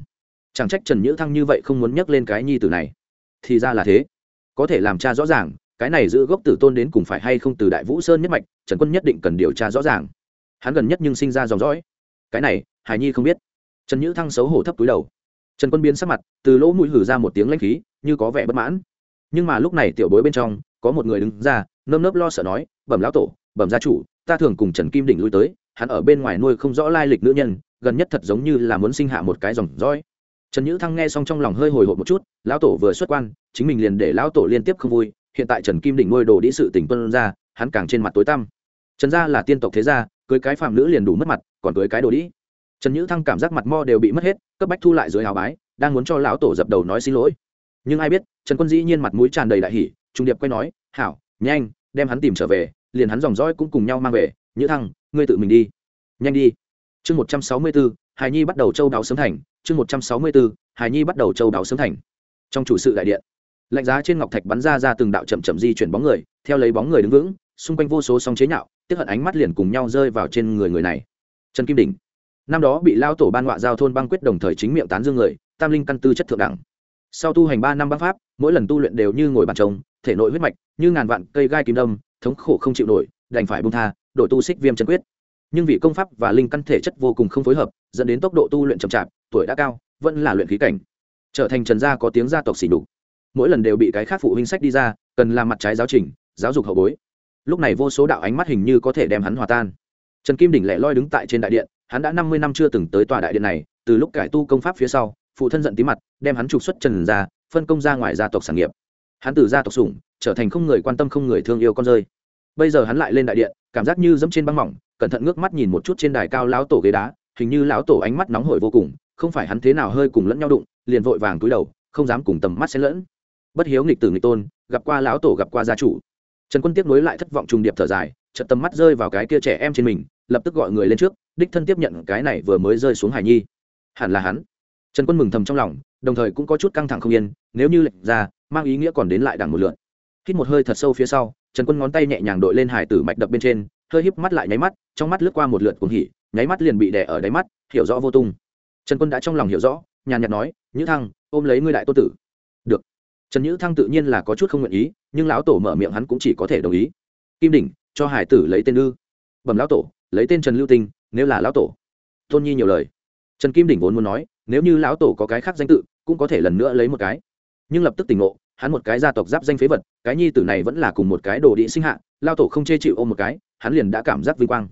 Chẳng trách trần nhữ thăng như vậy không muốn nhắc lên cái nhi tử này. Thì ra là thế. Có thể làm cha rõ ràng cái này giữ gốc tử tôn đến cùng phải hay không từ đại vũ sơn nhất mạch, trần quân nhất định cần điều tra rõ ràng. Hắn gần nhất nhưng sinh ra dòng dõi. Cái này, hải nhi không biết. Trần nhữ thăng xấu hổ thấp túi đầu. Trần quân biến sắc mặt, từ lỗ mũi hử ra một tiếng lanh khí, như có vẻ bất mãn. Nhưng mà lúc này tiểu bối bên trong, có một người đứng ra, nơm nớp lo sợ nói, bẩm lão tổ, bẩm gia chủ, ta thường cùng trần kim đỉnh lui tới, hắn ở bên ngoài nuôi không rõ lai lịch nữ nhân, gần nhất thật giống như là muốn sinh hạ một cái dòng dõi. Trần nhữ thăng nghe xong trong lòng hơi hồi hộp một chút, lão tổ vừa xuất quan, chính mình liền để lão tổ liên tiếp không vui hiện tại trần kim đỉnh nuôi đồ đĩ sự tỉnh tuân ra, hắn càng trên mặt tối tăm. Trần gia là tiên tộc thế gia, cưới cái phạm nữ liền đủ mất mặt, còn cưới cái đồ đĩ. Trần nhữ thăng cảm giác mặt mo đều bị mất hết, cấp bách thu lại dưới hào bái, đang muốn cho lão tổ dập đầu nói xin lỗi. Nhưng ai biết, trần quân dĩ nhiên mặt mũi tràn đầy đại hỉ, trung điệp quay nói, hảo, nhanh, đem hắn tìm trở về, liền hắn dòng dõi cũng cùng nhau mang về. Nhữ thăng, ngươi tự mình đi. Nhanh đi. Chương một trăm sáu mươi bốn hài nhi bắt đầu châu đáo sớm thành, chương một trăm sáu mươi bốn hài nhi bắt đầu châu đáo sớm thành. Trong chủ sự đại điện lạnh giá trên ngọc thạch bắn ra ra từng đạo chậm chậm di chuyển bóng người, theo lấy bóng người đứng vững, xung quanh vô số song chế nhạo, tiếp hận ánh mắt liền cùng nhau rơi vào trên người người này. Trần kim Đình năm đó bị lao tổ ban ngoại giao thôn băng quyết đồng thời chính miệng tán dương người, tam linh căn tư chất thượng đẳng. Sau tu hành ba năm băng pháp, mỗi lần tu luyện đều như ngồi bàn trống, thể nội huyết mạch, như ngàn vạn cây gai kim đâm, thống khổ không chịu nổi, đành phải bung tha đổi tu xích viêm chân quyết. Nhưng vì công pháp và linh căn thể chất vô cùng không phối hợp, dẫn đến tốc độ tu luyện chậm chạp, tuổi đã cao, vẫn là luyện khí cảnh. Trở thành trần gia có tiếng gia tộc xỉ đục mỗi lần đều bị cái khác phụ huynh sách đi ra, cần làm mặt trái giáo trình, giáo dục hậu bối. Lúc này vô số đạo ánh mắt hình như có thể đem hắn hòa tan. Trần kim đỉnh lẻ loi đứng tại trên đại điện, hắn đã năm mươi năm chưa từng tới tòa đại điện này, từ lúc cải tu công pháp phía sau, phụ thân giận tí mặt, đem hắn trục xuất trần ra, phân công ra ngoài gia tộc sản nghiệp. Hắn từ gia tộc sủng, trở thành không người quan tâm không người thương yêu con rơi. Bây giờ hắn lại lên đại điện, cảm giác như dẫm trên băng mỏng, cẩn thận ngước mắt nhìn một chút trên đài cao lão tổ ghế đá, hình như lão tổ ánh mắt nóng hổi vô cùng, không phải hắn thế nào hơi cùng lẫn nhau đụng, liền vội vàng túi đầu, không dám cùng tầm mắt xen lẫn bất hiếu nghịch tử nghịch tôn, gặp qua lão tổ gặp qua gia chủ. Trần quân tiếp nối lại thất vọng trùng điệp thở dài trận tầm mắt rơi vào cái kia trẻ em trên mình, lập tức gọi người lên trước, đích thân tiếp nhận cái này vừa mới rơi xuống hải nhi. Hẳn là hắn. Trần quân mừng thầm trong lòng, đồng thời cũng có chút căng thẳng không yên, nếu như lệnh ra, mang ý nghĩa còn đến lại đằng một lượn. Hít một hơi thật sâu phía sau, trần quân ngón tay nhẹ nhàng đội lên hải tử mạch đập bên trên, hơi híp mắt lại nháy mắt, trong mắt lướt qua một lượt cuồng hỉ, nháy mắt liền bị đè ở đáy mắt, hiểu rõ vô tung. Trần quân đã trong lòng hiểu rõ, nhàn nhạt nói, nhữ thăng, ôm lấy ngươi đại tô tử trần nhữ thăng tự nhiên là có chút không nguyện ý, nhưng lão tổ mở miệng hắn cũng chỉ có thể đồng ý. Kim đỉnh, cho hải tử lấy tên ư. Bẩm lão tổ, lấy tên trần lưu tinh, nếu là lão tổ. Tôn nhi nhiều lời. Trần kim đỉnh vốn muốn nói, nếu như lão tổ có cái khác danh tự, cũng có thể lần nữa lấy một cái. Nhưng lập tức tỉnh ngộ, hắn một cái gia tộc giáp danh phế vật, cái nhi tử này vẫn là cùng một cái đồ đĩ sinh hạ lao tổ không chê chịu ôm một cái, hắn liền đã cảm giác vinh quang.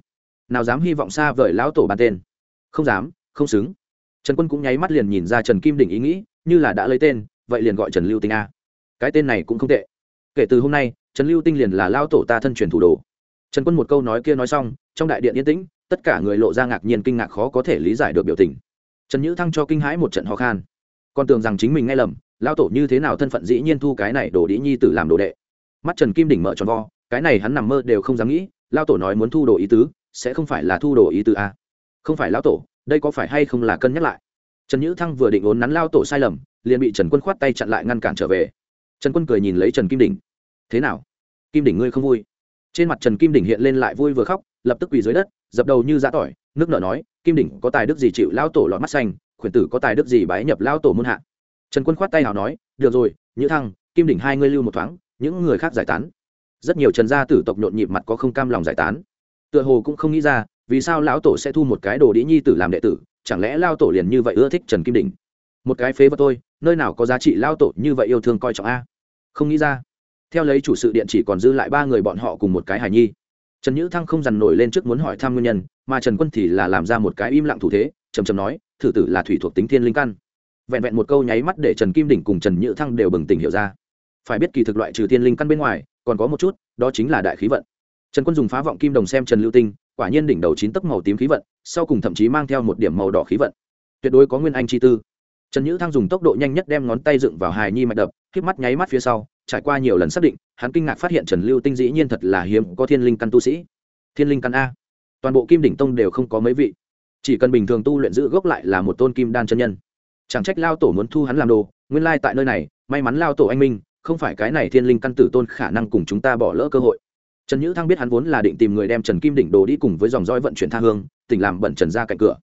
Nào dám hy vọng xa vời lão tổ bàn tên. Không dám, không xứng. Trần quân cũng nháy mắt liền nhìn ra trần kim đỉnh ý nghĩ, như là đã lấy tên vậy liền gọi trần lưu tinh a. Cái tên này cũng không tệ. Kể từ hôm nay, trần lưu tinh liền là lao tổ ta thân truyền thủ đồ. Trần quân một câu nói kia nói xong, trong đại điện yên tĩnh, tất cả người lộ ra ngạc nhiên kinh ngạc khó có thể lý giải được biểu tình. Trần nhữ thăng cho kinh hãi một trận ho khan. Còn tưởng rằng chính mình nghe lầm, lao tổ như thế nào thân phận dĩ nhiên thu cái này đồ đĩ nhi tử làm đồ đệ. Mắt trần kim đỉnh mở tròn vo, cái này hắn nằm mơ đều không dám nghĩ, lao tổ nói muốn thu đồ ý tứ, sẽ không phải là thu đồ ý tứ a. Không phải lao tổ, đây có phải hay không là cân nhắc lại? Trần nhữ thăng vừa định ốn nắn lao tổ sai lầm liền bị trần quân khoát tay chặn lại ngăn cản trở về. Trần quân cười nhìn lấy trần kim đỉnh. Thế nào? Kim đỉnh ngươi không vui? Trên mặt trần kim đỉnh hiện lên lại vui vừa khóc, lập tức quỳ dưới đất, dập đầu như giã tỏi, nước nợ nói, kim đỉnh, có tài đức gì chịu lao tổ lọt mắt xanh, khuyển tử có tài đức gì bái nhập lao tổ muôn hạ? Trần quân khoát tay nào nói, được rồi, nhữ thăng, kim đỉnh hai ngươi lưu một thoáng, những người khác giải tán. Rất nhiều trần gia tử tộc nhộn nhịp mặt có không cam lòng giải tán. Tựa hồ cũng không nghĩ ra, vì sao lão tổ sẽ thu một cái đồ đĩ nhi tử làm đệ tử, chẳng lẽ lao tổ liền như vậy ưa thích trần kim đỉnh? Một cái phế vật tôi nơi nào có giá trị lao tổ như vậy yêu thương coi trọng a? Không nghĩ ra. Theo lấy chủ sự điện chỉ còn dư lại ba người bọn họ cùng một cái hài nhi. Trần nhữ thăng không dằn nổi lên trước muốn hỏi thăm nguyên nhân, mà trần quân thì là làm ra một cái im lặng thủ thế, trầm trầm nói, thử tử là thủy thuộc tính thiên linh căn. Vẹn vẹn một câu nháy mắt để trần kim đỉnh cùng trần nhữ thăng đều bừng tỉnh hiểu ra. Phải biết kỳ thực loại trừ thiên linh căn bên ngoài, còn có một chút, đó chính là đại khí vận. Trần quân dùng phá vọng kim đồng xem trần lưu tinh, quả nhiên đỉnh đầu chín tấc màu tím khí vận, sau cùng thậm chí mang theo một điểm màu đỏ khí vận. Tuyệt đối có nguyên anh chi tư trần nhữ thăng dùng tốc độ nhanh nhất đem ngón tay dựng vào hài nhi mạch đập k mắt nháy mắt phía sau, trải qua nhiều lần xác định, hắn kinh ngạc phát hiện trần lưu tinh dĩ nhiên thật là hiếm có thiên linh căn tu sĩ. Thiên linh căn a. Toàn bộ kim đỉnh tông đều không có mấy vị. Chỉ cần bình thường tu luyện giữ gốc lại là một tôn kim đan chân nhân. Chẳng trách lao tổ muốn thu hắn làm đồ, nguyên lai tại nơi này, may mắn lao tổ anh minh, không phải cái này thiên linh căn tử tôn khả năng cùng chúng ta bỏ lỡ cơ hội. Trần nhữ thăng biết hắn vốn là định tìm người đem trần kim đỉnh đồ đi cùng với dòng roi vận chuyển tha hương, tỉnh làm bẩn trần ra cạnh cửa.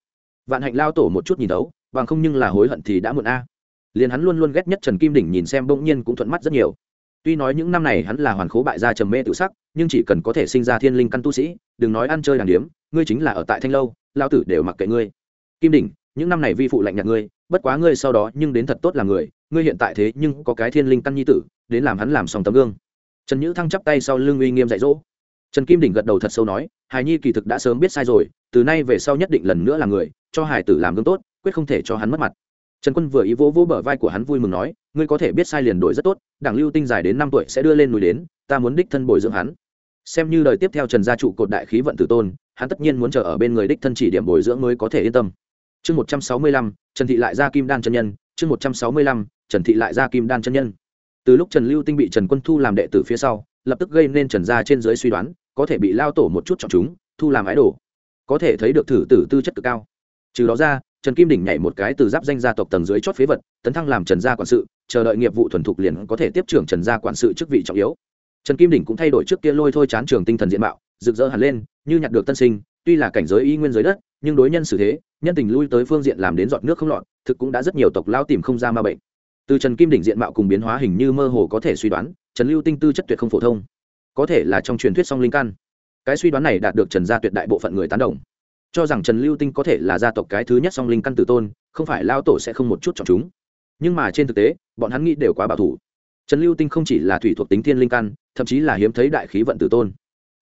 Vạn hạnh lao tổ một chút nhìn đấu bằng không nhưng là hối hận thì đã muộn a. Liền hắn luôn luôn ghét nhất trần kim đỉnh nhìn xem bỗng nhiên cũng thuận mắt rất nhiều. Tuy nói những năm này hắn là hoàn khố bại gia trầm mê tự sắc, nhưng chỉ cần có thể sinh ra thiên linh căn tu sĩ, đừng nói ăn chơi đàng điếm, ngươi chính là ở tại thanh lâu lao tử đều mặc kệ ngươi. Kim đỉnh, những năm này vi phụ lạnh nhạt ngươi, bất quá ngươi sau đó nhưng đến thật tốt là người, ngươi hiện tại thế nhưng có cái thiên linh căn nhi tử, đến làm hắn làm xong tấm gương. Trần nhữ thăng chắp tay sau lưng uy nghiêm dạy dỗ. Trần kim đỉnh gật đầu thật sâu nói hài nhi kỳ thực đã sớm biết sai rồi, từ nay về sau nhất định lần nữa là người, cho hải tử làm gương tốt quyết không thể cho hắn mất mặt. Trần quân vừa ý vỗ vỗ bờ vai của hắn vui mừng nói, ngươi có thể biết sai liền đổi rất tốt, đảng lưu tinh dài đến năm tuổi sẽ đưa lên núi đến, ta muốn đích thân bồi dưỡng hắn. Xem như đời tiếp theo trần gia trụ cột đại khí vận tử tôn, hắn tất nhiên muốn chờ ở bên người đích thân chỉ điểm bồi dưỡng mới có thể yên tâm. Chương một trăm sáu mươi lăm, trần thị lại ra kim đan chân nhân, chương một trăm sáu mươi lăm, trần thị lại ra kim đan chân nhân. Từ lúc trần lưu tinh bị trần quân thu làm đệ tử phía sau, lập tức gây nên trần gia trên dưới suy đoán, có thể bị lao tổ một chút chọn chúng, thu làm ái đồ. Có thể thấy được thử tử tư chất cực cao. Trừ đó ra trần kim đỉnh nhảy một cái từ giáp danh gia tộc tầng dưới chót phế vật, tấn thăng làm trần gia quản sự, chờ đợi nghiệp vụ thuần thục liền có thể tiếp trưởng trần gia quản sự chức vị trọng yếu. Trần kim đỉnh cũng thay đổi trước kia lôi thôi chán trường tinh thần diện mạo, rực rỡ hẳn lên, như nhặt được tân sinh, tuy là cảnh giới y nguyên giới đất, nhưng đối nhân xử thế, nhân tình lui tới phương diện làm đến giọt nước không lọt, thực cũng đã rất nhiều tộc lao tìm không ra ma bệnh. Từ trần kim đỉnh diện mạo cùng biến hóa hình như mơ hồ có thể suy đoán, trần lưu tinh tư chất tuyệt không phổ thông. Có thể là trong truyền thuyết song linh căn. Cái suy đoán này đạt được trần gia tuyệt đại bộ phận người tán đồng cho rằng trần lưu tinh có thể là gia tộc cái thứ nhất song linh căn tử tôn, không phải lao tổ sẽ không một chút chọn chúng. Nhưng mà trên thực tế, bọn hắn nghĩ đều quá bảo thủ. Trần lưu tinh không chỉ là thủy thuộc tính thiên linh căn, thậm chí là hiếm thấy đại khí vận tử tôn.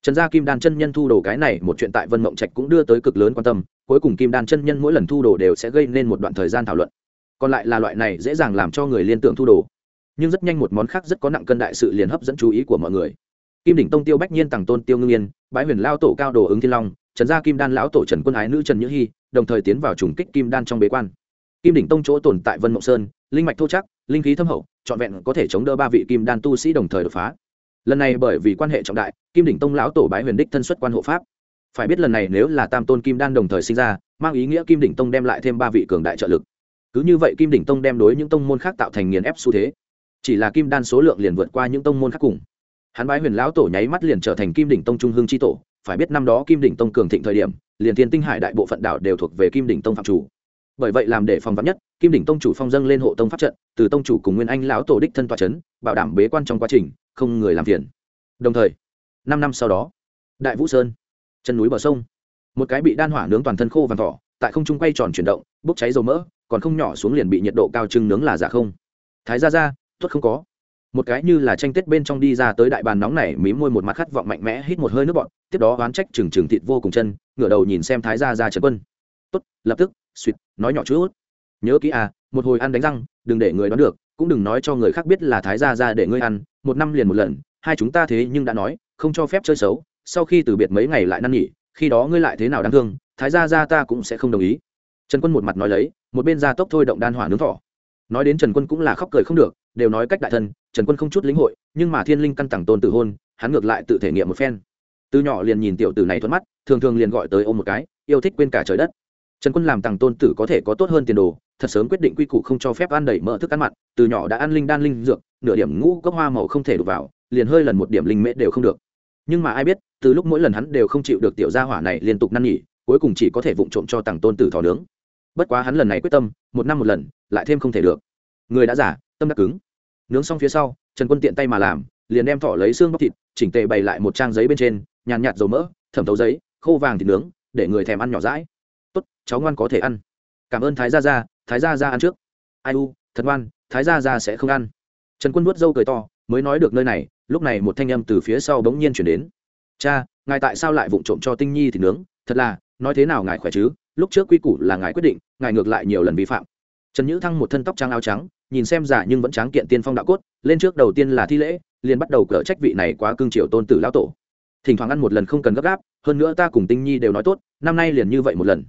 Trần gia kim đan chân nhân thu đồ cái này một chuyện tại vân mộng trạch cũng đưa tới cực lớn quan tâm, cuối cùng kim đan chân nhân mỗi lần thu đồ đều sẽ gây nên một đoạn thời gian thảo luận. Còn lại là loại này dễ dàng làm cho người liên tưởng thu đồ. Nhưng rất nhanh một món khác rất có nặng cân đại sự liền hấp dẫn chú ý của mọi người. Kim đỉnh tông tiêu bách nhiên tàng tôn tiêu ngưng yên, bái huyền lao tổ cao đồ ứng thiên long trần gia kim đan lão tổ trần quân ái nữ trần nhữ hy đồng thời tiến vào trùng kích kim đan trong bế quan. Kim đỉnh tông chỗ tồn tại vân mộng sơn, linh mạch thô chắc, linh khí thâm hậu, trọn vẹn có thể chống đỡ ba vị kim đan tu sĩ đồng thời đột phá. Lần này bởi vì quan hệ trọng đại, kim đỉnh tông lão tổ bái huyền đích thân xuất quan hộ pháp. Phải biết lần này nếu là tam tôn kim đan đồng thời sinh ra, mang ý nghĩa kim đỉnh tông đem lại thêm ba vị cường đại trợ lực. Cứ như vậy kim đỉnh tông đem đối những tông môn khác tạo thành nghiền ép xu thế. Chỉ là kim đan số lượng liền vượt qua những tông môn khác cùng. Hắn bái huyền lão tổ nháy mắt liền trở thành kim đỉnh tông trung hương tri tổ phải biết năm đó kim đỉnh tông cường thịnh thời điểm, liền thiên tinh hải đại bộ phận đảo đều thuộc về kim đỉnh tông phạm chủ. Bởi vậy làm để phòng vắn nhất, kim đỉnh tông chủ phong dâng lên hộ tông pháp trận, từ tông chủ cùng nguyên anh lão tổ đích thân tòa c h ấ n bảo đảm bế quan trong quá trình, không người làm phiền. Đồng thời, năm năm sau đó, đại vũ sơn, chân núi bờ sông, một cái bị đan hỏa nướng toàn thân khô vàng thỏ, tại không trung quay tròn chuyển động, bốc cháy dầu mỡ, còn không nhỏ xuống liền bị nhiệt độ cao trưng nướng là giả không. Thái ra ra tuất không có một cái như là tranh tết bên trong đi ra tới đại bàn nóng này mí môi một mắt khát vọng mạnh mẽ hít một hơi nước bọn, tiếp đó oán trách trừng trừng thịt vô cùng chân, ngửa đầu nhìn xem thái gia ra trần quân. Tốt, lập tức, suýt, nói nhỏ chút. Nhớ kỹ à một hồi ăn đánh răng, đừng để người đoán được, cũng đừng nói cho người khác biết là thái gia ra để ngươi ăn, một năm liền một lần, hai chúng ta thế nhưng đã nói, không cho phép chơi xấu, sau khi từ biệt mấy ngày lại năn nỉ, khi đó ngươi lại thế nào đáng thương, thái gia ra ta cũng sẽ không đồng ý. Trần quân một mặt nói lấy, một bên ra tốc thôi động đan hỏa nướng thỏ. Nói đến trần quân cũng là khóc cười không được đều nói cách đại thân, trần quân không chút lĩnh hội, nhưng mà thiên linh căn tặng tôn tử hôn, hắn ngược lại tự thể nghiệm một phen. Từ nhỏ liền nhìn tiểu tử này thuận mắt, thường thường liền gọi tới ôm một cái, yêu thích quên cả trời đất. Trần quân làm tặng tôn tử có thể có tốt hơn tiền đồ, thật sớm quyết định quy củ không cho phép ăn đầy mỡ thức ăn mặn, từ nhỏ đã ăn linh đan linh dược, nửa điểm ngũ cốc hoa màu không thể đục vào, liền hơi lần một điểm linh mễ đều không được. Nhưng mà ai biết, từ lúc mỗi lần hắn đều không chịu được tiểu gia hỏa này liên tục năn nhỉ cuối cùng chỉ có thể vụng trộm cho tặng tôn tử thỏ nướng. Bất quá hắn lần này quyết tâm, một năm một lần, lại thêm không thể được. Người đã giả tâm đã cứng nướng xong phía sau, trần quân tiện tay mà làm, liền đem thỏ lấy xương bóc thịt, chỉnh tề bày lại một trang giấy bên trên, nhàn nhạt dầu mỡ, thẩm thấu giấy, khô vàng thịt nướng, để người thèm ăn nhỏ rãi tốt, cháu ngoan có thể ăn. Cảm ơn thái gia gia, thái gia gia ăn trước. Ai u, thật ngoan, thái gia gia sẽ không ăn. Trần quân nuốt dâu cười to, mới nói được nơi này, lúc này một thanh âm từ phía sau bỗng nhiên chuyển đến. Cha, ngài tại sao lại vụng trộm cho tinh nhi thịt nướng? Thật là, nói thế nào ngài khỏe chứ? Lúc trước quy củ là ngài quyết định, ngài ngược lại nhiều lần vi phạm trần nhữ thăng một thân tóc trắng áo trắng, nhìn xem giả nhưng vẫn tráng kiện tiên phong đạo cốt, lên trước đầu tiên là thi lễ, liền bắt đầu cỡ trách vị này quá cương triều tôn tử lao tổ. Thỉnh thoảng ăn một lần không cần gấp gáp, hơn nữa ta cùng tinh nhi đều nói tốt, năm nay liền như vậy một lần.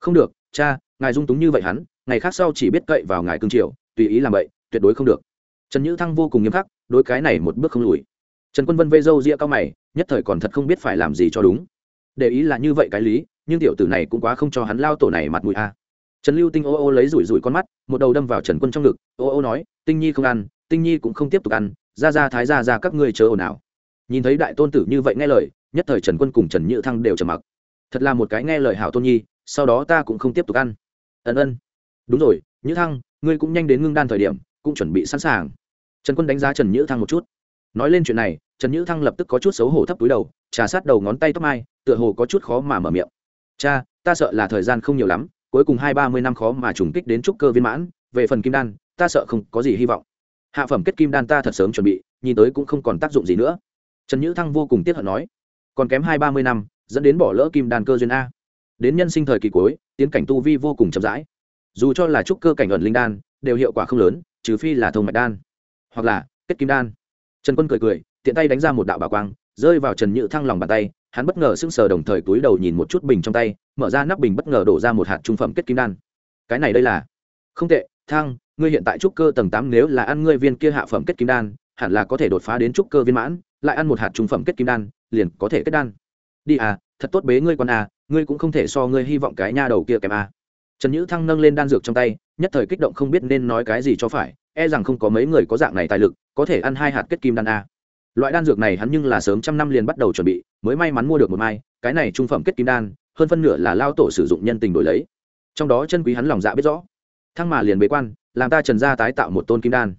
Không được, cha, ngài dung túng như vậy hắn, ngày khác sau chỉ biết cậy vào ngài cương triều, tùy ý làm vậy tuyệt đối không được. Trần nhữ thăng vô cùng nghiêm khắc, đối cái này một bước không lùi. Trần quân vân vây râu ria cao mày, nhất thời còn thật không biết phải làm gì cho đúng. Để ý là như vậy cái lý, nhưng tiểu tử này cũng quá không cho hắn lao tổ này mặt mũi a trần lưu tinh ô ô lấy rủi rủi con mắt, một đầu đâm vào trần quân trong ngực, ô ô nói, tinh nhi không ăn, tinh nhi cũng không tiếp tục ăn, ra ra thái ra ra các ngươi chờ ồn ào. Nhìn thấy đại tôn tử như vậy nghe lời, nhất thời trần quân cùng trần nhự thăng đều trầm mặc. Thật là một cái nghe lời hảo tôn nhi, sau đó ta cũng không tiếp tục ăn. Ân ân. Đúng rồi, nhữ thăng, ngươi cũng nhanh đến ngưng đan thời điểm, cũng chuẩn bị sẵn sàng. Trần quân đánh giá trần nhữ thăng một chút. Nói lên chuyện này, trần nhữ thăng lập tức có chút xấu hổ thấp túi đầu, trà sát đầu ngón tay tóc mai, tựa hồ có chút khó mà mở miệng. Cha, ta sợ là thời gian không nhiều lắm cuối cùng hai ba mươi năm khó mà trùng kích đến trúc cơ viên mãn, về phần kim đan, ta sợ không có gì hy vọng. Hạ phẩm kết kim đan ta thật sớm chuẩn bị, nhìn tới cũng không còn tác dụng gì nữa. Trần nhữ thăng vô cùng tiếc hận nói, còn kém hai ba mươi năm, dẫn đến bỏ lỡ kim đan cơ duyên a. Đến nhân sinh thời kỳ cuối, tiến cảnh tu vi vô cùng chậm rãi. Dù cho là trúc cơ cảnh ẩn linh đan, đều hiệu quả không lớn, trừ phi là thông mạch đan, hoặc là kết kim đan. Trần quân cười cười, tiện tay đánh ra một đạo bảo quang, rơi vào trần nhữ thăng lòng bàn tay hắn bất ngờ sững sờ đồng thời túi đầu nhìn một chút bình trong tay, mở ra nắp bình bất ngờ đổ ra một hạt trung phẩm kết kim đan. Cái này đây là? Không tệ thăng ngươi hiện tại trúc cơ tầng tám nếu là ăn ngươi viên kia hạ phẩm kết kim đan, hẳn là có thể đột phá đến trúc cơ viên mãn, lại ăn một hạt trung phẩm kết kim đan, liền có thể kết đan. Đi à thật tốt bế ngươi con à ngươi cũng không thể so ngươi hy vọng cái nha đầu kia kèm à. Trần nhữ thăng nâng lên đan dược trong tay, nhất thời kích động không biết nên nói cái gì cho phải e rằng không có mấy người có dạng này tài lực, có thể ăn hai hạt kết kim đan à loại đan dược này hắn nhưng là sớm trăm năm liền bắt đầu chuẩn bị, mới may mắn mua được một mai, cái này trung phẩm kết kim đan, hơn phân nửa là lao tổ sử dụng nhân tình đổi lấy. Trong đó chân quý hắn lòng dạ biết rõ. Thăng mà liền bế quan, làm ta trần gia tái tạo một tôn kim đan.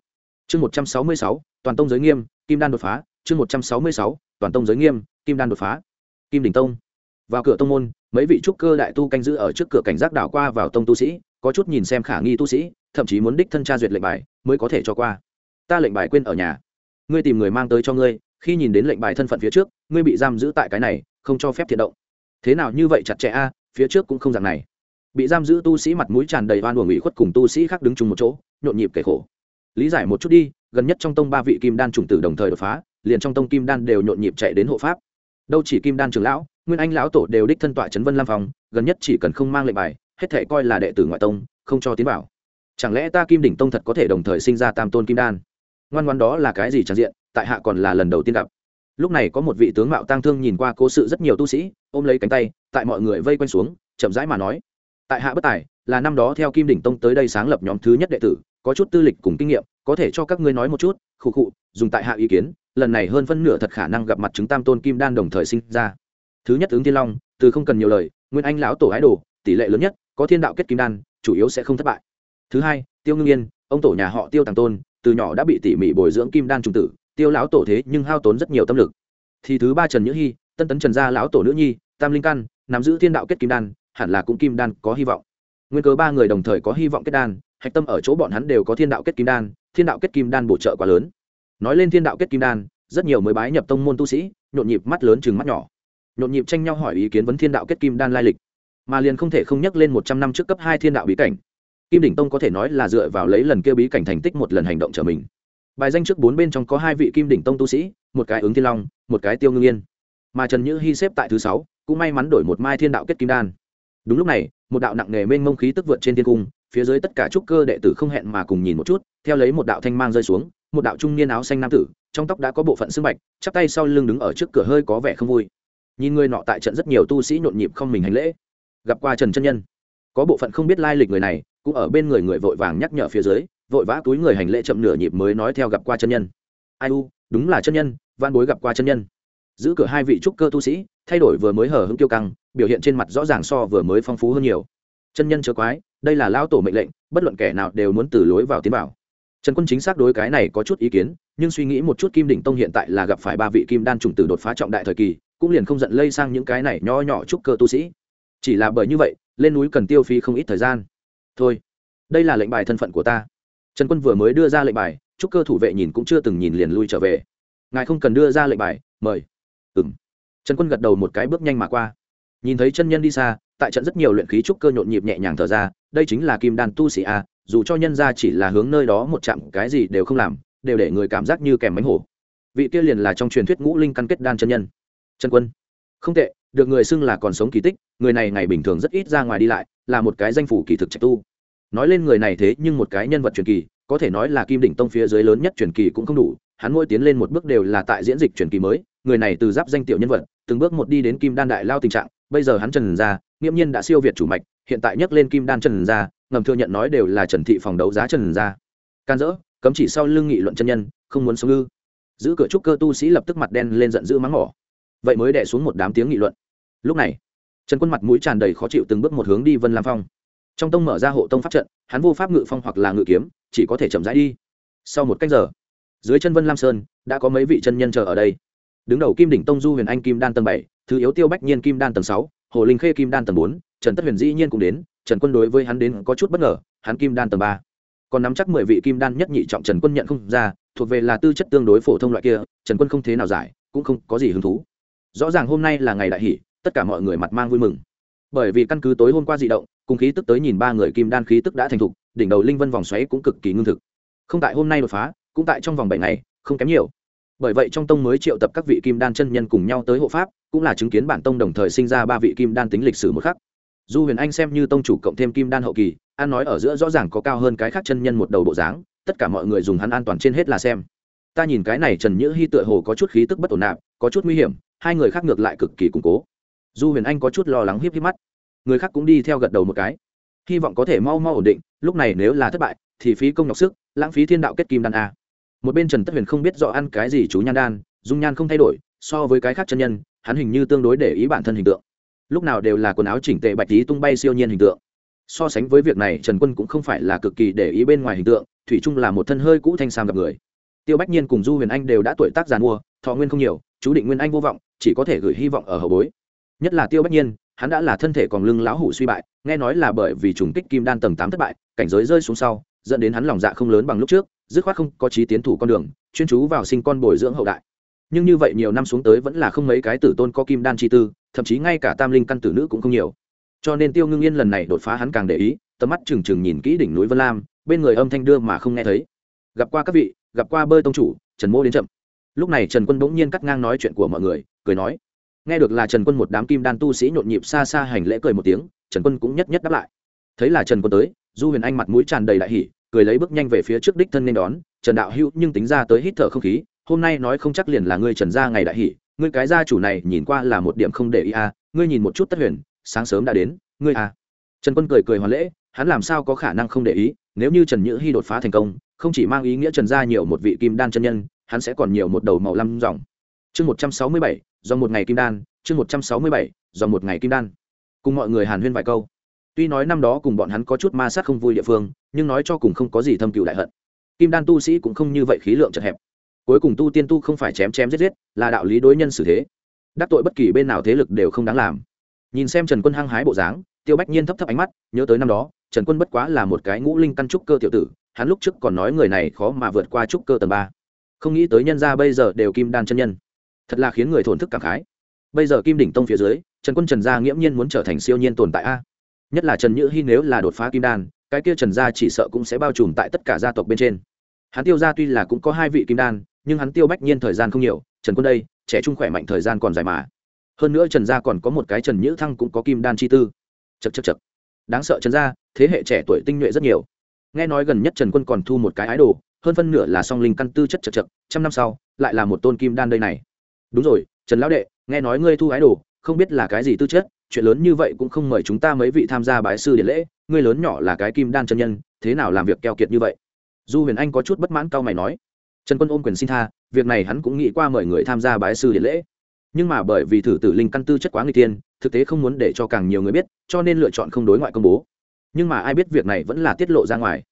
Chương một trăm sáu mươi sáu, toàn tông giới nghiêm, kim đan đột phá. Chương một trăm sáu mươi sáu, toàn tông giới nghiêm, kim đan đột phá. Kim đình tông. Vào cửa tông môn, mấy vị trúc cơ đại tu canh giữ ở trước cửa cảnh giác đảo qua vào tông tu sĩ, có chút nhìn xem khả nghi tu sĩ, thậm chí muốn đích thân tra duyệt lệnh bài, mới có thể cho qua. Ta lệnh bài quên ở nhà ngươi tìm người mang tới cho ngươi, khi nhìn đến lệnh bài thân phận phía trước, ngươi bị giam giữ tại cái này, không cho phép thiện động. Thế nào như vậy chặt chẽ a, phía trước cũng không dạng này. Bị giam giữ tu sĩ mặt mũi tràn đầy oan uổng ủy khuất cùng tu sĩ khác đứng chung một chỗ, nhộn nhịp kể khổ. Lý giải một chút đi, gần nhất trong tông ba vị kim đan trùng tử đồng thời đột phá, liền trong tông kim đan đều nhộn nhịp chạy đến hộ pháp. Đâu chỉ kim đan trường lão, nguyên anh lão tổ đều đích thân tọa trấn vân lam phòng, gần nhất chỉ cần không mang lệnh bài, hết thể coi là đệ tử ngoại tông, không cho tiến bảo. chẳng lẽ ta kim đỉnh tông thật có thể đồng thời sinh ra tam tôn kim đan? Ngoan ngoan đó là cái gì tràn diện, tại hạ còn là lần đầu tiên gặp. Lúc này có một vị tướng mạo tang thương nhìn qua cố sự rất nhiều tu sĩ, ôm lấy cánh tay, tại mọi người vây quanh xuống, chậm rãi mà nói, tại hạ bất tài, là năm đó theo kim đỉnh tông tới đây sáng lập nhóm thứ nhất đệ tử, có chút tư lịch cùng kinh nghiệm, có thể cho các ngươi nói một chút, khụ khụ, dùng tại hạ ý kiến, lần này hơn phân nửa thật khả năng gặp mặt chứng tam tôn kim đan đồng thời sinh ra. Thứ nhất ứng thiên long, từ không cần nhiều lời, nguyên anh lão tổ ái đồ, tỷ lệ lớn nhất, có thiên đạo kết kim đan, chủ yếu sẽ không thất bại. Thứ hai, tiêu ngưng yên, ông tổ nhà họ tiêu tàng tôn từ nhỏ đã bị tỉ mỉ bồi dưỡng kim đan trung tử, tiêu lão tổ thế nhưng hao tốn rất nhiều tâm lực. Thì thứ ba trần nhữ hy, tân tấn trần gia lão tổ nữ nhi, tam linh căn, nắm giữ thiên đạo kết kim đan, hẳn là cũng kim đan có hy vọng. Nguyên cớ ba người đồng thời có hy vọng kết đan, hạch tâm ở chỗ bọn hắn đều có thiên đạo kết kim đan, thiên đạo kết kim đan bổ trợ quá lớn. Nói lên thiên đạo kết kim đan, rất nhiều mới bái nhập tông môn tu sĩ, nhộn nhịp mắt lớn chừng mắt nhỏ. Nhộn nhịp tranh nhau hỏi ý kiến vấn thiên đạo kết kim đan lai lịch. Mà liền không thể không nhắc lên một trăm năm trước cấp hai thiên đạo bí cảnh kim đỉnh tông có thể nói là dựa vào lấy lần kia bí cảnh thành tích một lần hành động trở mình. Bài danh trước bốn bên trong có hai vị kim đỉnh tông tu sĩ, một cái ứng thiên long, một cái tiêu ngưng yên. Mà trần nhữ hy xếp tại thứ sáu, cũng may mắn đổi một mai thiên đạo kết kim đan. Đúng lúc này, một đạo nặng nề mênh mông khí tức vượt trên thiên cung, phía dưới tất cả trúc cơ đệ tử không hẹn mà cùng nhìn một chút, theo lấy một đạo thanh mang rơi xuống, một đạo trung niên áo xanh nam tử, trong tóc đã có bộ phận sưng bạch, chắp tay sau lưng đứng ở trước cửa hơi có vẻ không vui. Nhìn người nọ tại trận rất nhiều tu sĩ nhộn nhịp không mình hành lễ. Gặp qua trần chân nhân, có bộ phận không biết lai lịch người này cũng ở bên người người vội vàng nhắc nhở phía dưới, vội vã túi người hành lễ chậm nửa nhịp mới nói theo gặp qua chân nhân. Ai u, đúng là chân nhân van bối gặp qua chân nhân. Giữ cửa hai vị trúc cơ tu sĩ, thay đổi vừa mới hở hững tiêu căng, biểu hiện trên mặt rõ ràng so vừa mới phong phú hơn nhiều. Chân nhân chớ quái, đây là lao tổ mệnh lệnh, bất luận kẻ nào đều muốn từ lối vào tiến bảo trần quân chính xác đối cái này có chút ý kiến, nhưng suy nghĩ một chút kim đỉnh tông hiện tại là gặp phải ba vị kim đan trùng tử đột phá trọng đại thời kỳ, cũng liền không giận lây sang những cái này nho nhỏ trúc cơ tu sĩ. Chỉ là bởi như vậy, lên núi cần tiêu phí không ít thời gian thôi. Đây là lệnh bài thân phận của ta. Trần quân vừa mới đưa ra lệnh bài chúc cơ thủ vệ nhìn cũng chưa từng nhìn liền lui trở về. Ngài không cần đưa ra lệnh bài mời. Ừ m trần quân gật đầu một cái bước nhanh mà qua. Nhìn thấy chân nhân đi xa tại trận rất nhiều luyện khí trúc cơ nhộn nhịp nhẹ nhàng thở ra đây chính là kim đan tu sĩ a dù cho nhân ra chỉ là hướng nơi đó một chạm, cái gì đều không làm đều để người cảm giác như kèm bánh hổ. Vị kia liền là trong truyền thuyết ngũ linh căn kết đan chân nhân. Trần quân. Không tệ được người xưng là còn sống kỳ tích người này ngày bình thường rất ít ra ngoài đi lại là một cái danh phủ kỳ thực trạch tu nói lên người này thế nhưng một cái nhân vật truyền kỳ, có thể nói là kim đỉnh tông phía dưới lớn nhất truyền kỳ cũng không đủ, hắn mỗi tiến lên một bước đều là tại diễn dịch truyền kỳ mới, người này từ giáp danh tiểu nhân vật, từng bước một đi đến kim đan đại lao tình trạng, bây giờ hắn trần ra, nghiễm nhiên đã siêu việt chủ mạch, hiện tại nhắc lên kim đan trần ra, ngầm thừa nhận nói đều là trần thị phòng đấu giá trần ra. Can dỡ, cấm chỉ sau lưng nghị luận chân nhân, không muốn sống ư. Giữ cửa trúc cơ tu sĩ lập tức mặt đen lên giận dữ mắng mỏ. Vậy mới đẻ xuống một đám tiếng nghị luận. Lúc này, trần quân mặt mũi tràn đầy khó chịu từng bước một hướng đi vân lam phong trong tông mở ra hộ tông pháp trận, hắn vô pháp ngự phong hoặc là ngự kiếm, chỉ có thể chậm rãi đi. Sau một cách giờ, dưới chân vân lam sơn, đã có mấy vị chân nhân chờ ở đây. Đứng đầu kim đỉnh tông du huyền anh kim đan tầng bảy, thứ yếu tiêu bách nhiên kim đan tầng sáu, hồ linh khê kim đan tầng bốn, trần tất huyền dĩ nhiên cũng đến, trần quân đối với hắn đến có chút bất ngờ, hắn kim đan tầng ba. Còn nắm chắc mười vị kim đan nhất nhị trọng trần quân nhận không ra, thuộc về là tư chất tương đối phổ thông loại kia, trần quân không thế nào giải, cũng không có gì hứng thú. Rõ ràng hôm nay là ngày đại hỷ, tất cả mọi người mặt mang vui mừng. Bởi vì căn cứ tối hôm qua dị động cùng khí tức tới nhìn ba người kim đan khí tức đã thành thục, đỉnh đầu linh vân vòng xoáy cũng cực kỳ ngưng thực. Không tại hôm nay đột phá, cũng tại trong vòng bảy ngày, không kém nhiều. Bởi vậy trong tông mới triệu tập các vị kim đan chân nhân cùng nhau tới hộ pháp, cũng là chứng kiến bản tông đồng thời sinh ra ba vị kim đan tính lịch sử một khắc. Du huyền anh xem như tông chủ cộng thêm kim đan hậu kỳ, an nói ở giữa rõ ràng có cao hơn cái khác chân nhân một đầu bộ dáng, tất cả mọi người dùng hắn an toàn trên hết là xem. Ta nhìn cái này trần nhữ hy tựa hồ có chút khí tức bất ổn nạp, có chút nguy hiểm, hai người khác ngược lại cực kỳ củng cố. Du huyền anh có chút lo lắng hiếp hiếp mắt người khác cũng đi theo gật đầu một cái. Hy vọng có thể mau mau ổn định, lúc này nếu là thất bại, thì phí công nhọc sức, lãng phí thiên đạo kết kim đan a. Một bên trần tất huyền không biết rõ ăn cái gì chú nhan đan, dung nhan không thay đổi, so với cái khác chân nhân, hắn hình như tương đối để ý bản thân hình tượng. Lúc nào đều là quần áo chỉnh tệ bạch tí tung bay siêu nhiên hình tượng. So sánh với việc này, trần quân cũng không phải là cực kỳ để ý bên ngoài hình tượng, thủy trung là một thân hơi cũ thanh sam gặp người. Tiêu bách nhiên cùng du huyền anh đều đã tuổi tác giàn mua, thọ nguyên không nhiều, chú định nguyên anh vô vọng, chỉ có thể gửi hy vọng ở hậu bối. Nhất là tiêu bách nhiên hắn đã là thân thể còn lưng lão hủ suy bại, nghe nói là bởi vì trùng kích kim đan tầng tám thất bại, cảnh giới rơi xuống sau, dẫn đến hắn lòng dạ không lớn bằng lúc trước, dứt khoát không có trí tiến thủ con đường, chuyên chú vào sinh con bồi dưỡng hậu đại. Nhưng như vậy nhiều năm xuống tới vẫn là không mấy cái tử tôn có kim đan chi tư, thậm chí ngay cả tam linh căn tử nữ cũng không nhiều. Cho nên tiêu ngưng yên lần này đột phá hắn càng để ý, tầm mắt trừng trừng nhìn kỹ đỉnh núi vân lam, bên người âm thanh đưa mà không nghe thấy. Gặp qua các vị, gặp qua bơi tông chủ, trần mô đến chậm. Lúc này trần quân bỗng nhiên cắt ngang nói chuyện của mọi người, cười nói nghe được là trần quân một đám kim đan tu sĩ nhộn nhịp xa xa hành lễ cười một tiếng, trần quân cũng nhất nhất đáp lại. Thấy là trần quân tới, du huyền anh mặt mũi tràn đầy đại hỉ, cười lấy bước nhanh về phía trước đích thân nên đón, trần đạo hữu, nhưng tính ra tới hít thở không khí, hôm nay nói không chắc liền là ngươi trần gia ngày đại hỉ, ngươi cái gia chủ này nhìn qua là một điểm không để ý à ngươi nhìn một chút tất huyền, sáng sớm đã đến, ngươi à. Trần quân cười cười hoàn lễ, hắn làm sao có khả năng không để ý, nếu như trần nhữ hy đột phá thành công, không chỉ mang ý nghĩa trần gia nhiều một vị kim đan chân nhân, hắn sẽ còn nhiều một đầu màu lăm dòng. Chương một trăm sáu mươi bảy do một ngày kim đan, chương một trăm sáu mươi bảy, do một ngày kim đan. Cùng mọi người hàn huyên vài câu. Tuy nói năm đó cùng bọn hắn có chút ma sát không vui địa phương, nhưng nói cho cùng không có gì thâm cựu đại hận. Kim đan tu sĩ cũng không như vậy khí lượng chật hẹp. Cuối cùng tu tiên tu không phải chém chém giết giết, là đạo lý đối nhân xử thế. Đắc tội bất kỳ bên nào thế lực đều không đáng làm. Nhìn xem trần quân hăng hái bộ dáng, tiêu bách nhiên thấp thấp ánh mắt, nhớ tới năm đó, trần quân bất quá là một cái ngũ linh căn trúc cơ tiểu tử, hắn lúc trước còn nói người này khó mà vượt qua trúc cơ tầng ba. Không nghĩ tới nhân ra bây giờ đều kim đan chân nhân thật là khiến người thổn thức cảm khái. Bây giờ kim đỉnh tông phía dưới, trần quân trần gia nghiễm nhiên muốn trở thành siêu nhiên tồn tại a. Nhất là trần nhữ hy nếu là đột phá kim đan, cái kia trần gia chỉ sợ cũng sẽ bao trùm tại tất cả gia tộc bên trên. Hắn tiêu gia tuy là cũng có hai vị kim đan, nhưng hắn tiêu bách nhiên thời gian không nhiều, trần quân đây, trẻ trung khỏe mạnh thời gian còn dài mà. Hơn nữa trần gia còn có một cái trần nhữ thăng cũng có kim đan chi tư. Chật chật chật đáng sợ trần gia, thế hệ trẻ tuổi tinh nhuệ rất nhiều. Nghe nói gần nhất trần quân còn thu một cái ái đồ hơn phân nửa là song linh căn tư chất chật chật trăm năm sau, lại là một tôn kim đan đây này đúng rồi, trần lão đệ, nghe nói ngươi thu gái đồ, không biết là cái gì tư chất, chuyện lớn như vậy cũng không mời chúng ta mấy vị tham gia bái sư điện lễ, ngươi lớn nhỏ là cái kim đan chân nhân, thế nào làm việc keo kiệt như vậy? Du huyền anh có chút bất mãn cao mày nói. Trần quân ôm quyền xin tha, việc này hắn cũng nghĩ qua mời người tham gia bái sư điện lễ. Nhưng mà bởi vì thử tử linh căn tư chất quá người tiên, thực tế không muốn để cho càng nhiều người biết, cho nên lựa chọn không đối ngoại công bố. Nhưng mà ai biết việc này vẫn là tiết lộ ra ngoài.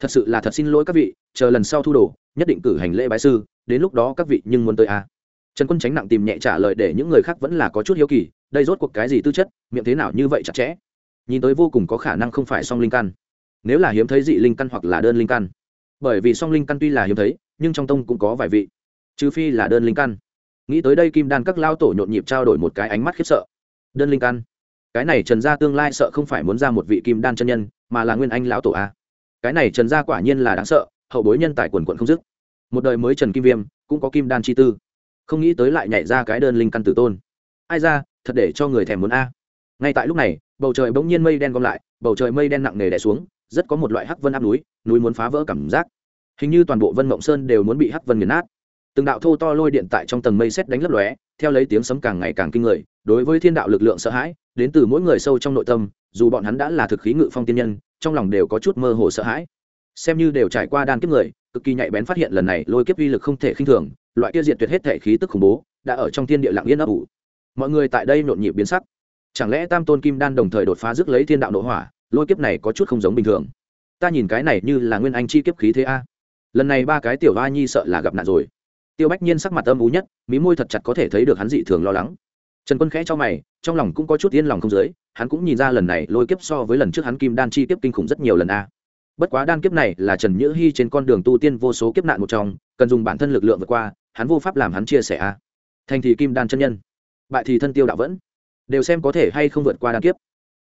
Thật sự là thật xin lỗi các vị, chờ lần sau thu đồ, nhất định cử hành lễ bái sư, đến lúc đó các vị nhưng muốn tới a à trần quân tránh nặng tìm nhẹ trả lời để những người khác vẫn là có chút hiếu kỳ, đây rốt cuộc cái gì tư chất, miệng thế nào như vậy chặt chẽ? Nhìn tới vô cùng có khả năng không phải song linh căn. Nếu là hiếm thấy dị linh căn hoặc là đơn linh căn. Bởi vì song linh căn tuy là hiếm thấy, nhưng trong tông cũng có vài vị. Trừ phi là đơn linh căn. Nghĩ tới đây kim đan các lao tổ nhộn nhịp trao đổi một cái ánh mắt khiếp sợ. Đơn linh căn? Cái này trần gia tương lai sợ không phải muốn ra một vị kim đan chân nhân, mà là nguyên anh lão tổ a. Cái này trần gia quả nhiên là đáng sợ, hậu bối nhân tài quần quận không dứt. Một đời mới trần kim viêm, cũng có kim đan chi tư không nghĩ tới lại nhảy ra cái đơn linh căn tử tôn. Ai ra, thật để cho người thèm muốn a. Ngay tại lúc này, bầu trời bỗng nhiên mây đen gom lại, bầu trời mây đen nặng nề đè xuống, rất có một loại hắc vân áp núi núi muốn phá vỡ cảm giác. Hình như toàn bộ vân mộng sơn đều muốn bị hắc vân nghiền nát. Từng đạo thô to lôi điện tại trong tầng mây xét đánh lấp lóe, theo lấy tiếng sấm càng ngày càng kinh người, đối với thiên đạo lực lượng sợ hãi, đến từ mỗi người sâu trong nội tâm, dù bọn hắn đã là thực khí ngự phong tiên nhân, trong lòng đều có chút mơ hồ sợ hãi. Xem như đều trải qua đan kiếp người, cực kỳ nhạy bén phát hiện lần này lôi kiếp uy lực không thể khinh thường loại kia diệt tuyệt hết thể khí tức khủng bố đã ở trong thiên địa lặng yên ấp ủ. Mọi người tại đây nhộn nhịp biến sắc. Chẳng lẽ tam tôn kim đan đồng thời đột phá rước lấy thiên đạo nội hỏa, lôi kiếp này có chút không giống bình thường? Ta nhìn cái này như là nguyên anh chi kiếp khí thế a. Lần này ba cái tiểu hoa nhi sợ là gặp nạn rồi. Tiêu bách nhiên sắc mặt âm ú nhất, mí môi thật chặt có thể thấy được hắn dị thường lo lắng. Trần quân khẽ cho mày, trong lòng cũng có chút yên lòng không dưới, hắn cũng nhìn ra lần này lôi kiếp so với lần trước hắn kim đan chi kiếp kinh khủng rất nhiều lần a. Bất quá đan kiếp này là trần nhữ hy trên con đường tu tiên vô số kiếp nạn một trong, cần dùng bản thân lực lượng vượt qua hắn vô pháp làm hắn chia sẻ a. Thành thì kim đan chân nhân, bại thì thân tiêu đạo vẫn. Đều xem có thể hay không vượt qua đan kiếp.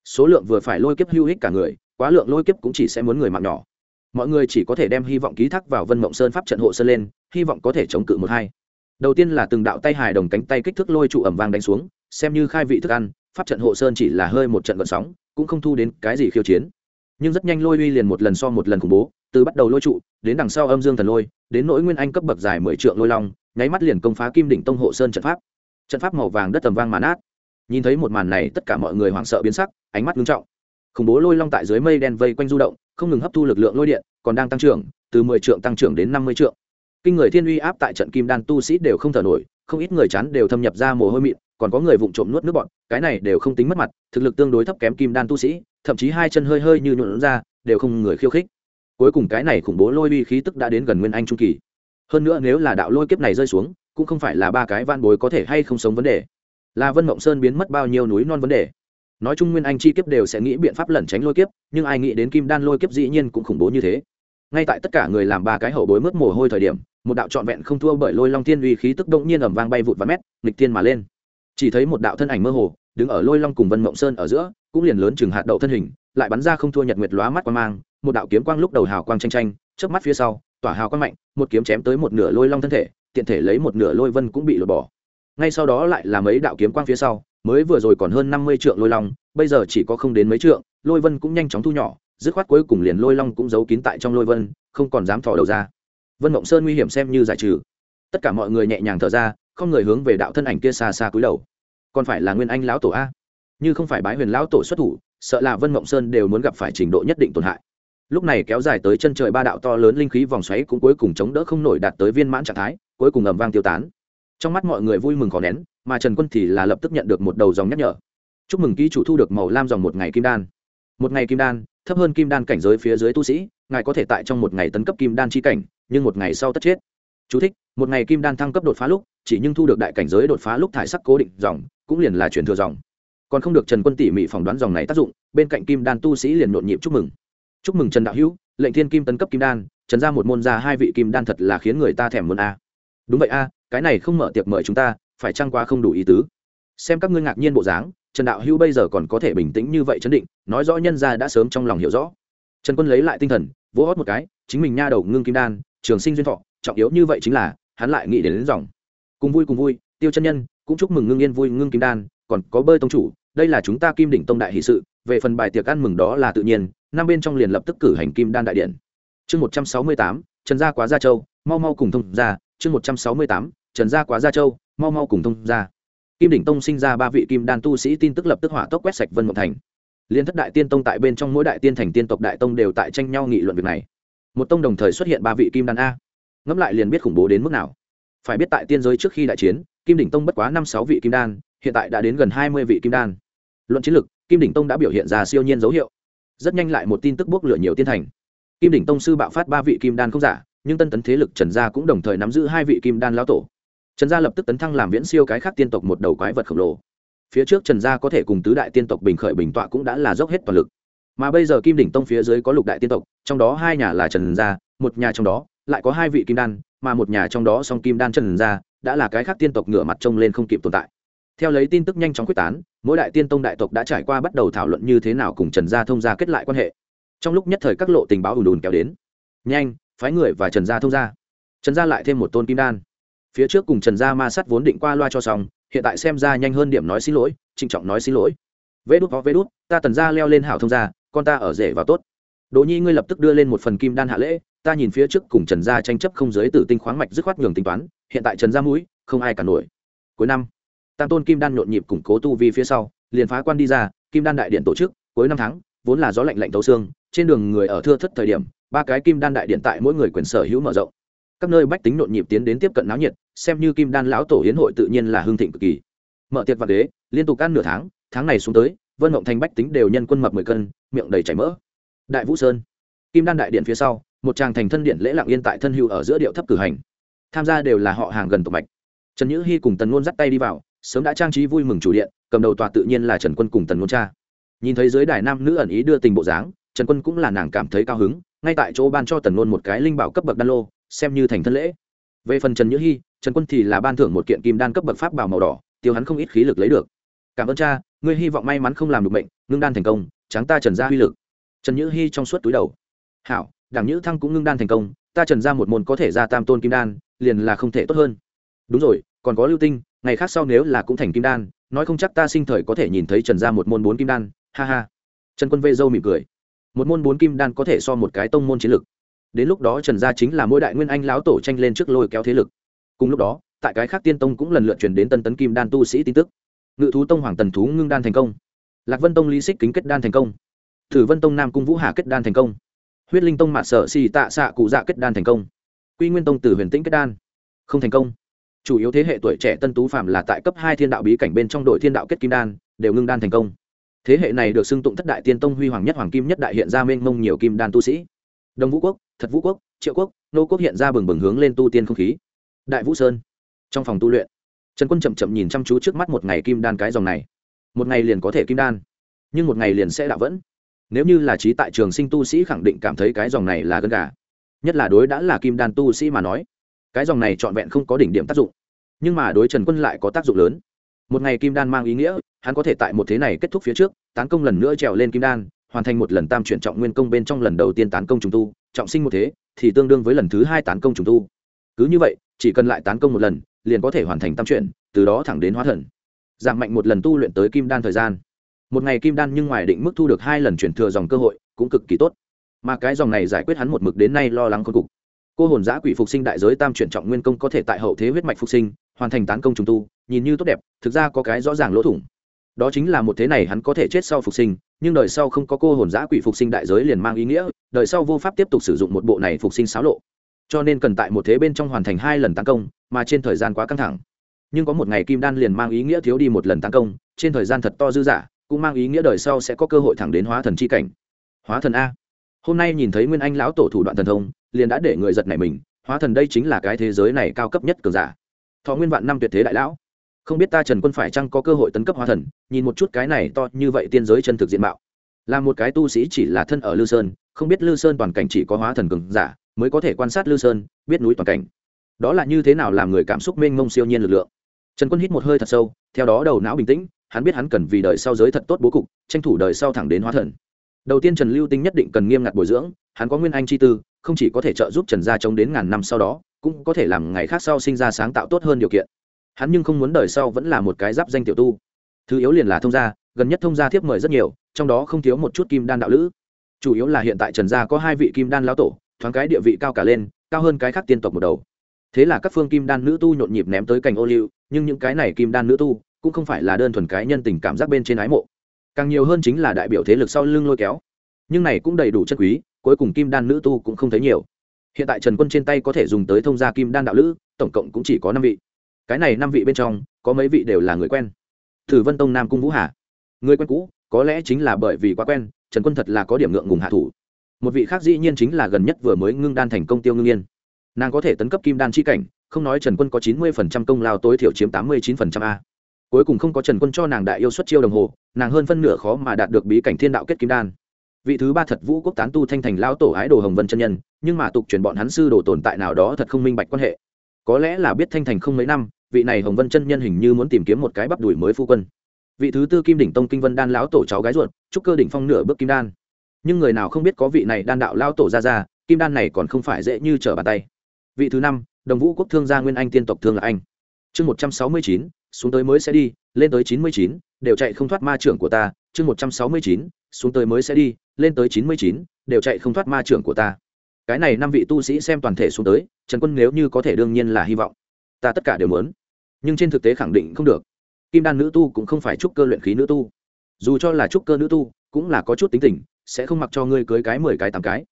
Số lượng vừa phải lôi kiếp hưu hích cả người, quá lượng lôi kiếp cũng chỉ sẽ muốn người mạng nhỏ. Mọi người chỉ có thể đem hy vọng ký thác vào vân mộng sơn pháp trận hộ sơn lên, hy vọng có thể chống cự một hai. Đầu tiên là từng đạo tay hài đồng cánh tay kích thước lôi trụ ẩm vang đánh xuống, xem như khai vị thức ăn, pháp trận hộ sơn chỉ là hơi một trận gợn sóng, cũng không thu đến cái gì khiêu chiến. Nhưng rất nhanh lôi uy liền một lần so một lần khủng bố, từ bắt đầu lôi trụ, đến đằng sau âm dương thần lôi, đến nỗi nguyên anh cấp bậc dài mười trượng lôi long nháy mắt liền công phá kim đỉnh tông hộ sơn trận pháp. Trận pháp màu vàng đất tầm vang màn át nhìn thấy một màn này, tất cả mọi người hoảng sợ biến sắc, ánh mắt nghiêm trọng. Khủng bố lôi long tại dưới mây đen vây quanh du động, không ngừng hấp thu lực lượng lôi điện, còn đang tăng trưởng, từ mười trượng tăng trưởng đến năm mươi trượng. Kinh người thiên uy áp tại trận kim đan tu sĩ đều không thở nổi, không ít người chán đều thâm nhập ra mồ hôi mịn, còn có người vụng trộm nuốt nước bọn, cái này đều không tính mất mặt, thực lực tương đối thấp kém kim đan tu sĩ, thậm chí hai chân hơi hơi như nhuộn ra, đều không người khiêu khích. Cuối cùng cái này khủng bố lôi uy khí tức đã đến gần nguyên anh trung kỳ hơn nữa nếu là đạo lôi kiếp này rơi xuống, cũng không phải là ba cái van bối có thể hay không sống vấn đề. Là vân mộng sơn biến mất bao nhiêu núi non vấn đề. Nói chung nguyên anh chi kiếp đều sẽ nghĩ biện pháp lẩn tránh lôi kiếp, nhưng ai nghĩ đến kim đan lôi kiếp dĩ nhiên cũng khủng bố như thế. Ngay tại tất cả người làm ba cái hậu bối mất mồ hôi thời điểm, một đạo trọn vẹn không thua bởi lôi long thiên uy khí tức động nhiên ẩm vang bay vụt và mét, nghịch tiên mà lên. Chỉ thấy một đạo thân ảnh mơ hồ, đứng ở lôi long cùng vân mộng sơn ở giữa, cũng liền lớn chừng hạt đậu thân hình, lại bắn ra không thua nhật nguyệt lóa mắt quang mang, một đạo kiếm quang lúc đầu hào quang tranh tranh trước mắt phía sau tỏa hào quang mạnh, một kiếm chém tới một nửa lôi long thân thể, tiện thể lấy một nửa lôi vân cũng bị lột bỏ. Ngay sau đó lại là mấy đạo kiếm quang phía sau, mới vừa rồi còn hơn năm mươi trượng lôi long, bây giờ chỉ có không đến mấy trượng, lôi vân cũng nhanh chóng thu nhỏ, dứt khoát cuối cùng liền lôi long cũng giấu kín tại trong lôi vân, không còn dám thò đầu ra. Vân mộng sơn nguy hiểm xem như giải trừ. Tất cả mọi người nhẹ nhàng thở ra, không người hướng về đạo thân ảnh kia xa xa cúi đầu. Còn phải là nguyên anh lão tổ a. Như không phải bái huyền lão tổ xuất thủ, sợ là vân mộng sơn đều muốn gặp phải trình độ nhất định tổn hại lúc này kéo dài tới chân trời ba đạo to lớn linh khí vòng xoáy cũng cuối cùng chống đỡ không nổi đạt tới viên mãn trạng thái cuối cùng ầm vang tiêu tán. Trong mắt mọi người vui mừng khó nén mà trần quân thì là lập tức nhận được một đầu dòng nhắc nhở. Chúc mừng ký chủ thu được màu lam dòng một ngày kim đan. Một ngày kim đan thấp hơn kim đan cảnh giới phía dưới tu sĩ ngài có thể tại trong một ngày tấn cấp kim đan chi cảnh nhưng một ngày sau tất chết. Chú thích, một ngày kim đan thăng cấp đột phá lúc chỉ nhưng thu được đại cảnh giới đột phá lúc thải sắc cố định dòng cũng liền là chuyển thừa dòng. Còn không được trần quân tỉ mỉ phỏng đoán dòng này tác dụng bên cạnh kim đan tu sĩ liền nhộn nhịp chúc mừng chúc mừng trần đạo hữu lệnh thiên kim tấn cấp kim đan trần ra một môn ra hai vị kim đan thật là khiến người ta thèm muốn a. Đúng vậy a cái này không mở tiệc mời chúng ta phải chăng qua không đủ ý tứ? Xem các ngươi ngạc nhiên bộ dáng trần đạo hữu bây giờ còn có thể bình tĩnh như vậy chấn định nói rõ nhân ra đã sớm trong lòng hiểu rõ. Trần quân lấy lại tinh thần vỗ hót một cái chính mình nha đầu ngưng kim đan trường sinh duyên thọ trọng yếu như vậy chính là hắn lại nghĩ đến, đến dòng. Cùng vui cùng vui tiêu chân nhân cũng chúc mừng ngưng yên vui ngưng kim đan còn có bơi tông chủ đây là chúng ta kim đỉnh tông đại hỷ sự về phần bài tiệc ăn mừng đó là tự nhiên, năm bên trong liền lập tức cử hành kim đan đại điện. Chương một trăm sáu mươi tám, trần gia quá gia châu, mau mau cùng thông gia. Chương một trăm sáu mươi tám, trần gia quá gia châu, mau mau cùng thông gia. Kim đỉnh tông sinh ra ba vị kim đan tu sĩ tin tức lập tức hỏa tốc quét sạch vân mộng thành. Liên thất đại tiên tông tại bên trong mỗi đại tiên thành tiên tộc đại tông đều tại tranh nhau nghị luận việc này. Một tông đồng thời xuất hiện ba vị kim đan a. Ngẫm lại liền biết khủng bố đến mức nào. Phải biết tại tiên giới trước khi đại chiến, kim đỉnh tông bất quá năm sáu vị kim đan, hiện tại đã đến gần hai mươi vị kim đan. Luận chiến lược kim đỉnh tông đã biểu hiện ra siêu nhiên dấu hiệu. Rất nhanh lại một tin tức bốc lửa nhiều tiên thành. Kim đỉnh tông sư bạo phát ba vị kim đan không giả, nhưng tân tấn thế lực trần gia cũng đồng thời nắm giữ hai vị kim đan lão tổ. Trần gia lập tức tấn thăng làm viễn siêu cái khác tiên tộc một đầu quái vật khổng lồ. Phía trước trần gia có thể cùng tứ đại tiên tộc bình khởi bình tọa cũng đã là dốc hết toàn lực. Mà bây giờ kim đỉnh tông phía dưới có lục đại tiên tộc, trong đó hai nhà là trần gia, một nhà trong đó lại có hai vị kim đan, mà một nhà trong đó song kim đan trần gia đã là cái khác tiên tộc ngửa mặt trông lên không kịp tồn tại. Theo lấy tin tức nhanh chóng quyết tán mỗi đại tiên tông đại tộc đã trải qua bắt đầu thảo luận như thế nào cùng trần gia thông gia kết lại quan hệ. Trong lúc nhất thời các lộ tình báo ùn ùn kéo đến. Nhanh, phái người và trần gia thông gia. Trần gia lại thêm một tôn kim đan. Phía trước cùng trần gia ma sắt vốn định qua loa cho xong, hiện tại xem ra nhanh hơn điểm nói xin lỗi, trịnh trọng nói xin lỗi. Vê đút có vê đút, ta tần gia leo lên hảo thông gia, con ta ở rể vào tốt. Đỗ nhi ngươi lập tức đưa lên một phần kim đan hạ lễ, ta nhìn phía trước cùng trần gia tranh chấp không giới tử tinh khoáng mạch dứt khoát nhường tính toán, hiện tại trần gia mũi, không ai cả nổi. Cuối năm tam tôn kim đan nhộn nhịp củng cố tu vi phía sau, liền phá quan đi ra, kim đan đại điện tổ chức, cuối năm tháng, vốn là gió lạnh lạnh thấu xương, trên đường người ở thưa thất thời điểm, ba cái kim đan đại điện tại mỗi người quyền sở hữu mở rộng. Các nơi bách tính nhộn nhịp tiến đến tiếp cận náo nhiệt, xem như kim đan lão tổ hiến hội tự nhiên là hương thịnh cực kỳ. Mở tiệc vạn đế liên tục ăn nửa tháng tháng này xuống tới, vân mộng thành bách tính đều nhân quân mập mười cân, miệng đầy chảy mỡ. Đại vũ sơn. Kim đan đại điện phía sau, một tràng thành thân điện lễ lặng yên tại thân hưu ở giữa điệu thấp cử hành. Tham gia đều là họ hàng gần tộc mạch. Trần nhữ hy cùng tần ngôn dắt tay đi vào sớm đã trang trí vui mừng chủ điện, cầm đầu tòa tự nhiên là trần quân cùng tần ngôn cha. Nhìn thấy giới đài nam nữ ẩn ý đưa tình bộ dáng, trần quân cũng là nàng cảm thấy cao hứng, ngay tại chỗ ban cho tần ngôn một cái linh bảo cấp bậc đan lô, xem như thành thân lễ. Về phần trần nhữ hy trần quân thì là ban thưởng một kiện kim đan cấp bậc pháp bảo màu đỏ, tiêu hắn không ít khí lực lấy được. Cảm ơn cha, ngươi hy vọng may mắn không làm được bệnh ngưng đan thành công tráng ta trần ra huy lực. Trần nhữ hy trong suốt túi đầu. Hảo đảng nhữ thăng cũng ngưng đan thành công, ta trần ra một môn có thể ra tam tôn kim đan, liền là không thể tốt hơn. Đúng rồi, còn có lưu tinh ngày khác sau nếu là cũng thành kim đan, nói không chắc ta sinh thời có thể nhìn thấy trần gia một môn bốn kim đan, ha ha. Trần quân vê dâu mỉm cười. Một môn bốn kim đan có thể so một cái tông môn chiến lực. Đến lúc đó trần gia chính là mỗi đại nguyên anh lão tổ tranh lên trước lôi kéo thế lực. Cùng lúc đó, tại cái khác tiên tông cũng lần lượt chuyển đến tân tấn kim đan tu sĩ tin tức. Ngự thú tông hoàng tần thú ngưng đan thành công. Lạc vân tông lý xích kính kết đan thành công. Thử vân tông nam cung vũ hà kết đan thành công. Huyết linh tông mạt sở xì tạ xạ cụ dạ kết đan thành công. Quy nguyên tông tử huyền tĩnh kết đan. Không thành công chủ yếu thế hệ tuổi trẻ tân tú phạm là tại cấp hai thiên đạo bí cảnh bên trong đội thiên đạo kết kim đan, đều ngưng đan thành công. Thế hệ này được xưng tụng thất đại tiên tông huy hoàng nhất hoàng kim nhất đại hiện ra mênh mông nhiều kim đan tu sĩ. Đông vũ quốc, thật vũ quốc, triệu quốc, nô quốc hiện ra bừng bừng hướng lên tu tiên không khí. Đại vũ sơn. Trong phòng tu luyện, trần quân chậm chậm nhìn chăm chú trước mắt một ngày kim đan cái dòng này. Một ngày liền có thể kim đan, nhưng một ngày liền sẽ đạo vẫn. Nếu như là trí tại trường sinh tu sĩ khẳng định cảm thấy cái dòng này là gân gà. Nhất là đối đã là kim đan tu sĩ mà nói cái dòng này trọn vẹn không có đỉnh điểm tác dụng. Nhưng mà đối trần quân lại có tác dụng lớn. Một ngày kim đan mang ý nghĩa, hắn có thể tại một thế này kết thúc phía trước, tán công lần nữa trèo lên kim đan, hoàn thành một lần tam chuyển trọng nguyên công bên trong lần đầu tiên tán công trùng tu, trọng sinh một thế, thì tương đương với lần thứ hai tán công trùng tu. Cứ như vậy, chỉ cần lại tán công một lần, liền có thể hoàn thành tam chuyển, từ đó thẳng đến hóa thần. Giảm mạnh một lần tu luyện tới kim đan thời gian. Một ngày kim đan nhưng ngoài định mức thu được hai lần chuyển thừa dòng cơ hội, cũng cực kỳ tốt. Mà cái dòng này giải quyết hắn một mực đến nay lo lắng khôn cục cô hồn giã quỷ phục sinh đại giới tam chuyển trọng nguyên công có thể tại hậu thế huyết mạch phục sinh hoàn thành tán công trùng tu nhìn như tốt đẹp thực ra có cái rõ ràng lỗ thủng. Đó chính là một thế này hắn có thể chết sau phục sinh nhưng đời sau không có cô hồn giã quỷ phục sinh đại giới liền mang ý nghĩa đời sau vô pháp tiếp tục sử dụng một bộ này phục sinh xáo lộ. Cho nên cần tại một thế bên trong hoàn thành hai lần tấn công mà trên thời gian quá căng thẳng. Nhưng có một ngày kim đan liền mang ý nghĩa thiếu đi một lần tấn công trên thời gian thật to dư giả, cũng mang ý nghĩa đời sau sẽ có cơ hội thẳng đến hóa thần c h i cảnh. Hóa thần a. Hôm nay nhìn thấy nguyên anh lão tổ thủ đoạn thần thông liền đã để người giật này mình, hóa thần đây chính là cái thế giới này cao cấp nhất cường giả. Thọ nguyên vạn năm tuyệt thế đại lão. Không biết ta trần quân phải chăng có cơ hội tấn cấp hóa thần, nhìn một chút cái này to như vậy tiên giới chân thực diện mạo. Là một cái tu sĩ chỉ là thân ở lư sơn, không biết lư sơn toàn cảnh chỉ có hóa thần cường giả, mới có thể quan sát lư sơn, biết núi toàn cảnh. Đó là như thế nào làm người cảm xúc mênh mông siêu nhiên lực lượng. Trần quân hít một hơi thật sâu, theo đó đầu não bình tĩnh, hắn biết hắn cần vì đời sau giới thật tốt bố cục, tranh thủ đời sau thẳng đến hóa thần. Đầu tiên trần lưu tinh nhất định cần nghiêm ngặt bồi dưỡng, hắn có nguyên anh chi tư không chỉ có thể trợ giúp trần gia chống đến ngàn năm sau đó, cũng có thể làm ngày khác sau sinh ra sáng tạo tốt hơn điều kiện. Hắn nhưng không muốn đời sau vẫn là một cái giáp danh tiểu tu. Thứ yếu liền là thông gia, gần nhất thông gia thiếp mời rất nhiều, trong đó không thiếu một chút kim đan đạo lữ. Chủ yếu là hiện tại trần gia có hai vị kim đan lão tổ, thoáng cái địa vị cao cả lên, cao hơn cái khác tiên tộc một đầu. Thế là các phương kim đan nữ tu nhộn nhịp ném tới cành ô liu, nhưng những cái này kim đan nữ tu cũng không phải là đơn thuần cái nhân tình cảm giác bên trên ái mộ. Càng nhiều hơn chính là đại biểu thế lực sau lưng lôi kéo. Nhưng này cũng đầy đủ chất quý cuối cùng kim đan nữ tu cũng không thấy nhiều. Hiện tại trần quân trên tay có thể dùng tới thông gia kim đan đạo lữ, tổng cộng cũng chỉ có năm vị. Cái này năm vị bên trong, có mấy vị đều là người quen. Thử vân tông nam cung vũ hà. Người quen cũ, có lẽ chính là bởi vì quá quen, trần quân thật là có điểm ngượng ngùng hạ thủ. Một vị khác dĩ nhiên chính là gần nhất vừa mới ngưng đan thành công tiêu ngưng yên. Nàng có thể tấn cấp kim đan chi cảnh, không nói trần quân có chín mươi phần trăm công lao tối thiểu chiếm tám mươi chín phần trăm a. Cuối cùng không có trần quân cho nàng đại yêu xuất chiêu đồng hồ, nàng hơn phân nửa khó mà đạt được bí cảnh thiên đạo kết kim đan vị thứ ba thật vũ quốc tán tu thanh thành lao tổ ái đồ hồng vân chân nhân, nhưng mà tục truyền bọn hắn sư đồ tồn tại nào đó thật không minh bạch quan hệ. Có lẽ là biết thanh thành không mấy năm, vị này hồng vân chân nhân hình như muốn tìm kiếm một cái bắp đùi mới phu quân. Vị thứ tư kim đỉnh tông kinh vân đan lão tổ cháu gái ruột, trúc cơ đỉnh phong nửa bước kim đan. Nhưng người nào không biết có vị này đan đạo lao tổ ra ra, kim đan này còn không phải dễ như trở bàn tay. Vị thứ năm, đồng vũ quốc thương gia nguyên anh tiên tộc thương là anh. Chương một trăm sáu mươi chín, xuống tới mới sẽ đi, lên tới chín mươi chín, đều chạy không thoát ma trưởng của ta, chương một trăm sáu mươi chín xuống tới mới sẽ đi, lên tới chín mươi chín, đều chạy không thoát ma trưởng của ta. Cái này năm vị tu sĩ xem toàn thể xuống tới, trần quân nếu như có thể đương nhiên là hy vọng. Ta tất cả đều muốn. Nhưng trên thực tế khẳng định không được. Kim đan nữ tu cũng không phải trúc cơ luyện khí nữ tu. Dù cho là trúc cơ nữ tu, cũng là có chút tính tình, sẽ không mặc cho ngươi cưới cái mười cái tám cái.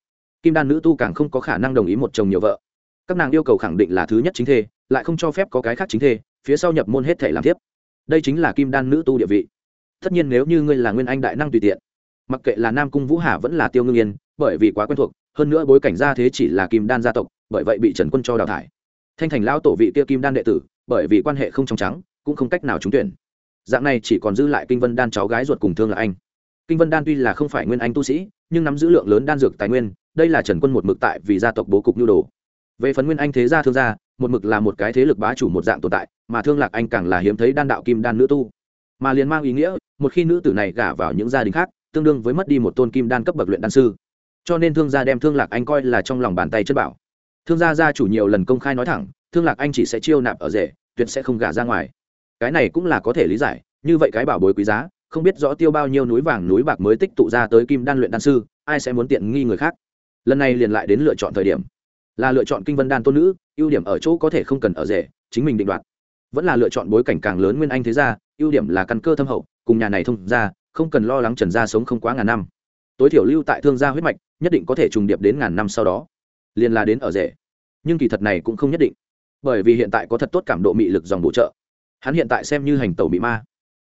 Kim đan nữ tu càng không có khả năng đồng ý một chồng nhiều vợ. Các nàng yêu cầu khẳng định là thứ nhất chính thê, lại không cho phép có cái khác chính thê, phía sau nhập môn hết thể làm tiếp. Đây chính là kim đan nữ tu địa vị. Tất nhiên nếu như ngươi là nguyên anh đại năng tùy tiện mặc kệ là nam cung vũ hà vẫn là tiêu ngưng yên, bởi vì quá quen thuộc, hơn nữa bối cảnh gia thế chỉ là kim đan gia tộc, bởi vậy bị trần quân cho đào thải. Thanh thành lao tổ vị kia kim đan đệ tử, bởi vì quan hệ không trong trắng, cũng không cách nào trúng tuyển. Dạng này chỉ còn giữ lại kinh vân đan cháu gái ruột cùng thương là anh. Kinh vân đan tuy là không phải nguyên anh tu sĩ, nhưng nắm giữ lượng lớn đan dược tài nguyên, đây là trần quân một mực tại vì gia tộc bố cục nhu đồ. Về phần nguyên anh thế gia thương gia, một mực là một cái thế lực bá chủ một dạng tồn tại, mà thương lạc anh càng là hiếm thấy đan đạo kim đan nữ tu. Mà liền mang ý nghĩa, một khi nữ tử này gả vào những gia đình khác tương đương với mất đi một tôn kim đan cấp bậc luyện đan sư. Cho nên thương gia đem thương lạc anh coi là trong lòng bàn tay chất bảo. Thương gia gia chủ nhiều lần công khai nói thẳng, thương lạc anh chỉ sẽ chiêu nạp ở rể, tuyệt sẽ không gả ra ngoài. Cái này cũng là có thể lý giải, như vậy cái bảo bối quý giá, không biết rõ tiêu bao nhiêu núi vàng núi bạc mới tích tụ ra tới kim đan luyện đan sư, ai sẽ muốn tiện nghi người khác? Lần này liền lại đến lựa chọn thời điểm. Là lựa chọn kinh vân đan tôn nữ, ưu điểm ở chỗ có thể không cần ở rể, chính mình định đoạt. Vẫn là lựa chọn bối cảnh càng lớn nguyên anh thế gia, ưu điểm là căn cơ thâm hậu, cùng nhà này thông ra không cần lo lắng trần gia sống không quá ngàn năm. Tối thiểu lưu tại thương gia huyết mạch, nhất định có thể trùng điệp đến ngàn năm sau đó. Liền là đến ở rể. Nhưng kỳ thật này cũng không nhất định. Bởi vì hiện tại có thật tốt cảm độ mị lực dòng bổ trợ. Hắn hiện tại xem như hành tẩu bị ma.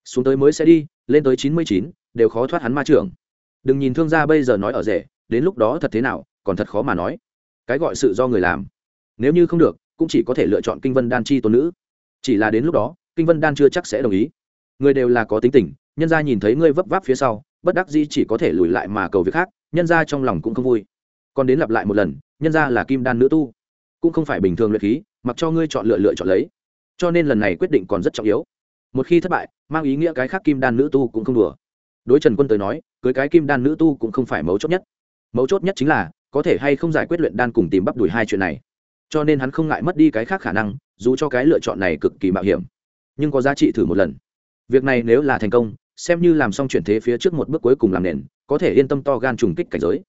Xuống tới mới sẽ đi, lên tới chín mươi chín, đều khó thoát hắn ma trưởng. Đừng nhìn thương gia bây giờ nói ở rể, đến lúc đó thật thế nào, còn thật khó mà nói. Cái gọi sự do người làm. Nếu như không được, cũng chỉ có thể lựa chọn kinh vân đan chi tôn nữ. Chỉ là đến lúc đó, kinh vân đan chưa chắc sẽ đồng ý. Người đều là có tính tình nhân gia nhìn thấy ngươi vấp váp phía sau, bất đắc dĩ chỉ có thể lùi lại mà cầu việc khác, nhân gia trong lòng cũng không vui. Còn đến lặp lại một lần, nhân gia là kim đan nữ tu, cũng không phải bình thường luyện khí, mặc cho ngươi chọn lựa lựa chọn lấy. Cho nên lần này quyết định còn rất trọng yếu. Một khi thất bại, mang ý nghĩa cái khác kim đan nữ tu cũng không đùa. Đối trần quân tới nói, cưới cái kim đan nữ tu cũng không phải mấu chốt nhất. Mấu chốt nhất chính là, có thể hay không giải quyết luyện đan cùng tìm bắp đùi hai chuyện này. Cho nên hắn không ngại mất đi cái khác khả năng, dù cho cái lựa chọn này cực kỳ mạo hiểm. Nhưng có giá trị thử một lần. Việc này nếu là thành công xem như làm xong chuyển thế phía trước một bước cuối cùng làm nền, có thể yên tâm to gan trùng kích cảnh giới.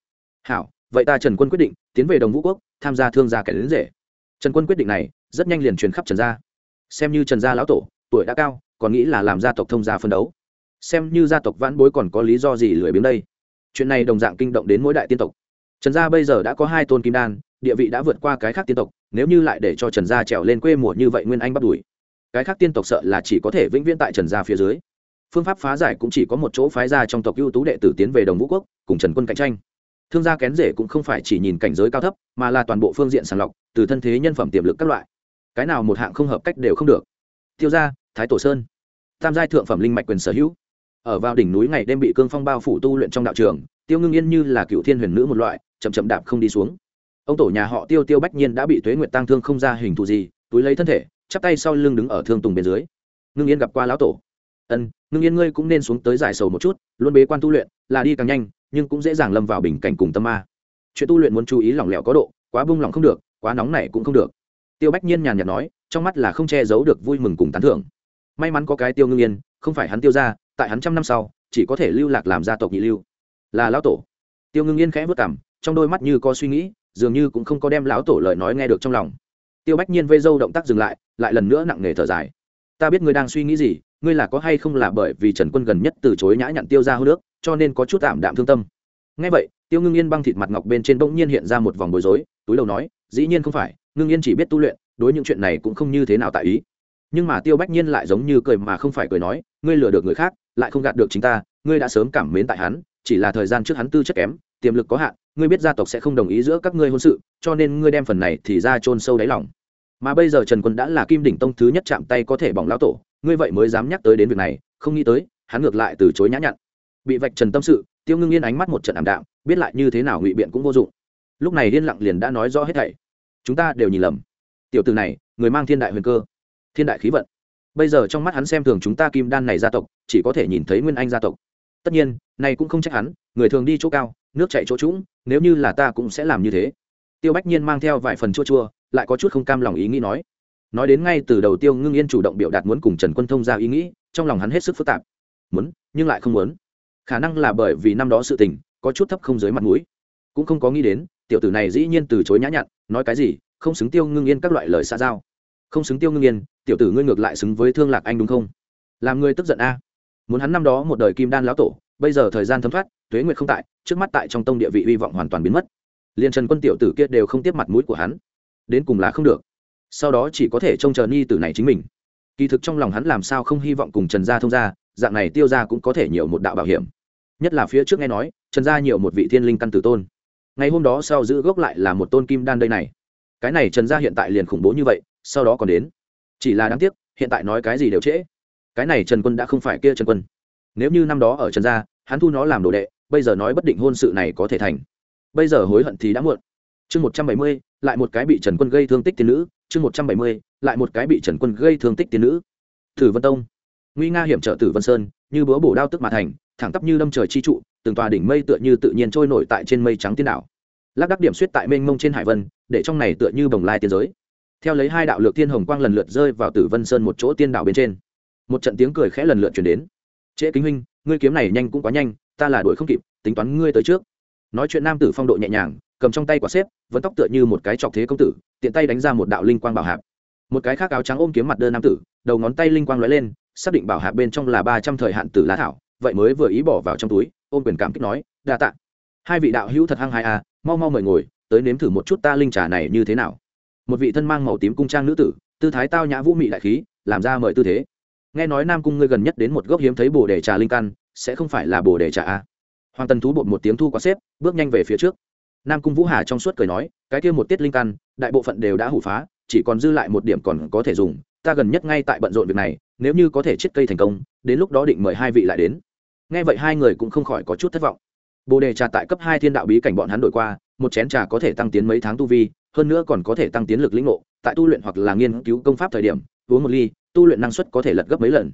Hảo, vậy ta trần quân quyết định tiến về đồng vũ quốc, tham gia thương gia kẻ đến rể. Trần quân quyết định này, rất nhanh liền truyền khắp trần gia. Xem như trần gia lão tổ, tuổi đã cao, còn nghĩ là làm gia tộc thông gia phân đấu. Xem như gia tộc vãn bối còn có lý do gì lười biếng đây. Chuyện này đồng dạng kinh động đến mỗi đại tiên tộc. Trần gia bây giờ đã có hai tôn kim đan, địa vị đã vượt qua cái khác tiên tộc, nếu như lại để cho trần gia trèo lên quê mùa như vậy nguyên anh bắt đuổi. Cái khác tiên tộc sợ là chỉ có thể vĩnh viễn tại trần gia phía dưới phương pháp phá giải cũng chỉ có một chỗ phái ra trong tộc ưu tú đệ tử tiến về đồng vũ quốc, cùng trần quân cạnh tranh. Thương gia kén rể cũng không phải chỉ nhìn cảnh giới cao thấp, mà là toàn bộ phương diện sàng lọc, từ thân thế, nhân phẩm, tiềm lực các loại. Cái nào một hạng không hợp cách đều không được. Tiêu gia, thái tổ sơn. Tam giai thượng phẩm linh mạch quyền sở hữu. Ở vào đỉnh núi ngày đêm bị cương phong bao phủ tu luyện trong đạo trường, tiêu ngưng yên như là cựu thiên huyền nữ một loại, chậm chậm đạp không đi xuống. Ông tổ nhà họ tiêu tiêu bách nhiên đã bị tuế nguyệt tăng thương không ra hình thù gì, túi lấy thân thể, chắp tay sau lưng đứng ở thương tùng bên dưới. Ngưng yên gặp qua lão tổ ân, ngưng yên ngươi cũng nên xuống tới giải sầu một chút, luôn bế quan tu luyện, là đi càng nhanh, nhưng cũng dễ dàng lâm vào bình cảnh cùng tâm ma. Chuyện tu luyện muốn chú ý lỏng lẻo có độ, quá bung lỏng không được, quá nóng này cũng không được. Tiêu bách nhiên nhàn nhạt nói, trong mắt là không che giấu được vui mừng cùng tán thưởng. May mắn có cái tiêu ngưng yên, không phải hắn tiêu ra, tại hắn trăm năm sau, chỉ có thể lưu lạc làm gia tộc nhị lưu. Là lão tổ. Tiêu ngưng yên khẽ vất cảm trong đôi mắt như có suy nghĩ, dường như cũng không có đem lão tổ lời nói nghe được trong lòng. Tiêu bách nhiên vây dâu động tác dừng lại lại lần nữa nặng nề thở dài. Ta biết ngươi đang suy nghĩ gì ngươi là có hay không là bởi vì trần quân gần nhất từ chối nhã nhặn tiêu ra hô nước, cho nên có chút tạm đạm thương tâm. Ngay vậy, tiêu ngưng yên băng thịt mặt ngọc bên trên bỗng nhiên hiện ra một vòng bối rối, túi đầu nói, dĩ nhiên không phải, ngưng yên chỉ biết tu luyện, đối những chuyện này cũng không như thế nào tại ý. Nhưng mà tiêu bách nhiên lại giống như cười mà không phải cười nói, ngươi lừa được người khác, lại không gạt được chính ta, ngươi đã sớm cảm mến tại hắn, chỉ là thời gian trước hắn tư chất kém, tiềm lực có hạn, ngươi biết gia tộc sẽ không đồng ý giữa các ngươi hôn sự, cho nên ngươi đem phần này thì ra chôn sâu đáy lòng. Mà bây giờ trần quân đã là kim đỉnh tông thứ nhất chạm tay có thể bỏng lão tổ ngươi vậy mới dám nhắc tới đến việc này, không nghĩ tới, hắn ngược lại từ chối nhã nhặn. Bị vạch trần tâm sự, tiêu ngưng yên ánh mắt một trận ảm đạm, biết lại như thế nào ngụy biện cũng vô dụng. Lúc này liên lặng liền đã nói rõ hết thảy. Chúng ta đều nhìn lầm. Tiểu từ này, người mang thiên đại huyền cơ, thiên đại khí vận. Bây giờ trong mắt hắn xem thường chúng ta kim đan này gia tộc, chỉ có thể nhìn thấy nguyên anh gia tộc. Tất nhiên, này cũng không trách hắn, người thường đi chỗ cao, nước chạy chỗ trũng, nếu như là ta cũng sẽ làm như thế. Tiêu bách nhiên mang theo vài phần chua chua, lại có chút không cam lòng ý nghĩ nói nói đến ngay từ đầu tiêu ngưng yên chủ động biểu đạt muốn cùng trần quân thông ra ý nghĩ, trong lòng hắn hết sức phức tạp. Muốn, nhưng lại không muốn. Khả năng là bởi vì năm đó sự tình, có chút thấp không dưới mặt mũi. Cũng không có nghĩ đến, tiểu tử này dĩ nhiên từ chối nhã nhặn, nói cái gì, không xứng tiêu ngưng yên các loại lời xa giao. Không xứng tiêu ngưng yên, tiểu tử ngươi ngược lại xứng với thương lạc anh đúng không? Làm ngươi tức giận a. Muốn hắn năm đó một đời kim đan lão tổ, bây giờ thời gian thấm thoát, tuế nguyệt không tại, trước mắt tại trong tông địa vị hy vọng hoàn toàn biến mất. Liền trần quân tiểu tử kia đều không tiếp mặt mũi của hắn. Đến cùng là không được sau đó chỉ có thể trông chờ ni tử này chính mình. Kỳ thực trong lòng hắn làm sao không hy vọng cùng trần gia thông gia, dạng này tiêu gia cũng có thể nhiều một đạo bảo hiểm. Nhất là phía trước nghe nói, trần gia nhiều một vị thiên linh căn tử tôn. Ngày hôm đó sau giữ gốc lại là một tôn kim đan đây này. Cái này trần gia hiện tại liền khủng bố như vậy, sau đó còn đến. Chỉ là đáng tiếc, hiện tại nói cái gì đều trễ. Cái này trần quân đã không phải kia trần quân. Nếu như năm đó ở trần gia, hắn thu nó làm đồ đệ, bây giờ nói bất định hôn sự này có thể thành. Bây giờ hối hận thì đã muộn chương một trăm bảy mươi, lại một cái bị trần quân gây thương tích tiên nữ. Chương một trăm bảy mươi, lại một cái bị trần quân gây thương tích tiên nữ. Thử vân tông. Nguy nga hiểm trở tử vân sơn, như búa bổ đao tức mà thành, thẳng tắp như đâm trời chi trụ, từng tòa đỉnh mây tựa như tự nhiên trôi nổi tại trên mây trắng tiên đảo. Lác đắc điểm suýt tại mênh mông trên hải vân, để trong này tựa như bồng lai tiên giới. Theo lấy hai đạo lược thiên hồng quang lần lượt rơi vào tử vân sơn một chỗ tiên đảo bên trên. Một trận tiếng cười khẽ lần lượt chuyển đến. Trễ kính huynh, ngươi kiếm này nhanh cũng quá nhanh, ta là đuổi không kịp, tính toán ngươi tới trước nói chuyện nam tử phong độ nhẹ nhàng, cầm trong tay quả xếp, vẫn tóc tựa như một cái chọc thế công tử, tiện tay đánh ra một đạo linh quang bảo hạp. Một cái khác áo trắng ôm kiếm mặt đơn nam tử, đầu ngón tay linh quang lóe lên, xác định bảo hạp bên trong là ba trăm thời hạn tử lá thảo, vậy mới vừa ý bỏ vào trong túi, ôm quyền cảm kích nói, đa tạ. Hai vị đạo hữu thật hăng hai a à, mau mau mời ngồi, tới nếm thử một chút ta linh trà này như thế nào. Một vị thân mang màu tím cung trang nữ tử, tư thái tao nhã vũ mị đại khí, làm ra mời tư thế. Nghe nói nam cung ngươi gần nhất đến một gốc hiếm thấy bồ đề trà linh căn, sẽ không phải là bồ đề trà a hoàng tần thú bột một tiếng thu quá xếp, bước nhanh về phía trước. Nam cung vũ hà trong suốt cười nói, cái kia một tiết linh căn, đại bộ phận đều đã hủ phá, chỉ còn dư lại một điểm còn có thể dùng. Ta gần nhất ngay tại bận rộn việc này, nếu như có thể chiết cây thành công, đến lúc đó định mời hai vị lại đến. Nghe vậy hai người cũng không khỏi có chút thất vọng. Bồ đề trà tại cấp hai thiên đạo bí cảnh bọn hắn đổi qua, một chén trà có thể tăng tiến mấy tháng tu vi, hơn nữa còn có thể tăng tiến lực lĩnh ngộ. Tại tu luyện hoặc là nghiên cứu công pháp thời điểm, uống một ly, tu luyện năng suất có thể lật gấp mấy lần.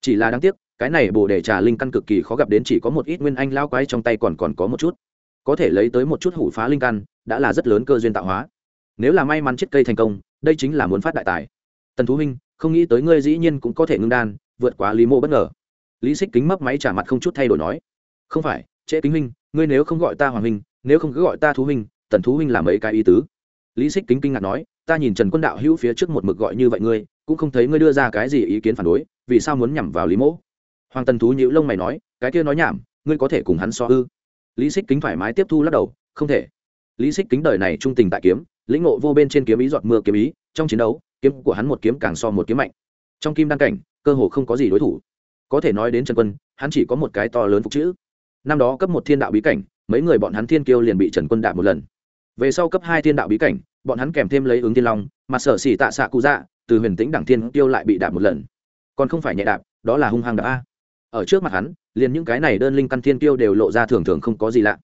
Chỉ là đáng tiếc cái này bồ đề trà linh căn cực kỳ khó gặp đến chỉ có một ít nguyên anh lao quái trong tay còn còn có một chút. Có thể lấy tới một chút hủ phá linh căn, đã là rất lớn cơ duyên tạo hóa. Nếu là may mắn chết cây thành công, đây chính là muốn phát đại tài. Tần thú huynh, không nghĩ tới ngươi dĩ nhiên cũng có thể ngưng đan, vượt quá lý mô bất ngờ. Lý xích kính mấp máy trả mặt không chút thay đổi nói, không phải, trễ kính huynh, ngươi nếu không gọi ta hoàng huynh, nếu không cứ gọi ta thú huynh, tần thú huynh làm mấy cái ý tứ? Lý xích kính kinh ngạc nói, ta nhìn trần quân đạo hữu phía trước một mực gọi như vậy ngươi, cũng không thấy ngươi đưa ra cái gì ý kiến phản đối, vì sao muốn nhằm vào lý mỗ? Hoàng tần thú nhữ lông mày nói, cái kia nói nhảm, ngươi có thể cùng hắn so ư? Lý xích kính thoải mái tiếp thu lắc đầu, không thể. Lý xích kính đời này trung tình tại kiếm, lĩnh ngộ vô bên trên kiếm ý giọt mưa kiếm ý, trong chiến đấu, kiếm của hắn một kiếm càng so một kiếm mạnh. Trong kim đăng cảnh, cơ hồ không có gì đối thủ. Có thể nói đến trần quân, hắn chỉ có một cái to lớn phục chữ. Năm đó cấp một thiên đạo bí cảnh, mấy người bọn hắn thiên kiêu liền bị trần quân đạp một lần. Về sau cấp hai thiên đạo bí cảnh, bọn hắn kèm thêm lấy ứng thiên long, mà sở xỉ tạ xạ cụ dạ từ huyền tĩnh đẳng thiên kiêu lại bị đạp một lần. Còn không phải nhẹ đạp, đó là hung hăng đạp a ở trước mặt hắn, liền những cái này đơn linh căn thiên tiêu đều lộ ra thường thường không có gì lạ.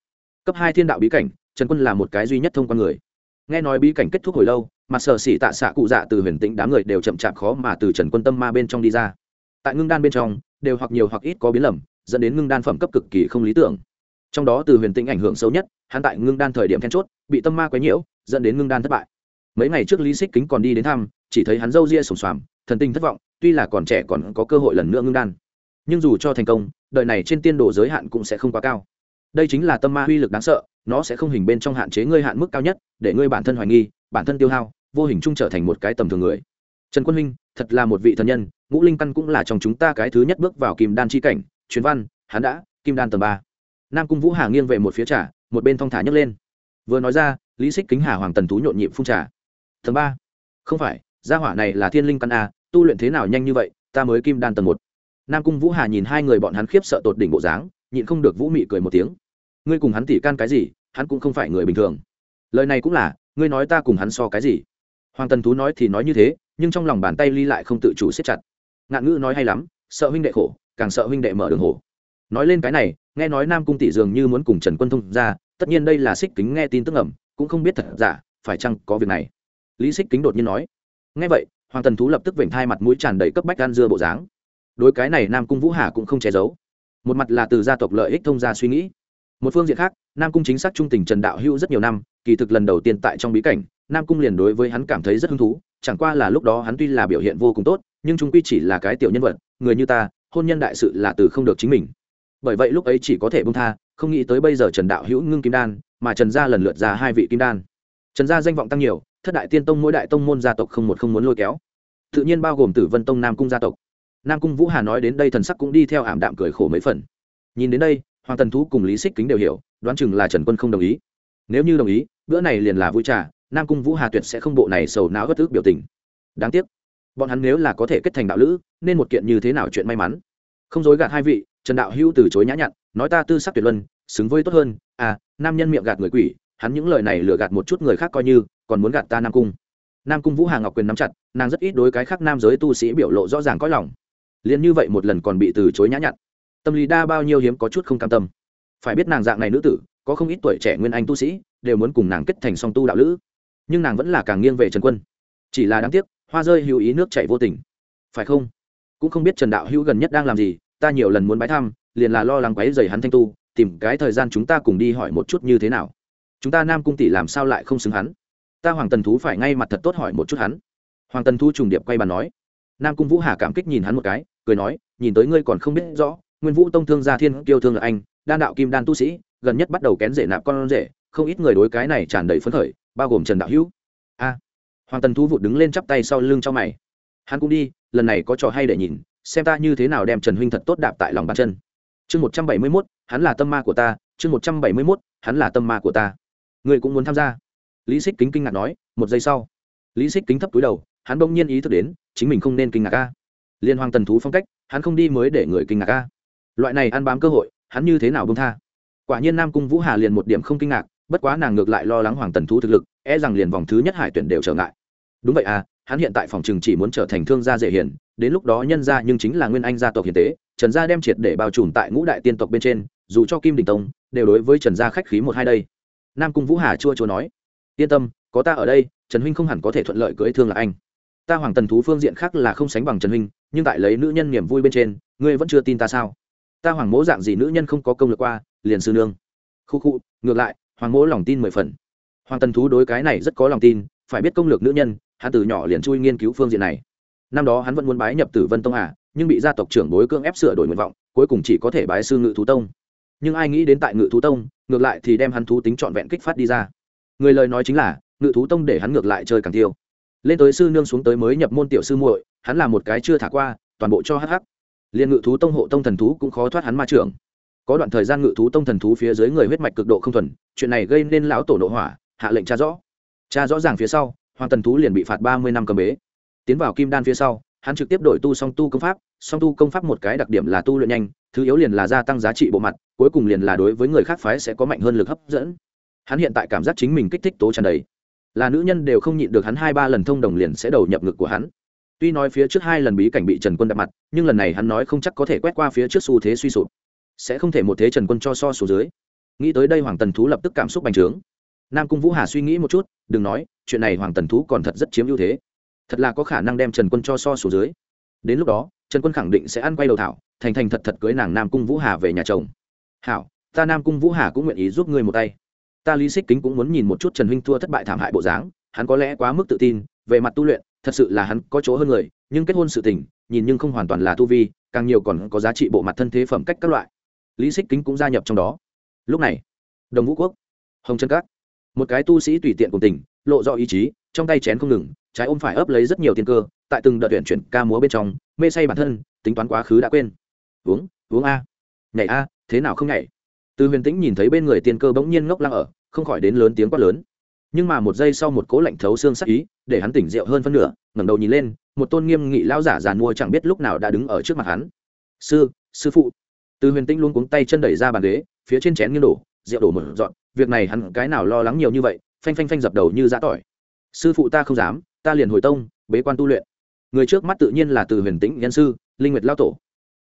Cấp hai thiên đạo bí cảnh, trần quân là một cái duy nhất thông qua người. Nghe nói bí cảnh kết thúc hồi lâu mặt sở xỉ tạ xạ cụ dạ từ huyền tĩnh đám người đều chậm chạp khó mà từ trần quân tâm ma bên trong đi ra. Tại ngưng đan bên trong, đều hoặc nhiều hoặc ít có biến lầm, dẫn đến ngưng đan phẩm cấp cực kỳ không lý tưởng. Trong đó từ huyền tĩnh ảnh hưởng xấu nhất, hắn tại ngưng đan thời điểm then chốt, bị tâm ma quấy nhiễu, dẫn đến ngưng đan thất bại. Mấy ngày trước lý xích kính còn đi đến thăm, chỉ thấy hắn râu ria sùng xoàm, thần tinh thất vọng, tuy là còn trẻ còn có cơ hội lần nữa ngưng đan nhưng dù cho thành công, đời này trên tiên đồ giới hạn cũng sẽ không quá cao. Đây chính là tâm ma uy lực đáng sợ, nó sẽ không hình bên trong hạn chế ngươi hạn mức cao nhất, để ngươi bản thân hoài nghi, bản thân tiêu hao, vô hình chung trở thành một cái tầm thường người. Trần quân huynh, thật là một vị thần nhân, ngũ linh căn cũng là trong chúng ta cái thứ nhất bước vào kim đan chi cảnh. Truyền văn, hắn đã, kim đan tầng ba. Nam cung vũ hà nghiêng về một phía trà, một bên thong thả nhấc lên. Vừa nói ra, lý xích kính hà hoàng tần thú nhộn nhịp phun trà. Tầng ba. Không phải, gia hỏa này là thiên linh căn a tu luyện thế nào nhanh như vậy, ta mới kim đan tầng một nam cung vũ hà nhìn hai người bọn hắn khiếp sợ tột đỉnh bộ dáng, nhịn không được vũ mị cười một tiếng. Ngươi cùng hắn tỉ can cái gì, hắn cũng không phải người bình thường. Lời này cũng là, ngươi nói ta cùng hắn so cái gì? Hoàng tần thú nói thì nói như thế, nhưng trong lòng bàn tay ly lại không tự chủ siết chặt. Ngạn ngữ nói hay lắm, sợ huynh đệ khổ, càng sợ huynh đệ mở đường hổ. Nói lên cái này, nghe nói nam cung tỷ dường như muốn cùng trần quân thông ra, tất nhiên đây là xích kính nghe tin tức ẩm cũng không biết thật giả, phải chăng có việc này? Lý xích kính đột nhiên nói. Nghe vậy, hoàng tần thú lập tức vểnh thai mặt mũi tràn đầy cấp bách gan dưa bộ dáng đối cái này nam cung vũ hà cũng không che giấu. Một mặt là từ gia tộc lợi ích thông ra suy nghĩ. Một phương diện khác, nam cung chính xác trung tình trần đạo hữu rất nhiều năm, kỳ thực lần đầu tiên tại trong bí cảnh, nam cung liền đối với hắn cảm thấy rất hứng thú, chẳng qua là lúc đó hắn tuy là biểu hiện vô cùng tốt, nhưng chúng quy chỉ là cái tiểu nhân vật, người như ta, hôn nhân đại sự là từ không được chính mình. Bởi vậy lúc ấy chỉ có thể bông tha, không nghĩ tới bây giờ trần đạo hữu ngưng kim đan, mà trần gia lần lượt ra hai vị kim đan. Trần gia danh vọng tăng nhiều, thất đại tiên tông mỗi đại tông môn gia tộc không một không muốn lôi kéo. Tự nhiên bao gồm tử vân tông nam cung gia tộc nam cung vũ hà nói đến đây thần sắc cũng đi theo ảm đạm cười khổ mấy phần. Nhìn đến đây, hoàng tần thú cùng lý xích kính đều hiểu, đoán chừng là trần quân không đồng ý. Nếu như đồng ý, bữa này liền là vui trà, nam cung vũ hà tuyệt sẽ không bộ này sầu não bất ước biểu tình. Đáng tiếc, bọn hắn nếu là có thể kết thành đạo lữ, nên một kiện như thế nào chuyện may mắn. Không dối gạt hai vị, trần đạo hữu từ chối nhã nhặn, nói ta tư sắc tuyệt luân, xứng với tốt hơn à nam nhân miệng gạt người quỷ, hắn những lời này lừa gạt một chút người khác coi như, còn muốn gạt ta nam cung. Nam cung vũ hà ngọc quyền nắm chặt, nàng rất ít đối cái khác nam giới tu sĩ biểu lộ rõ ràng có lòng liền như vậy một lần còn bị từ chối nhã nhặn. Tâm lý đa bao nhiêu hiếm có chút không cam tâm. Phải biết nàng dạng này nữ tử, có không ít tuổi trẻ nguyên anh tu sĩ, đều muốn cùng nàng kết thành song tu đạo lữ. Nhưng nàng vẫn là càng nghiêng về trần quân. Chỉ là đáng tiếc, hoa rơi hữu ý nước chảy vô tình. Phải không? Cũng không biết trần đạo hữu gần nhất đang làm gì, ta nhiều lần muốn bái thăm, liền là lo lắng quấy dày hắn thanh tu, tìm cái thời gian chúng ta cùng đi hỏi một chút như thế nào. Chúng ta nam cung tỷ làm sao lại không xứng hắn? Ta hoàng tần thú phải ngay mặt thật tốt hỏi một chút hắn. Hoàng tần thu trùng điệp quay bàn nói. Nam cung vũ hà cảm kích nhìn hắn một cái cười nói, nhìn tới ngươi còn không biết rõ, nguyên vũ tông thương gia thiên kiêu thương là anh, đan đạo kim đan tu sĩ, gần nhất bắt đầu kén rể nạp con rể, không ít người đối cái này tràn đầy phấn khởi, bao gồm trần đạo hữu. A. Hoàng tần thu vụt đứng lên chắp tay sau lưng cho mày. Hắn cũng đi, lần này có trò hay để nhìn, xem ta như thế nào đem trần huynh thật tốt đạp tại lòng bàn chân. Chương một trăm bảy mươi mốt, hắn là tâm ma của ta, chương một trăm bảy mươi mốt, hắn là tâm ma của ta. Ngươi cũng muốn tham gia? Lý xích kính kinh ngạc nói, một giây sau. Lý xích kính thấp túi đầu, hắn bỗng nhiên ý thức đến, chính mình không nên kinh ngạc ca liên hoàng tần thú phong cách, hắn không đi mới để người kinh ngạc ca loại này ăn bám cơ hội, hắn như thế nào bông tha? Quả nhiên nam cung vũ hà liền một điểm không kinh ngạc, bất quá nàng ngược lại lo lắng hoàng tần thú thực lực e rằng liền vòng thứ nhất hải tuyển đều trở ngại. Đúng vậy à hắn hiện tại phòng trường chỉ muốn trở thành thương gia dễ hiền, đến lúc đó nhân gia nhưng chính là nguyên anh gia tộc hiền tế, trần gia đem triệt để bao trùm tại ngũ đại tiên tộc bên trên, dù cho kim đình tông, đều đối với trần gia khách khí một hai đây. Nam cung vũ hà chua chua nói, yên tâm, có ta ở đây, trần huynh không hẳn có thể thuận lợi cưỡi thương là anh ta hoàng tần thú phương diện khác là không sánh bằng trần huynh, nhưng tại lấy nữ nhân niềm vui bên trên, ngươi vẫn chưa tin ta sao? Ta hoàng mỗ dạng gì nữ nhân không có công lực qua, liền sư nương. Khu khu, ngược lại, hoàng mỗ lòng tin mười phần. Hoàng tần thú đối cái này rất có lòng tin, phải biết công lược nữ nhân, hắn từ nhỏ liền chui nghiên cứu phương diện này. Năm đó hắn vẫn muốn bái nhập tử vân tông à nhưng bị gia tộc trưởng bối cưỡng ép sửa đổi nguyện vọng, cuối cùng chỉ có thể bái sư ngự thú tông. Nhưng ai nghĩ đến tại ngự thú tông, ngược lại thì đem hắn thú tính trọn vẹn kích phát đi ra. Người lời nói chính là, ngự thú tông để hắn ngược lại chơi càng tiêu lên tới sư nương xuống tới mới nhập môn tiểu sư muội, hắn là một cái chưa thả qua, toàn bộ cho hh liên ngự thú tông hộ tông thần thú cũng khó thoát hắn ma trưởng. Có đoạn thời gian ngự thú tông thần thú phía dưới người huyết mạch cực độ không thuần, chuyện này gây nên lão tổ nội hỏa, hạ lệnh tra rõ. Tra rõ ràng phía sau, hoàng tần thú liền bị phạt ba mươi năm cầm bế. Tiến vào kim đan phía sau, hắn trực tiếp đổi tu song tu công pháp, song tu công pháp một cái đặc điểm là tu luyện nhanh, thứ yếu liền là gia tăng giá trị bộ mặt, cuối cùng liền là đối với người khác phái sẽ có mạnh hơn lực hấp dẫn. Hắn hiện tại cảm giác chính mình kích thích tố tràn đầy là nữ nhân đều không nhịn được hắn hai ba lần thông đồng liền sẽ đầu nhập ngực của hắn. Tuy nói phía trước hai lần bí cảnh bị trần quân đập mặt, nhưng lần này hắn nói không chắc có thể quét qua phía trước xu thế suy sụp. Sẽ không thể một thế trần quân cho so số dưới. Nghĩ tới đây hoàng tần thú lập tức cảm xúc bành trướng. Nam cung vũ hà suy nghĩ một chút, đừng nói, chuyện này hoàng tần thú còn thật rất chiếm ưu thế. Thật là có khả năng đem trần quân cho so số dưới. Đến lúc đó, trần quân khẳng định sẽ ăn quay đầu thảo, thành thành thật thật cưới nàng nam cung vũ hà về nhà chồng. Hảo, ta nam cung vũ hà cũng nguyện ý giúp ngươi một tay ta lý xích kính cũng muốn nhìn một chút trần huynh thua thất bại thảm hại bộ dáng, hắn có lẽ quá mức tự tin, về mặt tu luyện, thật sự là hắn có chỗ hơn người, nhưng kết hôn sự tình, nhìn nhưng không hoàn toàn là tu vi, càng nhiều còn có giá trị bộ mặt thân thế phẩm cách các loại. Lý xích kính cũng gia nhập trong đó. Lúc này, đồng vũ quốc, hồng trân cát một cái tu sĩ tùy tiện cùng tình, lộ rõ ý chí, trong tay chén không ngừng, trái ôm phải ấp lấy rất nhiều tiền cơ, tại từng đợt tuyển chuyển ca múa bên trong, mê say bản thân, tính toán quá khứ đã quên. Uống uống a. Nhảy a, thế nào không nhảy? Từ huyền tĩnh nhìn thấy bên người tiên cơ bỗng nhiên ngốc lăng ở không khỏi đến lớn tiếng quát lớn. Nhưng mà một giây sau một cố lạnh thấu xương sắc ý, để hắn tỉnh rượu hơn phân nửa, ngẩng đầu nhìn lên, một tôn nghiêm nghị lao giả giàn mua chẳng biết lúc nào đã đứng ở trước mặt hắn. Sư sư phụ. Từ huyền tĩnh luôn cuống tay chân đẩy ra bàn ghế, phía trên chén nghiêng đổ, rượu đổ một dọn, việc này hắn cái nào lo lắng nhiều như vậy, phanh phanh phanh dập đầu như giã tỏi. Sư phụ ta không dám, ta liền hồi tông, bế quan tu luyện. Người trước mắt tự nhiên là từ huyền tĩnh nhân sư, linh nguyệt lao tổ.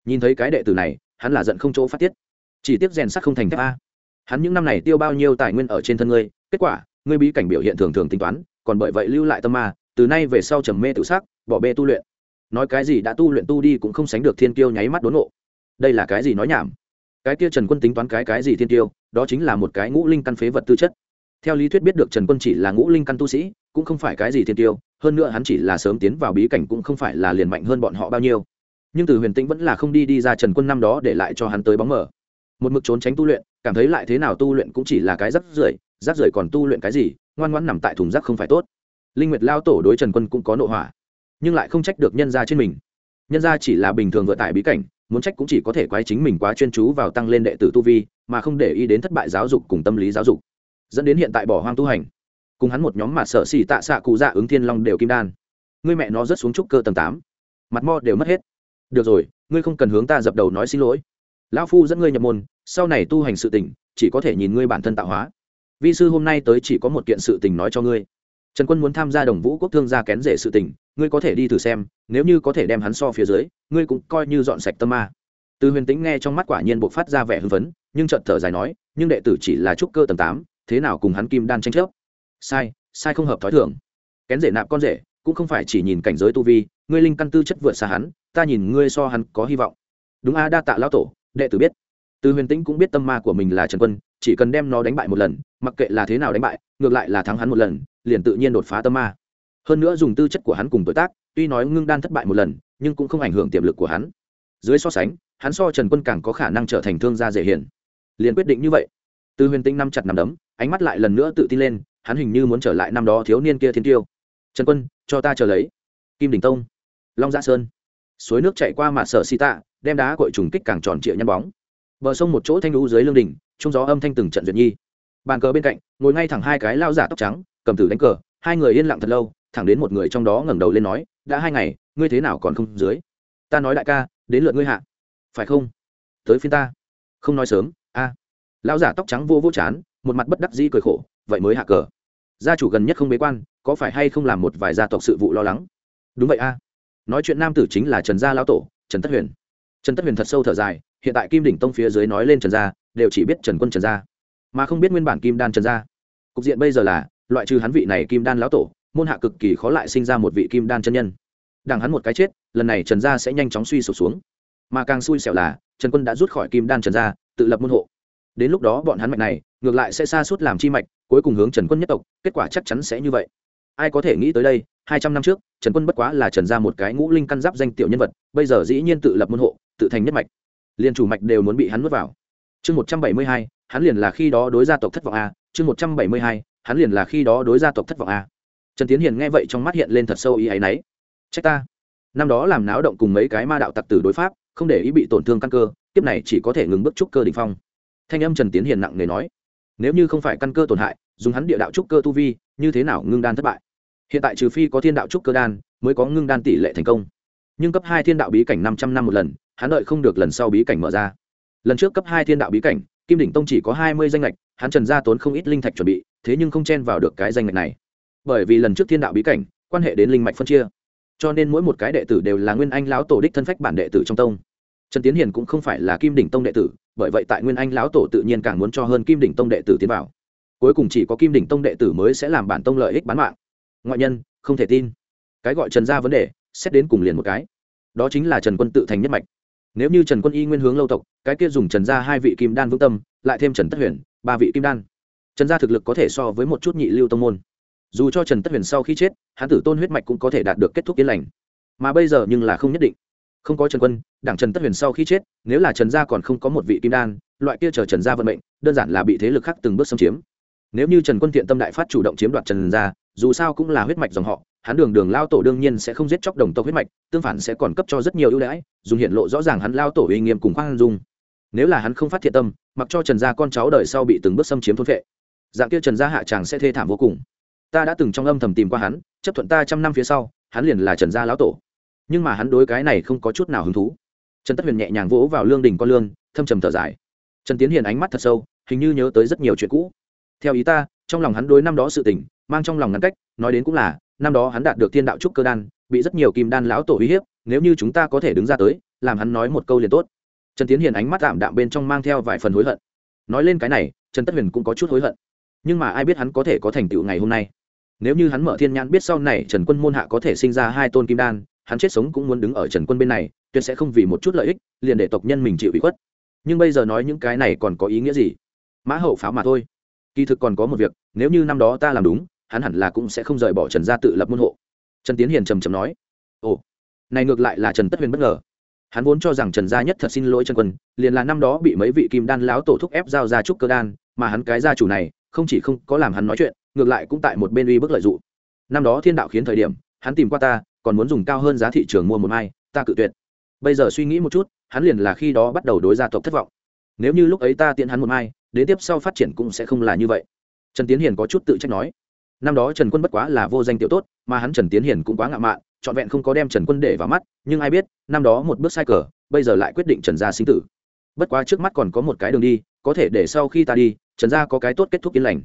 Nhìn thấy cái đệ tử này, hắn là giận không chỗ phát tiết. Chỉ tiếc rèn sắt không thành thép a hắn những năm này tiêu bao nhiêu tài nguyên ở trên thân ngươi, kết quả, ngươi bí cảnh biểu hiện thường thường tính toán, còn bởi vậy lưu lại tâm ma, từ nay về sau trầm mê tự xác bỏ bê tu luyện. Nói cái gì đã tu luyện tu đi cũng không sánh được thiên kiêu nháy mắt đốn ngộ. đây là cái gì nói nhảm? Cái kia trần quân tính toán cái cái gì thiên kiêu, đó chính là một cái ngũ linh căn phế vật tư chất. Theo lý thuyết biết được trần quân chỉ là ngũ linh căn tu sĩ, cũng không phải cái gì thiên tiêu hơn nữa hắn chỉ là sớm tiến vào bí cảnh cũng không phải là liền mạnh hơn bọn họ bao nhiêu. Nhưng từ huyền tĩnh vẫn là không đi đi ra trần quân năm đó để lại cho hắn tới bóng mở một mực trốn tránh tu luyện, cảm thấy lại thế nào tu luyện cũng chỉ là cái rắc rưởi rắc rưởi còn tu luyện cái gì, ngoan ngoãn nằm tại thùng rác không phải tốt. Linh nguyệt lao tổ đối trần quân cũng có nộ hỏa, nhưng lại không trách được nhân gia trên mình. Nhân gia chỉ là bình thường vợ tại bí cảnh, muốn trách cũng chỉ có thể quái chính mình quá chuyên chú vào tăng lên đệ tử tu vi, mà không để ý đến thất bại giáo dục cùng tâm lý giáo dục. Dẫn đến hiện tại bỏ hoang tu hành. Cùng hắn một nhóm mà sở xì tạ xạ cụ dạ ứng thiên long đều kim đan. Ngươi mẹ nó rất xuống trúc cơ tầng tám. Mặt mo đều mất hết. Được rồi, ngươi không cần hướng ta dập đầu nói xin lỗi lão phu dẫn ngươi nhập môn, sau này tu hành sự tình, chỉ có thể nhìn ngươi bản thân tạo hóa. Vi sư hôm nay tới chỉ có một kiện sự tình nói cho ngươi. Trần quân muốn tham gia đồng vũ quốc thương gia kén rể sự tình, ngươi có thể đi thử xem, nếu như có thể đem hắn so phía dưới, ngươi cũng coi như dọn sạch tâm ma. Từ huyền tĩnh nghe trong mắt quả nhiên buộc phát ra vẻ hưng phấn, nhưng trận thở dài nói, nhưng đệ tử chỉ là trúc cơ tầng tám, thế nào cùng hắn kim đan tranh chấp? Sai sai không hợp thói thường. Kén rể nạp con rể, cũng không phải chỉ nhìn cảnh giới tu vi, ngươi linh căn tư chất vượt xa hắn, ta nhìn ngươi so hắn có hy vọng. Đúng a, đa tạ lão tổ đệ tử biết. Từ huyền tĩnh cũng biết tâm ma của mình là trần quân, chỉ cần đem nó đánh bại một lần, mặc kệ là thế nào đánh bại, ngược lại là thắng hắn một lần, liền tự nhiên đột phá tâm ma. Hơn nữa dùng tư chất của hắn cùng tuổi tác, tuy nói ngưng đan thất bại một lần, nhưng cũng không ảnh hưởng tiềm lực của hắn. Dưới so sánh, hắn so trần quân càng có khả năng trở thành thương gia dễ hiền. Liền quyết định như vậy. Từ huyền tinh năm chặt nằm đấm, ánh mắt lại lần nữa tự tin lên, hắn hình như muốn trở lại năm đó thiếu niên kia thiên tiêu. Trần quân, cho ta chờ lấy. Kim đình tông, long gia dạ sơn. Suối nước chạy qua mạ sở si tạ đem đá cội trùng kích càng tròn trịa nhăn bóng. Bờ sông một chỗ thanh lũ dưới lương đình trung gió âm thanh từng trận duyệt nhi. Bàn cờ bên cạnh, ngồi ngay thẳng hai cái lao giả tóc trắng, cầm tử đánh cờ, hai người yên lặng thật lâu, thẳng đến một người trong đó ngẩng đầu lên nói, đã hai ngày, ngươi thế nào còn không dưới? Ta nói đại ca, đến lượt ngươi hạ. Phải không? Tới phiên ta. Không nói sớm, a. Lão giả tóc trắng vô vô chán, một mặt bất đắc dĩ cười khổ, vậy mới hạ cờ. Gia chủ gần nhất không bế quan, có phải hay không làm một vài gia tộc sự vụ lo lắng? Đúng vậy, a. Nói chuyện nam tử chính là trần gia lão tổ, trần tất huyền trần tất huyền thật sâu thở dài, hiện tại kim đỉnh tông phía dưới nói lên trần gia, đều chỉ biết trần quân trần gia, mà không biết nguyên bản kim đan trần gia. Cục diện bây giờ là, loại trừ hắn vị này kim đan lão tổ, môn hạ cực kỳ khó lại sinh ra một vị kim đan chân nhân. Đằng hắn một cái chết, lần này trần gia sẽ nhanh chóng suy sụp xuống. Mà càng xui xẻo là, trần quân đã rút khỏi kim đan trần gia, tự lập môn hộ. Đến lúc đó bọn hắn mạch này, ngược lại sẽ xa suốt làm chi mạch, cuối cùng hướng trần quân nhất tộc, kết quả chắc chắn sẽ như vậy. Ai có thể nghĩ tới đây, hai trăm năm trước, trần quân bất quá là trần Gia một cái ngũ linh căn giáp danh tiểu nhân vật, bây giờ dĩ nhiên tự lập môn hộ tự thành nhất mạch. Liền chủ mạch đều muốn bị hắn nuốt vào. Chương một trăm bảy mươi hai, hắn liền là khi đó đối gia tộc thất vọng a. Chương một trăm bảy mươi hai, hắn liền là khi đó đối gia tộc thất vọng a. Trần tiến hiền nghe vậy trong mắt hiện lên thật sâu ý áy náy. Trách ta. Năm đó làm náo động cùng mấy cái ma đạo tặc tử đối pháp, không để ý bị tổn thương căn cơ tiếp này chỉ có thể ngừng bước trúc cơ đ ỉ n h phong. Thanh âm trần tiến hiền nặng nề nói, nếu như không phải căn cơ tổn hại, dùng hắn địa đạo trúc cơ tu vi, như thế nào ngưng đan thất bại? Hiện tại trừ phi có thiên đạo trúc cơ đan, mới có ngưng đan tỷ lệ thành công. Nhưng cấp hai thiên đạo bí cảnh năm trăm năm một lần hắn đợi không được lần sau bí cảnh mở ra. Lần trước cấp hai thiên đạo bí cảnh, kim đỉnh tông chỉ có hai mươi danh lệch hắn trần gia tốn không ít linh thạch chuẩn bị, thế nhưng không chen vào được cái danh lệch này. Bởi vì lần trước thiên đạo bí cảnh, quan hệ đến linh mạch phân chia. Cho nên mỗi một cái đệ tử đều là nguyên anh lão tổ đích thân phách bản đệ tử trong tông. Trần tiến hiền cũng không phải là kim đỉnh tông đệ tử, bởi vậy tại nguyên anh lão tổ tự nhiên càng muốn cho hơn kim đỉnh tông đệ tử tiến vào. Cuối cùng chỉ có kim đỉnh tông đệ tử mới sẽ làm bản tông lợi ích bán mạng. Ngoại nhân, không thể tin. Cái gọi trần ra vấn đề, xét đến cùng liền một cái. Đó chính là trần quân tự thành nhất mạch nếu như trần quân y nguyên hướng lâu tộc, cái kia dùng trần gia hai vị kim đan vững tâm, lại thêm trần tất huyền, ba vị kim đan. Trần gia thực lực có thể so với một chút nhị lưu tông môn. Dù cho trần tất huyền sau khi chết hán tử tôn huyết mạch cũng có thể đạt được kết thúc yên lành. Mà bây giờ nhưng là không nhất định. Không có trần quân, đảng trần tất huyền sau khi chết, nếu là trần gia còn không có một vị kim đan, loại kia chờ trần gia vận mệnh, đơn giản là bị thế lực khác từng bước xâm chiếm. Nếu như trần quân thiện tâm đại phát chủ động chiếm đoạt trần gia, dù sao cũng là huyết mạch dòng họ hắn đường đường lao tổ đương nhiên sẽ không giết chóc đồng tộc huyết mạch, tương phản sẽ còn cấp cho rất nhiều ưu đãi, dùng hiện lộ rõ ràng hắn lao tổ uy nghiêm cùng khoan dung. Nếu là hắn không phát thiện tâm, mặc cho trần gia con cháu đời sau bị từng bước xâm chiếm thôn vệ, dạng kia trần gia hạ tràng sẽ thê thảm vô cùng. Ta đã từng trong âm thầm tìm qua hắn, chấp thuận ta trăm năm phía sau, hắn liền là trần gia lão tổ. Nhưng mà hắn đối cái này không có chút nào hứng thú. Trần tất huyền nhẹ nhàng vỗ vào lương đình con lương, thâm trầm thở dài. Trần tiến hiền ánh mắt thật sâu, hình như nhớ tới rất nhiều chuyện cũ. Theo ý ta, trong lòng hắn đối năm đó sự tình, mang trong lòng ngắn cách, nói đến cũng là năm đó hắn đạt được thiên đạo trúc cơ đan, bị rất nhiều kim đan lão tổ uy hiếp, nếu như chúng ta có thể đứng ra tới, làm hắn nói một câu liền tốt. Trần tiến hiền ánh mắt tạm đạm bên trong mang theo vài phần hối hận. Nói lên cái này, trần tất huyền cũng có chút hối hận. Nhưng mà ai biết hắn có thể có thành tựu ngày hôm nay? Nếu như hắn mở thiên nhãn biết sau này trần quân môn hạ có thể sinh ra hai tôn kim đan, hắn chết sống cũng muốn đứng ở trần quân bên này, tuyệt sẽ không vì một chút lợi ích, liền để tộc nhân mình chịu ủy khuất. Nhưng bây giờ nói những cái này còn có ý nghĩa gì? Mã hậu pháo mà thôi. Kỳ thực còn có một việc, nếu như năm đó ta làm đúng hắn hẳn là cũng sẽ không rời bỏ trần gia tự lập môn hộ. Trần tiến hiền trầm trầm nói, ồ, này ngược lại là trần tất huyền bất ngờ. Hắn vốn cho rằng trần gia nhất thật xin lỗi trần quân, liền là năm đó bị mấy vị kim đan láo tổ thúc ép giao ra trúc cơ đan, mà hắn cái gia chủ này, không chỉ không có làm hắn nói chuyện, ngược lại cũng tại một bên uy bức lợi dụng. Năm đó thiên đạo khiến thời điểm, hắn tìm qua ta, còn muốn dùng cao hơn giá thị trường mua một mai, ta cự tuyệt. Bây giờ suy nghĩ một chút, hắn liền là khi đó bắt đầu đối gia tộc thất vọng. Nếu như lúc ấy ta tiện hắn một mai, đến tiếp sau phát triển cũng sẽ không là như vậy. Trần tiến hiền có chút tự trách nói năm đó trần quân bất quá là vô danh tiểu tốt, mà hắn trần tiến hiền cũng quá ngạo mạn, trọn vẹn không có đem trần quân để vào mắt, nhưng ai biết, năm đó một bước sai cờ, bây giờ lại quyết định trần gia sinh tử. Bất quá trước mắt còn có một cái đường đi, có thể để sau khi ta đi, trần gia có cái tốt kết thúc yên lành.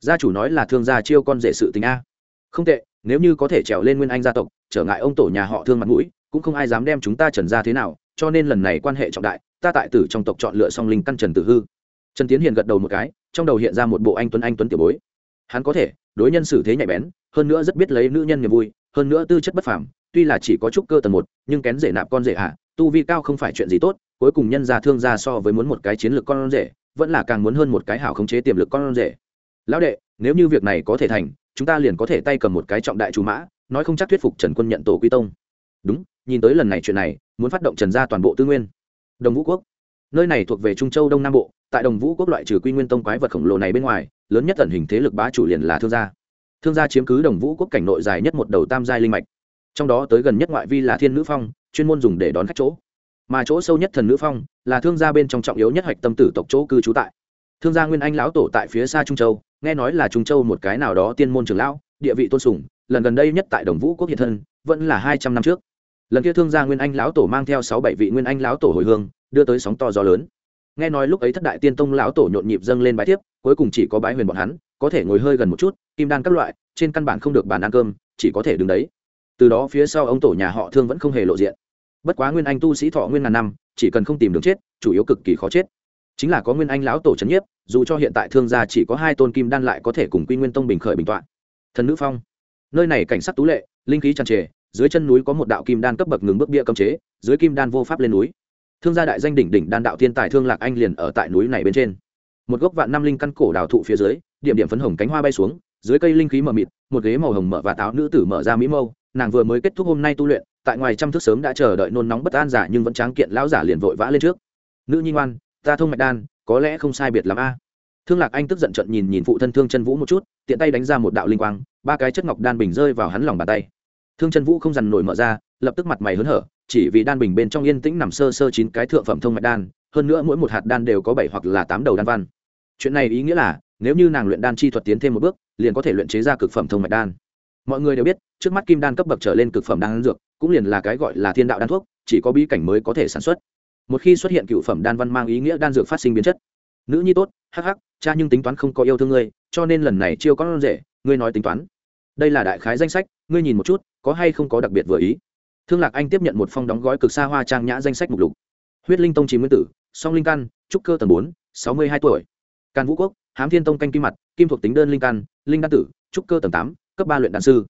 Gia chủ nói là thương gia chiêu con rể sự tình a. Không tệ, nếu như có thể trèo lên nguyên anh gia tộc, trở ngại ông tổ nhà họ thương mặt mũi, cũng không ai dám đem chúng ta trần gia thế nào, cho nên lần này quan hệ trọng đại, ta tại tử trong tộc chọn lựa song linh căn trần tử hư. Trần tiến hiền gật đầu một cái, trong đầu hiện ra một bộ anh tuấn anh tuấn tiểu bối hắn có thể, đối nhân xử thế nhạy bén, hơn nữa rất biết lấy nữ nhân niềm vui, hơn nữa tư chất bất phàm, tuy là chỉ có chút cơ tầng một, nhưng kén rể nạp con rể hạ, tu vi cao không phải chuyện gì tốt, cuối cùng nhân gia thương gia so với muốn một cái chiến lược con rể, vẫn là càng muốn hơn một cái hảo khống chế tiềm lực con rể. Lão đệ, nếu như việc này có thể thành, chúng ta liền có thể tay cầm một cái trọng đại chú mã, nói không chắc thuyết phục trần quân nhận tổ quy tông. Đúng, nhìn tới lần này chuyện này, muốn phát động trần gia toàn bộ tư nguyên. Đồng vũ quốc. Nơi này thuộc về trung châu đông nam bộ, tại đồng vũ quốc loại trừ quy nguyên tông quái vật khổng lồ này bên ngoài lớn nhất tần hình thế lực bá chủ liền là thương gia. Thương gia chiếm cứ đồng vũ quốc cảnh nội dài nhất một đầu tam giai linh mạch. Trong đó tới gần nhất ngoại vi là thiên nữ phong, chuyên môn dùng để đón khách chỗ. Mà chỗ sâu nhất thần nữ phong là thương gia bên trong trọng yếu nhất hạch tâm tử tộc chỗ cư trú tại. Thương gia nguyên anh lão tổ tại phía xa trung châu, nghe nói là trung châu một cái nào đó tiên môn trường lão, địa vị tôn sùng, lần gần đây nhất tại đồng vũ quốc hiện thân, vẫn là hai trăm năm trước. Lần kia thương gia nguyên anh lão tổ mang theo sáu bảy vị nguyên anh lão tổ hồi hương, đưa tới sóng to gió lớn nghe nói lúc ấy thất đại tiên tông lão tổ nhộn nhịp dâng lên bái tiếp cuối cùng chỉ có bái huyền bọn hắn, có thể ngồi hơi gần một chút, kim đan các loại, trên căn bản không được bàn ăn cơm, chỉ có thể đứng đấy. Từ đó phía sau ông tổ nhà họ thương vẫn không hề lộ diện. Bất quá nguyên anh tu sĩ thọ nguyên ngàn năm, chỉ cần không tìm đường chết, chủ yếu cực kỳ khó chết. Chính là có nguyên anh lão tổ c h ấ n nhiếp, dù cho hiện tại thương gia chỉ có hai tôn kim đan lại có thể cùng quy nguyên tông bình khởi bình t o ạ n thần nữ phong. Nơi này cảnh sắc tú lệ, linh khí tràn trề, dưới chân núi có một đạo kim đan cấp bậc ngừng bước bia cấm chế, dưới kim đan vô pháp lên núi thương gia đại danh đỉnh đỉnh đan đạo thiên tài thương lạc anh liền ở tại núi này bên trên. Một gốc vạn năm linh căn cổ đào thụ phía dưới, điểm điểm phấn hồng cánh hoa bay xuống, dưới cây linh khí mờ mịt, một ghế màu hồng mở và táo nữ tử mở ra mỹ mâu, nàng vừa mới kết thúc hôm nay tu luyện, tại ngoài trăm thước sớm đã chờ đợi nôn nóng bất an giả nhưng vẫn tráng kiện lão giả liền vội vã lên trước. Nữ nhi ngoan, ta thông mạch đan, có lẽ không sai biệt lắm a. Thương lạc anh tức giận trận nhìn nhìn phụ thân thương chân vũ một chút, tiện tay đánh ra một đạo linh quang, ba cái chất ngọc đan bình rơi vào hắn lòng bàn tay. Thương chân vũ không dằn nổi mở ra lập tức mặt mày hớn hở, chỉ vì đan bình bên trong yên tĩnh nằm sơ sơ chín cái thượng phẩm thông mạch đan, hơn nữa mỗi một hạt đan đều có bảy hoặc là tám đầu đan văn. Chuyện này ý nghĩa là, nếu như nàng luyện đan chi thuật tiến thêm một bước, liền có thể luyện chế ra cực phẩm thông mạch đan. Mọi người đều biết, trước mắt kim đan cấp bậc trở lên cực phẩm đan dược, cũng liền là cái gọi là thiên đạo đan thuốc, chỉ có bí cảnh mới có thể sản xuất. Một khi xuất hiện cựu phẩm đan văn mang ý nghĩa đan dược phát sinh biến chất. Nữ nhi tốt, hắc hắc, cha nhưng tính toán không có yêu thương ngươi, cho nên lần này chiêu con rể, ngươi nói tính toán. Đây là đại khái danh sách, ngươi nhìn một chút, có hay không có đặc biệt vừa ý thương lạc anh tiếp nhận một phong đóng gói cực xa hoa trang nhã danh sách mục lục. Huyết linh tông trí nguyên tử, song linh căn, trúc cơ tầng bốn, sáu mươi hai tuổi. Càn vũ quốc, hám thiên tông canh kim mặt, kim thuộc tính đơn linh căn, linh đan tử, trúc cơ tầng tám, cấp ba luyện đan sư.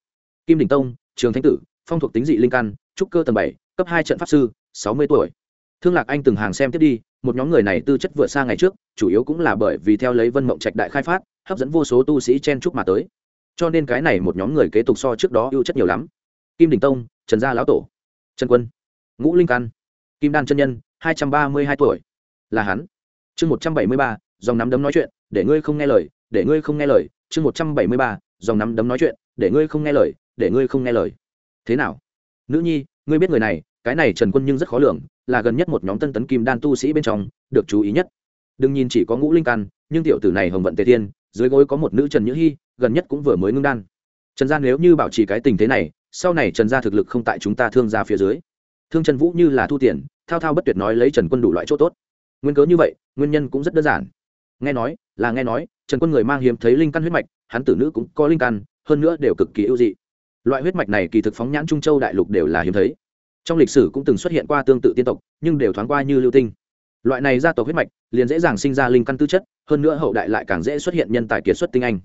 Kim đình tông, trường thánh tử, phong thuộc tính dị linh căn, trúc cơ tầng bảy, cấp hai trận pháp sư, sáu mươi tuổi. Thương lạc anh từng hàng xem tiếp đi, một nhóm người này tư chất vượt xa ngày trước, chủ yếu cũng là bởi vì theo lấy vân mộng trạch đại khai phát, hấp dẫn vô số tu sĩ chen trúc mà tới. Cho nên cái này một nhóm người kế tục so trước đó ưu chất nhiều lắm. Kim đình tông trần gia lão tổ. Trần quân. Ngũ linh căn kim đan chân nhân, hai trăm ba mươi hai tuổi. Là hắn. Chương một trăm bảy mươi ba, dòng nắm đấm nói chuyện, để ngươi không nghe lời, để ngươi không nghe lời. Chương một trăm bảy mươi ba, dòng nắm đấm nói chuyện, để ngươi không nghe lời, để ngươi không nghe lời. Thế nào? Nữ nhi, ngươi biết người này, cái này trần quân nhưng rất khó lường, là gần nhất một nhóm tân tấn kim đan tu sĩ bên trong, được chú ý nhất. Đừng nhìn chỉ có ngũ linh căn nhưng tiểu tử này hồng vận tề thiên, dưới gối có một nữ trần nhữ hy gần nhất cũng vừa mới ngưng đan. Trần gia nếu như bảo trì cái tình thế này sau này trần gia thực lực không tại chúng ta thương gia phía dưới. Thương trần vũ như là thu tiền, thao thao bất tuyệt nói lấy trần quân đủ loại chỗ tốt. Nguyên cớ như vậy, nguyên nhân cũng rất đơn giản. Nghe nói, là nghe nói, trần quân người mang hiếm thấy linh căn huyết mạch, hắn tử nữ cũng có linh căn, hơn nữa đều cực kỳ ưu dị. Loại huyết mạch này kỳ thực phóng nhãn trung châu đại lục đều là hiếm thấy. Trong lịch sử cũng từng xuất hiện qua tương tự tiên tộc, nhưng đều thoáng qua như lưu tinh. Loại này gia tộc huyết mạch, liền dễ dàng sinh ra linh căn tư chất, hơn nữa hậu đại lại càng dễ xuất hiện nhân tài kiệt xuất tinh anh.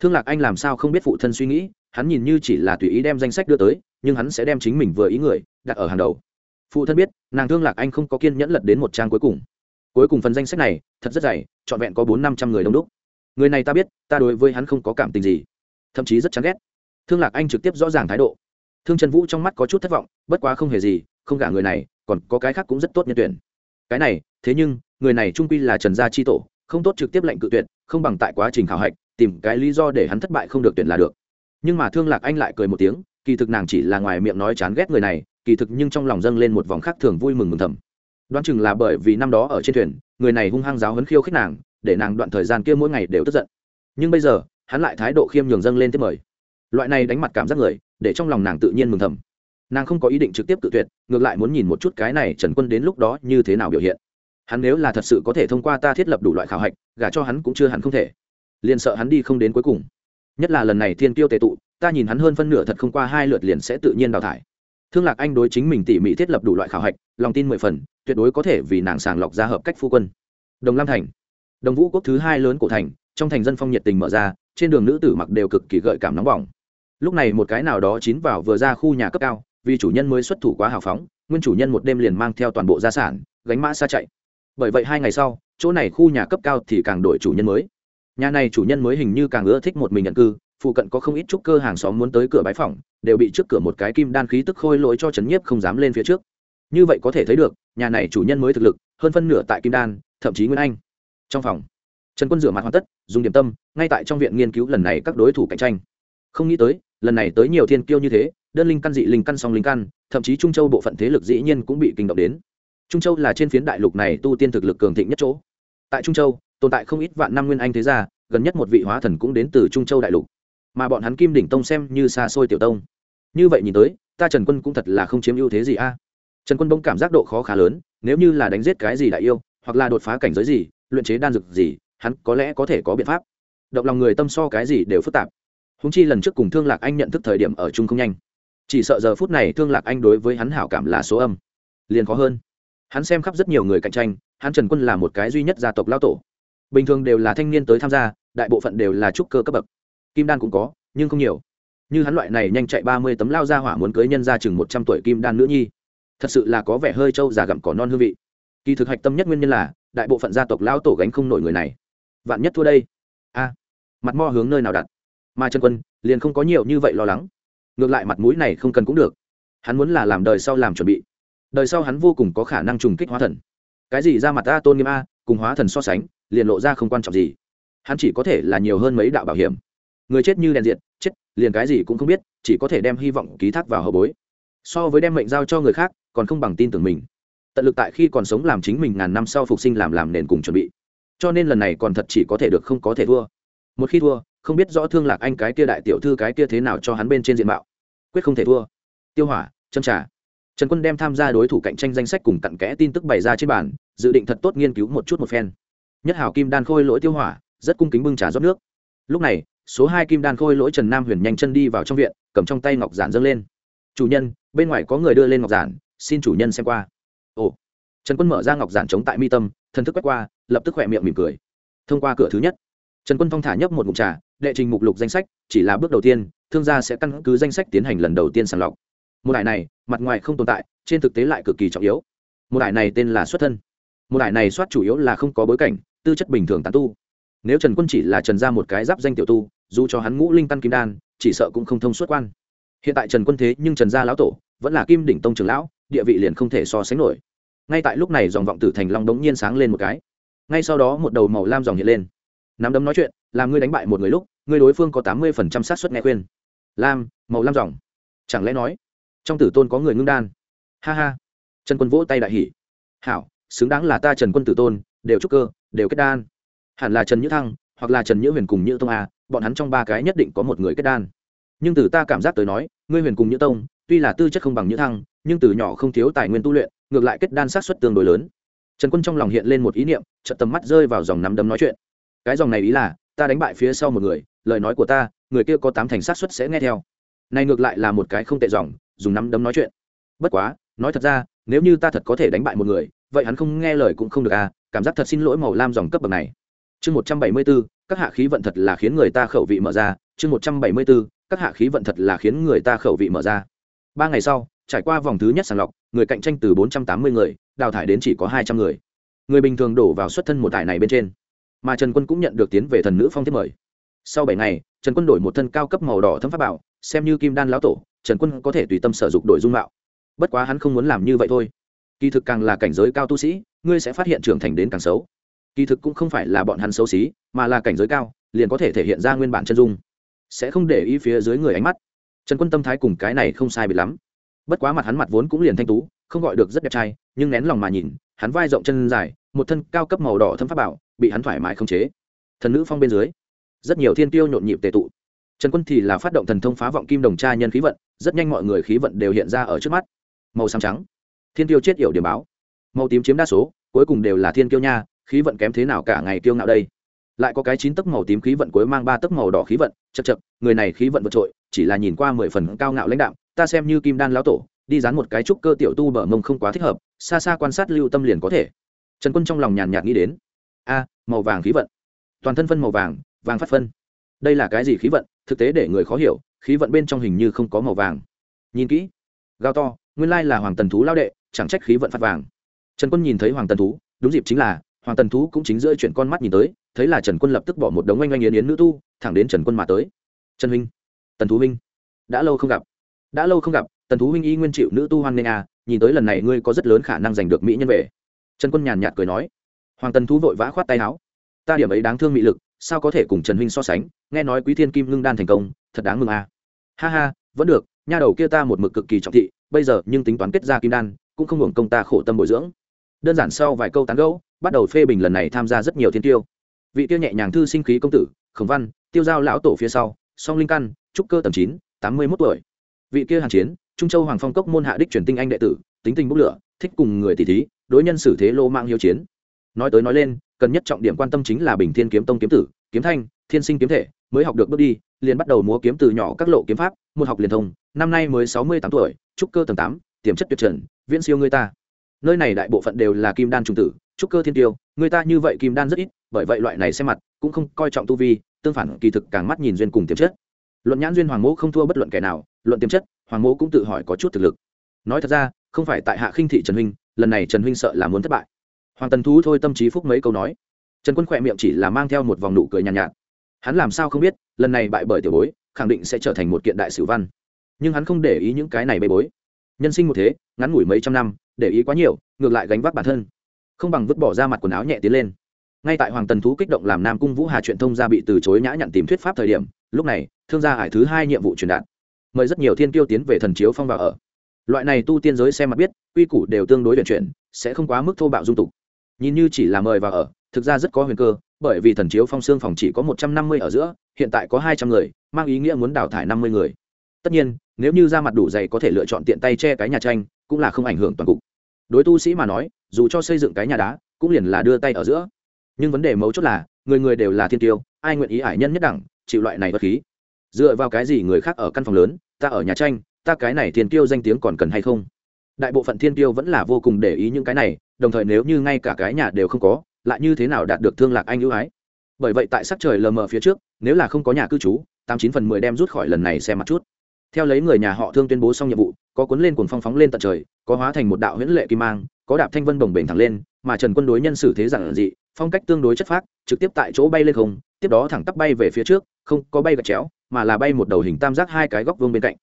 Thương lạc anh làm sao không biết phụ thân suy nghĩ hắn nhìn như chỉ là tùy ý đem danh sách đưa tới, nhưng hắn sẽ đem chính mình vừa ý người đặt ở hàng đầu. Phụ thân biết, nàng thương lạc anh không có kiên nhẫn lật đến một trang cuối cùng. Cuối cùng phần danh sách này, thật rất dày, trọn vẹn có bốn năm trăm người đông đúc. Người này ta biết, ta đối với hắn không có cảm tình gì, thậm chí rất chán ghét. Thương lạc anh trực tiếp rõ ràng thái độ. Thương trần vũ trong mắt có chút thất vọng, bất quá không hề gì, không gả người này, còn có cái khác cũng rất tốt nhân tuyển. Cái này, thế nhưng, người này trung quy là trần gia chi tổ, không tốt trực tiếp lệnh cự tuyệt, không bằng tại quá trình khảo hạch, tìm cái lý do để hắn thất bại không được tuyển là được nhưng mà thương lạc anh lại cười một tiếng, kỳ thực nàng chỉ là ngoài miệng nói chán ghét người này, kỳ thực nhưng trong lòng dâng lên một vòng khác thường vui mừng mừng thầm. Đoán chừng là bởi vì năm đó ở trên thuyền, người này hung hăng giáo hấn khiêu khích nàng, để nàng đoạn thời gian kia mỗi ngày đều tức giận. Nhưng bây giờ, hắn lại thái độ khiêm nhường dâng lên tiếp mời. Loại này đánh mặt cảm giác người, để trong lòng nàng tự nhiên mừng thầm. Nàng không có ý định trực tiếp tự tuyệt, ngược lại muốn nhìn một chút cái này trần quân đến lúc đó như thế nào biểu hiện. Hắn nếu là thật sự có thể thông qua ta thiết lập đủ loại khảo hạch, gả cho hắn cũng chưa hẳn không thể. Liền sợ hắn đi không đến cuối cùng nhất là lần này thiên tiêu tệ tụ, ta nhìn hắn hơn phân nửa thật không qua hai lượt liền sẽ tự nhiên đào thải. Thương lạc anh đối chính mình tỉ mỉ thiết lập đủ loại khảo hạch, lòng tin mười phần, tuyệt đối có thể vì nàng sàng lọc ra hợp cách phu quân. Đồng lam thành. Đồng vũ quốc thứ hai lớn cổ thành, trong thành dân phong nhiệt tình mở ra, trên đường nữ tử mặc đều cực kỳ gợi cảm nóng bỏng. Lúc này một cái nào đó chín vào vừa ra khu nhà cấp cao, vì chủ nhân mới xuất thủ quá hào phóng, nguyên chủ nhân một đêm liền mang theo toàn bộ gia sản, gánh mã xa chạy. Bởi vậy hai ngày sau, chỗ này khu nhà cấp cao thì càng đổi chủ nhân mới nhà này chủ nhân mới hình như càng ưa thích một mình nhận cư, phụ cận có không ít trúc cơ hàng xóm muốn tới cửa bái phòng đều bị trước cửa một cái kim đan khí tức khôi lỗi cho trấn nhiếp không dám lên phía trước. Như vậy có thể thấy được, nhà này chủ nhân mới thực lực, hơn phân nửa tại kim đan, thậm chí nguyên anh. Trong phòng, trần quân rửa mặt hoàn tất, dùng điểm tâm, ngay tại trong viện nghiên cứu lần này các đối thủ cạnh tranh. Không nghĩ tới, lần này tới nhiều thiên kiêu như thế, đơn linh căn dị linh căn song linh căn, thậm chí trung châu bộ phận thế lực dĩ nhiên cũng bị kinh động đến. Trung châu là trên phiến đại lục này tu tiên thực lực cường thịnh nhất chỗ. Tại trung châu tồn tại không ít vạn năm nguyên anh thế gia, gần nhất một vị hóa thần cũng đến từ trung châu đại lục. Mà bọn hắn kim đỉnh tông xem như xa xôi tiểu tông. Như vậy nhìn tới, ta trần quân cũng thật là không chiếm ưu thế gì a. Trần quân bông cảm giác độ khó khá lớn, nếu như là đánh giết cái gì đại yêu, hoặc là đột phá cảnh giới gì, luyện chế đan dược gì, hắn có lẽ có thể có biện pháp. Động lòng người tâm so cái gì đều phức tạp. Húng chi lần trước cùng thương lạc anh nhận thức thời điểm ở chung không nhanh. Chỉ sợ giờ phút này thương lạc anh đối với hắn hảo cảm là số âm. Liền khó hơn. Hắn xem khắp rất nhiều người cạnh tranh, hắn trần quân là một cái duy nhất gia tộc lao tổ bình thường đều là thanh niên tới tham gia, đại bộ phận đều là trúc cơ cấp bậc. Kim đan cũng có, nhưng không nhiều. Như hắn loại này nhanh chạy ba mươi tấm lao ra hỏa muốn cưới nhân ra chừng một trăm tuổi kim đan nữ nhi, thật sự là có vẻ hơi trâu già gặm cỏ non hương vị. Kỳ thực hạch tâm nhất nguyên nhân là, đại bộ phận gia tộc lao tổ gánh không nổi người này. Vạn nhất thua đây. A. Mặt mo hướng nơi nào đặt? Mà trần quân, liền không có nhiều như vậy lo lắng. Ngược lại mặt mũi này không cần cũng được. Hắn muốn là làm đời sau làm chuẩn bị. Đời sau hắn vô cùng có khả năng trùng kích hóa thần. Cái gì ra mặt ta tôn nghiêm a, cùng hóa thần so sánh liền lộ ra không quan trọng gì. Hắn chỉ có thể là nhiều hơn mấy đạo bảo hiểm. Người chết như đèn diện chết, liền cái gì cũng không biết, chỉ có thể đem hy vọng ký thác vào hậu bối. So với đem mệnh giao cho người khác, còn không bằng tin tưởng mình. Tận lực tại khi còn sống làm chính mình ngàn năm sau phục sinh làm làm nền cùng chuẩn bị. Cho nên lần này còn thật chỉ có thể được không có thể thua. Một khi thua, không biết rõ thương lạc anh cái kia đại tiểu thư cái kia thế nào cho hắn bên trên diện mạo. Quyết không thể thua. Tiêu hỏa chân trà. Trần quân đem tham gia đối thủ cạnh tranh danh sách cùng cặn kẽ tin tức bày ra trên bàn, dự định thật tốt nghiên cứu một chút một phen nhất hảo kim đan khôi lỗi tiêu hỏa, rất cung kính bưng trà rót nước. Lúc này, số hai kim đan khôi lỗi trần nam huyền nhanh chân đi vào trong viện, cầm trong tay ngọc giản dâng lên. Chủ nhân, bên ngoài có người đưa lên ngọc giản, xin chủ nhân xem qua. Ồ. Trần quân mở ra ngọc giản chống tại mi tâm, thần thức quét qua, lập tức khỏe miệng mỉm cười. Thông qua cửa thứ nhất, trần quân phong thả nhấp một mục trà, đệ trình mục lục danh sách, chỉ là bước đầu tiên, thương gia sẽ căn cứ danh sách tiến hành lần đầu tiên sàng lọc. Một đại này, mặt ngoài không tồn tại, trên thực tế lại cực kỳ trọng yếu. Một đại này tên là xuất thân. Một đại này soát chủ yếu là không có bối cảnh tư chất bình thường tán tu. Nếu trần quân chỉ là trần ra một cái giáp danh tiểu tu, dù cho hắn ngũ linh căn kim đan, chỉ sợ cũng không thông suốt quan. Hiện tại trần quân thế nhưng trần gia lão tổ, vẫn là kim đỉnh tông trường lão, địa vị liền không thể so sánh nổi. Ngay tại lúc này dòng vọng tử thành long đống nhiên sáng lên một cái. Ngay sau đó một đầu màu lam dòng hiện lên. Nắm đấm nói chuyện, làm ngươi đánh bại một người lúc, ngươi đối phương có tám mươi phần trăm xác suất nghe khuyên. Lam, màu lam dòng. Chẳng lẽ nói, trong tử tôn có người ngưng đan? Ha ha. Trần quân vỗ tay đại hỉ. Hảo, xứng đáng là ta trần quân tử tôn, đều chúc cơ đều kết đan. Hẳn là trần nhữ thăng, hoặc là trần nhữ huyền cùng nhữ tông a, bọn hắn trong ba cái nhất định có một người kết đan. Nhưng từ ta cảm giác tới nói, ngươi huyền cùng nhữ tông, tuy là tư chất không bằng nhữ thăng, nhưng từ nhỏ không thiếu tài nguyên tu luyện, ngược lại kết đan sát xuất tương đối lớn. Trần quân trong lòng hiện lên một ý niệm, chợt tầm mắt rơi vào dòng nắm đấm nói chuyện. Cái dòng này ý là, ta đánh bại phía sau một người, lời nói của ta, người kia có tám thành sát xuất sẽ nghe theo. Này ngược lại là một cái không tệ dòng, dùng nắm đấm nói chuyện. Bất quá, nói thật ra, nếu như ta thật có thể đánh bại một người, vậy hắn không nghe lời cũng không được à cảm giác thật xin lỗi màu lam dòng cấp bậc này. Chương một trăm bảy mươi bốn các hạ khí vận thật là khiến người ta khẩu vị mở ra. Chương một trăm bảy mươi bốn các hạ khí vận thật là khiến người ta khẩu vị mở ra. Ba ngày sau, trải qua vòng thứ nhất sàng lọc, người cạnh tranh từ bốn trăm tám mươi người, đào thải đến chỉ có hai trăm người. Người bình thường đổ vào xuất thân một tài này bên trên. Mà trần quân cũng nhận được tiến về thần nữ phong thiết mời. Sau bảy ngày, trần quân đổi một thân cao cấp màu đỏ thâm pháp bảo, xem như kim đan lão tổ, trần quân có thể tùy tâm sở dục đổi dung mạo. Bất quá hắn không muốn làm như vậy thôi kỳ thực càng là cảnh giới cao tu sĩ, ngươi sẽ phát hiện trưởng thành đến càng xấu. Kỳ thực cũng không phải là bọn hắn xấu xí, mà là cảnh giới cao, liền có thể thể hiện ra nguyên bản chân dung. Sẽ không để ý phía dưới người ánh mắt. Trần quân tâm thái cùng cái này không sai biệt lắm. Bất quá mặt hắn mặt vốn cũng liền thanh tú, không gọi được rất đẹp trai, nhưng nén lòng mà nhìn, hắn vai rộng chân dài, một thân cao cấp màu đỏ thâm pháp bảo, bị hắn thoải mái không chế. Thần nữ phong bên dưới, rất nhiều thiên tiêu nhộn nhịp tề tụ. Trần quân thì là phát động thần thông phá vọng kim đồng tra nhân khí vận, rất nhanh mọi người khí vận đều hiện ra ở trước mắt. Màu xám trắng thiên tiêu chết yểu điểm báo. Màu tím chiếm đa số, cuối cùng đều là thiên kiêu nha, khí vận kém thế nào cả ngày kiêu ngạo đây? Lại có cái chín tấc màu tím khí vận cuối mang ba tấc màu đỏ khí vận chật chật người này khí vận vượt trội, chỉ là nhìn qua mười phần cao ngạo lãnh đạo ta xem như kim đan lão tổ, đi dán một cái trúc cơ tiểu tu bờ mông không quá thích hợp, xa xa quan sát lưu tâm liền có thể. Trần quân trong lòng nhàn nhạt nghĩ đến. A, màu vàng khí vận. Toàn thân phân màu vàng vàng phát phân. Đây là cái gì khí vận? Thực tế để người khó hiểu, khí vận bên trong hình như không có màu vàng. Nhìn kỹ. Gao to nguyên lai là hoàng tần thú lao đệ, chẳng trách khí vận phát vàng. Trần quân nhìn thấy hoàng tần thú, đúng dịp chính là, hoàng tần thú cũng chính giữa chuyển con mắt nhìn tới, thấy là trần quân lập tức bỏ một đống oanh oanh yến yến nữ tu, thẳng đến trần quân mà tới. Trần huynh, tần thú huynh, đã lâu không gặp. Đã lâu không gặp, tần thú huynh y nguyên chịu nữ tu hoan nghênh à nhìn tới lần này ngươi có rất lớn khả năng giành được mỹ nhân về. Trần quân nhàn nhạt cười nói. Hoàng tần thú vội vã khoát tay áo. Ta điểm ấy đáng thương mỹ lực, sao có thể cùng trần huynh so sánh, nghe nói quý thiên kim ngưng đan thành công, thật đáng mừng à. Ha ha, vẫn được, nha đầu kia ta một mực cực kỳ trọng thị bây giờ nhưng tính toán kết ra kim đan, cũng không hưởng công ta khổ tâm bồi dưỡng. Đơn giản sau vài câu tán gẫu, bắt đầu phê bình lần này tham gia rất nhiều thiên tiêu. Vị tiêu nhẹ nhàng thư sinh khí công tử, khổng văn, tiêu giao lão tổ phía sau, song linh căn, trúc cơ tầm chín, tám mươi mốt tuổi. Vị kia hàn chiến, trung châu hoàng phong cốc môn hạ đích truyền tinh anh đệ tử, tính tình bốc lửa, thích cùng người tỷ thí, đối nhân xử thế lô mạng hiếu chiến. Nói tới nói lên, cần nhất trọng điểm quan tâm chính là bình thiên kiếm tông kiếm tử, kiếm thanh, thiên sinh kiếm thể, mới học được bước đi, liền bắt đầu múa kiếm từ nhỏ các lộ kiếm pháp một học liền thông năm nay mới sáu mươi tám tuổi trúc cơ tầng tám tiềm chất tuyệt trần viễn siêu người ta. Nơi này đại bộ phận đều là kim đan trung tử trúc cơ thiên tiêu người ta như vậy kim đan rất ít bởi vậy loại này xem mặt cũng không coi trọng tu vi tương phản kỳ thực càng mắt nhìn duyên cùng tiềm chất. Luận nhãn duyên hoàng mẫu không thua bất luận kẻ nào luận tiềm chất hoàng mẫu cũng tự hỏi có chút thực lực. Nói thật ra không phải tại hạ khinh thị trần huynh lần này trần huynh sợ là muốn thất bại. Hoàng tần thú thôi tâm trí phúc mấy câu nói. Trần quân khỏe miệng chỉ là mang theo một vòng nụ cười nhàn nhạt, nhạt. Hắn làm sao không biết lần này bại bởi tiểu bối khẳng định sẽ trở thành một kiện đại sử văn. Nhưng hắn không để ý những cái này bê bối. Nhân sinh một thế, ngắn ngủi mấy trăm năm, để ý quá nhiều, ngược lại gánh vác bản thân. Không bằng vứt bỏ ra mặt quần áo nhẹ tiến lên. Ngay tại hoàng tần thú kích động làm nam cung vũ hà chuyện thông gia bị từ chối nhã nhận tìm thuyết pháp thời điểm, lúc này, thương gia hải thứ hai nhiệm vụ truyền đạt. Mời rất nhiều thiên tiêu tiến về thần chiếu phong vào ở. Loại này tu tiên giới xem mặt biết, quy củ đều tương đối chuyển chuyển, sẽ không quá mức thô bạo dung tục. Nhìn như chỉ là mời vào ở, thực ra rất có huyền cơ bởi vì thần chiếu phong xương phòng chỉ có một trăm năm mươi ở giữa, hiện tại có hai trăm người, mang ý nghĩa muốn đào thải năm mươi người. Tất nhiên, nếu như ra mặt đủ dày có thể lựa chọn tiện tay che cái nhà tranh, cũng là không ảnh hưởng toàn cục. Đối tu sĩ mà nói, dù cho xây dựng cái nhà đá, cũng liền là đưa tay ở giữa. Nhưng vấn đề mấu chốt là, người người đều là thiên tiêu, ai nguyện ý ải nhân nhất đẳng, chịu loại này bất khí? Dựa vào cái gì người khác ở căn phòng lớn, ta ở nhà tranh, ta cái này thiên tiêu danh tiếng còn cần hay không? Đại bộ phận thiên tiêu vẫn là vô cùng để ý những cái này, đồng thời nếu như ngay cả cái nhà đều không có lại như thế nào đạt được thương lạc anh ưu ái? Bởi vậy tại sắc trời lờ mờ phía trước, nếu là không có nhà cư trú, tám chín phần mười đem rút khỏi lần này xem mặt chút. Theo lấy người nhà họ thương tuyên bố xong nhiệm vụ, có cuốn lên cuồng phong phóng lên tận trời, có hóa thành một đạo huyễn lệ kim mang, có đạp thanh vân bồng bềnh thẳng lên, mà trần quân đối nhân xử thế giản dị, phong cách tương đối chất phác, trực tiếp tại chỗ bay lên không, tiếp đó thẳng tắp bay về phía trước, không có bay gạch chéo, mà là bay một đầu hình tam giác hai cái góc vương bên cạnh.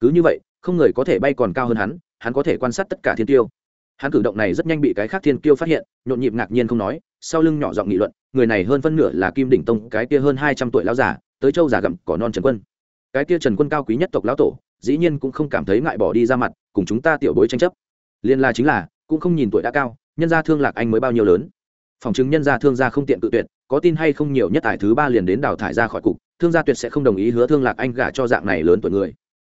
Cứ như vậy, không người có thể bay còn cao hơn hắn hắn có thể quan sát tất cả thiên tiêu. Hắn cử động này rất nhanh bị cái khác thiên tiêu phát hiện, nhộn nhịp ngạc nhiên không nói sau lưng nhỏ giọng nghị luận, người này hơn phân nửa là kim đỉnh tông, cái kia hơn hai trăm tuổi lão giả tới châu giả gặm cỏ non trần quân. Cái kia trần quân cao quý nhất tộc lão tổ, dĩ nhiên cũng không cảm thấy ngại bỏ đi ra mặt, cùng chúng ta tiểu bối tranh chấp. Liên la chính là, cũng không nhìn tuổi đã cao, nhân gia thương lạc anh mới bao nhiêu lớn. Phòng chứng nhân gia thương gia không tiện tự tuyệt, có tin hay không nhiều nhất tại thứ ba liền đến đào thải ra khỏi cục, thương gia tuyệt sẽ không đồng ý hứa thương lạc anh gả cho dạng này lớn tuổi người.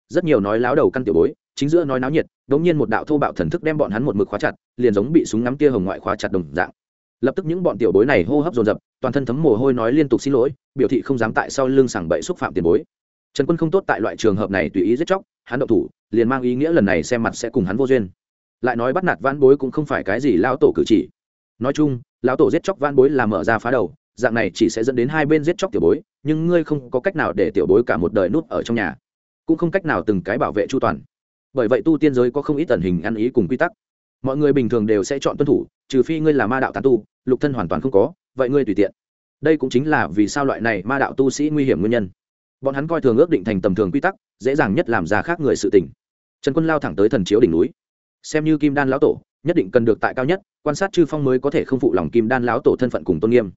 Rất nhiều nói láo đầu căn tiểu bối, chính giữa nói náo nhiệt, đống nhiên một đạo thô bạo thần thức đem bọn hắn một mực khóa chặt, liền giống bị súng ngắm kia hồng ngoại khóa chặt đồng dạng lập tức những bọn tiểu bối này hô hấp dồn dập, toàn thân thấm mồ hôi nói liên tục xin lỗi, biểu thị không dám tại sau lưng sảng bậy xúc phạm tiền bối. Trần quân không tốt tại loại trường hợp này tùy ý giết chóc, hắn động thủ, liền mang ý nghĩa lần này xem mặt sẽ cùng hắn vô duyên. Lại nói bắt nạt van bối cũng không phải cái gì lão tổ cử chỉ. Nói chung, lão tổ giết chóc van bối là mở ra phá đầu, dạng này chỉ sẽ dẫn đến hai bên giết chóc tiểu bối, nhưng ngươi không có cách nào để tiểu bối cả một đời nút ở trong nhà, cũng không cách nào từng cái bảo vệ chu toàn. Bởi vậy tu tiên giới có không ít tần hình ăn ý cùng quy tắc. Mọi người bình thường đều sẽ chọn tuân thủ, trừ phi ngươi là ma đạo tán tu lục thân hoàn toàn không có, vậy ngươi tùy tiện. Đây cũng chính là vì sao loại này ma đạo tu sĩ nguy hiểm nguyên nhân. Bọn hắn coi thường ước định thành tầm thường quy tắc, dễ dàng nhất làm ra khác người sự tình. Trần quân lao thẳng tới thần chiếu đỉnh núi. Xem như kim đan lão tổ, nhất định cần được tại cao nhất, quan sát chư phong mới có thể không phụ lòng kim đan lão tổ thân phận cùng tôn nghiêm.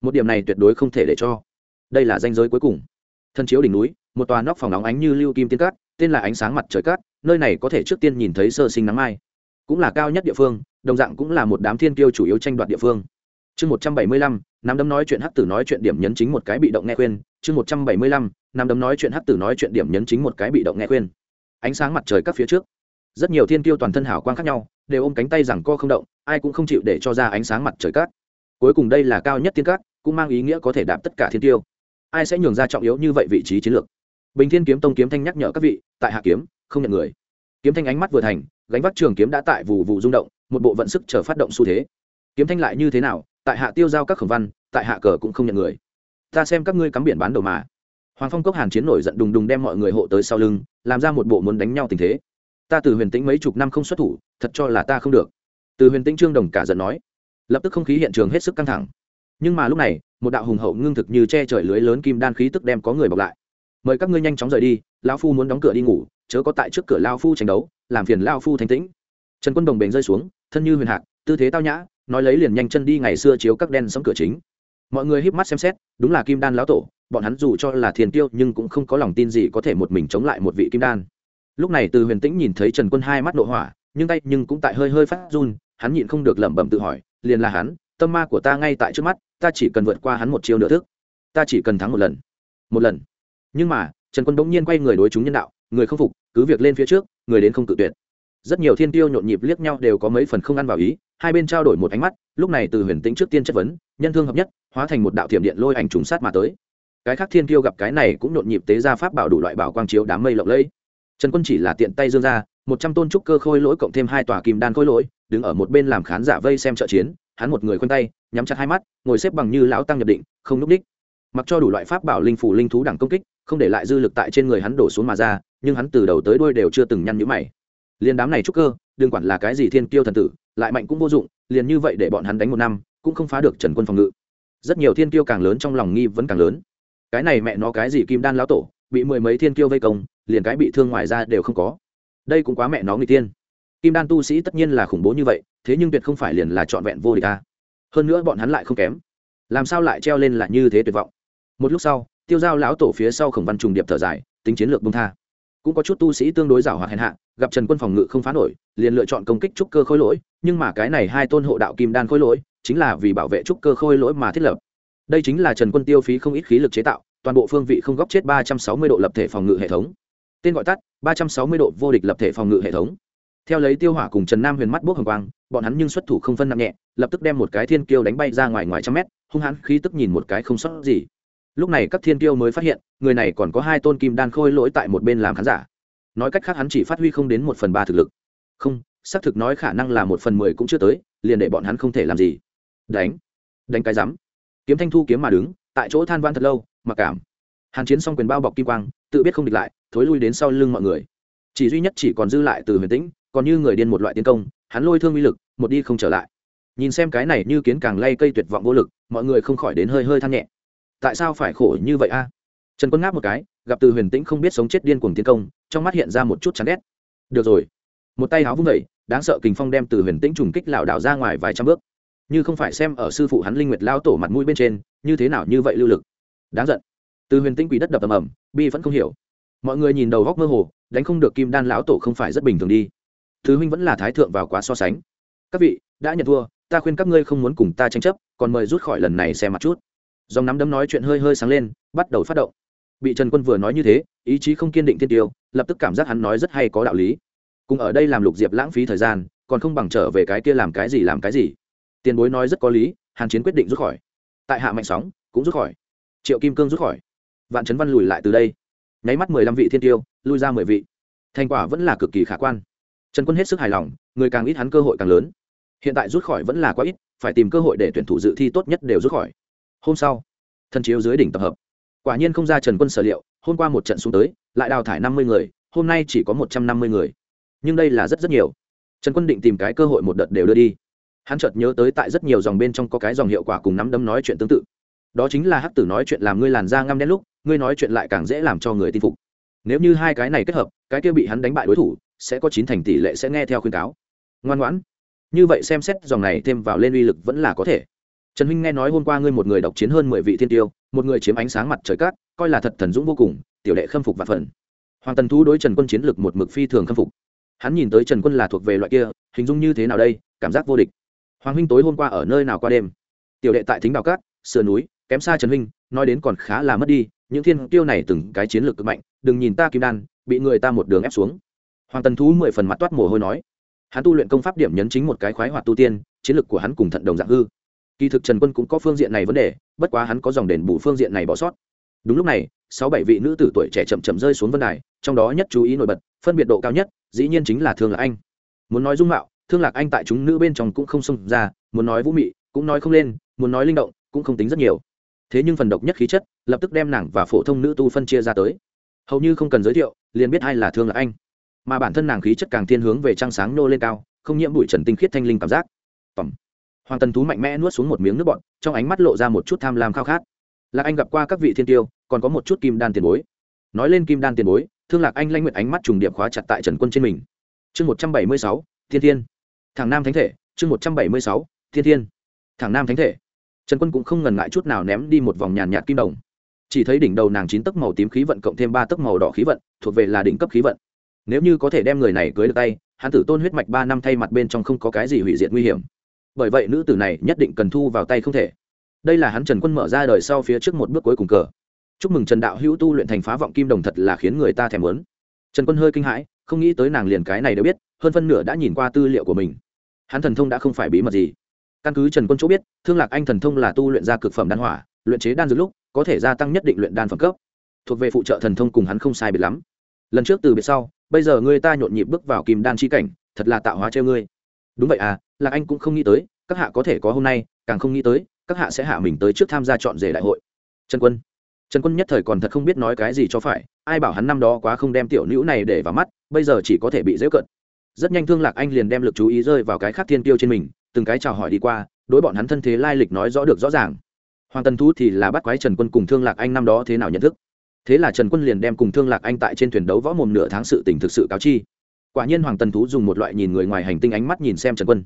Một điểm này tuyệt đối không thể để cho. Đây là danh giới cuối cùng. Thần chiếu đỉnh núi, một tòa nóc phòng nóng ánh như lưu kim tiên cát, tên là ánh sáng mặt trời cát, nơi này có thể trước tiên nhìn thấy sơ sinh nắng mai. Cũng là cao nhất địa phương đồng dạng cũng là một đám thiên kiêu chủ yếu tranh đoạt địa phương. Chương một trăm bảy mươi lăm nắm đấm nói chuyện hắc tử nói chuyện điểm nhấn chính một cái bị động nghe khuyên. Chương một trăm bảy mươi lăm nắm đấm nói chuyện hắc tử nói chuyện điểm nhấn chính một cái bị động nghe khuyên. Ánh sáng mặt trời các phía trước. Rất nhiều thiên kiêu toàn thân hảo quang khác nhau, đều ôm cánh tay rằng co không động, ai cũng không chịu để cho ra ánh sáng mặt trời cát. Cuối cùng đây là cao nhất tiên cát, cũng mang ý nghĩa có thể đạp tất cả thiên tiêu ai sẽ nhường ra trọng yếu như vậy vị trí chiến lược? Bình thiên kiếm tông kiếm thanh nhắc nhở các vị, tại hạ kiếm, không nhận người. Kiếm thanh ánh mắt vừa thành, gánh vác trường kiếm đã tại vụ vụ rung động một bộ vận sức chờ phát động xu thế. Kiếm thanh lại như thế nào? Tại hạ tiêu giao các khổng văn, tại hạ cờ cũng không nhận người. Ta xem các ngươi cắm biển bán đầu mà. Hoàng phong cốc hàn chiến nổi giận đùng đùng đem mọi người hộ tới sau lưng, làm ra một bộ muốn đánh nhau tình thế. Ta từ huyền tĩnh mấy chục năm không xuất thủ, thật cho là ta không được. Từ huyền tĩnh trương đồng cả giận nói. Lập tức không khí hiện trường hết sức căng thẳng. Nhưng mà lúc này, một đạo hùng hậu ngưng thực như che trời lưới lớn kim đan khí tức đem có người bọc lại. Mời các ngươi nhanh chóng rời đi lao phu muốn đóng cửa đi ngủ, chớ có tại trước cửa lao phu tranh đấu, làm phiền lao phu thanh tĩnh trần quân đồng bền rơi xuống, thân như huyền hạc, tư thế tao nhã, nói lấy liền nhanh chân đi ngày xưa chiếu các đen sấm cửa chính. Mọi người híp mắt xem xét, đúng là kim đan lão tổ, bọn hắn dù cho là thiền tiêu nhưng cũng không có lòng tin gì có thể một mình chống lại một vị kim đan. Lúc này từ huyền tĩnh nhìn thấy trần quân hai mắt nội hỏa, nhưng tay nhưng cũng tại hơi hơi phát run, hắn nhịn không được lẩm bẩm tự hỏi, liền là hắn, tâm ma của ta ngay tại trước mắt, ta chỉ cần vượt qua hắn một chiêu nửa thức, ta chỉ cần thắng một lần. Một lần. Nhưng mà, trần quân bỗng nhiên quay người đối chúng nhân đạo, người không phục, cứ việc lên phía trước, người đến không tự tuyệt rất nhiều thiên tiêu nhộn nhịp liếc nhau đều có mấy phần không ăn vào ý, hai bên trao đổi một ánh mắt, lúc này từ huyền tĩnh trước tiên chất vấn, nhân thương hợp nhất, hóa thành một đạo thiểm điện lôi ảnh trùng sát mà tới. Cái khác thiên tiêu gặp cái này cũng nhộn nhịp tế ra pháp bảo đủ loại bảo quang chiếu đám mây lộng lẫy. Trần quân chỉ là tiện tay dương ra, một trăm tôn trúc cơ khôi lỗi cộng thêm hai tòa kim đan khôi lỗi, đứng ở một bên làm khán giả vây xem trợ chiến, hắn một người khoanh tay, nhắm chặt hai mắt, ngồi xếp bằng như lão tăng nhập định, không núp đích. Mặc cho đủ loại pháp bảo linh phủ linh thú đẳng công kích, không để lại dư lực tại trên người hắn đổ xuống mà ra, nhưng hắn từ đầu tới đuôi đều chưa từng nhăn nhũ mày liền đám này trúc cơ, đừng quản là cái gì thiên kiêu thần tử, lại mạnh cũng vô dụng, liền như vậy để bọn hắn đánh một năm, cũng không phá được trần quân phòng ngự. Rất nhiều thiên kiêu càng lớn trong lòng nghi vẫn càng lớn. Cái này mẹ nó cái gì kim đan lão tổ, bị mười mấy thiên kiêu vây công, liền cái bị thương ngoài ra đều không có. Đây cũng quá mẹ nó người tiên. Kim đan tu sĩ tất nhiên là khủng bố như vậy, thế nhưng tuyệt không phải liền là trọn vẹn vô địch ta hơn nữa bọn hắn lại không kém. Làm sao lại treo lên là như thế tuyệt vọng? Một lúc sau, tiêu giao lão tổ phía sau khổng văn trùng điệp thở dài, tính chiến lược bông tha cũng có chút tu sĩ tương đối giàu hoạt hèn hạ, gặp trần quân phòng ngự không phá nổi, liền lựa chọn công kích trúc cơ khôi lỗi, nhưng mà cái này hai tôn hộ đạo kim đan khôi lỗi, chính là vì bảo vệ trúc cơ khôi lỗi mà thiết lập. Đây chính là trần quân tiêu phí không ít khí lực chế tạo, toàn bộ phương vị không góc chết ba trăm sáu mươi độ lập thể phòng ngự hệ thống. Tên gọi tắt, ba trăm sáu mươi độ vô địch lập thể phòng ngự hệ thống. Theo lấy tiêu hỏa cùng trần nam huyền mắt bốc hồng quang, bọn hắn nhưng xuất thủ không phân nặng nhẹ, lập tức đem một cái thiên kiêu đánh bay ra ngoài ngoài trăm mét, hung hãn khí tức nhìn một cái không sót gì. Lúc này các thiên kiêu mới phát hiện người này còn có hai tôn kim đan khôi lỗi tại một bên làm khán giả. Nói cách khác hắn chỉ phát huy không đến một phần ba thực lực. Không, xác thực nói khả năng là một phần mười cũng chưa tới, liền để bọn hắn không thể làm gì. Đánh. Đánh cái rắm kiếm thanh thu kiếm mà đứng, tại chỗ than van thật lâu, mặc cảm. Hàn chiến xong quyền bao bọc kim quang, tự biết không địch lại, thối lui đến sau lưng mọi người. Chỉ duy nhất chỉ còn dư lại từ huyền tĩnh, còn như người điên một loại tiến công, hắn lôi thương uy lực, một đi không trở lại. Nhìn xem cái này như kiến càng lay cây tuyệt vọng vô lực, mọi người không khỏi đến hơi hơi than nhẹ. Tại sao phải khổ như vậy a? Trần quân ngáp một cái, gặp từ huyền tĩnh không biết sống chết điên cuồng tiến công, trong mắt hiện ra một chút chán ghét. Được rồi. Một tay áo vung vẩy đáng sợ kình phong đem từ huyền tĩnh trùng kích lảo đảo ra ngoài vài trăm bước. Như không phải xem ở sư phụ hắn linh nguyệt lao tổ mặt mũi bên trên, như thế nào như vậy lưu lực. Đáng giận. Từ huyền tĩnh quỷ đất đập ầm ầm, bi vẫn không hiểu. Mọi người nhìn đầu góc mơ hồ, đánh không được kim đan lão tổ không phải rất bình thường đi. Thứ huynh vẫn là thái thượng vào quá so sánh. Các vị, đã nhận thua, ta khuyên các ngươi không muốn cùng ta tranh chấp, còn mời rút khỏi lần này xem mặt chút. Dòng nắm đấm nói chuyện hơi hơi sáng lên, bắt đầu phát động bị trần quân vừa nói như thế, ý chí không kiên định thiên tiêu, lập tức cảm giác hắn nói rất hay có đạo lý. Cùng ở đây làm lục diệp lãng phí thời gian, còn không bằng trở về cái kia làm cái gì làm cái gì. Tiền bối nói rất có lý, hàn chiến quyết định rút khỏi. Tại hạ mạnh sóng, cũng rút khỏi. Triệu kim cương rút khỏi. Vạn trấn văn lùi lại từ đây. Nháy mắt mười lăm vị thiên tiêu, lui ra mười vị. Thành quả vẫn là cực kỳ khả quan. Trần quân hết sức hài lòng, người càng ít hắn cơ hội càng lớn. Hiện tại rút khỏi vẫn là quá ít, phải tìm cơ hội để tuyển thủ dự thi tốt nhất đều rút khỏi. Hôm sau thân chiếu dưới đỉnh tập hợp quả nhiên không ra trần quân sở liệu, hôm qua một trận xuống tới, lại đào thải năm mươi người, hôm nay chỉ có một trăm năm mươi người. Nhưng đây là rất rất nhiều. Trần quân định tìm cái cơ hội một đợt đều đưa đi. Hắn chợt nhớ tới tại rất nhiều dòng bên trong có cái dòng hiệu quả cùng nắm đấm nói chuyện tương tự. Đó chính là hắc tử nói chuyện làm ngươi làn da ngăm đen lúc, ngươi nói chuyện lại càng dễ làm cho người tin phục. Nếu như hai cái này kết hợp, cái kia bị hắn đánh bại đối thủ, sẽ có chín thành tỷ lệ sẽ nghe theo khuyên cáo. Ngoan ngoãn. Như vậy xem xét dòng này thêm vào lên uy lực vẫn là có thể. Trần huynh nghe nói hôm qua ngươi một người độc chiến hơn mười vị thiên tiêu một người chiếm ánh sáng mặt trời cát, coi là thật thần dũng vô cùng, tiểu đệ khâm phục và phần. Hoàng tần thu đối trần quân chiến lược một mực phi thường khâm phục. Hắn nhìn tới trần quân là thuộc về loại kia, hình dung như thế nào đây, cảm giác vô địch. Hoàng huynh tối hôm qua ở nơi nào qua đêm? Tiểu đệ tại thính đào cát, sườn núi, kém xa trần huynh, nói đến còn khá là mất đi, những thiên tiêu này từng cái chiến lược cực mạnh, đừng nhìn ta kim đan, bị người ta một đường ép xuống. Hoàng tần thú mười phần mặt toát mồ hôi nói. Hắn tu luyện công pháp điểm nhấn chính một cái khoái hoạt tu tiên, chiến lược của hắn cùng thận đồng dạng hư kỳ thực trần quân cũng có phương diện này vấn đề, bất quá hắn có dòng đền bù phương diện này bỏ sót. Đúng lúc này, sáu bảy vị nữ tử tuổi trẻ chậm chậm rơi xuống vân đài, trong đó nhất chú ý nổi bật, phân biệt độ cao nhất, dĩ nhiên chính là thương lạc anh. Muốn nói dung mạo, thương lạc anh tại chúng nữ bên trong cũng không xông ra, muốn nói vũ mị, cũng nói không lên, muốn nói linh động, cũng không tính rất nhiều. Thế nhưng phần độc nhất khí chất, lập tức đem nàng và phổ thông nữ tu phân chia ra tới. Hầu như không cần giới thiệu, liền biết ai là thương lạc anh. Mà bản thân nàng khí chất càng thiên hướng về trang sáng nô lên cao, không nhiễm bụi trần tinh khiết thanh linh cảm giác. Tổng hoàng tần thú mạnh mẽ nuốt xuống một miếng nước bọn trong ánh mắt lộ ra một chút tham lam khao khát. Lạc anh gặp qua các vị thiên tiêu, còn có một chút kim đan tiền bối. Nói lên kim đan tiền bối, thương lạc anh lanh nguyện ánh mắt trùng điệp khóa chặt tại trần quân trên mình. Chương một trăm bảy mươi sáu, thiên thiên. Thằng nam thánh thể, chương một trăm bảy mươi sáu, thiên thiên. Thằng nam thánh thể. Trần quân cũng không ngần ngại chút nào ném đi một vòng nhàn nhạt kim đồng. Chỉ thấy đỉnh đầu nàng chín tấc màu tím khí vận cộng thêm ba tấc màu đỏ khí vận, thuộc về là đỉnh cấp khí vận. Nếu như có thể đem người này cưới được tay, hắn tử tôn huyết mạch ba năm thay mặt bên trong không có cái gì hủy diệt nguy hiểm bởi vậy nữ tử này nhất định cần thu vào tay không thể. Đây là hắn trần quân mở ra đời sau phía trước một bước cuối cùng cờ. Chúc mừng trần đạo hữu tu luyện thành phá vọng kim đồng thật là khiến người ta thèm muốn. Trần quân hơi kinh hãi, không nghĩ tới nàng liền cái này đều biết, hơn phân nửa đã nhìn qua tư liệu của mình. Hắn thần thông đã không phải bí mật gì. Căn cứ trần quân chỗ biết, thương lạc anh thần thông là tu luyện ra cực phẩm đan hỏa, luyện chế đan dược lúc, có thể gia tăng nhất định luyện đan phẩm cấp. Thuộc về phụ trợ thần thông cùng hắn không sai biệt lắm. Lần trước từ biệt sau, bây giờ ngươi ta nhộn nhịp bước vào kim đan chi cảnh, thật là tạo hóa treo ngươi đúng vậy à lạc anh cũng không nghĩ tới, các hạ có thể có hôm nay, càng không nghĩ tới, các hạ sẽ hạ mình tới trước tham gia chọn rể đại hội. Trần quân. Trần quân nhất thời còn thật không biết nói cái gì cho phải, ai bảo hắn năm đó quá không đem tiểu nữ này để vào mắt, bây giờ chỉ có thể bị dễ cận. Rất nhanh thương lạc anh liền đem lực chú ý rơi vào cái khác thiên tiêu trên mình, từng cái chào hỏi đi qua, đối bọn hắn thân thế lai lịch nói rõ được rõ ràng. Hoàng tần thú thì là bắt quái trần quân cùng thương lạc anh năm đó thế nào nhận thức. Thế là trần quân liền đem cùng thương lạc anh tại trên thuyền đấu võ mồm nửa tháng sự tình thực sự cáo chi quả nhiên hoàng tần thú dùng một loại nhìn người ngoài hành tinh ánh mắt nhìn xem trần quân.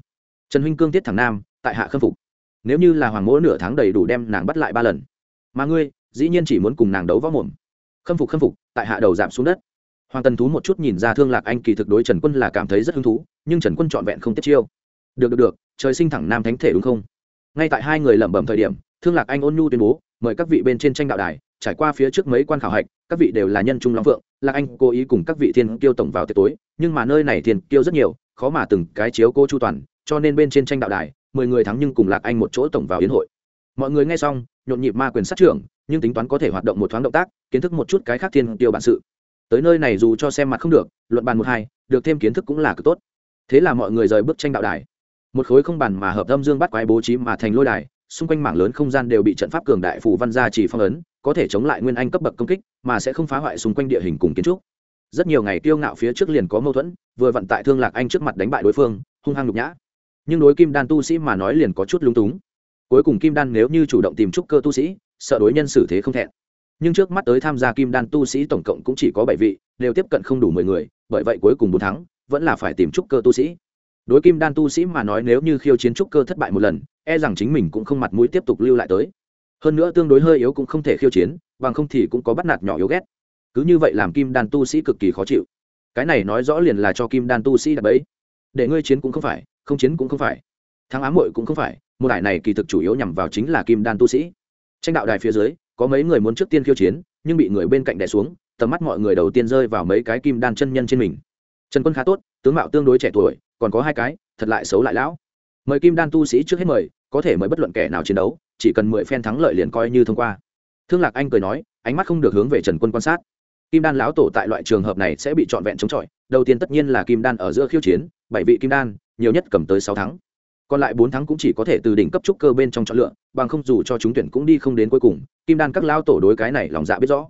Trần huynh cương tiết thằng nam, tại hạ khâm phục. Nếu như là hoàng mỗ nửa tháng đầy đủ đem nàng bắt lại ba lần. Mà ngươi, dĩ nhiên chỉ muốn cùng nàng đấu võ mồm. Khâm phục khâm phục, tại hạ đầu giảm xuống đất. Hoàng tần thú một chút nhìn ra thương lạc anh kỳ thực đối trần quân là cảm thấy rất hứng thú, nhưng trần quân trọn vẹn không tiết chiêu. Được được được, trời sinh thẳng nam thánh thể đúng không? Ngay tại hai người lẩm bẩm thời điểm, thương lạc anh ôn nhu tuyên bố, mời các vị bên trên tranh đạo đài, trải qua phía trước mấy quan khảo hạch, các vị đều là nhân trung long phượng lạc anh cố ý cùng các vị thiên kiêu tổng vào tiệc tối, nhưng mà nơi này thiên kiêu rất nhiều, khó mà từng cái chiếu cô chu toàn, cho nên bên trên tranh đạo đài, mười người thắng nhưng cùng lạc anh một chỗ tổng vào yến hội. Mọi người nghe xong, nhộn nhịp ma quyền sát trưởng, nhưng tính toán có thể hoạt động một thoáng động tác, kiến thức một chút cái khác thiên kiêu bản sự. Tới nơi này dù cho xem mặt không được, luận bàn một hai, được thêm kiến thức cũng là cực tốt. Thế là mọi người rời bước tranh đạo đài. Một khối không bàn mà hợp âm dương bắt quái bố trí mà thành lôi đài xung quanh mảng lớn không gian đều bị trận pháp cường đại phủ văn gia chỉ phong ấn, có thể chống lại nguyên anh cấp bậc công kích, mà sẽ không phá hoại xung quanh địa hình cùng kiến trúc. Rất nhiều ngày kiêu ngạo phía trước liền có mâu thuẫn, vừa vận tại thương lạc anh trước mặt đánh bại đối phương, hung hăng nhục nhã. Nhưng đối kim đan tu sĩ mà nói liền có chút lung túng. Cuối cùng kim đan nếu như chủ động tìm trúc cơ tu sĩ, sợ đối nhân xử thế không thẹn. Nhưng trước mắt tới tham gia kim đan tu sĩ tổng cộng cũng chỉ có bảy vị, đều tiếp cận không đủ mười người, bởi vậy cuối cùng bốn tháng vẫn là phải tìm trúc cơ tu sĩ đối kim đan tu sĩ mà nói nếu như khiêu chiến trúc cơ thất bại một lần e rằng chính mình cũng không mặt mũi tiếp tục lưu lại tới. Hơn nữa tương đối hơi yếu cũng không thể khiêu chiến, bằng không thì cũng có bắt nạt nhỏ yếu ghét. Cứ như vậy làm kim đan tu sĩ cực kỳ khó chịu. Cái này nói rõ liền là cho kim đan tu sĩ đặt bẫy. Để ngươi chiến cũng không phải, không chiến cũng không phải. Thắng ám muội cũng không phải, một đài này kỳ thực chủ yếu nhằm vào chính là kim đan tu sĩ. Tranh đạo đài phía dưới, có mấy người muốn trước tiên khiêu chiến, nhưng bị người bên cạnh đè xuống, tầm mắt mọi người đầu tiên rơi vào mấy cái kim đan chân nhân trên mình. Trần quân khá tốt, tướng mạo tương đối trẻ tuổi còn có hai cái, thật lại xấu lại lão. Mời kim đan tu sĩ trước hết mời, có thể mời bất luận kẻ nào chiến đấu, chỉ cần mười phen thắng lợi liền coi như thông qua. Thương lạc anh cười nói, ánh mắt không được hướng về trần quân quan sát. Kim đan lão tổ tại loại trường hợp này sẽ bị trọn vẹn chống chọi, đầu tiên tất nhiên là kim đan ở giữa khiêu chiến, bảy vị kim đan, nhiều nhất cầm tới sáu tháng còn lại bốn tháng cũng chỉ có thể từ đỉnh cấp trúc cơ bên trong chọn lựa, bằng không dù cho chúng tuyển cũng đi không đến cuối cùng, kim đan các lão tổ đối cái này lòng dạ biết rõ.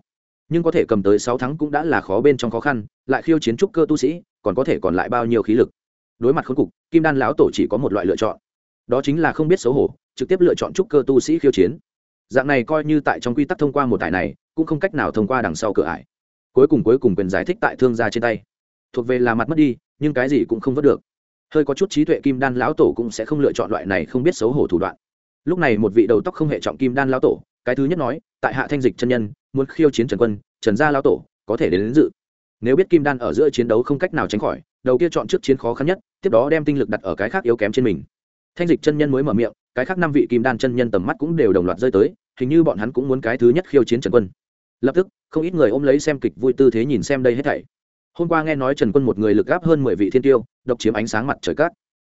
Nhưng có thể cầm tới sáu tháng cũng đã là khó bên trong khó khăn, lại khiêu chiến trúc cơ tu sĩ, còn có thể còn lại bao nhiêu khí lực đối mặt khốn cục kim đan lão tổ chỉ có một loại lựa chọn. Đó chính là không biết xấu hổ trực tiếp lựa chọn trúc cơ tu sĩ khiêu chiến. Dạng này coi như tại trong quy tắc thông qua một tài này cũng không cách nào thông qua đằng sau cửa ải. Cuối cùng cuối cùng quyền giải thích tại thương gia trên tay. Thuộc về là mặt mất đi nhưng cái gì cũng không vớt được. Hơi có chút trí tuệ kim đan lão tổ cũng sẽ không lựa chọn loại này không biết xấu hổ thủ đoạn. Lúc này một vị đầu tóc không hệ trọng kim đan lão tổ cái thứ nhất nói tại hạ thanh dịch chân nhân muốn khiêu chiến trần quân trần gia lão tổ có thể đến, đến dự. Nếu biết kim đan ở giữa chiến đấu không cách nào tránh khỏi đầu kia chọn trước chiến khó khăn nhất, tiếp đó đem tinh lực đặt ở cái khác yếu kém trên mình. Thanh dịch chân nhân mới mở miệng, cái khác năm vị kim đan chân nhân tầm mắt cũng đều đồng loạt rơi tới, hình như bọn hắn cũng muốn cái thứ nhất khiêu chiến trần quân. Lập tức, không ít người ôm lấy xem kịch vui tư thế nhìn xem đây hết thảy. Hôm qua nghe nói trần quân một người lực gáp hơn mười vị thiên tiêu, độc chiếm ánh sáng mặt trời cát.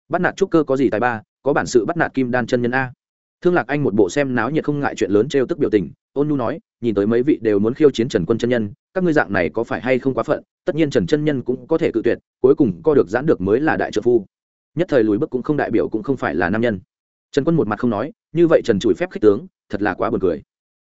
Bắt nạt trúc cơ có gì tài ba, có bản sự bắt nạt kim đan chân nhân a. Thương lạc anh một bộ xem náo nhiệt không ngại chuyện lớn trêu tức biểu tình ôn nhu nói, nhìn tới mấy vị đều muốn khiêu chiến trần quân chân nhân, các ngươi dạng này có phải hay không quá phận, tất nhiên trần chân nhân cũng có thể cự tuyệt, cuối cùng co được giãn được mới là đại trợ phu. Nhất thời lùi bước cũng không đại biểu cũng không phải là nam nhân. Trần quân một mặt không nói, như vậy trần chùi phép khích tướng, thật là quá buồn cười.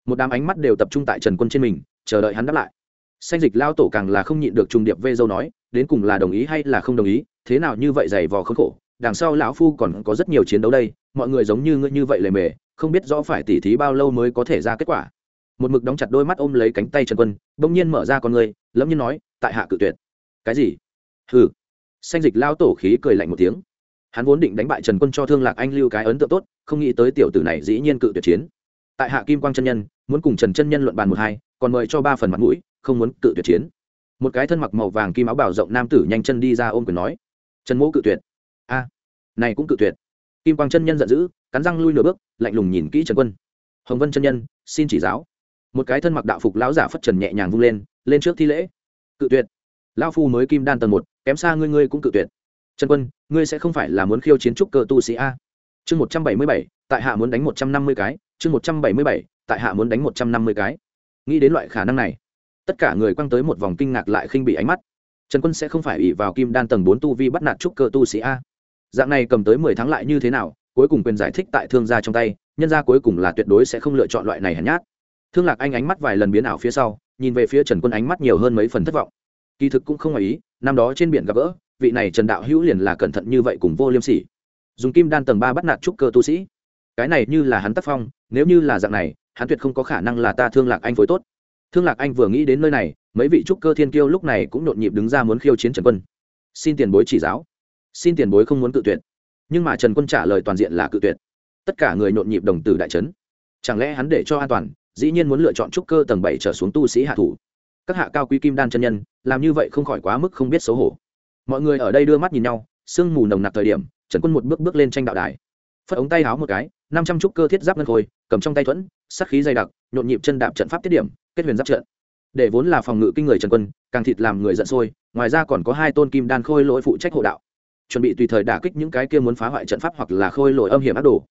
Một đám ánh mắt đều tập trung tại trần quân trên mình, chờ đợi hắn đáp lại. Xanh dịch lao tổ càng là không nhịn được trùng điệp vê dâu nói, đến cùng là đồng ý hay là không đồng ý, thế nào như vậy dày vò khốn khổ, đằng sau lão phu còn có rất nhiều chiến đấu đây, mọi người giống như ngươi như vậy lề mề không biết rõ phải tỉ thí bao lâu mới có thể ra kết quả. Một mực đóng chặt đôi mắt ôm lấy cánh tay trần quân, bỗng nhiên mở ra con người, lẫm nhiên nói, tại hạ cự tuyệt. Cái gì? Hừ. Xanh dịch lao tổ khí cười lạnh một tiếng. Hắn vốn định đánh bại trần quân cho thương lạc anh lưu cái ấn tượng tốt, không nghĩ tới tiểu tử này dĩ nhiên cự tuyệt chiến. Tại hạ kim quang chân nhân, muốn cùng trần chân nhân luận bàn một hai, còn mời cho ba phần mặt mũi, không muốn cự tuyệt chiến. Một cái thân mặc màu vàng kim áo bảo rộng nam tử nhanh chân đi ra ôm quyền nói, trần mỗ cự tuyệt. A, này cũng cự tuyệt. Kim quang chân nhân giận dữ cắn răng lui nửa bước, lạnh lùng nhìn kỹ trần quân. Hồng vân chân nhân, xin chỉ giáo. Một cái thân mặc đạo phục lão giả phất trần nhẹ nhàng vung lên lên trước thi lễ. Cự tuyệt. Lão phu mới kim đan tầng một, kém xa ngươi ngươi cũng cự tuyệt. Trần quân, ngươi sẽ không phải là muốn khiêu chiến trúc cơ tu sĩ a? Chương một trăm bảy mươi bảy, tại hạ muốn đánh một trăm năm mươi cái. Chương một trăm bảy mươi bảy, tại hạ muốn đánh một trăm năm mươi cái. Nghĩ đến loại khả năng này, tất cả người quăng tới một vòng kinh ngạc lại khinh bị ánh mắt. Trần quân sẽ không phải ỉ vào kim đan tầng bốn tu vi bắt nạt trúc cơ tu sĩ a? Dạng này cầm tới mười tháng lại như thế nào? Cuối cùng quyền giải thích tại thương gia trong tay, nhân gia cuối cùng là tuyệt đối sẽ không lựa chọn loại này hèn nhát. Thương lạc anh ánh mắt vài lần biến ảo phía sau, nhìn về phía trần quân ánh mắt nhiều hơn mấy phần thất vọng. Kỳ thực cũng không ngoài ý, năm đó trên biển gặp gỡ, vị này trần đạo hữu liền là cẩn thận như vậy cùng vô liêm sỉ. Dùng kim đan tầng ba bắt nạt trúc cơ tu sĩ. Cái này như là hắn tác phong, nếu như là dạng này, hắn tuyệt không có khả năng là ta thương lạc anh phối tốt. Thương lạc anh vừa nghĩ đến nơi này, mấy vị trúc cơ thiên kiêu lúc này cũng nhộn nhịp đứng ra muốn khiêu chiến trần quân. Xin tiền bối chỉ giáo. Xin tiền bối không muốn tự tuyệt nhưng mà trần quân trả lời toàn diện là cự tuyệt tất cả người nhộn nhịp đồng tử đại trấn chẳng lẽ hắn để cho an toàn dĩ nhiên muốn lựa chọn trúc cơ tầng bảy trở xuống tu sĩ hạ thủ các hạ cao quý kim đan chân nhân làm như vậy không khỏi quá mức không biết xấu hổ mọi người ở đây đưa mắt nhìn nhau sương mù nồng nặc thời điểm trần quân một bước bước lên tranh đạo đài phất ống tay háo một cái năm trăm trúc cơ thiết giáp ngân khôi cầm trong tay thuẫn sắc khí dày đặc nhộn nhịp chân đạp trận pháp tiết điểm kết huyền giáp trận để vốn là phòng ngự kinh người trần quân càng thịt làm người giận sôi ngoài ra còn có hai tôn kim đan khôi lỗi phụ trách hộ đạo chuẩn bị tùy thời đả kích những cái kia muốn phá hoại trận pháp hoặc là khôi lỗi âm hiểm ác đồ.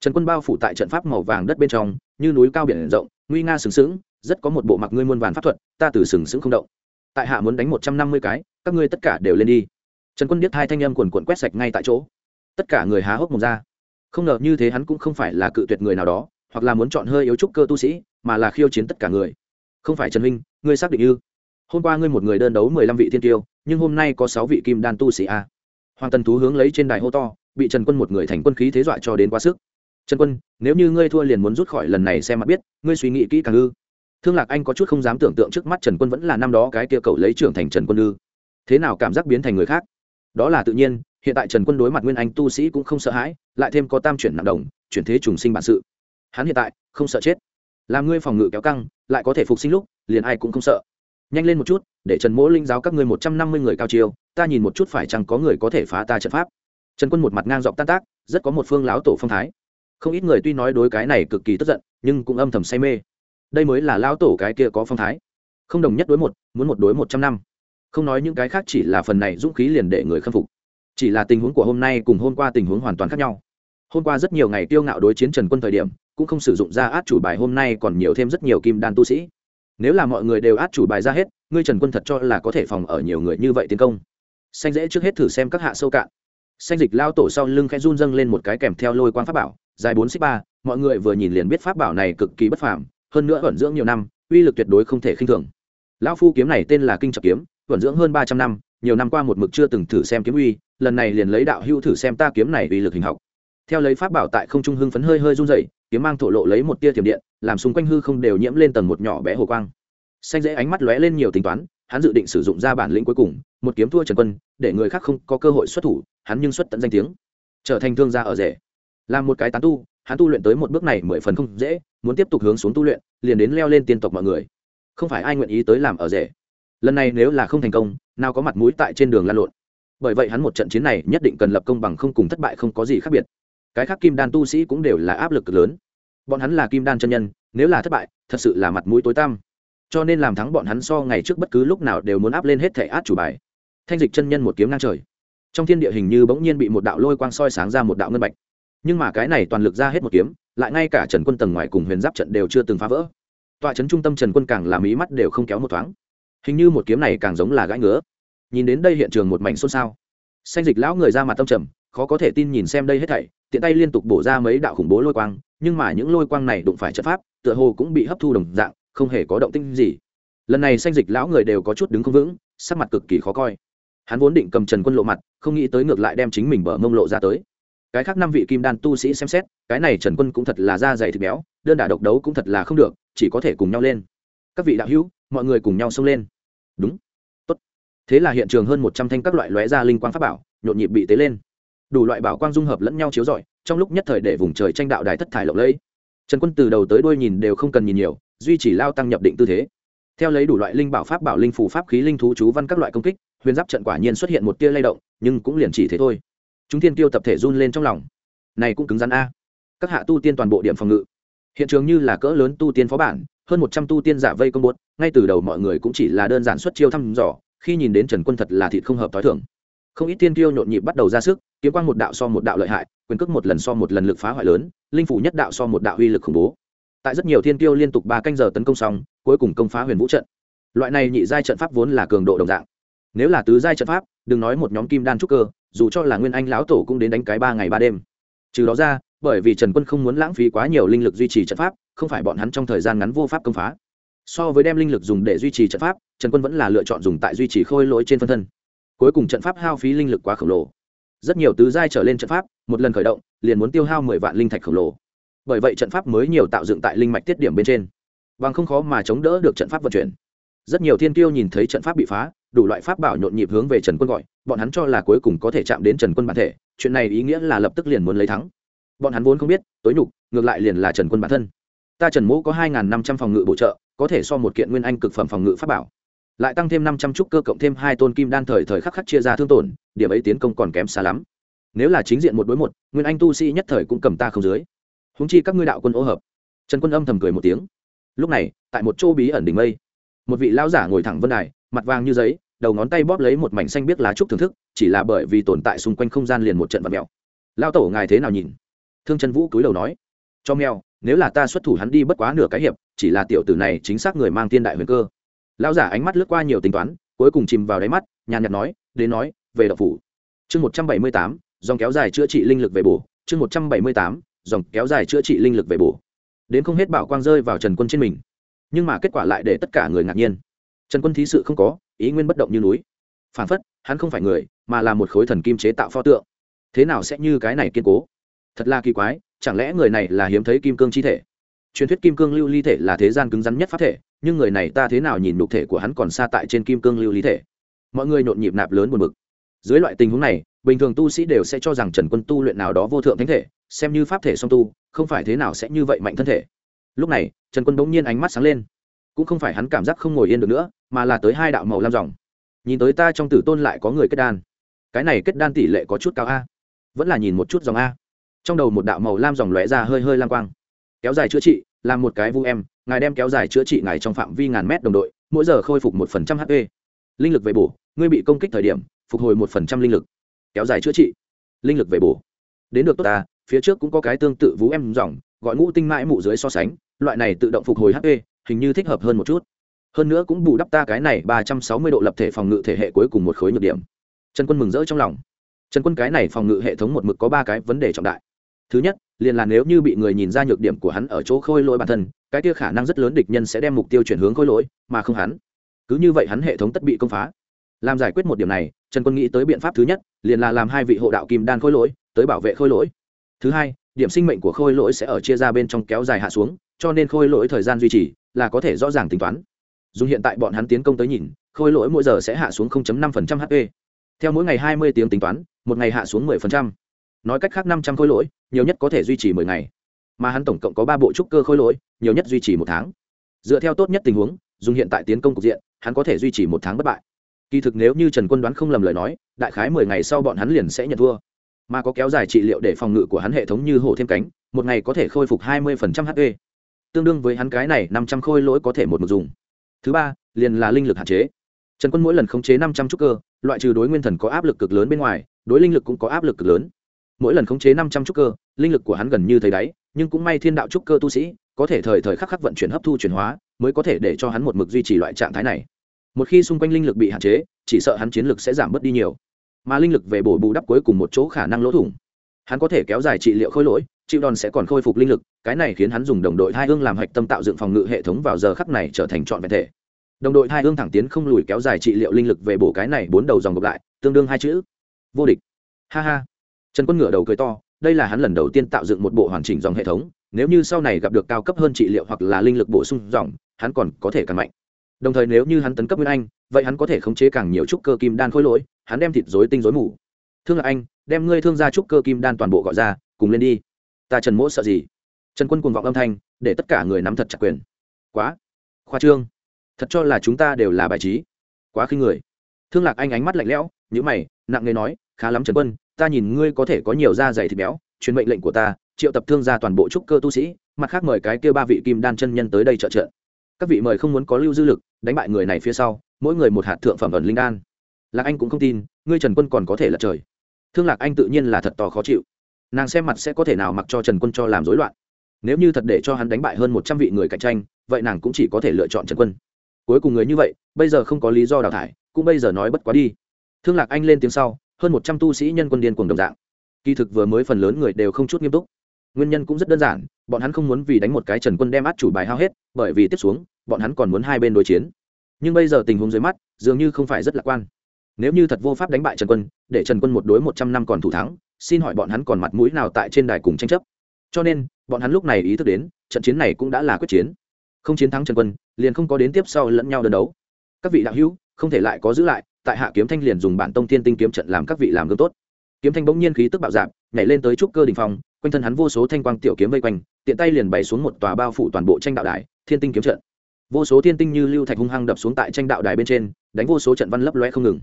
Trần quân bao phủ tại trận pháp màu vàng đất bên trong, như núi cao biển rộng, nguy nga sừng sững, rất có một bộ mặc ngươi muôn vàn pháp thuật, ta từ sừng sững không động. Tại hạ muốn đánh một trăm năm mươi cái, các ngươi tất cả đều lên đi. Trần quân biết hai thanh âm quần quận quét sạch ngay tại chỗ. Tất cả người há hốc mồm ra. Không ngờ như thế hắn cũng không phải là cự tuyệt người nào đó, hoặc là muốn chọn hơi yếu trúc cơ tu sĩ, mà là khiêu chiến tất cả người. Không phải trần huynh, ngươi xác định ư? Hôm qua ngươi một người đơn đấu mười lăm vị thiên tiêu, nhưng hôm nay có sáu vị kim đan tu sĩ a hoàng tần thú hướng lấy trên đài hô to, bị trần quân một người thành quân khí thế dọa cho đến quá sức. Trần quân, nếu như ngươi thua liền muốn rút khỏi lần này xem mặt biết, ngươi suy nghĩ kỹ càng ư? Thương lạc anh có chút không dám tưởng tượng trước mắt trần quân vẫn là năm đó cái kia cậu lấy trưởng thành trần quân ư. Thế nào cảm giác biến thành người khác? Đó là tự nhiên, hiện tại trần quân đối mặt nguyên anh tu sĩ cũng không sợ hãi, lại thêm có tam chuyển nặng đồng, chuyển thế trùng sinh bản sự. Hắn hiện tại không sợ chết. Làm ngươi phòng ngự kéo căng, lại có thể phục sinh lúc, liền ai cũng không sợ nhanh lên một chút, để trần mỗ linh giáo các ngươi một trăm năm mươi người cao chiêu, ta nhìn một chút phải chăng có người có thể phá ta trận pháp. Trần quân một mặt ngang dọc tan tác, rất có một phương láo tổ phong thái. Không ít người tuy nói đối cái này cực kỳ tức giận, nhưng cũng âm thầm say mê. Đây mới là lao tổ cái kia có phong thái. Không đồng nhất đối một, muốn một đối một trăm năm. Không nói những cái khác chỉ là phần này dũng khí liền để người khâm phục. Chỉ là tình huống của hôm nay cùng hôm qua tình huống hoàn toàn khác nhau. Hôm qua rất nhiều ngày tiêu ngạo đối chiến trần quân thời điểm, cũng không sử dụng ra át chủ bài, hôm nay còn nhiều thêm rất nhiều kim đan tu sĩ nếu là mọi người đều át chủ bài ra hết, ngươi trần quân thật cho là có thể phòng ở nhiều người như vậy tiến công. Xanh dễ trước hết thử xem các hạ sâu cạn. Xanh dịch lao tổ sau lưng khẽ run dâng lên một cái kèm theo lôi quan pháp bảo, dài bốn xích ba, mọi người vừa nhìn liền biết pháp bảo này cực kỳ bất phàm, hơn nữa ẩn dưỡng nhiều năm, uy lực tuyệt đối không thể khinh thường. Lão phu kiếm này tên là kinh trọng kiếm ẩn dưỡng hơn ba trăm năm, nhiều năm qua một mực chưa từng thử xem kiếm uy, lần này liền lấy đạo hưu thử xem ta kiếm này uy lực hình học. Theo lấy pháp bảo tại không trung hưng phấn hơi hơi run dậy kiếm mang thổ lộ lấy một tia thiểm điện, làm xung quanh hư không đều nhiễm lên tầng một nhỏ bé hồ quang. Xanh dễ ánh mắt lóe lên nhiều tính toán, hắn dự định sử dụng ra bản lĩnh cuối cùng, một kiếm thua trần quân, để người khác không có cơ hội xuất thủ, hắn nhưng xuất tận danh tiếng. Trở thành thương gia ở rể. Làm một cái tán tu, hắn tu luyện tới một bước này mười phần không dễ, muốn tiếp tục hướng xuống tu luyện, liền đến leo lên tiên tộc mọi người. Không phải ai nguyện ý tới làm ở rể. Lần này nếu là không thành công, nào có mặt mũi tại trên đường lan lộn. Bởi vậy hắn một trận chiến này nhất định cần lập công bằng không cùng thất bại không có gì khác biệt cái khác kim đan tu sĩ cũng đều là áp lực cực lớn. Bọn hắn là kim đan chân nhân, nếu là thất bại, thật sự là mặt mũi tối tăm. Cho nên làm thắng bọn hắn so ngày trước bất cứ lúc nào đều muốn áp lên hết thẻ át chủ bài. Thanh dịch chân nhân một kiếm ngang trời. Trong thiên địa hình như bỗng nhiên bị một đạo lôi quang soi sáng ra một đạo ngân bạch. Nhưng mà cái này toàn lực ra hết một kiếm, lại ngay cả trần quân tầng ngoài cùng huyền giáp trận đều chưa từng phá vỡ. Tọa trấn trung tâm trần quân càng làm ý mắt đều không kéo một thoáng. Hình như một kiếm này càng giống là gãi ngứa. Nhìn đến đây hiện trường một mảnh xôn xao. Xanh dịch lão người ra mặt tâm trầm khó có thể tin nhìn xem đây hết thảy, tiện tay liên tục bổ ra mấy đạo khủng bố lôi quang, nhưng mà những lôi quang này đụng phải trận pháp, tựa hồ cũng bị hấp thu đồng dạng, không hề có động tinh gì. Lần này xanh dịch lão người đều có chút đứng không vững, sắc mặt cực kỳ khó coi. Hắn vốn định cầm trần quân lộ mặt, không nghĩ tới ngược lại đem chính mình bở mông lộ ra tới. Cái khác năm vị kim đan tu sĩ xem xét, cái này trần quân cũng thật là da dày thịt béo, đơn đả độc đấu cũng thật là không được, chỉ có thể cùng nhau lên. Các vị đạo hữu, mọi người cùng nhau xông lên. Đúng. Tốt. Thế là hiện trường hơn một trăm thanh các loại lóe ra linh quang pháp bảo, nhộn nhịp bị tế lên đủ loại bảo quang dung hợp lẫn nhau chiếu rọi, trong lúc nhất thời để vùng trời tranh đạo đài thất thải lộng lẫy. Trần quân từ đầu tới đuôi nhìn đều không cần nhìn nhiều, duy trì lao tăng nhập định tư thế. Theo lấy đủ loại linh bảo pháp, bảo linh phù pháp, khí linh thú, chú văn các loại công kích, huyền giáp trận quả nhiên xuất hiện một tia lay động, nhưng cũng liền chỉ thế thôi. Chúng thiên tiêu tập thể run lên trong lòng. Này cũng cứng rắn a. Các hạ tu tiên toàn bộ điểm phòng ngự. Hiện trường như là cỡ lớn tu tiên phó bản, hơn một trăm tu tiên giả vây công bột ngay từ đầu mọi người cũng chỉ là đơn giản xuất chiêu thăm dò, khi nhìn đến trần quân thật là thịt không hợp t h o i thưởng không ít tiên tiêu nhộn nhịp bắt đầu ra sức, kiếm quang một đạo so một đạo lợi hại, quyền cước một lần so một lần lực phá hoại lớn, linh phủ nhất đạo so một đạo uy lực khủng bố. Tại rất nhiều thiên tiêu liên tục ba canh giờ tấn công xong, cuối cùng công phá huyền vũ trận. Loại này nhị giai trận pháp vốn là cường độ đồng dạng. Nếu là tứ giai trận pháp, đừng nói một nhóm kim đan trúc cơ, dù cho là nguyên anh lão tổ cũng đến đánh cái ba ngày ba đêm. Trừ đó ra, bởi vì trần quân không muốn lãng phí quá nhiều linh lực duy trì trận pháp, không phải bọn hắn trong thời gian ngắn vô pháp công phá. So với đem linh lực dùng để duy trì trận pháp, trần quân vẫn là lựa chọn dùng tại duy trì khôi lỗi trên phân thân cuối cùng trận pháp hao phí linh lực quá khổng lồ. Rất nhiều tứ giai trở lên trận pháp, một lần khởi động, liền muốn tiêu hao mười vạn linh thạch khổng lồ. Bởi vậy trận pháp mới nhiều tạo dựng tại linh mạch tiết điểm bên trên. Bằng không khó mà chống đỡ được trận pháp vận chuyển. Rất nhiều thiên tiêu nhìn thấy trận pháp bị phá, đủ loại pháp bảo nhộn nhịp hướng về trần quân gọi, bọn hắn cho là cuối cùng có thể chạm đến trần quân bản thể, chuyện này ý nghĩa là lập tức liền muốn lấy thắng. Bọn hắn vốn không biết, tối nhục, ngược lại liền là trần quân bản thân. Ta trần mũ có hai năm trăm phòng ngự bổ trợ, có thể so một kiện nguyên anh cực phẩm phòng ngự pháp bảo lại tăng thêm năm trăm trúc cơ cộng thêm hai tôn kim đan thời thời khắc khắc chia ra thương tổn, điểm ấy tiến công còn kém xa lắm. Nếu là chính diện một đối một, nguyên anh tu sĩ nhất thời cũng cầm ta không dưới. Húng chi các ngươi đạo quân ô hợp. Trần quân âm thầm cười một tiếng. Lúc này, tại một chỗ bí ẩn đỉnh mây, một vị lão giả ngồi thẳng vân đài, mặt vàng như giấy, đầu ngón tay bóp lấy một mảnh xanh biết lá trúc thưởng thức, chỉ là bởi vì tồn tại xung quanh không gian liền một trận vật mèo. Lao tổ, ngài thế nào nhìn? Thương chân vũ cúi đầu nói. Cho mèo, nếu là ta xuất thủ hắn đi bất quá nửa cái hiệp, chỉ là tiểu tử này chính xác người mang tiên đại huyền cơ. Lão giả ánh mắt lướt qua nhiều tính toán, cuối cùng chìm vào đáy mắt, nhàn nhạt nói, đến nói, về đậu phủ. Chương một trăm bảy mươi tám, dòng kéo dài chữa trị linh lực về bổ. Chương một trăm bảy mươi tám, dòng kéo dài chữa trị linh lực về bổ. Đến không hết bảo quang rơi vào trần quân trên mình. Nhưng mà kết quả lại để tất cả người ngạc nhiên. Trần quân thí sự không có, ý nguyên bất động như núi. Phản phất, hắn không phải người, mà là một khối thần kim chế tạo pho tượng. Thế nào sẽ như cái này kiên cố? Thật là kỳ quái, chẳng lẽ người này là hiếm thấy kim cương chi thể? Truyền thuyết kim cương lưu ly thể là thế gian cứng rắn nhất pháp thể nhưng người này ta thế nào nhìn nhục thể của hắn còn xa tại trên kim cương lưu lý thể. Mọi người nhộn nhịp nạp lớn buồn bực. Dưới loại tình huống này, bình thường tu sĩ đều sẽ cho rằng trần quân tu luyện nào đó vô thượng thánh thể, xem như pháp thể song tu, không phải thế nào sẽ như vậy mạnh thân thể. Lúc này, trần quân bỗng nhiên ánh mắt sáng lên. Cũng không phải hắn cảm giác không ngồi yên được nữa, mà là tới hai đạo màu lam dòng. Nhìn tới ta trong tử tôn lại có người kết đan. Cái này kết đan tỷ lệ có chút cao a. Vẫn là nhìn một chút dòng a. Trong đầu một đạo màu lam dòng lóe ra hơi hơi lam quang. Kéo dài chữa trị làm một cái vu em ngài đem kéo dài chữa trị ngài trong phạm vi ngàn mét đồng đội, mỗi giờ khôi phục một phần trăm hp linh lực về bổ, ngươi bị công kích thời điểm, phục hồi một phần trăm linh lực. Kéo dài chữa trị, linh lực về bổ. Đến được tốt ta, phía trước cũng có cái tương tự vũ em dòng, gọi ngũ tinh mãi mụ dưới so sánh, loại này tự động phục hồi hp hình như thích hợp hơn một chút. Hơn nữa cũng bù đắp ta cái này ba trăm sáu mươi độ lập thể phòng ngự thể hệ cuối cùng một khối nhược điểm. Trần quân mừng rỡ trong lòng. Trần quân cái này phòng ngự hệ thống một mực có ba cái vấn đề trọng đại thứ nhất, liền là nếu như bị người nhìn ra nhược điểm của hắn ở chỗ khôi lỗi bản thân, cái kia khả năng rất lớn địch nhân sẽ đem mục tiêu chuyển hướng khôi lỗi, mà không hắn. Cứ như vậy hắn hệ thống tất bị công phá. Làm giải quyết một điểm này, trần quân nghĩ tới biện pháp thứ nhất, liền là làm hai vị hộ đạo kim đan khôi lỗi, tới bảo vệ khôi lỗi. Thứ hai, điểm sinh mệnh của khôi lỗi sẽ ở chia ra bên trong kéo dài hạ xuống, cho nên khôi lỗi thời gian duy trì là có thể rõ ràng tính toán. Dùng hiện tại bọn hắn tiến công tới nhìn, khôi lỗi mỗi giờ sẽ hạ xuống 0.5% hp theo mỗi ngày 20 tiếng tính toán, một ngày hạ xuống 10% nói cách khác năm trăm khối lỗi, nhiều nhất có thể duy trì 10 ngày. Mà hắn tổng cộng có ba bộ trúc cơ khối lỗi, nhiều nhất duy trì một tháng. Dựa theo tốt nhất tình huống, dùng hiện tại tiến công cục diện, hắn có thể duy trì một tháng bất bại. Kỳ thực nếu như trần quân đoán không lầm lời nói, đại khái mười ngày sau bọn hắn liền sẽ nhận thua. Mà có kéo dài trị liệu để phòng ngự của hắn hệ thống như hổ thêm cánh, một ngày có thể khôi phục 20% hp tương đương với hắn cái này 500 khôi lỗi có thể một mực dùng. Thứ ba, liền là linh lực hạn chế. Trần quân mỗi lần khống chế năm trăm trúc cơ, loại trừ đối nguyên thần có áp lực cực lớn bên ngoài, đối linh lực cũng có áp lực cực lớn mỗi lần khống chế năm trăm trúc cơ, linh lực của hắn gần như thấy đáy, nhưng cũng may thiên đạo trúc cơ tu sĩ, có thể thời thời khắc khắc vận chuyển hấp thu chuyển hóa, mới có thể để cho hắn một mực duy trì loại trạng thái này. Một khi xung quanh linh lực bị hạn chế, chỉ sợ hắn chiến lực sẽ giảm bớt đi nhiều. Mà linh lực về bổ bù đắp cuối cùng một chỗ khả năng lỗ thủng. Hắn có thể kéo dài trị liệu khôi lỗi, chịu đòn sẽ còn khôi phục linh lực, cái này khiến hắn dùng đồng đội hai hương làm hạch tâm tạo dựng phòng ngự hệ thống vào giờ khắc này trở thành trọn vẹn thể. Đồng đội hai hương thẳng tiến không lùi kéo dài trị liệu linh lực về bổ cái này bốn đầu dòng ngược lại, tương đương hai chữ. Vô địch. Ha ha trần quân ngửa đầu cười to, đây là hắn lần đầu tiên tạo dựng một bộ hoàn chỉnh dòng hệ thống, nếu như sau này gặp được cao cấp hơn trị liệu hoặc là linh lực bổ sung dòng, hắn còn có thể càng mạnh. Đồng thời nếu như hắn tấn cấp nguyên anh, vậy hắn có thể khống chế càng nhiều trúc cơ kim đan khối lỗi, hắn đem thịt dối tinh dối mù. Thương là anh, đem ngươi thương gia trúc cơ kim đan toàn bộ gọi ra, cùng lên đi. Ta trần mỗ sợ gì? Trần quân cuồng vọng âm thanh, để tất cả người nắm thật chặt quyền. Quá khoa trương. Thật cho là chúng ta đều là bài trí. Quá khinh người. Thương lạc anh ánh mắt lạnh lẽo nhữ mày, nặng nề nói, khá lắm trần quân ta nhìn ngươi có thể có nhiều da dày thịt béo, truyền mệnh lệnh của ta, triệu tập thương gia toàn bộ trúc cơ tu sĩ, mặt khác mời cái kia ba vị kim đan chân nhân tới đây trợ trợ. Các vị mời không muốn có lưu dư lực, đánh bại người này phía sau, mỗi người một hạt thượng phẩm ẩn linh đan. Lạc anh cũng không tin, ngươi trần quân còn có thể lật trời. Thương lạc anh tự nhiên là thật to khó chịu. Nàng xem mặt sẽ có thể nào mặc cho trần quân cho làm rối loạn. Nếu như thật để cho hắn đánh bại hơn một trăm vị người cạnh tranh, vậy nàng cũng chỉ có thể lựa chọn trần quân. Cuối cùng người như vậy, bây giờ không có lý do đào thải, cũng bây giờ nói bất quá đi. Thương lạc anh lên tiếng sau hơn một trăm tu sĩ nhân quân điên cùng đồng dạng. Kỳ thực vừa mới phần lớn người đều không chút nghiêm túc. Nguyên nhân cũng rất đơn giản, bọn hắn không muốn vì đánh một cái trần quân đem át chủ bài hao hết, bởi vì tiếp xuống, bọn hắn còn muốn hai bên đối chiến. Nhưng bây giờ tình huống dưới mắt, dường như không phải rất lạc quan. Nếu như thật vô pháp đánh bại trần quân, để trần quân một đối một trăm năm còn thủ thắng, xin hỏi bọn hắn còn mặt mũi nào tại trên đài cùng tranh chấp? Cho nên, bọn hắn lúc này ý thức đến, trận chiến này cũng đã là quyết chiến. Không chiến thắng trần quân, liền không có đến tiếp sau lẫn nhau đơn đấu. Các vị đạo hữu, không thể lại có giữ lại tại hạ kiếm thanh liền dùng bản tông thiên tinh kiếm trận làm các vị làm gương tốt. Kiếm thanh bỗng nhiên khí tức bạo dạp nhảy lên tới trúc cơ đình phong, quanh thân hắn vô số thanh quang tiểu kiếm vây quanh, tiện tay liền bày xuống một tòa bao phủ toàn bộ tranh đạo đài, thiên tinh kiếm trận. Vô số thiên tinh như lưu thạch hung hăng đập xuống tại tranh đạo đài bên trên, đánh vô số trận văn lấp loe không ngừng.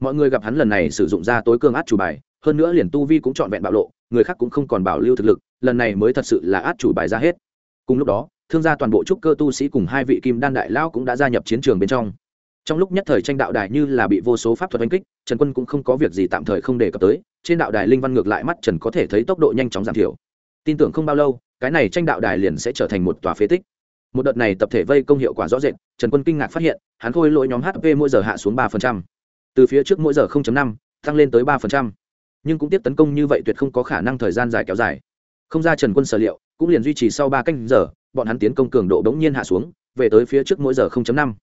Mọi người gặp hắn lần này sử dụng ra tối cương át chủ bài, hơn nữa liền tu vi cũng trọn vẹn bạo lộ, người khác cũng không còn bảo lưu thực lực, lần này mới thật sự là át chủ bài ra hết. Cùng lúc đó, thương gia toàn bộ trúc cơ tu sĩ cùng hai vị kim đan đại lao cũng đã gia nhập chiến trường bên trong trong lúc nhất thời tranh đạo đài như là bị vô số pháp thuật đánh kích trần quân cũng không có việc gì tạm thời không đề cập tới trên đạo đài linh văn ngược lại mắt trần có thể thấy tốc độ nhanh chóng giảm thiểu. Tin tưởng không bao lâu cái này tranh đạo đài liền sẽ trở thành một tòa phế tích. Một đợt này tập thể vây công hiệu quả rõ rệt trần quân kinh ngạc phát hiện hắn khôi lỗi nhóm hp mỗi giờ hạ xuống ba từ phía trước mỗi giờ 0.5, tăng lên tới ba nhưng cũng tiếp tấn công như vậy tuyệt không có khả năng thời gian dài kéo dài. Không ra trần quân sở liệu cũng liền duy trì sau ba canh giờ bọn hắn tiến công cường độ đống nhiên hạ xuống về tới phía trước mỗi giờ 0.5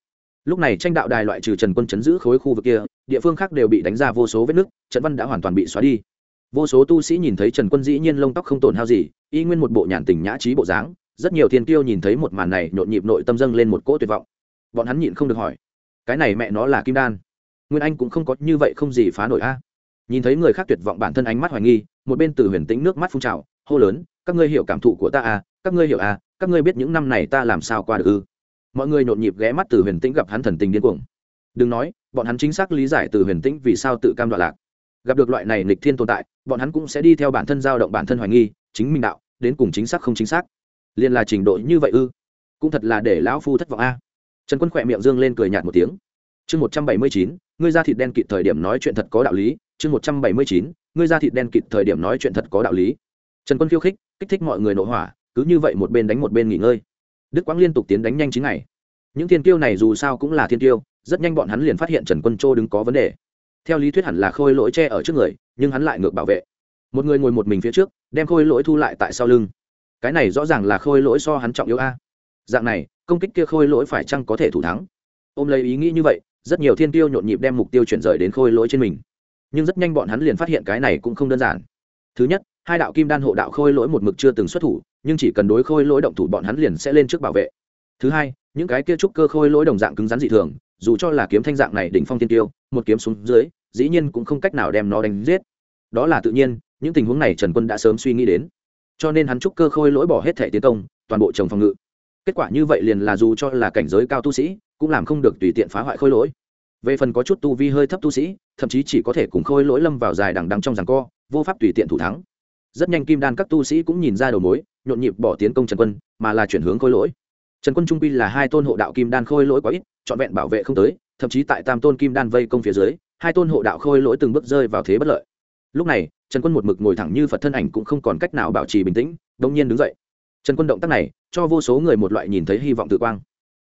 lúc này tranh đạo đài loại trừ trần quân chấn giữ khối khu vực kia, địa phương khác đều bị đánh ra vô số vết nứt, trận văn đã hoàn toàn bị xóa đi. Vô số tu sĩ nhìn thấy trần quân dĩ nhiên lông tóc không tổn hao gì, y nguyên một bộ nhàn tình nhã trí bộ dáng, rất nhiều thiên tiêu nhìn thấy một màn này nhộn nhịp nội tâm dâng lên một cỗ tuyệt vọng. Bọn hắn nhịn không được hỏi, cái này mẹ nó là kim đan? Nguyên anh cũng không có như vậy không gì phá nổi a. Nhìn thấy người khác tuyệt vọng bản thân ánh mắt hoài nghi, một bên từ huyền tĩnh nước mắt phun trào, hô lớn, các ngươi hiểu cảm thụ của ta à các ngươi hiểu à các ngươi biết những năm này ta làm sao qua được ư? Mọi người nhộn nhịp ghé mắt từ huyền tĩnh gặp hắn thần tình điên cuồng. Đừng nói, bọn hắn chính xác lý giải từ huyền tĩnh vì sao tự cam đoạn lạc. Gặp được loại này nghịch thiên tồn tại, bọn hắn cũng sẽ đi theo bản thân dao động bản thân hoài nghi, chính minh đạo, đến cùng chính xác không chính xác. Liền là trình độ như vậy ư? Cũng thật là để lão phu thất vọng a. Trần quân khỏe miệng dương lên cười nhạt một tiếng. Chương một trăm bảy mươi chín, ngươi ra thịt đen kịt thời điểm nói chuyện thật có đạo lý. Chương một trăm bảy mươi chín, ngươi ra thịt đen kịt thời điểm nói chuyện thật có đạo lý. Trần quân khiêu khích, kích thích mọi người nội hỏa, cứ như vậy một bên đánh một bên nghỉ ngơi đức quang liên tục tiến đánh nhanh chín ngày. Những thiên tiêu này dù sao cũng là thiên tiêu rất nhanh bọn hắn liền phát hiện trần quân châu đứng có vấn đề. Theo lý thuyết hẳn là khôi lỗi che ở trước người, nhưng hắn lại ngược bảo vệ. Một người ngồi một mình phía trước, đem khôi lỗi thu lại tại sau lưng. Cái này rõ ràng là khôi lỗi so hắn trọng yếu a. Dạng này, công kích kia khôi lỗi phải chăng có thể thủ thắng? Ôm lấy ý nghĩ như vậy, rất nhiều thiên tiêu nhộn nhịp đem mục tiêu chuyển rời đến khôi lỗi trên mình. Nhưng rất nhanh bọn hắn liền phát hiện cái này cũng không đơn giản. Thứ nhất hai đạo kim đan hộ đạo khôi lỗi một mực chưa từng xuất thủ, nhưng chỉ cần đối khôi lỗi động thủ bọn hắn liền sẽ lên trước bảo vệ. Thứ hai, những cái kia trúc cơ khôi lỗi đồng dạng cứng rắn dị thường, dù cho là kiếm thanh dạng này đỉnh phong tiên tiêu, một kiếm xuống dưới, dĩ nhiên cũng không cách nào đem nó đánh giết. Đó là tự nhiên, những tình huống này trần quân đã sớm suy nghĩ đến. Cho nên hắn trúc cơ khôi lỗi bỏ hết thể tiến công, toàn bộ trồng phòng ngự. Kết quả như vậy liền là dù cho là cảnh giới cao tu sĩ, cũng làm không được tùy tiện phá hoại khôi lỗi. Về phần có chút tu vi hơi thấp tu sĩ, thậm chí chỉ có thể cùng khôi lỗi lâm vào dài đằng đằng trong rằng co, vô pháp tùy tiện thủ thắng rất nhanh kim đan các tu sĩ cũng nhìn ra đầu mối, nhộn nhịp bỏ tiến công trần quân, mà là chuyển hướng khôi lỗi. Trần quân trung pi là hai tôn hộ đạo kim đan khôi lỗi quá ít, trọn vẹn bảo vệ không tới, thậm chí tại tam tôn kim đan vây công phía dưới, hai tôn hộ đạo khôi lỗi từng bước rơi vào thế bất lợi. Lúc này, trần quân một mực ngồi thẳng như phật thân ảnh cũng không còn cách nào bảo trì bình tĩnh đông nhiên đứng dậy. Trần quân động tác này, cho vô số người một loại nhìn thấy hy vọng tự quang.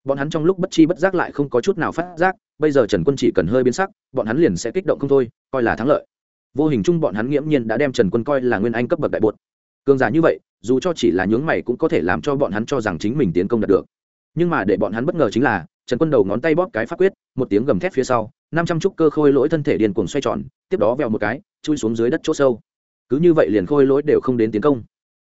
Bọn hắn trong lúc bất chi bất giác lại không có chút nào phát giác, bây giờ trần quân chỉ cần hơi biến sắc, bọn hắn liền sẽ kích động không thôi, coi là thắng lợi vô hình chung bọn hắn nghiễm nhiên đã đem trần quân coi là nguyên anh cấp bậc đại bột. Cường giả như vậy, dù cho chỉ là nhướng mày cũng có thể làm cho bọn hắn cho rằng chính mình tiến công đạt được. Nhưng mà để bọn hắn bất ngờ chính là, trần quân đầu ngón tay bóp cái pháp quyết, một tiếng gầm thét phía sau, năm trăm trúc cơ khôi lỗi thân thể điền cuồng xoay tròn, tiếp đó vèo một cái, chui xuống dưới đất chỗ sâu. Cứ như vậy liền khôi lỗi đều không đến tiến công.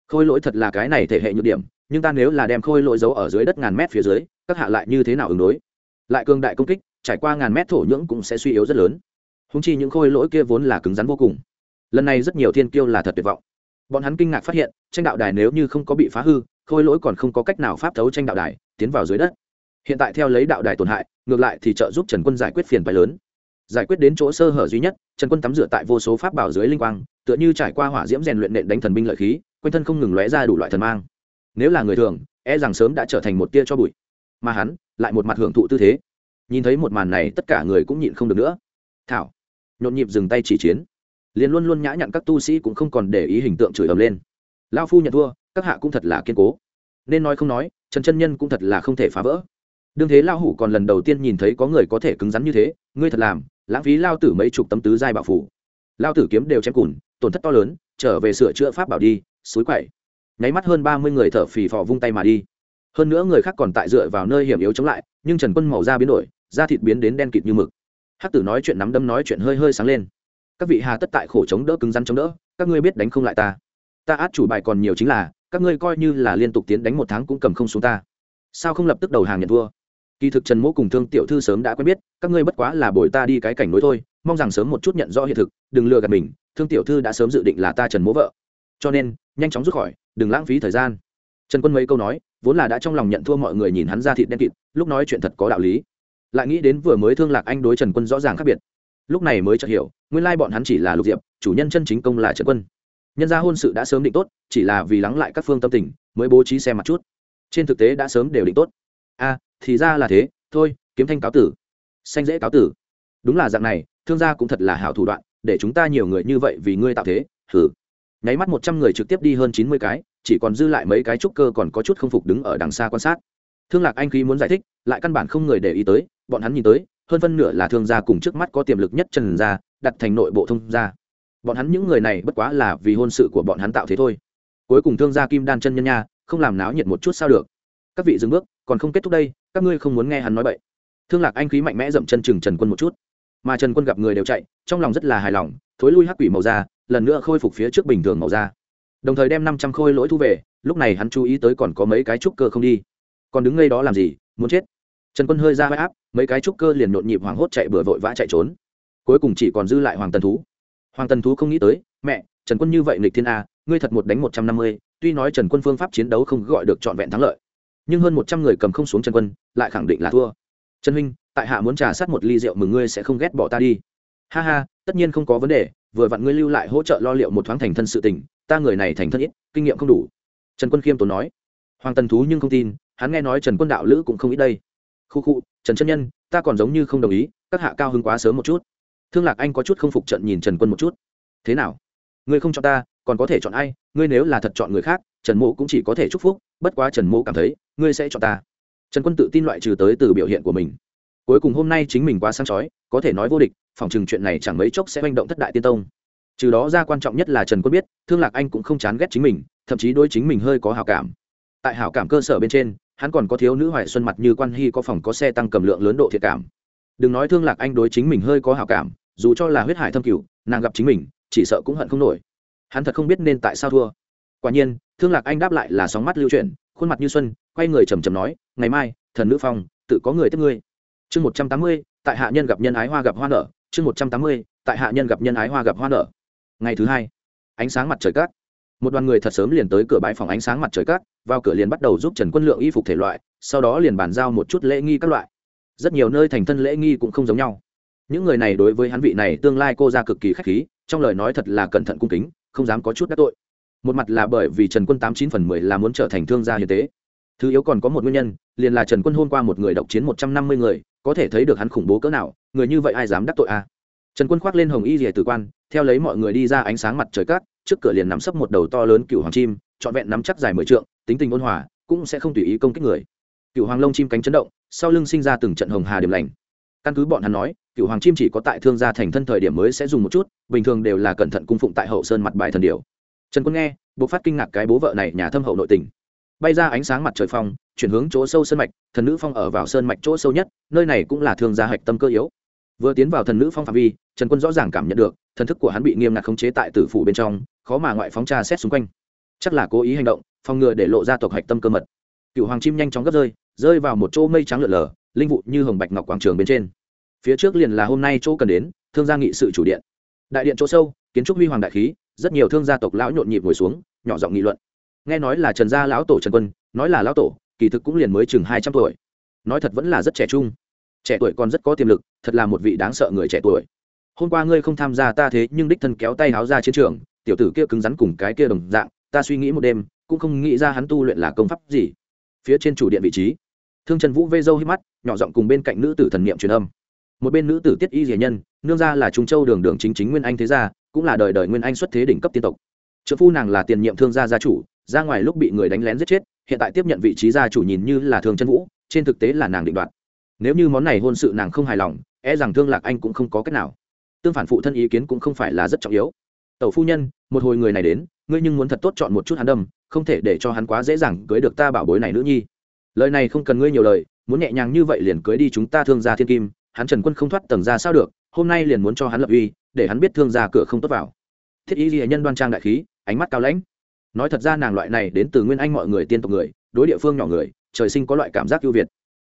Khôi lỗi thật là cái này thể hệ nhược điểm, nhưng ta nếu là đem khôi lỗi giấu ở dưới đất ngàn mét phía dưới, các hạ lại như thế nào ứng đối? Lại cường đại công kích, trải qua ngàn mét thổ nhưỡng cũng sẽ suy yếu rất lớn húng chi những khôi lỗi kia vốn là cứng rắn vô cùng. Lần này rất nhiều thiên kiêu là thật tuyệt vọng. Bọn hắn kinh ngạc phát hiện, tranh đạo đài nếu như không có bị phá hư, khôi lỗi còn không có cách nào pháp thấu tranh đạo đài, tiến vào dưới đất. Hiện tại theo lấy đạo đài tổn hại, ngược lại thì trợ giúp trần quân giải quyết phiền phái lớn. Giải quyết đến chỗ sơ hở duy nhất, trần quân tắm rửa tại vô số pháp bảo dưới linh quang, tựa như trải qua hỏa diễm rèn luyện nện đánh thần binh lợi khí, quanh thân không ngừng lóe ra đủ loại thần mang. Nếu là người thường e rằng sớm đã trở thành một tia cho bụi. Mà hắn, lại một mặt hưởng thụ tư thế. Nhìn thấy một màn này, tất cả người cũng nhịn không được nữa. Thảo nhộn nhịp dừng tay chỉ chiến. Liền luôn luôn nhã nhặn các tu sĩ cũng không còn để ý hình tượng chửi ầm lên. Lao phu nhận thua, các hạ cũng thật là kiên cố. Nên nói không nói, trần chân nhân cũng thật là không thể phá vỡ. Đương thế lao hủ còn lần đầu tiên nhìn thấy có người có thể cứng rắn như thế, ngươi thật làm, lãng phí lao tử mấy chục tấm tứ giai bảo phủ. Lao tử kiếm đều chém cùn, tổn thất to lớn, trở về sửa chữa pháp bảo đi, suối quậy. Nháy mắt hơn ba mươi người thở phì phò vung tay mà đi. Hơn nữa người khác còn tại dựa vào nơi hiểm yếu chống lại, nhưng trần quân màu da biến đổi, da thịt biến đến đen kịt như mực hắc tử nói chuyện nắm đấm nói chuyện hơi hơi sáng lên. Các vị hà tất tại khổ chống đỡ cứng rắn chống đỡ, các ngươi biết đánh không lại ta. Ta át chủ bài còn nhiều chính là, các ngươi coi như là liên tục tiến đánh một tháng cũng cầm không xuống ta. Sao không lập tức đầu hàng nhận thua? Kỳ thực trần mỗ cùng thương tiểu thư sớm đã quen biết, các ngươi bất quá là bồi ta đi cái cảnh nối thôi, mong rằng sớm một chút nhận rõ hiện thực, đừng lừa gạt mình, thương tiểu thư đã sớm dự định là ta trần mỗ vợ. Cho nên, nhanh chóng rút khỏi, đừng lãng phí thời gian. Trần quân mấy câu nói, vốn là đã trong lòng nhận thua mọi người nhìn hắn ra thịt đen kịt, lúc nói chuyện thật có đạo lý lại nghĩ đến vừa mới thương lạc anh đối trần quân rõ ràng khác biệt lúc này mới chợt hiểu nguyên lai bọn hắn chỉ là lục diệp chủ nhân chân chính công là trần quân nhân gia hôn sự đã sớm định tốt chỉ là vì lắng lại các phương tâm tình mới bố trí xe mặt chút trên thực tế đã sớm đều định tốt a à, thì ra là thế thôi kiếm thanh cáo tử xanh dễ cáo tử đúng là dạng này thương gia cũng thật là hảo thủ đoạn để chúng ta nhiều người như vậy vì ngươi tạo thế thử nháy mắt một trăm người trực tiếp đi hơn chín mươi cái chỉ còn dư lại mấy cái trúc cơ còn có chút không phục đứng ở đằng xa quan sát thương lạc anh khí muốn giải thích lại căn bản không người để ý tới bọn hắn nhìn tới, hơn phân nửa là thương gia cùng trước mắt có tiềm lực nhất trần gia, đặt thành nội bộ thông gia. Bọn hắn những người này bất quá là vì hôn sự của bọn hắn tạo thế thôi. Cuối cùng thương gia kim đan chân nhân nha, không làm náo nhiệt một chút sao được. Các vị dừng bước, còn không kết thúc đây, các ngươi không muốn nghe hắn nói vậy thương lạc anh khí mạnh mẽ dậm chân chừng trần quân một chút. Mà trần quân gặp người đều chạy, trong lòng rất là hài lòng, thối lui hắc quỷ màu da, lần nữa khôi phục phía trước bình thường màu da. Đồng thời đem năm trăm khôi lỗi thu về, lúc này hắn chú ý tới còn có mấy cái trúc cơ không đi. Còn đứng ngay đó làm gì, muốn chết? Trần quân hơi ra vai áp, mấy cái trúc cơ liền nhộn nhịp hoảng hốt chạy bừa vội vã chạy trốn. Cuối cùng chỉ còn dư lại hoàng tần thú. Hoàng tần thú không nghĩ tới, mẹ, trần quân như vậy nghịch thiên a, ngươi thật một đánh một trăm năm mươi, tuy nói trần quân phương pháp chiến đấu không gọi được trọn vẹn thắng lợi, nhưng hơn một trăm người cầm không xuống trần quân, lại khẳng định là thua. Trần huynh, tại hạ muốn trà sát một ly rượu mừng ngươi sẽ không ghét bỏ ta đi. Ha ha, tất nhiên không có vấn đề, vừa vặn ngươi lưu lại hỗ trợ lo liệu một thoáng thành thân sự tình, ta người này thành thân ít, kinh nghiệm không đủ. Trần quân khiêm tốn nói. Hoàng tần thú nhưng không tin, hắn nghe nói trần quân đạo lữ cũng không ít đây khu khu, trần chân nhân, ta còn giống như không đồng ý, các hạ cao hứng quá sớm một chút. Thương lạc anh có chút không phục trận nhìn trần quân một chút. Thế nào? Ngươi không chọn ta, còn có thể chọn ai? Ngươi nếu là thật chọn người khác, trần mộ cũng chỉ có thể chúc phúc, bất quá trần mộ cảm thấy, ngươi sẽ chọn ta. Trần quân tự tin loại trừ tới từ biểu hiện của mình. Cuối cùng hôm nay chính mình quá sáng chói, có thể nói vô địch, phòng chừng chuyện này chẳng mấy chốc sẽ manh động thất đại tiên tông. Trừ đó ra quan trọng nhất là trần quân biết, thương lạc anh cũng không chán ghét chính mình, thậm chí đôi chính mình hơi có hào cảm. Tại hảo cảm cơ sở bên trên hắn còn có thiếu nữ hoài xuân mặt như quan hy có phòng có xe tăng cầm lượng lớn độ thiệt cảm. Đừng nói thương lạc anh đối chính mình hơi có hảo cảm, dù cho là huyết hải thâm cửu, nàng gặp chính mình, chỉ sợ cũng hận không nổi. Hắn thật không biết nên tại sao thua. Quả nhiên, thương lạc anh đáp lại là sóng mắt lưu chuyển, khuôn mặt như xuân, quay người trầm trầm nói, ngày mai, thần nữ phong tự có người tiếp ngươi. Chương một trăm tám mươi, tại hạ nhân gặp nhân ái hoa gặp hoa nở. Chương một trăm tám mươi, tại hạ nhân gặp nhân ái hoa gặp hoa nở. Ngày thứ hai, ánh sáng mặt trời cát một đoàn người thật sớm liền tới cửa bãi phòng ánh sáng mặt trời cát, vào cửa liền bắt đầu giúp trần quân lượng y phục thể loại, sau đó liền bàn giao một chút lễ nghi các loại. Rất nhiều nơi thành thân lễ nghi cũng không giống nhau. Những người này đối với hắn vị này tương lai cô ra cực kỳ k h á c h khí, trong lời nói thật là cẩn thận cung kính, không dám có chút đắc tội. Một mặt là bởi vì trần quân tám chín phần mười là muốn trở thành thương gia hiến tế. Thứ yếu còn có một nguyên nhân, liền là trần quân hôn qua một người độc chiến một trăm năm mươi người, có thể thấy được hắn khủng bố cỡ nào, người như vậy ai dám đắc tội à trần quân khoác lên hồng y rìa tử quan, theo lấy mọi người đi ra ánh sáng mặt trời cát trước cửa liền nắm sấp một đầu to lớn cựu hoàng chim, trọn vẹn nắm chắc dài mười trượng, tính tình ôn hòa, cũng sẽ không tùy ý công kích người. Cựu hoàng lông chim cánh chấn động, sau lưng sinh ra từng trận hồng hà điểm lành. Căn cứ bọn hắn nói, cựu hoàng chim chỉ có tại thương gia thành thân thời điểm mới sẽ dùng một chút, bình thường đều là cẩn thận cung phụng tại hậu sơn mặt bài thần điều trần quân nghe buộc phát kinh ngạc cái bố vợ này nhà thâm hậu nội tình. Bay ra ánh sáng mặt trời phong, chuyển hướng chỗ sâu sơn mạch, thần nữ phong ở vào sơn mạch chỗ sâu nhất, nơi này cũng là thương gia hạch tâm cơ yếu. Vừa tiến vào thần nữ phong phạm vi trần quân rõ ràng cảm nhận được, thần thức của hắn bị nghiêm ngặt khống chế tại tử phủ bên trong, khó mà ngoại phóng tra xét xung quanh. Chắc là cố ý hành động, phòng ngừa để lộ ra tộc hạch tâm cơ mật. Cựu hoàng chim nhanh chóng gấp rơi rơi vào một chỗ mây trắng lượn lờ, linh vụ như hồng bạch ngọc quảng trường bên trên. Phía trước liền là hôm nay chỗ cần đến, thương gia nghị sự chủ điện. Đại điện chỗ sâu, kiến trúc huy hoàng đại khí, rất nhiều thương gia tộc lão nhộn nhịp ngồi xuống, nhỏ giọng nghị luận. Nghe nói là trần gia lão tổ trần quân, nói là lão tổ, kỳ thực cũng liền mới chừng hai trăm tuổi. Nói thật vẫn là rất trẻ trung. Trẻ tuổi còn rất có tiềm lực, thật là một vị đáng sợ người trẻ tuổi hôm qua ngươi không tham gia ta thế nhưng đích thân kéo tay háo ra chiến trường, tiểu tử kia cứng rắn cùng cái kia đồng dạng, ta suy nghĩ một đêm, cũng không nghĩ ra hắn tu luyện là công pháp gì. Phía trên chủ điện vị trí, thương trần vũ vê dâu hít mắt, nhỏ giọng cùng bên cạnh nữ tử thần niệm truyền âm. Một bên nữ tử tiết y diệ nhân, nương ra là trung châu đường đường chính chính nguyên anh thế gia, cũng là đời đời nguyên anh xuất thế đỉnh cấp tiên tộc. Trợ phu nàng là tiền nhiệm thương gia gia chủ, ra ngoài lúc bị người đánh lén giết chết, hiện tại tiếp nhận vị trí gia chủ nhìn như là thương Trần vũ, trên thực tế là nàng định đoạt. Nếu như món này hôn sự nàng không hài lòng e rằng thương lạc anh cũng không có cách nào tương phản phụ thân ý kiến cũng không phải là rất trọng yếu. Tẩu phu nhân, một hồi người này đến, ngươi nhưng muốn thật tốt chọn một chút hắn đâm, không thể để cho hắn quá dễ dàng cưới được ta bảo bối này nữ nhi. Lời này không cần ngươi nhiều lời, muốn nhẹ nhàng như vậy liền cưới đi chúng ta thương gia thiên kim, hắn trần quân không thoát tầng ra sao được, hôm nay liền muốn cho hắn lập uy, để hắn biết thương gia cửa không tốt vào. Thiết ý ghi nhân đoan trang đại khí, ánh mắt cao lãnh. Nói thật ra nàng loại này đến từ nguyên anh mọi người tiên tộc người, đối địa phương nhỏ người, trời sinh có loại cảm giác ưu việt.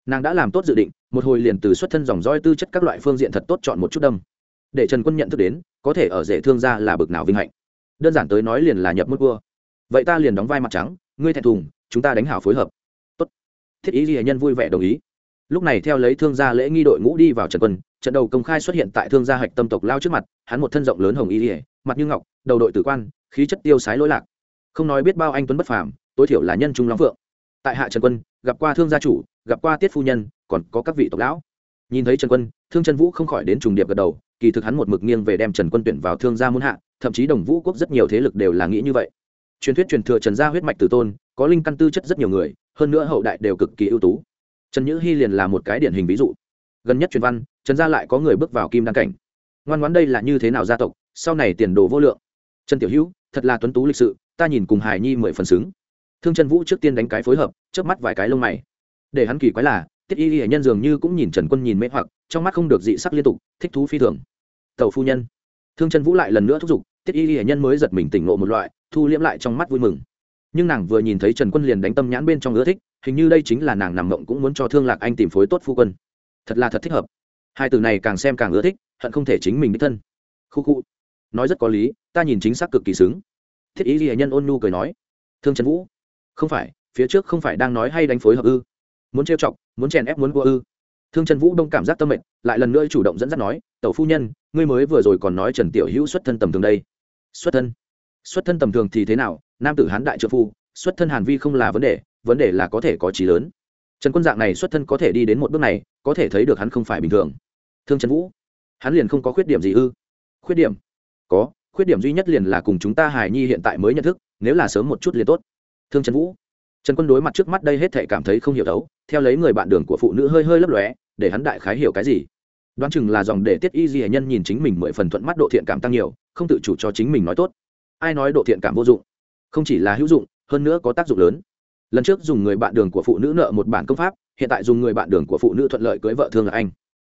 Nàng đã làm tốt dự định, một hồi liền từ xuất thân dòng roi tư chất các loại phương diện thật tốt chọn một chút đâm để trần quân nhận thức đến, có thể ở rể thương gia là bực nào vinh hạnh. Đơn giản tới nói liền là nhập mức vua. Vậy ta liền đóng vai mặt trắng, ngươi thẹn thùng, chúng ta đánh hảo phối hợp. Tốt. Thiết ý ghi nhân vui vẻ đồng ý. Lúc này theo lấy thương gia lễ nghi đội ngũ đi vào trần quân, trận đầu công khai xuất hiện tại thương gia hạch tâm tộc lao trước mặt, hắn một thân rộng lớn hồng y ỉa mặt như ngọc, đầu đội tử quan, khí chất tiêu sái lỗi lạc. Không nói biết bao anh tuấn bất phàm, tối thiểu là nhân trung lắm phượng. Tại hạ trần quân, gặp qua thương gia chủ, gặp qua tiết phu nhân, còn có các vị tộc lão. Nhìn thấy trần quân, thương trần vũ không khỏi đến trùng điệp gật đầu kỳ thực hắn một mực nghiêng về đem trần quân tuyển vào thương gia muôn hạ, thậm chí đồng vũ quốc rất nhiều thế lực đều là nghĩ như vậy. Truyền thuyết truyền thừa trần gia huyết mạch từ tôn, có linh căn tư chất rất nhiều người, hơn nữa hậu đại đều cực kỳ ưu tú. Trần nhữ hy liền là một cái điển hình ví dụ. Gần nhất truyền văn, trần gia lại có người bước vào kim đăng cảnh. Ngoan ngoãn đây là như thế nào gia tộc, sau này tiền đồ vô lượng. Trần tiểu hữu, thật là tuấn tú lịch sự, ta nhìn cùng hải nhi mười phần xứng. Thương trần vũ trước tiên đánh cái phối hợp trước mắt vài cái lông mày. Để hắn kỳ quái là, tiết y y nhân dường như cũng nhìn trần quân nhìn mê hoặc trong mắt không được dị sắc liên tục, thích thú phi thường. Tàu phu nhân. Thương chân vũ lại lần nữa thúc giục, tiết y hiển nhân mới giật mình tỉnh ngộ một loại, thu liễm lại trong mắt vui mừng. Nhưng nàng vừa nhìn thấy trần quân liền đánh tâm nhãn bên trong ưa thích, hình như đây chính là nàng nằm mộng cũng muốn cho thương lạc anh tìm phối tốt phu quân. Thật là thật thích hợp. Hai từ này càng xem càng ưa thích, hận không thể chính mình đích thân. Khu khu. Nói rất có lý, ta nhìn chính xác cực kỳ xứng. Thiết ý ghi nhân ôn nhu cười nói. Thương trần vũ. Không phải, phía trước không phải đang nói hay đánh phối hợp ư. Muốn trêu chọc, muốn chèn ép muốn qua ư thương trần vũ đông cảm giác tâm mệnh lại lần nữa chủ động dẫn dắt nói, tẩu phu nhân, ngươi mới vừa rồi còn nói trần tiểu hữu xuất thân tầm thường đây. Xuất thân? Xuất thân tầm thường thì thế nào? Nam tử hán đại trợ phu, xuất thân hàn vi không là vấn đề vấn đề là có thể có trí lớn. Trần quân dạng này xuất thân có thể đi đến một bước này, có thể thấy được hắn không phải bình thường. Thương trần vũ, hắn liền không có khuyết điểm gì ư? Khuyết điểm? Có, khuyết điểm duy nhất liền là cùng chúng ta hài nhi hiện tại mới nhận thức, nếu là sớm một chút liền tốt. Thương trần vũ trần quân đối mặt trước mắt đây hết thể cảm thấy không hiểu đấu, theo lấy người bạn đường của phụ nữ hơi hơi lấp lóe, để hắn đại khái hiểu cái gì. Đoán chừng là dòng để tiết y di nhân nhìn chính mình mười phần thuận mắt độ thiện cảm tăng nhiều, không tự chủ cho chính mình nói tốt. Ai nói độ thiện cảm vô dụng? Không chỉ là hữu dụng, hơn nữa có tác dụng lớn. Lần trước dùng người bạn đường của phụ nữ nợ một bản công pháp, hiện tại dùng người bạn đường của phụ nữ thuận lợi cưới vợ thương là anh.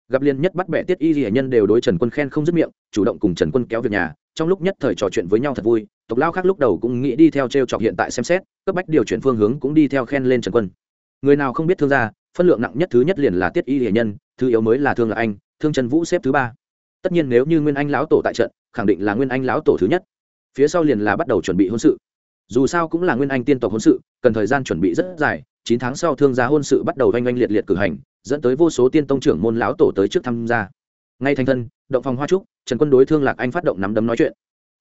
Gặp liên nhất bắt bẻ tiết y di nhân đều đối trần quân khen không dứt miệng, chủ động cùng trần quân kéo việc nhà, trong lúc nhất thời trò chuyện với nhau thật vui tộc lao khác lúc đầu cũng nghĩ đi theo t r e o chọc hiện tại xem xét, cấp bách điều chuyển phương hướng cũng đi theo khen lên trần quân. Người nào không biết thương gia, phân lượng nặng nhất thứ nhất liền là tiết y hệ nhân, thứ yếu mới là thương là anh, thương trần vũ xếp thứ ba. Tất nhiên nếu như nguyên anh lão tổ tại trận, khẳng định là nguyên anh lão tổ thứ nhất. Phía sau liền là bắt đầu chuẩn bị hôn sự. Dù sao cũng là nguyên anh tiên tộc hôn sự, cần thời gian chuẩn bị rất dài, chín tháng sau thương gia hôn sự bắt đầu oanh oanh liệt liệt cử hành, dẫn tới vô số tiên tông trưởng môn lão tổ tới trước tham gia. Ngay thành thân, động phòng hoa trúc, trần quân đối thương lạc anh phát động nắm đấm nói chuyện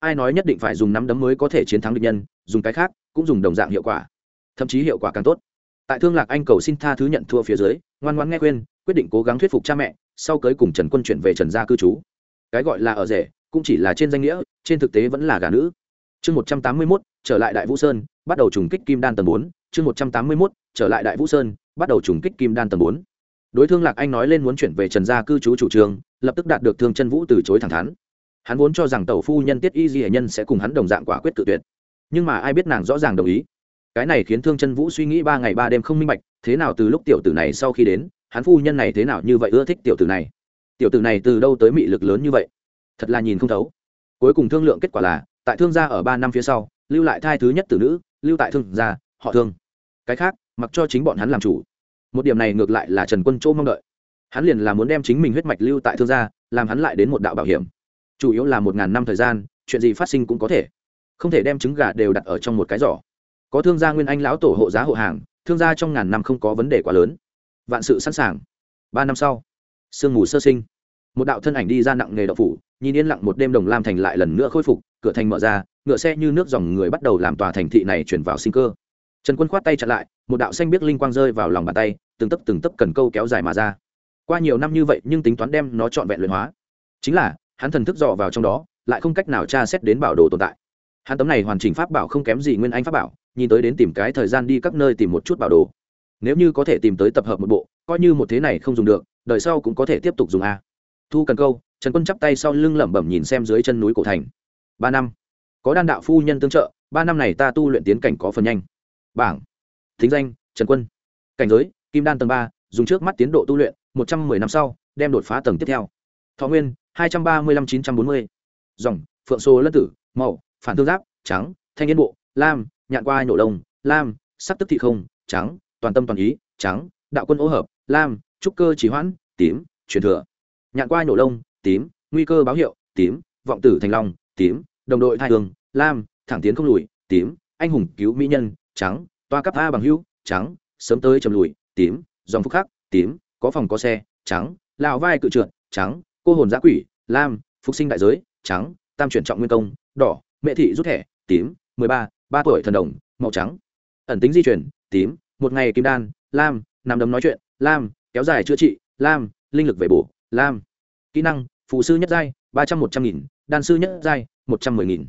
ai nói nhất định phải dùng nắm đấm mới có thể chiến thắng địch nhân, dùng cái khác cũng dùng đồng dạng hiệu quả. Thậm chí hiệu quả càng tốt. Tại thương lạc anh cầu xin tha thứ nhận thua phía dưới, ngoan ngoãn nghe khuyên, quyết định cố gắng thuyết phục cha mẹ, sau cưới cùng trần quân chuyển về trần gia cư trú. Cái gọi là ở rể, cũng chỉ là trên danh nghĩa, trên thực tế vẫn là gà nữ. Chương một trăm tám mươi mốt, trở lại đại vũ sơn, bắt đầu trùng kích kim đan tầng bốn. Chương một trăm tám mươi mốt, trở lại đại vũ sơn, bắt đầu trùng kích kim đan tầng bốn. Đối thương lạc anh nói lên muốn chuyển về trần gia cư trú chủ trương, lập tức đạt được thương chân vũ từ chối thẳng thắn hắn vốn cho rằng tẩu phu nhân tiết y di hệ nhân sẽ cùng hắn đồng dạng quả quyết tự tuyệt. Nhưng mà ai biết nàng rõ ràng đồng ý. Cái này khiến thương chân vũ suy nghĩ ba ngày ba đêm không minh bạch, thế nào từ lúc tiểu tử này sau khi đến, hắn phu nhân này thế nào như vậy ưa thích tiểu tử này? Tiểu tử này từ đâu tới mị lực lớn như vậy? Thật là nhìn không thấu. Cuối cùng thương lượng kết quả là, tại thương gia ở ba năm phía sau, lưu lại thai thứ nhất tử nữ, lưu tại thương gia, họ thương. Cái khác, mặc cho chính bọn hắn làm chủ. Một điểm này ngược lại là trần quân châu mong đợi. Hắn liền là muốn đem chính mình huyết mạch lưu tại thương gia, làm hắn lại đến một đạo bảo hiểm chủ yếu là một ngàn năm thời gian, chuyện gì phát sinh cũng có thể. Không thể đem trứng gà đều đặt ở trong một cái giỏ. Có thương gia nguyên anh lão tổ hộ giá hộ hàng, thương gia trong ngàn năm không có vấn đề quá lớn. Vạn sự sẵn sàng. Ba năm sau, sương mù sơ sinh. Một đạo thân ảnh đi ra nặng nghề đậu phủ, nhìn yên lặng một đêm đồng lam thành lại lần nữa khôi phục, cửa thành mở ra, ngựa xe như nước dòng người bắt đầu làm tòa thành thị này chuyển vào sinh cơ. Trần quân khoát tay chặn lại, một đạo xanh biết linh quang rơi vào lòng bàn tay, từng tấc từng tấc cần câu kéo dài mà ra. Qua nhiều năm như vậy nhưng tính toán đem nó trọn vẹn luyện hóa. Chính là hắn thần thức dò vào trong đó, lại không cách nào tra xét đến bảo đồ tồn tại. Hắn tấm này hoàn chỉnh pháp bảo không kém gì nguyên anh pháp bảo, nhìn tới đến tìm cái thời gian đi các nơi tìm một chút bảo đồ. Nếu như có thể tìm tới tập hợp một bộ, coi như một thế này không dùng được, đời sau cũng có thể tiếp tục dùng a. Thu cần câu, trần quân chắp tay sau lưng lẩm bẩm nhìn xem dưới chân núi cổ thành. Ba năm. Có đan đạo phu nhân tương trợ, ba năm này ta tu luyện tiến cảnh có phần nhanh. Bảng. Thính danh, trần quân. Cảnh giới, kim đan tầng ba, dùng trước mắt tiến độ tu luyện, một trăm mười năm sau, đem đột phá tầng tiếp theo. Thọ nguyên hai trăm ba mươi năm chín trăm bốn mươi. Dòng, phượng sô lân tử, màu, phản thương giáp, trắng, thanh yên bộ, lam, nhạn qua nổ lông, lam, sắc tức thị không, trắng, toàn tâm toàn ý, trắng, đạo quân ô hợp, lam, trúc cơ chỉ hoãn, tím, truyền thừa. Nhạn qua nổ lông, tím, nguy cơ báo hiệu, tím, vọng tử thành long, tím, đồng đội thai hương, lam, thẳng tiến không lùi, tím, anh hùng cứu mỹ nhân, trắng, toa cấp a bằng hữu, trắng, sớm tới chầm lùi, tím, dòng phúc khắc, tím, có phòng có xe, trắng lão vai cự trượt, trắng, cô hồn giã quỷ lam, phục sinh đại giới, trắng, tam chuyển trọng nguyên công, đỏ mẹ thị rút thẻ, tím, mười ba ba tuổi thần đồng, màu trắng. Ẩn tính di chuyển, tím, một ngày kim đan, lam nằm đấm nói chuyện, lam, kéo dài chữa trị, lam, linh lực về bổ, lam. Kỹ năng phụ sư nhất giai, ba trăm một trăm nghìn, đan sư nhất giai, một trăm mười nghìn.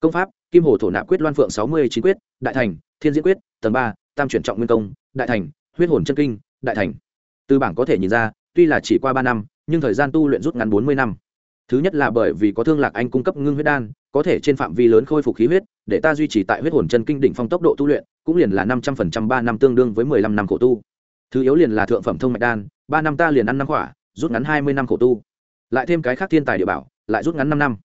Công pháp, kim hồ thổ nạp quyết loan phượng sáu mươi chín quyết, đại thành, thiên diễn quyết, tầng ba, tam chuyển trọng nguyên công, đại thành, huyết hồn chân kinh, đại thành. Từ bảng có thể nhìn ra, tuy là chỉ qua ba năm, nhưng thời gian tu luyện rút ngắn bốn mươi năm thứ nhất là bởi vì có thương lạc anh cung cấp ngưng huyết đan, có thể trên phạm vi lớn khôi phục khí huyết, để ta duy trì tại huyết hồn chân kinh đỉnh phong tốc độ tu luyện, cũng liền là năm trăm phần trăm ba năm tương đương với mười lăm năm khổ tu. Thứ yếu liền là thượng phẩm thông mạch đan, ba năm ta liền ăn năm khỏa rút ngắn hai mươi năm khổ tu. Lại thêm cái khác thiên tài địa bảo, lại rút ngắn năm năm.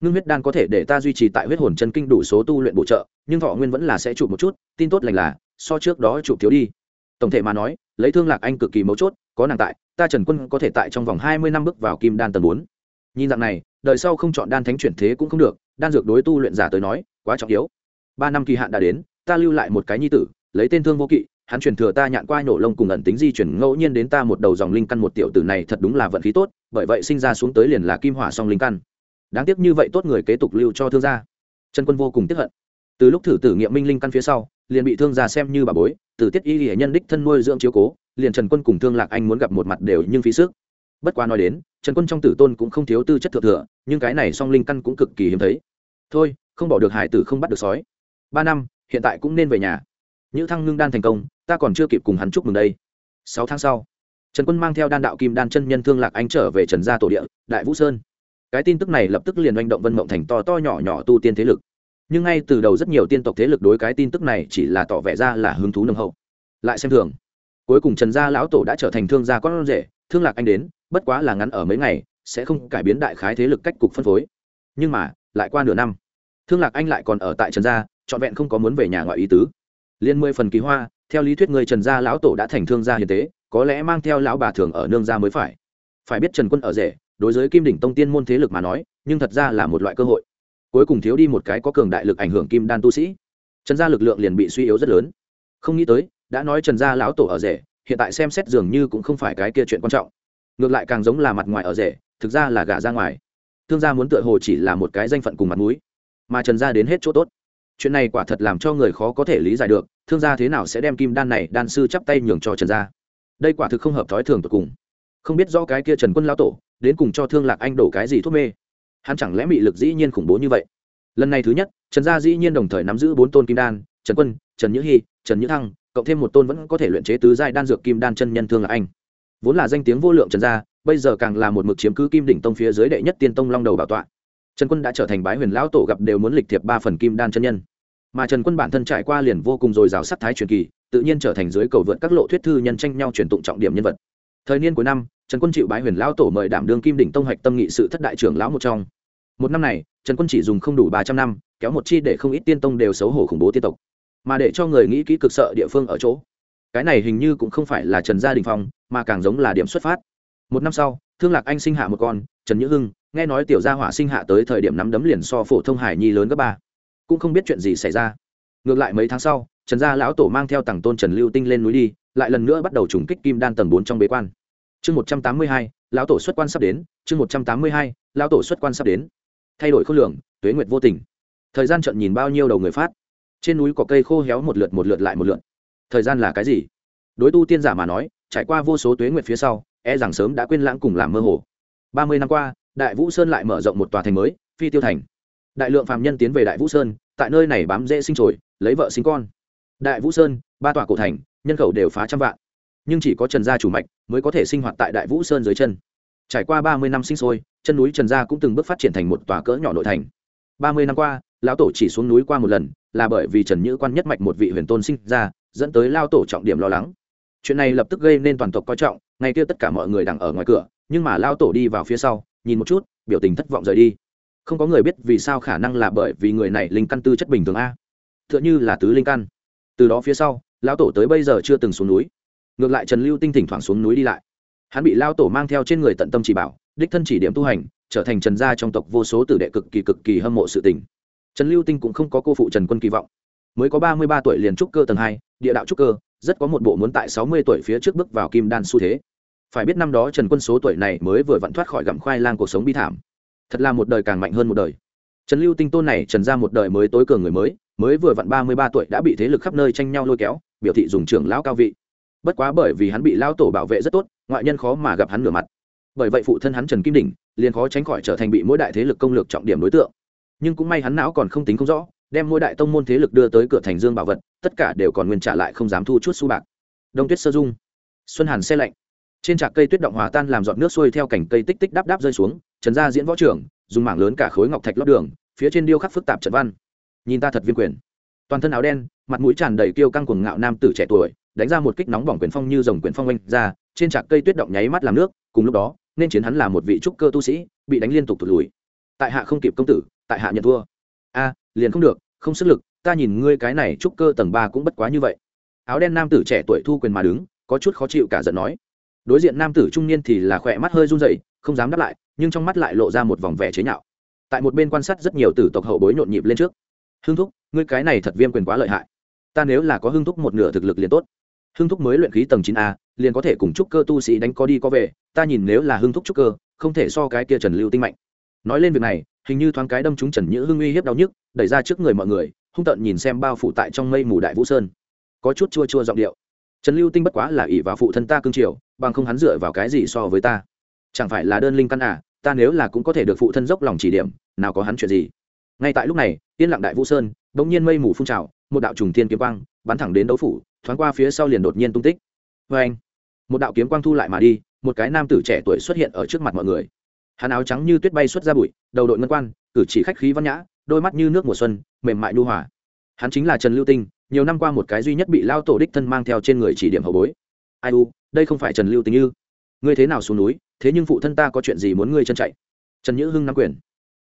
Ngưng huyết đan có thể để ta duy trì tại huyết hồn chân kinh đủ số tu luyện bổ trợ, nhưng thọ nguyên vẫn là sẽ chụp một chút, tin tốt lành là, so trước đó chụp thiếu đi. Tổng thể mà nói, lấy thương lạc anh cực kỳ mấu chốt, có nàng tại, ta trần quân có thể tại trong vòng hai mươi năm bước vào kim đan tầng bốn nhìn dạng này, đời sau không chọn đan thánh chuyển thế cũng không được, đan dược đối tu luyện giả tới nói, quá trọng yếu. Ba năm kỳ hạn đã đến, ta lưu lại một cái nhi tử, lấy tên thương vô kỵ, hắn truyền thừa ta nhạn quai nổ lông cùng ẩn tính di chuyển ngẫu nhiên đến ta một đầu dòng linh căn một tiểu tử này thật đúng là vận khí tốt, bởi vậy sinh ra xuống tới liền là kim hỏa song linh căn. Đáng tiếc như vậy tốt người kế tục lưu cho thương gia. Trần quân vô cùng tiếc hận. Từ lúc thử tử nghiệm minh linh căn phía sau, liền bị thương gia xem như bà bối, từ tiết y hệ nhân đích thân nuôi dưỡng chiếu cố, liền trần quân cùng thương lạc anh muốn gặp một mặt đều nhưng phí sức bất quá nói đến, trần quân trong tử tôn cũng không thiếu tư chất thượng thừa, nhưng cái này song linh căn cũng cực kỳ hiếm thấy. Thôi, không bỏ được hải tử không bắt được sói. Ba năm, hiện tại cũng nên về nhà. Những thăng ngưng đan thành công, ta còn chưa kịp cùng hắn chúc mừng đây. Sáu tháng sau, trần quân mang theo đan đạo kim đan chân nhân thương lạc anh trở về trần gia tổ địa, đại vũ sơn. Cái tin tức này lập tức liền oanh động vân mộng thành to to nhỏ nhỏ tu tiên thế lực. Nhưng ngay từ đầu rất nhiều tiên tộc thế lực đối cái tin tức này chỉ là tỏ vẻ ra là hứng thú nâng hậu. Lại xem thường. Cuối cùng trần gia lão tổ đã trở thành thương gia con rể, thương lạc anh đến bất quá là ngắn ở mấy ngày, sẽ không cải biến đại khái thế lực cách cục phân phối. Nhưng mà, lại qua nửa năm, thương lạc anh lại còn ở tại trần gia, trọn vẹn không có muốn về nhà ngoại ý tứ. Liên mười phần kỳ hoa, theo lý thuyết người trần gia lão tổ đã thành thương gia hiền tế, có lẽ mang theo lão bà thường ở nương gia mới phải. Phải biết trần quân ở rể, đối với kim đỉnh tông tiên môn thế lực mà nói, nhưng thật ra là một loại cơ hội. Cuối cùng thiếu đi một cái có cường đại lực ảnh hưởng kim đan tu sĩ. Trần gia lực lượng liền bị suy yếu rất lớn. Không nghĩ tới, đã nói trần gia lão tổ ở rể, hiện tại xem xét dường như cũng không phải cái kia chuyện quan trọng ngược lại càng giống là mặt ngoài ở rể, thực ra là gả ra ngoài. Thương gia muốn tựa hồ chỉ là một cái danh phận cùng mặt mũi, mà trần gia đến hết chỗ tốt. Chuyện này quả thật làm cho người khó có thể lý giải được, thương gia thế nào sẽ đem kim đan này đan sư chắp tay nhường cho trần gia. Đây quả thực không hợp thói thường tột cùng. Không biết do cái kia trần quân lão tổ, đến cùng cho thương lạc anh đổ cái gì thuốc mê. Hắn chẳng lẽ bị lực dĩ nhiên khủng bố như vậy? Lần này thứ nhất, trần gia dĩ nhiên đồng thời nắm giữ bốn tôn kim đan, trần quân, trần nhữ hy trần nhữ thăng, cộng thêm một tôn vẫn có thể luyện chế tứ giai đan dược kim đan chân nhân thương là anh vốn là danh tiếng vô lượng trần gia, bây giờ càng là một mực chiếm cứ kim đỉnh tông phía dưới đệ nhất tiên tông long đầu bảo tọa. Trần quân đã trở thành bái huyền lão tổ gặp đều muốn lịch thiệp ba phần kim đan chân nhân. Mà trần quân bản thân trải qua liền vô cùng dồi dào sắc thái truyền kỳ, tự nhiên trở thành dưới cầu vượt các lộ thuyết thư nhân tranh nhau truyền tụng trọng điểm nhân vật. Thời niên cuối năm, trần quân chịu bái huyền lão tổ mời đảm đương kim đỉnh tông hạch tâm nghị sự thất đại trưởng lão một trong. Một năm này, trần quân chỉ dùng không đủ ba trăm năm, kéo một chi để không ít tiên tông đều xấu hổ khủng bố tiên tộc. Mà để cho người nghĩ kỹ cực sợ địa phương ở chỗ cái này hình như cũng không phải là trần gia đình phong, mà càng giống là điểm xuất phát. Một năm sau, thương lạc anh sinh hạ một con, trần nhữ hưng, nghe nói tiểu gia hỏa sinh hạ tới thời điểm nắm đấm liền so phổ thông hải nhi lớn gấp ba. Cũng không biết chuyện gì xảy ra. Ngược lại mấy tháng sau, trần gia lão tổ mang theo tàng tôn trần lưu tinh lên núi đi, lại lần nữa bắt đầu trùng kích kim đan tầng bốn trong bế quan. Chương một trăm tám mươi hai, lão tổ xuất quan sắp đến, chương một trăm tám mươi hai, lão tổ xuất quan sắp đến. Thay đổi khối lượng, tuế nguyệt vô tình. Thời gian trận nhìn bao nhiêu đầu người phát. Trên núi có cây khô héo một lượt một lượt lại một lượt thời gian là cái gì? Đối tu tiên giả mà nói, trải qua vô số tuế nguyệt phía sau e rằng sớm đã quên lãng cùng làm mơ hồ. Ba mươi năm qua, đại vũ sơn lại mở rộng một tòa thành mới, phi tiêu thành. Đại lượng phạm nhân tiến về đại vũ sơn, tại nơi này bám dễ sinh trồi, lấy vợ sinh con. Đại vũ sơn, ba tòa cổ thành, nhân khẩu đều phá trăm vạn. Nhưng chỉ có trần gia chủ mạch mới có thể sinh hoạt tại đại vũ sơn dưới chân. Trải qua ba mươi năm sinh sôi, chân núi trần gia cũng từng bước phát triển thành một tòa cỡ nhỏ nội thành. Ba mươi năm qua, lão tổ chỉ xuống núi qua một lần, là bởi vì trần nhữ quan nhất mạch một vị huyền tôn sinh ra dẫn tới lao tổ trọng điểm lo lắng. Chuyện này lập tức gây nên toàn tộc coi trọng ngay kia tất cả mọi người đang ở ngoài cửa, nhưng mà lao tổ đi vào phía sau, nhìn một chút, biểu tình thất vọng rời đi. Không có người biết vì sao khả năng là bởi vì người này linh căn tư chất bình thường a. T h ư ợ n h ư là tứ linh căn. Từ đó phía sau, lão tổ tới bây giờ chưa từng xuống núi. Ngược lại trần lưu tinh thỉnh thoảng xuống núi đi lại. Hắn bị lao tổ mang theo trên người tận tâm chỉ bảo, đích thân chỉ điểm tu hành, trở thành trần gia trong tộc vô số tử đệ cực kỳ cực kỳ hâm mộ sự tình. Trần lưu tinh cũng không có cô phụ trần quân kỳ vọng. Mới có ba mươi ba tuổi liền trúc cơ tầng hai địa đạo trúc cơ, rất có một bộ muốn tại sáu mươi tuổi phía trước bước vào kim đan xu thế. Phải biết năm đó trần quân số tuổi này mới vừa vặn thoát khỏi gặm khoai lang cuộc sống bi thảm. Thật là một đời càng mạnh hơn một đời. Trần lưu tinh tôn này trần ra một đời mới tối cường người mới mới vừa vặn ba mươi ba tuổi đã bị thế lực khắp nơi tranh nhau lôi kéo, biểu thị dùng trưởng lão cao vị. Bất quá bởi vì hắn bị lao tổ bảo vệ rất tốt, ngoại nhân khó mà gặp hắn nửa mặt. Bởi vậy phụ thân hắn trần kim đỉnh liền khó tránh khỏi trở thành bị mỗi đại thế lực công lược trọng điểm đối tượng. Nhưng cũng may hắn não còn không tính không rõ đem mỗi đại tông môn thế lực đưa tới cửa thành dương bảo vật, tất cả đều còn nguyên trả lại không dám thu chút su bạc. Đông tuyết sơ dung. Xuân hàn xe lạnh. Trên trạc cây tuyết động hòa tan làm giọt nước xuôi theo cảnh cây tích tích đáp đáp rơi xuống, trần gia diễn võ trưởng, dùng mảng lớn cả khối ngọc thạch lót đường, phía trên điêu khắc phức tạp trận văn. Nhìn ta thật viên quyền. Toàn thân áo đen, mặt mũi tràn đầy kiêu căng cuồng ngạo nam tử trẻ tuổi, đánh ra một kích nóng bỏng quyền phong như dòng quyền phong oanh ra, trên trạc cây tuyết động nháy mắt làm nước, cùng lúc đó, nên chiến hắn là một vị trúc cơ tu sĩ, bị đánh liên tục thụt lùi. Tại hạ không kịp công tử, tại hạ nhận thua a liền không được, không sức lực, ta nhìn ngươi cái này trúc cơ tầng ba cũng bất quá như vậy. Áo đen nam tử trẻ tuổi thu quyền mà đứng, có chút khó chịu cả giận nói. Đối diện nam tử trung niên thì là khỏe mắt hơi run dậy không dám đáp lại, nhưng trong mắt lại lộ ra một vòng vẻ chế nhạo. Tại một bên quan sát rất nhiều tử tộc hậu bối nhộn nhịp lên trước. Hưng thúc, ngươi cái này thật viêm quyền quá lợi hại. Ta nếu là có hưng thúc một nửa thực lực liền tốt. Hưng thúc mới luyện khí tầng chín a, liền có thể cùng trúc cơ tu sĩ đánh có đi có về, ta nhìn nếu là hưng thúc trúc cơ, không thể so cái kia trần lưu tinh mạnh. Nói lên việc này hình như thoáng cái đâm trúng trần nhữ hưng uy hiếp đau nhức, đẩy ra trước người mọi người, hung tợn nhìn xem bao phủ tại trong mây mù đại vũ sơn. Có chút chua chua giọng điệu. Trần lưu tinh bất quá là ỷ vào phụ thân ta cương triều, bằng không hắn dựa vào cái gì so với ta? Chẳng phải là đơn linh căn à ta nếu là cũng có thể được phụ thân dốc lòng chỉ điểm, nào có hắn chuyện gì? Ngay tại lúc này, yên lặng đại vũ sơn đ ỗ n g nhiên mây mù phun trào, một đạo trùng thiên kiếm quang bắn thẳng đến đấu phủ, thoáng qua phía sau liền đột nhiên tung tích. Vê anh một đạo kiếm quang thu lại mà đi, một cái nam tử trẻ tuổi xuất hiện ở trước mặt mọi người hắn áo trắng như tuyết bay xuất ra bụi, đầu đội ngân quan, cử chỉ khách khí văn nhã, đôi mắt như nước mùa xuân, mềm mại nhu hòa. Hắn chính là trần lưu tinh, nhiều năm qua một cái duy nhất bị lao tổ đích thân mang theo trên người chỉ điểm hậu bối. Ai u, đây không phải trần lưu tình như ngươi thế nào xuống núi, thế nhưng phụ thân ta có chuyện gì muốn ngươi chân chạy? Trần nhữ hưng nắm quyền.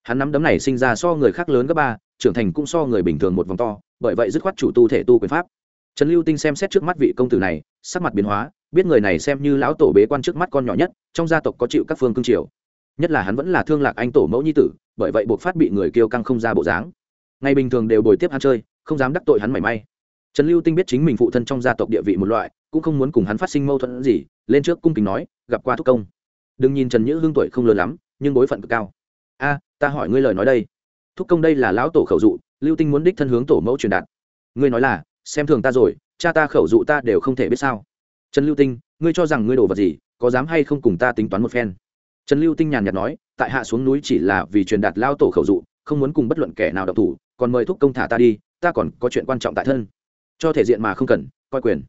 Hắn nắm đấm này sinh ra so người khác lớn gấp ba, trưởng thành cũng so người bình thường một vòng to, bởi vậy dứt khoát chủ tu thể tu quyền pháp. Trần lưu tinh xem xét trước mắt vị công tử này, sắc mặt biến hóa, biết người này xem như lão tổ bế quan trước mắt con nhỏ nhất, trong gia tộc có chịu các phương cương triều nhất là hắn vẫn là thương lạc anh tổ mẫu nhi tử, bởi vậy buộc phát bị người kêu căng không ra bộ dáng. Ngày bình thường đều bồi tiếp hắn chơi, không dám đắc tội hắn mảy may. Trần lưu tinh biết chính mình phụ thân trong gia tộc địa vị một loại, cũng không muốn cùng hắn phát sinh mâu thuẫn gì, lên trước cung kính nói, gặp qua thúc công. Đừng nhìn trần nhữ hương tuổi không lớn lắm, nhưng bối phận cực cao. A, ta hỏi ngươi lời nói đây. Thúc công đây là lão tổ khẩu dụ, lưu tinh muốn đích thân hướng tổ mẫu truyền đạt. Ngươi nói là, xem thường ta rồi, cha ta khẩu dụ ta đều không thể biết sao. Trần lưu tinh, ngươi cho rằng ngươi đồ vật gì, có dám hay không cùng ta tính toán một phen? Trần lưu tinh nhàn nhạt nói, tại hạ xuống núi chỉ là vì truyền đạt lao tổ khẩu dụ, không muốn cùng bất luận kẻ nào độc thủ, còn mời thúc công thả ta đi, ta còn có chuyện quan trọng tại thân. Cho thể diện mà không cần, coi quyền.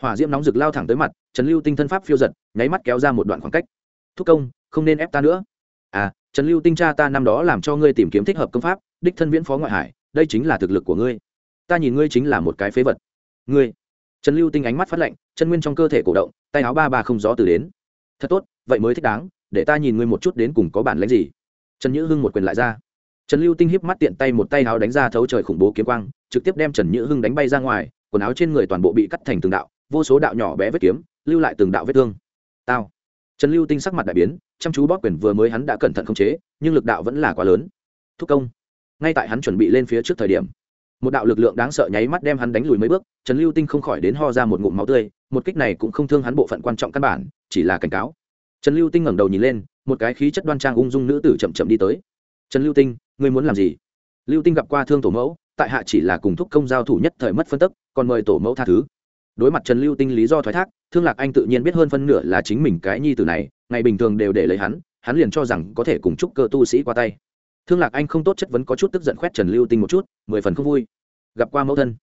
Hỏa diễm nóng rực lao thẳng tới mặt, trần lưu tinh thân pháp phiêu giật, nháy mắt kéo ra một đoạn khoảng cách. Thúc công, không nên ép ta nữa. À trần lưu tinh cha ta năm đó làm cho ngươi tìm kiếm thích hợp công pháp, đích thân viễn phó ngoại hải, đây chính là thực lực của ngươi. Ta nhìn ngươi chính là một cái phế vật. Ngươi? Trần lưu tinh ánh mắt phát lạnh, chân nguyên trong cơ thể cổ động, tay áo ba ba không gió từ đến. Thật tốt, vậy mới thích đáng để ta nhìn ngươi một chút đến cùng có bản lãnh gì. Trần nhữ hưng một quyền lại ra. Trần lưu tinh híp mắt tiện tay một tay áo đánh ra thấu trời khủng bố kiếm quang, trực tiếp đem trần nhữ hưng đánh bay ra ngoài, quần áo trên người toàn bộ bị cắt thành từng đạo, vô số đạo nhỏ bé vết kiếm, lưu lại từng đạo vết thương. Tao. Trần lưu tinh sắc mặt đại biến, chăm chú bóp quyền vừa mới hắn đã cẩn thận khống chế, nhưng lực đạo vẫn là quá lớn. Thúc công. Ngay tại hắn chuẩn bị lên phía trước thời điểm, một đạo lực lượng đáng sợ nháy mắt đem hắn đánh lùi mấy bước, trần lưu tinh không khỏi đến ho ra một ngụm máu tươi, một kích này cũng không thương hắn bộ phận quan trọng căn bản, chỉ là cảnh cáo trần lưu tinh ngẩng đầu nhìn lên một cái khí chất đoan trang ung dung nữ tử chậm chậm đi tới trần lưu tinh ngươi muốn làm gì lưu tinh gặp qua thương tổ mẫu tại hạ chỉ là cùng thúc công giao thủ nhất thời mất phân tức còn mời tổ mẫu tha thứ đối mặt trần lưu tinh lý do thoái thác thương lạc anh tự nhiên biết hơn phân nửa là chính mình cái nhi tử này ngày bình thường đều để lấy hắn hắn liền cho rằng có thể cùng chúc cơ tu sĩ qua tay thương lạc anh không tốt chất vấn có chút tức giận khoét trần lưu tinh một chút mười phần không vui gặp qua mẫu thân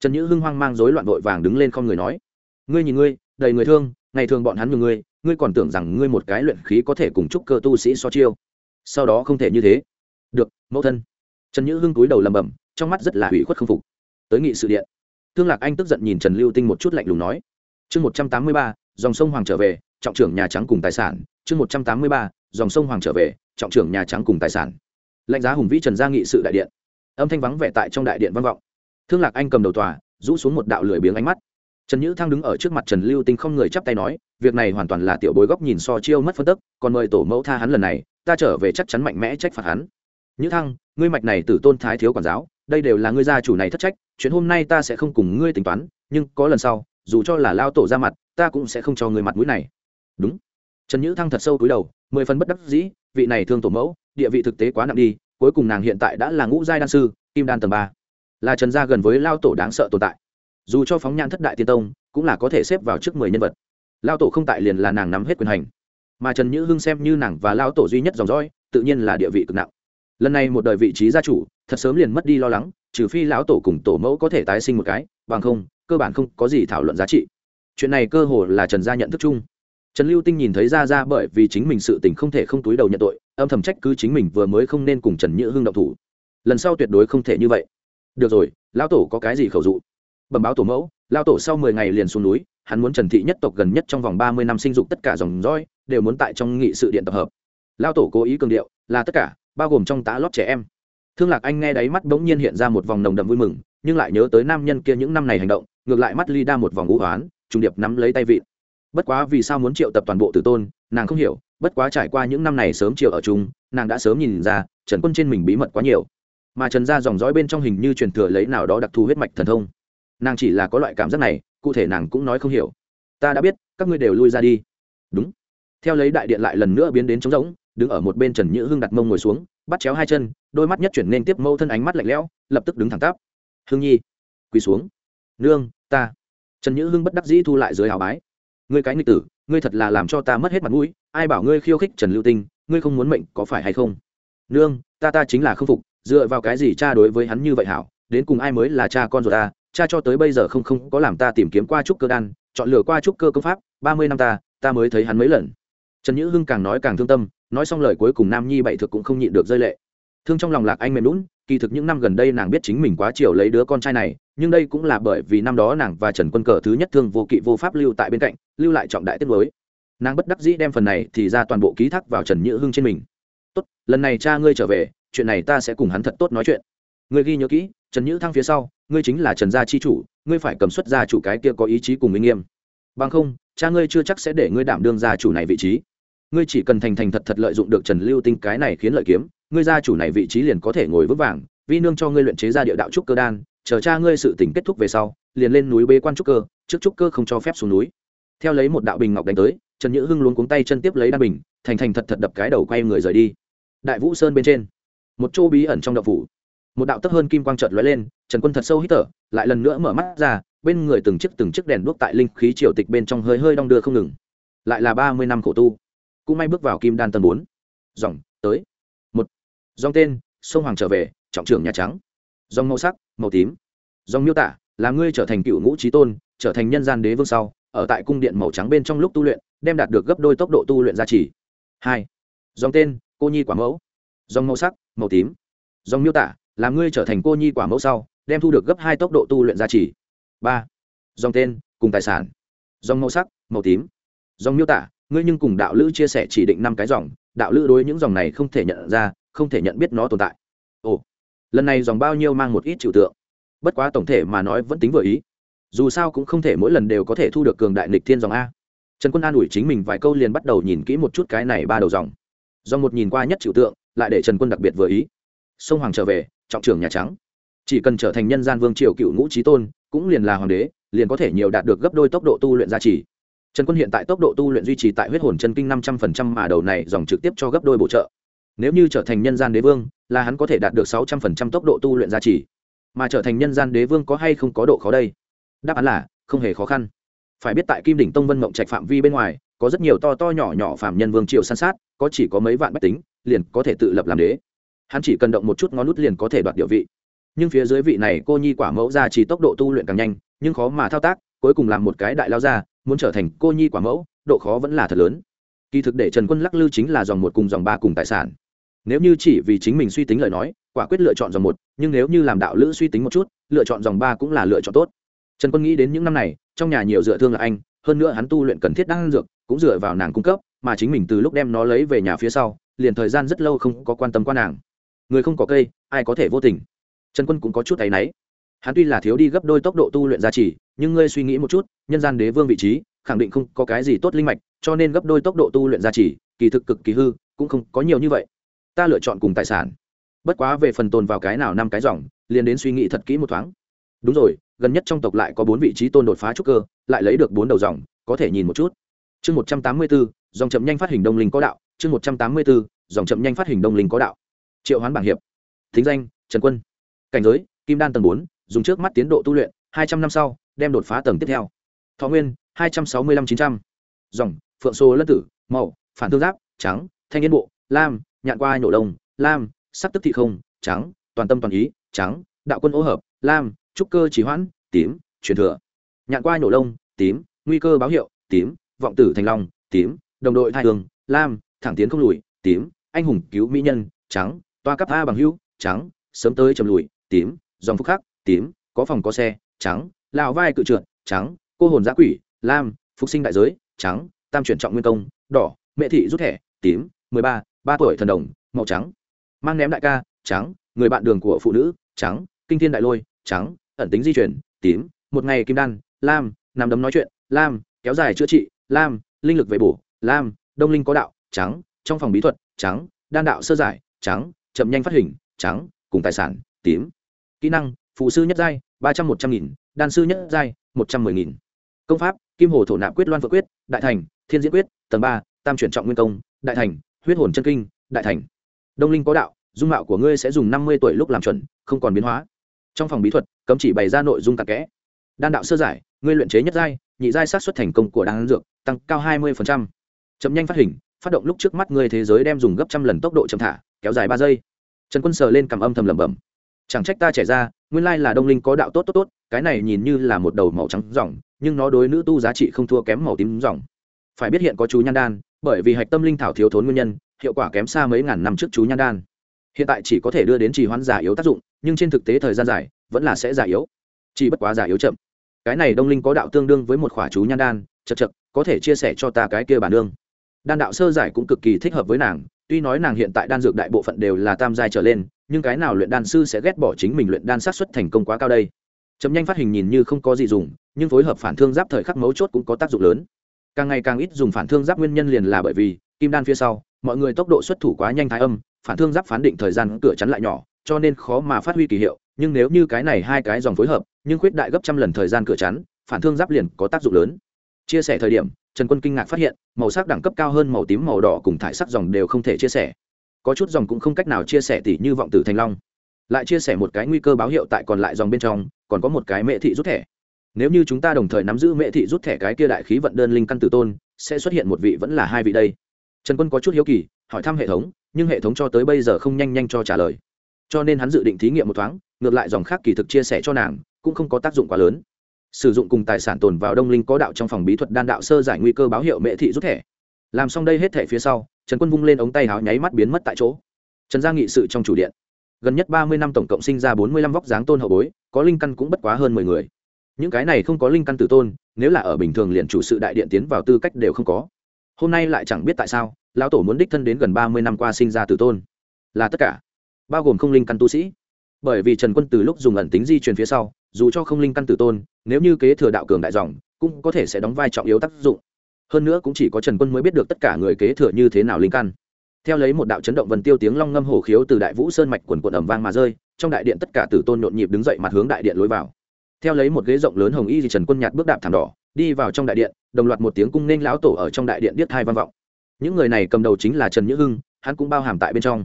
trần nhữ hưng hoang mang rối loạn vội vàng đứng lên không người nói ngươi nhìn ngươi đầy người thương ngày thường bọn hắn nhường ngươi ngươi còn tưởng rằng ngươi một cái luyện khí có thể cùng chúc cơ tu sĩ so chiêu. Sau đó không thể như thế. Được, mẫu thân. Trần nhữ hưng túi đầu lầm bầm trong mắt rất là hủy khuất không phục. Tới nghị sự điện. Thương lạc anh tức giận nhìn trần lưu tinh một chút lạnh lùng nói. Chương một trăm tám mươi ba, dòng sông hoàng trở về, trọng trưởng nhà trắng cùng tài sản. Chương một trăm tám mươi ba, dòng sông hoàng trở về, trọng trưởng nhà trắng cùng tài sản. Lãnh giá hùng vĩ trần gia nghị sự đại điện. Âm thanh vắng vẻ tại trong đại điện văn vọng. Thương lạc anh cầm đầu tòa, rũ xuống một đạo lười biếng ánh mắt trần nhữ thăng đứng ở trước mặt trần lưu tinh không người chắp tay nói, việc này hoàn toàn là tiểu bối góc nhìn so chiêu mất phân tức, còn mời tổ mẫu tha hắn lần này, ta trở về chắc chắn mạnh mẽ trách phạt hắn. Nhữ thăng, ngươi mạch này từ tôn thái thiếu quản giáo, đây đều là ngươi gia chủ này thất trách, chuyện hôm nay ta sẽ không cùng ngươi tính toán, nhưng có lần sau, dù cho là lao tổ ra mặt, ta cũng sẽ không cho ngươi mặt mũi này. Đúng. Trần nhữ thăng thật sâu túi đầu, mười phần bất đắc dĩ, vị này thương tổ mẫu, địa vị thực tế quá nặng đi, cuối cùng nàng hiện tại đã là ngũ giai đan sư, kim đan tầng ba, là trần gia gần với lao tổ đáng sợ tồn tại dù cho phóng nhan thất đại tiên tông, cũng là có thể xếp vào trước mười nhân vật. Lao tổ không tại liền là nàng nắm hết quyền hành. Mà trần nhữ hưng xem như nàng và lao tổ duy nhất dòng dõi, tự nhiên là địa vị cực nặng. Lần này một đời vị trí gia chủ, thật sớm liền mất đi lo lắng, trừ phi lão tổ cùng tổ mẫu có thể tái sinh một cái, bằng không, cơ bản không có gì thảo luận giá trị. Chuyện này cơ hồ là trần gia nhận thức chung. Trần lưu tinh nhìn thấy ra ra bởi vì chính mình sự tình không thể không túi đầu nhận tội, âm thầm trách cứ chính mình vừa mới không nên cùng trần nhữ hưng động thủ. Lần sau tuyệt đối không thể như vậy. Được rồi, lão tổ có cái gì khẩu dụ? Bẩm báo tổ mẫu, lao tổ sau mười ngày liền xuống núi, hắn muốn trần thị nhất tộc gần nhất trong vòng ba mươi năm sinh dục tất cả dòng roi đều muốn tại trong nghị sự điện tập hợp. Lao tổ cố ý cường điệu, là tất cả, bao gồm trong tá lót trẻ em. Thương lạc anh nghe đáy mắt bỗng nhiên hiện ra một vòng nồng đậm vui mừng, nhưng lại nhớ tới nam nhân kia những năm này hành động, ngược lại mắt ly đa một vòng ngũ hoán, trùng điệp nắm lấy tay vị bất quá vì sao muốn triệu tập toàn bộ tử tôn, nàng không hiểu, bất quá trải qua những năm này sớm triệu ở chung, nàng đã sớm nhìn ra, trần quân trên mình bí mật quá nhiều. Mà trần gia dòng dõi bên trong hình như truyền thừa lấy nào đó đặc thù huyết mạch thần thông nàng chỉ là có loại cảm giác này, cụ thể nàng cũng nói không hiểu. Ta đã biết, các ngươi đều lui ra đi. Đúng. Theo lấy đại điện lại lần nữa biến đến trống rỗng, đứng ở một bên trần nhữ hưng đặt mông ngồi xuống, bắt chéo hai chân, đôi mắt nhất chuyển nên tiếp mâu thân ánh mắt lạnh lẽo, lập tức đứng thẳng tắp. Hương nhi, quỳ xuống. Nương, ta. Trần nhữ hưng bất đắc dĩ thu lại dưới hào bái. Ngươi cái nghịch tử, ngươi thật là làm cho ta mất hết mặt mũi, ai bảo ngươi khiêu khích trần lưu tinh, ngươi không muốn mệnh có phải hay không? Nương, ta ta chính là không phục, dựa vào cái gì cha đối với hắn như vậy hảo, đến cùng ai mới là cha con rồi ta cha cho tới bây giờ không không có làm ta tìm kiếm qua trúc cơ đan, chọn lựa qua trúc cơ công pháp, ba mươi năm ta ta mới thấy hắn mấy lần. Trần nhữ hưng càng nói càng thương tâm, nói xong lời cuối cùng nam nhi bậy thực cũng không nhịn được rơi lệ. Thương trong lòng lạc anh mềm lún kỳ thực những năm gần đây nàng biết chính mình quá chiều lấy đứa con trai này, nhưng đây cũng là bởi vì năm đó nàng và trần quân cờ thứ nhất thương vô kỵ vô pháp lưu tại bên cạnh, lưu lại trọng đại tiết mới nàng bất đắc dĩ đem phần này thì ra toàn bộ ký thác vào trần nhữ hưng trên mình. Tốt, lần này cha ngươi trở về, chuyện này ta sẽ cùng hắn thật tốt nói chuyện. Ngươi ghi nhớ kỹ, trần nhữ thăng phía sau ngươi chính là trần gia chi chủ, ngươi phải cầm xuất gia chủ cái kia có ý chí cùng minh nghiêm. Bằng không, cha ngươi chưa chắc sẽ để ngươi đảm đương gia chủ này vị trí. Ngươi chỉ cần thành thành thật thật lợi dụng được trần lưu tinh cái này khiến lợi kiếm, ngươi gia chủ này vị trí liền có thể ngồi vững vàng, vi nương cho ngươi luyện chế ra địa đạo trúc cơ đan, chờ cha ngươi sự tỉnh kết thúc về sau, liền lên núi bế quan trúc cơ, trước trúc cơ không cho phép xuống núi. Theo lấy một đạo bình ngọc đánh tới, trần nhữ hưng luôn cuống tay chân tiếp lấy đan bình, thành thành thật thật đập cái đầu quay người rời đi. Đại vũ sơn bên trên, một chỗ bí ẩn trong đậu phủ một đạo tấp hơn kim quang trợt lóe lên, trần quân thật sâu hít thở, lại lần nữa mở mắt ra, bên người từng chiếc từng chiếc đèn đuốc tại linh khí triều tịch bên trong hơi hơi đong đưa không ngừng. Lại là ba mươi năm khổ tu. Cũng may bước vào kim đan tầng bốn. Dòng, tới. Một. Dòng tên, sông hoàng trở về, trọng trưởng nhà trắng. Dòng màu sắc, màu tím. Dòng miêu tả, là ngươi trở thành cựu ngũ trí tôn, trở thành nhân gian đế vương sau, ở tại cung điện màu trắng bên trong lúc tu luyện, đem đạt được gấp đôi tốc độ tu luyện gia trì. Hai. Dòng tên, cô nhi quả mẫu. Dòng màu sắc, màu tím. Dòng miêu tả làm ngươi trở thành cô nhi quả mẫu sau, đem thu được gấp hai tốc độ tu luyện gia trì. Ba, dòng tên, cùng tài sản. Dòng màu sắc, màu tím. Dòng miêu tả, ngươi nhưng cùng đạo lữ chia sẻ chỉ định năm cái dòng, đạo lữ đối những dòng này không thể nhận ra, không thể nhận biết nó tồn tại. Ồ, lần này dòng bao nhiêu mang một ít trừu tượng. Bất quá tổng thể mà nói vẫn tính vừa ý. Dù sao cũng không thể mỗi lần đều có thể thu được cường đại nịch thiên dòng a. Trần quân an ủi chính mình vài câu liền bắt đầu nhìn kỹ một chút cái này ba đầu dòng. Dòng một nhìn qua nhất trừu tượng, lại để trần quân đặc biệt vừa ý sông hoàng trở về, trọng trưởng nhà trắng. Chỉ cần trở thành nhân gian vương triều cựu ngũ trí tôn, cũng liền là hoàng đế, liền có thể nhiều đạt được gấp đôi tốc độ tu luyện gia trì. Trần quân hiện tại tốc độ tu luyện duy trì tại huyết hồn chân kinh năm trăm phần trăm mà đầu này dòng trực tiếp cho gấp đôi bổ trợ. Nếu như trở thành nhân gian đế vương, là hắn có thể đạt được sáu trăm phần trăm tốc độ tu luyện gia trì. Mà trở thành nhân gian đế vương có hay không có độ khó đây? Đáp án là, không hề khó khăn. Phải biết tại kim đỉnh tông vân mộng trạch phạm vi bên ngoài, có rất nhiều to to nhỏ nhỏ phạm nhân vương triều san sát, có chỉ có mấy vạn bách tính, liền có thể tự lập làm đế hắn chỉ cần động một chút ngón nút liền có thể đoạt địa vị. Nhưng phía dưới vị này cô nhi quả mẫu ra chỉ tốc độ tu luyện càng nhanh, nhưng khó mà thao tác, cuối cùng làm một cái đại lao ra muốn trở thành cô nhi quả mẫu, độ khó vẫn là thật lớn. Kỳ thực để trần quân lắc lư chính là dòng một cùng dòng ba cùng tài sản. Nếu như chỉ vì chính mình suy tính lời nói, quả quyết lựa chọn dòng một, nhưng nếu như làm đạo lữ suy tính một chút, lựa chọn dòng ba cũng là lựa chọn tốt. Trần quân nghĩ đến những năm này, trong nhà nhiều dựa thương là anh, hơn nữa hắn tu luyện cần thiết đang dược, cũng dựa vào nàng cung cấp, mà chính mình từ lúc đem nó lấy về nhà phía sau, liền thời gian rất lâu không có quan tâm qua nàng người không có cây, ai có thể vô tình. Trần quân cũng có chút áy náy. Hắn tuy là thiếu đi gấp đôi tốc độ tu luyện gia trì, nhưng ngươi suy nghĩ một chút, nhân gian đế vương vị trí, khẳng định không có cái gì tốt linh mạch, cho nên gấp đôi tốc độ tu luyện gia trì, kỳ thực cực kỳ hư, cũng không có nhiều như vậy. Ta lựa chọn cùng tài sản. Bất quá về phần tồn vào cái nào năm cái dòng, liền đến suy nghĩ thật kỹ một thoáng. Đúng rồi, gần nhất trong tộc lại có bốn vị trí tôn đột phá trúc cơ, lại lấy được bốn đầu dòng, có thể nhìn một chút. Chương một trăm tám mươi bốn dòng chậm nhanh phát hình đông linh có đạo, chương một trăm tám mươi bốn dòng chậm nhanh phát hình đông linh có đạo triệu hoán bảng hiệp, thính danh, trần quân. Cảnh giới, kim đan tầng bốn, dùng trước mắt tiến độ tu luyện, hai trăm năm sau, đem đột phá tầng tiếp theo. Thọ nguyên, hai trăm sáu mươi năm chín trăm. Dòng, phượng xô lân tử, màu, phản thương giáp, trắng, thanh yên bộ, lam, nhạn qua nhổ đông lam, sắc tức thị không, trắng, toàn tâm toàn ý, trắng, đạo quân ô hợp, lam, trúc cơ chỉ hoãn, tím, truyền thừa. Nhạn qua nhổ lông, tím, nguy cơ báo hiệu, tím, vọng tử thành long, tím, đồng đội thai hương, lam, thẳng tiến không lùi, tím, anh hùng cứu mỹ nhân, trắng toa cấp a bằng hữu, trắng, sớm tới chầm lùi, tím, dòng phúc khắc, tím, có phòng có xe, trắng lào vai cự trượt, trắng, cô hồn giã quỷ, lam, phục sinh đại giới, trắng, tam chuyển trọng nguyên công, đỏ, mẹ thị rút thẻ, tím, mười ba ba tuổi thần đồng, màu trắng. Mang ném đại ca, trắng, người bạn đường của phụ nữ, trắng, kinh thiên đại lôi, trắng, ẩn tính di chuyển, tím, một ngày kim đan, lam, nằm đấm nói chuyện, lam, kéo dài chữa trị, lam, linh lực về bổ, lam, đông linh có đạo, trắng, trong phòng bí thuật, trắng, đan đạo sơ giải, trắng chậm nhanh phát hình, trắng, cùng tài sản, tím. Kỹ năng, phụ sư nhất giai, ba trăm một trăm nghìn, đan sư nhất giai, một trăm mười nghìn. Công pháp, kim hồ thổ nạp quyết loan vợ quyết, đại thành, thiên diễn quyết, tầng ba, tam chuyển trọng nguyên công, đại thành, huyết hồn chân kinh, đại thành. Đông linh có đạo, dung mạo của ngươi sẽ dùng năm mươi tuổi lúc làm chuẩn, không còn biến hóa. Trong phòng bí thuật, cấm chỉ bày ra nội dung tạc kẽ. Đan đạo sơ giải, ngươi luyện chế nhất giai, nhị giai sát xuất thành công của đan dược, tăng cao hai mươi chậm nhanh phát hình, phát động lúc trước mắt ngươi thế giới đem dùng gấp trăm lần tốc độ chậm thả kéo dài ba giây. Trần quân sờ lên cầm âm thầm lẩm bẩm. Chẳng trách ta trẻ ra, nguyên lai là đông linh có đạo tốt tốt tốt, cái này nhìn như là một đầu màu trắng dòng nhưng nó đối nữ tu giá trị không thua kém màu tím dòng phải biết hiện có chú nhan đan, bởi vì hạch tâm linh thảo thiếu thốn nguyên nhân, hiệu quả kém xa mấy ngàn năm trước chú nhan đan. Hiện tại chỉ có thể đưa đến trì hoãn giả yếu tác dụng, nhưng trên thực tế thời gian dài, vẫn là sẽ giả yếu. Chỉ bất quá giả yếu chậm. Cái này đông linh có đạo tương đương với một khỏa chú nhan đan, chật chật, có thể chia sẻ cho ta cái kia bản đương đan đạo sơ giải cũng cực kỳ thích hợp với nàng tuy nói nàng hiện tại đan dược đại bộ phận đều là tam giai trở lên, nhưng cái nào luyện đan sư sẽ ghét bỏ chính mình luyện đan sát xuất thành công quá cao đây? Chấm nhanh phát hình nhìn như không có gì dùng, nhưng phối hợp phản thương giáp thời khắc mấu chốt cũng có tác dụng lớn. Càng ngày càng ít dùng phản thương giáp nguyên nhân liền là bởi vì, kim đan phía sau, mọi người tốc độ xuất thủ quá nhanh thái âm, phản thương giáp phán định thời gian cửa chắn lại nhỏ, cho nên khó mà phát huy kỳ hiệu, nhưng nếu như cái này hai cái dòng phối hợp, nhưng khuyết đại gấp trăm lần thời gian cửa chắn, phản thương giáp liền có tác dụng lớn chia sẻ thời điểm, trần quân kinh ngạc phát hiện, màu sắc đẳng cấp cao hơn màu tím, màu đỏ cùng thải sắc dòng đều không thể chia sẻ. Có chút dòng cũng không cách nào chia sẻ tỷ như vọng tử thành long. Lại chia sẻ một cái nguy cơ báo hiệu tại còn lại dòng bên trong, còn có một cái mệ thị rút thẻ. Nếu như chúng ta đồng thời nắm giữ mệ thị rút thẻ cái kia đại khí vận đơn linh căn tử tôn, sẽ xuất hiện một vị vẫn là hai vị đây. Trần quân có chút hiếu kỳ, hỏi thăm hệ thống, nhưng hệ thống cho tới bây giờ không nhanh nhanh cho trả lời. Cho nên hắn dự định thí nghiệm một thoáng, ngược lại dòng khác kỳ thực chia sẻ cho nàng, cũng không có tác dụng quá lớn sử dụng cùng tài sản tồn vào đông linh có đạo trong phòng bí thuật đan đạo sơ giải nguy cơ báo hiệu mễ thị rút thẻ. Làm xong đây hết thẻ phía sau, trần quân vung lên ống tay háo nháy mắt biến mất tại chỗ. Trần gia nghị sự trong chủ điện. Gần nhất ba mươi năm tổng cộng sinh ra bốn mươi lăm vóc dáng tôn hậu bối, có linh căn cũng bất quá hơn mười người. Những cái này không có linh căn tử tôn, nếu là ở bình thường liền chủ sự đại điện tiến vào tư cách đều không có. Hôm nay lại chẳng biết tại sao, lão tổ muốn đích thân đến gần ba mươi năm qua sinh ra tử tôn. Là tất cả, bao gồm không linh căn tu sĩ bởi vì trần quân từ lúc dùng ẩn tính di truyền phía sau, dù cho không linh căn tử tôn, nếu như kế thừa đạo cường đại dòng, cũng có thể sẽ đóng vai trọng yếu tác dụng. Hơn nữa cũng chỉ có trần quân mới biết được tất cả người kế thừa như thế nào linh căn. Theo lấy một đạo chấn động vần tiêu tiếng long ngâm hổ khiếu từ đại vũ sơn mạch quần quần ẩm vang mà rơi, trong đại điện tất cả tử tôn nhộn nhịp đứng dậy mặt hướng đại điện lối vào. Theo lấy một ghế rộng lớn hồng y thì trần quân nhạt bước đạp thảm đỏ, đi vào trong đại điện, đồng loạt một tiếng cung nên lão tổ ở trong đại điện điếc hai vang vọng. Những người này cầm đầu chính là trần nhữ hưng, hắn cũng bao hàm tại bên trong.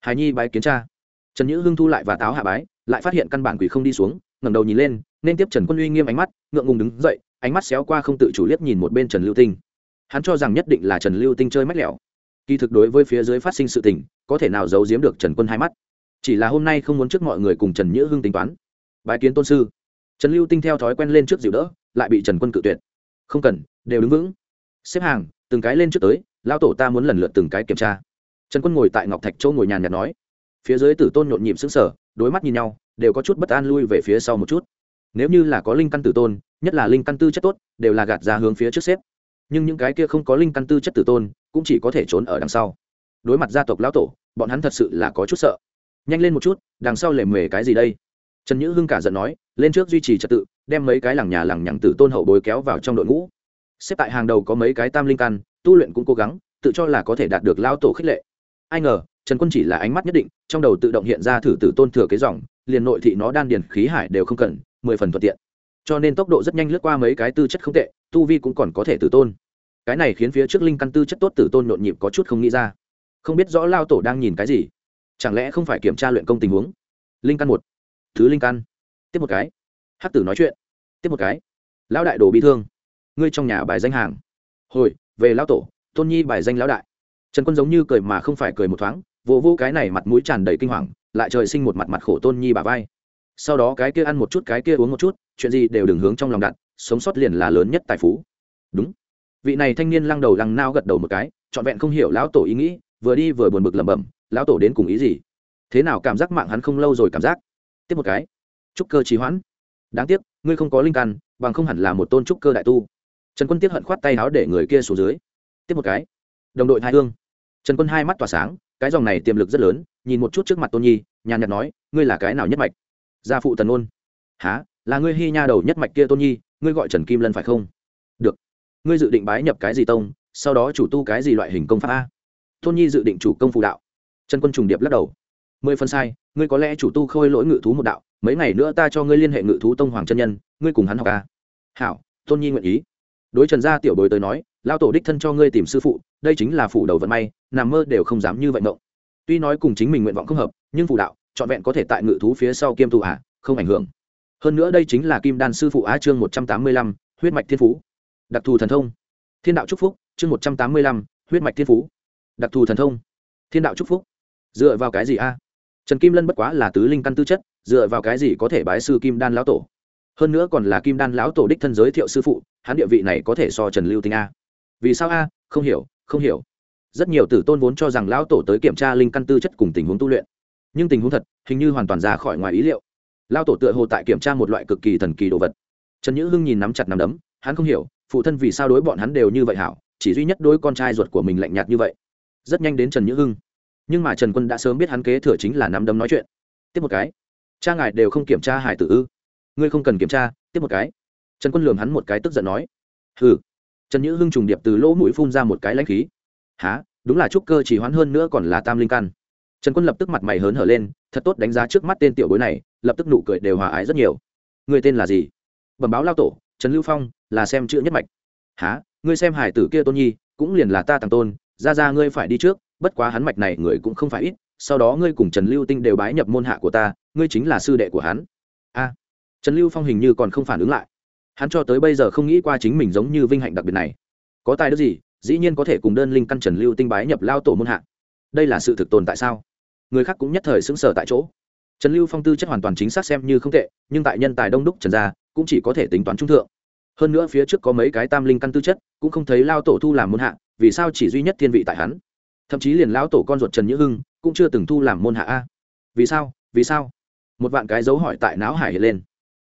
Hài nhi bái kiến cha trần nhữ hưng thu lại và táo hạ bái, lại phát hiện căn bản quỷ không đi xuống, ngẩng đầu nhìn lên, nên tiếp trần quân uy nghiêm ánh mắt, ngượng ngùng đứng dậy, ánh mắt xéo qua không tự chủ liếc nhìn một bên trần lưu tinh. Hắn cho rằng nhất định là trần lưu tinh chơi mách lẻo. Kỳ thực đối với phía dưới phát sinh sự tình, có thể nào giấu giếm được trần quân hai mắt. Chỉ là hôm nay không muốn trước mọi người cùng trần nhữ hưng tính toán. Bái kiến tôn sư. Trần lưu tinh theo thói quen lên trước dịu đỡ, lại bị trần quân cự tuyệt. Không cần, đều đứng vững. Xếp hàng, từng cái lên trước tới lao tổ ta muốn lần lượt từng cái kiểm tra. Trần quân ngồi tại ngọc thạch châu ngồi nhàn nhạt nói phía dưới tử tôn nhộn nhịp xứng sở đối mắt nhìn nhau, đều có chút bất an lui về phía sau một chút. Nếu như là có linh căn tử tôn, nhất là linh căn tư chất tốt, đều là gạt ra hướng phía trước xếp. Nhưng những cái kia không có linh căn tư chất tử tôn, cũng chỉ có thể trốn ở đằng sau. Đối mặt gia tộc lão tổ, bọn hắn thật sự là có chút sợ. Nhanh lên một chút, đằng sau lề mề cái gì đây? Trần nhữ hưng cả giận nói, lên trước duy trì trật tự, đem mấy cái làng nhà làng nhằng tử tôn hậu bối kéo vào trong đội ngũ. Xếp tại hàng đầu có mấy cái tam linh căn, tu luyện cũng cố gắng, tự cho là có thể đạt được lao tổ khích lệ. Ai ngờ trần quân chỉ là ánh mắt nhất định, trong đầu tự động hiện ra thử tử tôn thừa cái dòng, liền nội thị nó đan điền khí hải đều không cần, mười phần thuận tiện. Cho nên tốc độ rất nhanh lướt qua mấy cái tư chất không tệ, tu vi cũng còn có thể tử tôn. Cái này khiến phía trước linh căn tư chất tốt tử tôn nhộn nhịp có chút không nghĩ ra. Không biết rõ lao tổ đang nhìn cái gì. Chẳng lẽ không phải kiểm tra luyện công tình huống? Linh căn một. Thứ linh căn. Tiếp một cái. Hắc tử nói chuyện. Tiếp một cái. Lão đại đồ bị thương. Ngươi trong nhà bài danh hàng. Hồi, về lão tổ, tôn nhi bài danh lão đại. Trần quân giống như cười mà không phải cười một thoáng vô vô cái này mặt mũi tràn đầy kinh hoàng, lại trời sinh một mặt mặt khổ tôn nhi bà vai. Sau đó cái kia ăn một chút, cái kia uống một chút, chuyện gì đều đừng hướng trong lòng đặt, sống sót liền là lớn nhất tài phú. Đúng. Vị này thanh niên lăng đầu lăng nao gật đầu một cái, trọn vẹn không hiểu lão tổ ý nghĩ, vừa đi vừa buồn bực lẩm bẩm, lão tổ đến cùng ý gì? Thế nào cảm giác mạng hắn không lâu rồi cảm giác? Tiếp một cái. Trúc cơ trí hoãn. Đáng tiếc, ngươi không có linh căn, bằng không hẳn là một tôn trúc cơ đại tu. Trần quân tiếp hận khoát tay áo để người kia xuống dưới. Tiếp một cái. Đồng đội hai hương. Trần quân hai mắt tỏa sáng cái dòng này tiềm lực rất lớn, nhìn một chút trước mặt tôn nhi, nhàn nhạt nói, ngươi là cái nào nhất mạch? Gia phụ tần ôn. Há là ngươi hy nha đầu nhất mạch kia tôn nhi, ngươi gọi trần kim lân phải không? Được. Ngươi dự định bái nhập cái gì tông? Sau đó chủ tu cái gì loại hình công pháp a? Tôn nhi dự định chủ công phụ đạo. Trần quân trùng điệp lắc đầu. Mười phân sai, ngươi có lẽ chủ tu khôi lỗi ngự thú một đạo, mấy ngày nữa ta cho ngươi liên hệ ngự thú tông hoàng chân nhân, ngươi cùng hắn học a. Hảo. Tôn nhi nguyện ý. Đối trần gia tiểu bối tới nói lao tổ đích thân cho ngươi tìm sư phụ đây chính là phủ đầu vận may nằm mơ đều không dám như vậy mộng. Tuy nói cùng chính mình nguyện vọng không hợp nhưng phủ đạo trọn vẹn có thể tại ngự thú phía sau kiêm tu ả à, không ảnh hưởng. Hơn nữa đây chính là kim đan sư phụ á chương một trăm tám mươi lăm huyết mạch thiên phú. Đặc thù thần thông. Thiên đạo trúc phúc chương một trăm tám mươi lăm huyết mạch thiên phú. Đặc thù thần thông. Thiên đạo trúc phúc. Dựa vào cái gì a? Trần kim lân bất quá là tứ linh căn tư chất dựa vào cái gì có thể bái sư kim đan lão tổ? Hơn nữa còn là kim đan lão tổ đích thân giới thiệu sư phụ hắn địa vị này có thể so trần lưu tinh a vì sao a? Không hiểu không hiểu. Rất nhiều tử tôn vốn cho rằng lão tổ tới kiểm tra linh căn tư chất cùng tình huống tu luyện. Nhưng tình huống thật, hình như hoàn toàn ra khỏi ngoài ý liệu. Lão tổ tựa hồ tại kiểm tra một loại cực kỳ thần kỳ đồ vật. Trần nhữ hưng nhìn nắm chặt nắm đấm, hắn không hiểu, phụ thân vì sao đối bọn hắn đều như vậy hảo, chỉ duy nhất đối con trai ruột của mình lạnh nhạt như vậy. Rất nhanh đến trần nhữ hưng. Nhưng mà trần quân đã sớm biết hắn kế thừa chính là nắm đấm nói chuyện. Tiếp một cái. Cha ngài đều không kiểm tra hải tử ư? Ngươi không cần kiểm tra, tiếp một cái. Trần quân lường hắn một cái tức giận nói. Hừ trần nhữ hưng trùng điệp từ lỗ mũi phun ra một cái lãnh khí. Há đúng là trúc cơ chỉ hoãn hơn nữa còn là tam linh căn. Trần quân lập tức mặt mày hớn hở lên, thật tốt đánh giá trước mắt tên tiểu bối này, lập tức nụ cười đều hòa ái rất nhiều. Người tên là gì? Bẩm báo lao tổ, trần lưu phong, là xem chữ nhất mạch. Há ngươi xem hải tử kia tôn nhi, cũng liền là ta tàng tôn, ra ra ngươi phải đi trước, bất quá hắn mạch này người cũng không phải ít, sau đó ngươi cùng trần lưu tinh đều bái nhập môn hạ của ta, ngươi chính là sư đệ của hắn. A. Trần lưu phong hình như còn không phản ứng lại hắn cho tới bây giờ không nghĩ qua chính mình giống như vinh hạnh đặc biệt này. Có tài đức gì, dĩ nhiên có thể cùng đơn linh căn trần lưu tinh bái nhập lao tổ môn hạ. Đây là sự thực tồn tại sao? Người khác cũng nhất thời xứng sở tại chỗ. Trần lưu phong tư chất hoàn toàn chính xác xem như không tệ, nhưng tại nhân tài đông đúc trần gia, cũng chỉ có thể tính toán trung thượng. Hơn nữa phía trước có mấy cái tam linh căn tư chất, cũng không thấy lao tổ thu làm môn hạ, vì sao chỉ duy nhất thiên vị tại hắn? Thậm chí liền lão tổ con ruột trần nhữ hưng, cũng chưa từng thu làm môn hạ a. Vì sao? Vì sao? Một vạn cái dấu hỏi tại não hải hiện lên.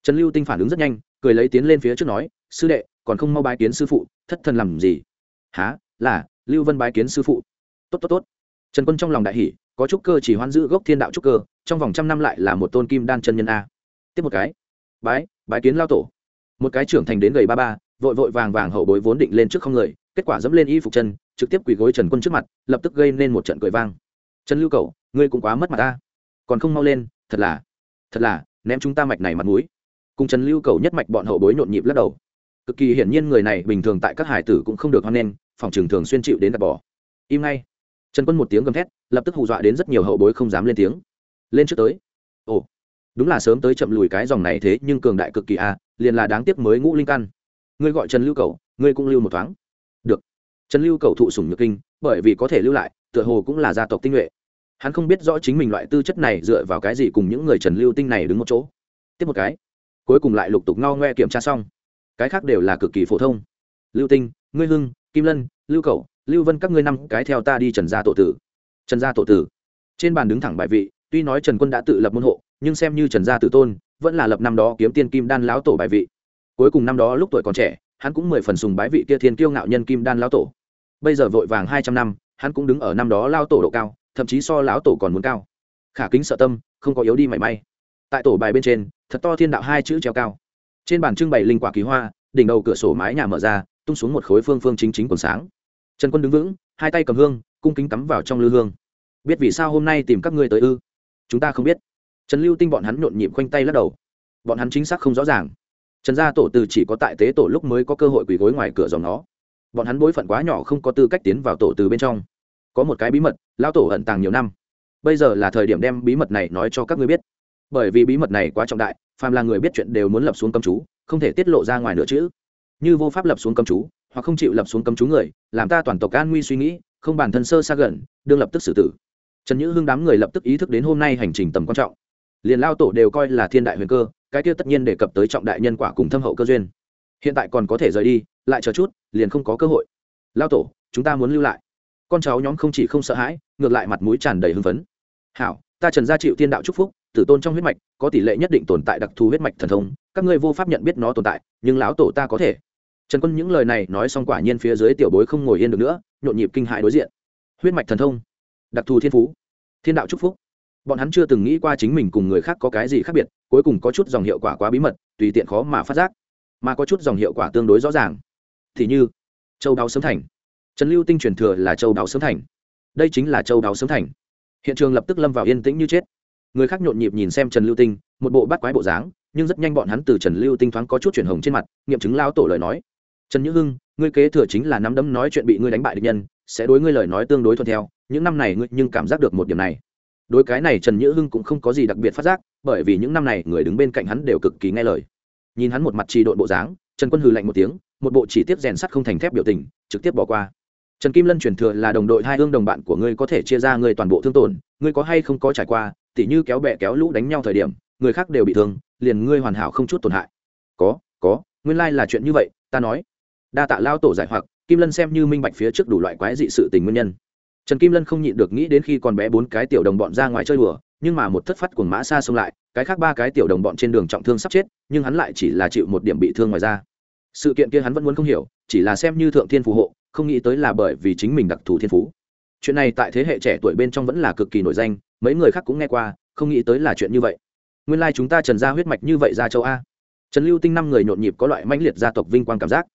Trần lưu tinh phản ứng rất nhanh cười lấy tiến lên phía trước nói, sư đệ, còn không mau bái kiến sư phụ, thất thần làm gì? Há là, lưu vân bái kiến sư phụ. Tốt tốt tốt. Trần quân trong lòng đại hỷ có trúc cơ chỉ hoan giữ gốc thiên đạo trúc cơ, trong vòng trăm năm lại là một tôn kim đan chân nhân a. Tiếp một cái. Bái bái kiến lao tổ. Một cái trưởng thành đến gầy ba ba, vội vội vàng vàng hậu bối vốn định lên trước không người, kết quả dẫm lên y phục chân, trực tiếp quỳ gối trần quân trước mặt, lập tức gây nên một trận cười vang. Trần lưu cầu ngươi cũng quá mất mặt ta. Còn không mau lên, thật là thật là, ném chúng ta mạch này mặt mũi cùng trần lưu cầu nhất mạch bọn hậu bối nhộn nhịp lắc đầu. Cực kỳ hiển nhiên người này bình thường tại các hải tử cũng không được hoan nghênh, phòng trường thường xuyên chịu đến đặt bỏ. Im ngay. Trần quân một tiếng gầm thét, lập tức hù dọa đến rất nhiều hậu bối không dám lên tiếng. Lên trước tới. Ồ, đúng là sớm tới chậm lùi cái dòng này thế nhưng cường đại cực kỳ a à, liền là đáng tiếc mới ngũ linh căn. Ngươi gọi trần lưu cầu, ngươi cũng lưu một thoáng. Được. Trần lưu cầu thụ sủng nhược kinh, bởi vì có thể lưu lại, tựa hồ cũng là gia tộc tinh nhuệ. Hắn không biết rõ chính mình loại tư chất này dựa vào cái gì cùng những người trần lưu tinh này đứng một chỗ. Tiếp một cái cuối cùng lại lục tục ngao ngoe kiểm tra xong. Cái khác đều là cực kỳ phổ thông. Lưu tinh, ngươi hưng, kim lân, lưu cầu lưu vân các ngươi năm cái theo ta đi trần gia tổ tử. Trần gia tổ tử. Trên bàn đứng thẳng bài vị, tuy nói trần quân đã tự lập môn hộ, nhưng xem như trần gia tử tôn, vẫn là lập năm đó kiếm tiên kim đan lão tổ bài vị. Cuối cùng năm đó lúc tuổi còn trẻ, hắn cũng mười phần sùng bái vị kia thiên kiêu ngạo nhân kim đan lão tổ. Bây giờ vội vàng hai trăm năm, hắn cũng đứng ở năm đó lao tổ độ cao, thậm chí so lão tổ còn muốn cao. Khả kính sợ tâm, không có yếu đi mảy may. Tại tổ bài bên trên thật to thiên đạo hai chữ treo cao. Trên bàn trưng bày linh quả kỳ hoa, đỉnh đầu cửa sổ mái nhà mở ra, tung xuống một khối phương phương chính chính còn sáng. Trần quân đứng vững, hai tay cầm hương, cung kính cắm vào trong lư hương. Biết vì sao hôm nay tìm các ngươi tới ư? Chúng ta không biết. Trần lưu tinh bọn hắn nhộn nhịp khoanh tay lắc đầu. Bọn hắn chính xác không rõ ràng. Trần gia tổ từ chỉ có tại tế tổ lúc mới có cơ hội quỳ gối ngoài cửa dòng nó. Bọn hắn bối phận quá nhỏ không có tư cách tiến vào tổ từ bên trong. Có một cái bí mật, lão tổ ẩn tàng nhiều năm. Bây giờ là thời điểm đem bí mật này nói cho các ngươi biết bởi vì bí mật này quá trọng đại, phàm là người biết chuyện đều muốn lập xuống cấm chú, không thể tiết lộ ra ngoài nữa chứ như vô pháp lập xuống cấm chú, hoặc không chịu lập xuống cấm chú người, làm ta toàn tộc an nguy suy nghĩ, không bản thân sơ xa gần, đương lập tức xử tử. Trần nhữ hưng đám người lập tức ý thức đến hôm nay hành trình tầm quan trọng. Liền lao tổ đều coi là thiên đại huyền cơ, cái kia tất nhiên đề cập tới trọng đại nhân quả cùng thâm hậu cơ duyên. Hiện tại còn có thể rời đi, lại chờ chút, liền không có cơ hội. Lao tổ, chúng ta muốn lưu lại. Con cháu nhóm không chỉ không sợ hãi, ngược lại mặt mũi tràn đầy hưng phấn. Hảo, ta trần gia chịu thiên đạo chúc phúc tử tôn trong huyết mạch, có tỷ lệ nhất định tồn tại đặc thù huyết mạch thần thông, các ngươi vô pháp nhận biết nó tồn tại, nhưng lão tổ ta có thể. Trần quân những lời này nói xong quả nhiên phía dưới tiểu bối không ngồi yên được nữa, nhộn nhịp kinh hại đối diện. Huyết mạch thần thông, đặc thù thiên phú, thiên đạo chúc phúc. Bọn hắn chưa từng nghĩ qua chính mình cùng người khác có cái gì khác biệt, cuối cùng có chút dòng hiệu quả quá bí mật, tùy tiện khó mà phát giác, mà có chút dòng hiệu quả tương đối rõ ràng. Thì như, châu đáo sớm thành. Trần lưu tinh truyền thừa là châu đáo sớm thành. Đây chính là châu đáo sớm thành. Hiện trường lập tức lâm vào yên tĩnh như chết người khác nhộn nhịp nhìn xem trần lưu tinh, một bộ bắt quái bộ dáng, nhưng rất nhanh bọn hắn từ trần lưu tinh thoáng có chút chuyển hồng trên mặt, nghiệm chứng lao tổ lời nói. Trần nhữ hưng, ngươi kế thừa chính là nắm đấm nói chuyện bị ngươi đánh bại địch nhân, sẽ đối ngươi lời nói tương đối thuận theo, những năm này ngươi nhưng cảm giác được một điểm này. Đối cái này trần nhữ hưng cũng không có gì đặc biệt phát giác, bởi vì những năm này người đứng bên cạnh hắn đều cực kỳ nghe lời. Nhìn hắn một mặt trì độn bộ dáng, trần quân hừ lạnh một tiếng, một bộ chỉ tiết rèn sắt không thành thép biểu tình, trực tiếp bỏ qua. Trần kim lân truyền thừa là đồng đội hai hương đồng bạn của ngươi có thể chia ra ngươi toàn bộ thương tổn, ngươi có hay không có trải qua tỉ như kéo bè kéo lũ đánh nhau thời điểm, người khác đều bị thương, liền ngươi hoàn hảo không chút tổn hại. Có có, nguyên lai là chuyện như vậy, ta nói. Đa tạ lao tổ giải hoặc, kim lân xem như minh bạch phía trước đủ loại quái dị sự tình nguyên nhân. Trần kim lân không nhịn được nghĩ đến khi còn bé bốn cái tiểu đồng bọn ra ngoài chơi đùa, nhưng mà một thất phát cuồng mã xa xông lại, cái khác ba cái tiểu đồng bọn trên đường trọng thương sắp chết, nhưng hắn lại chỉ là chịu một điểm bị thương ngoài ra sự kiện kia hắn vẫn muốn không hiểu, chỉ là xem như thượng thiên phù hộ, không nghĩ tới là bởi vì chính mình đặc thù thiên phú. Chuyện này tại thế hệ trẻ tuổi bên trong vẫn là cực kỳ nổi danh mấy người khác cũng nghe qua, không nghĩ tới là chuyện như vậy. Nguyên lai chúng ta trần gia huyết mạch như vậy ra châu a. Trần lưu tinh năm người nhộn nhịp có loại mãnh liệt gia tộc vinh quang cảm giác.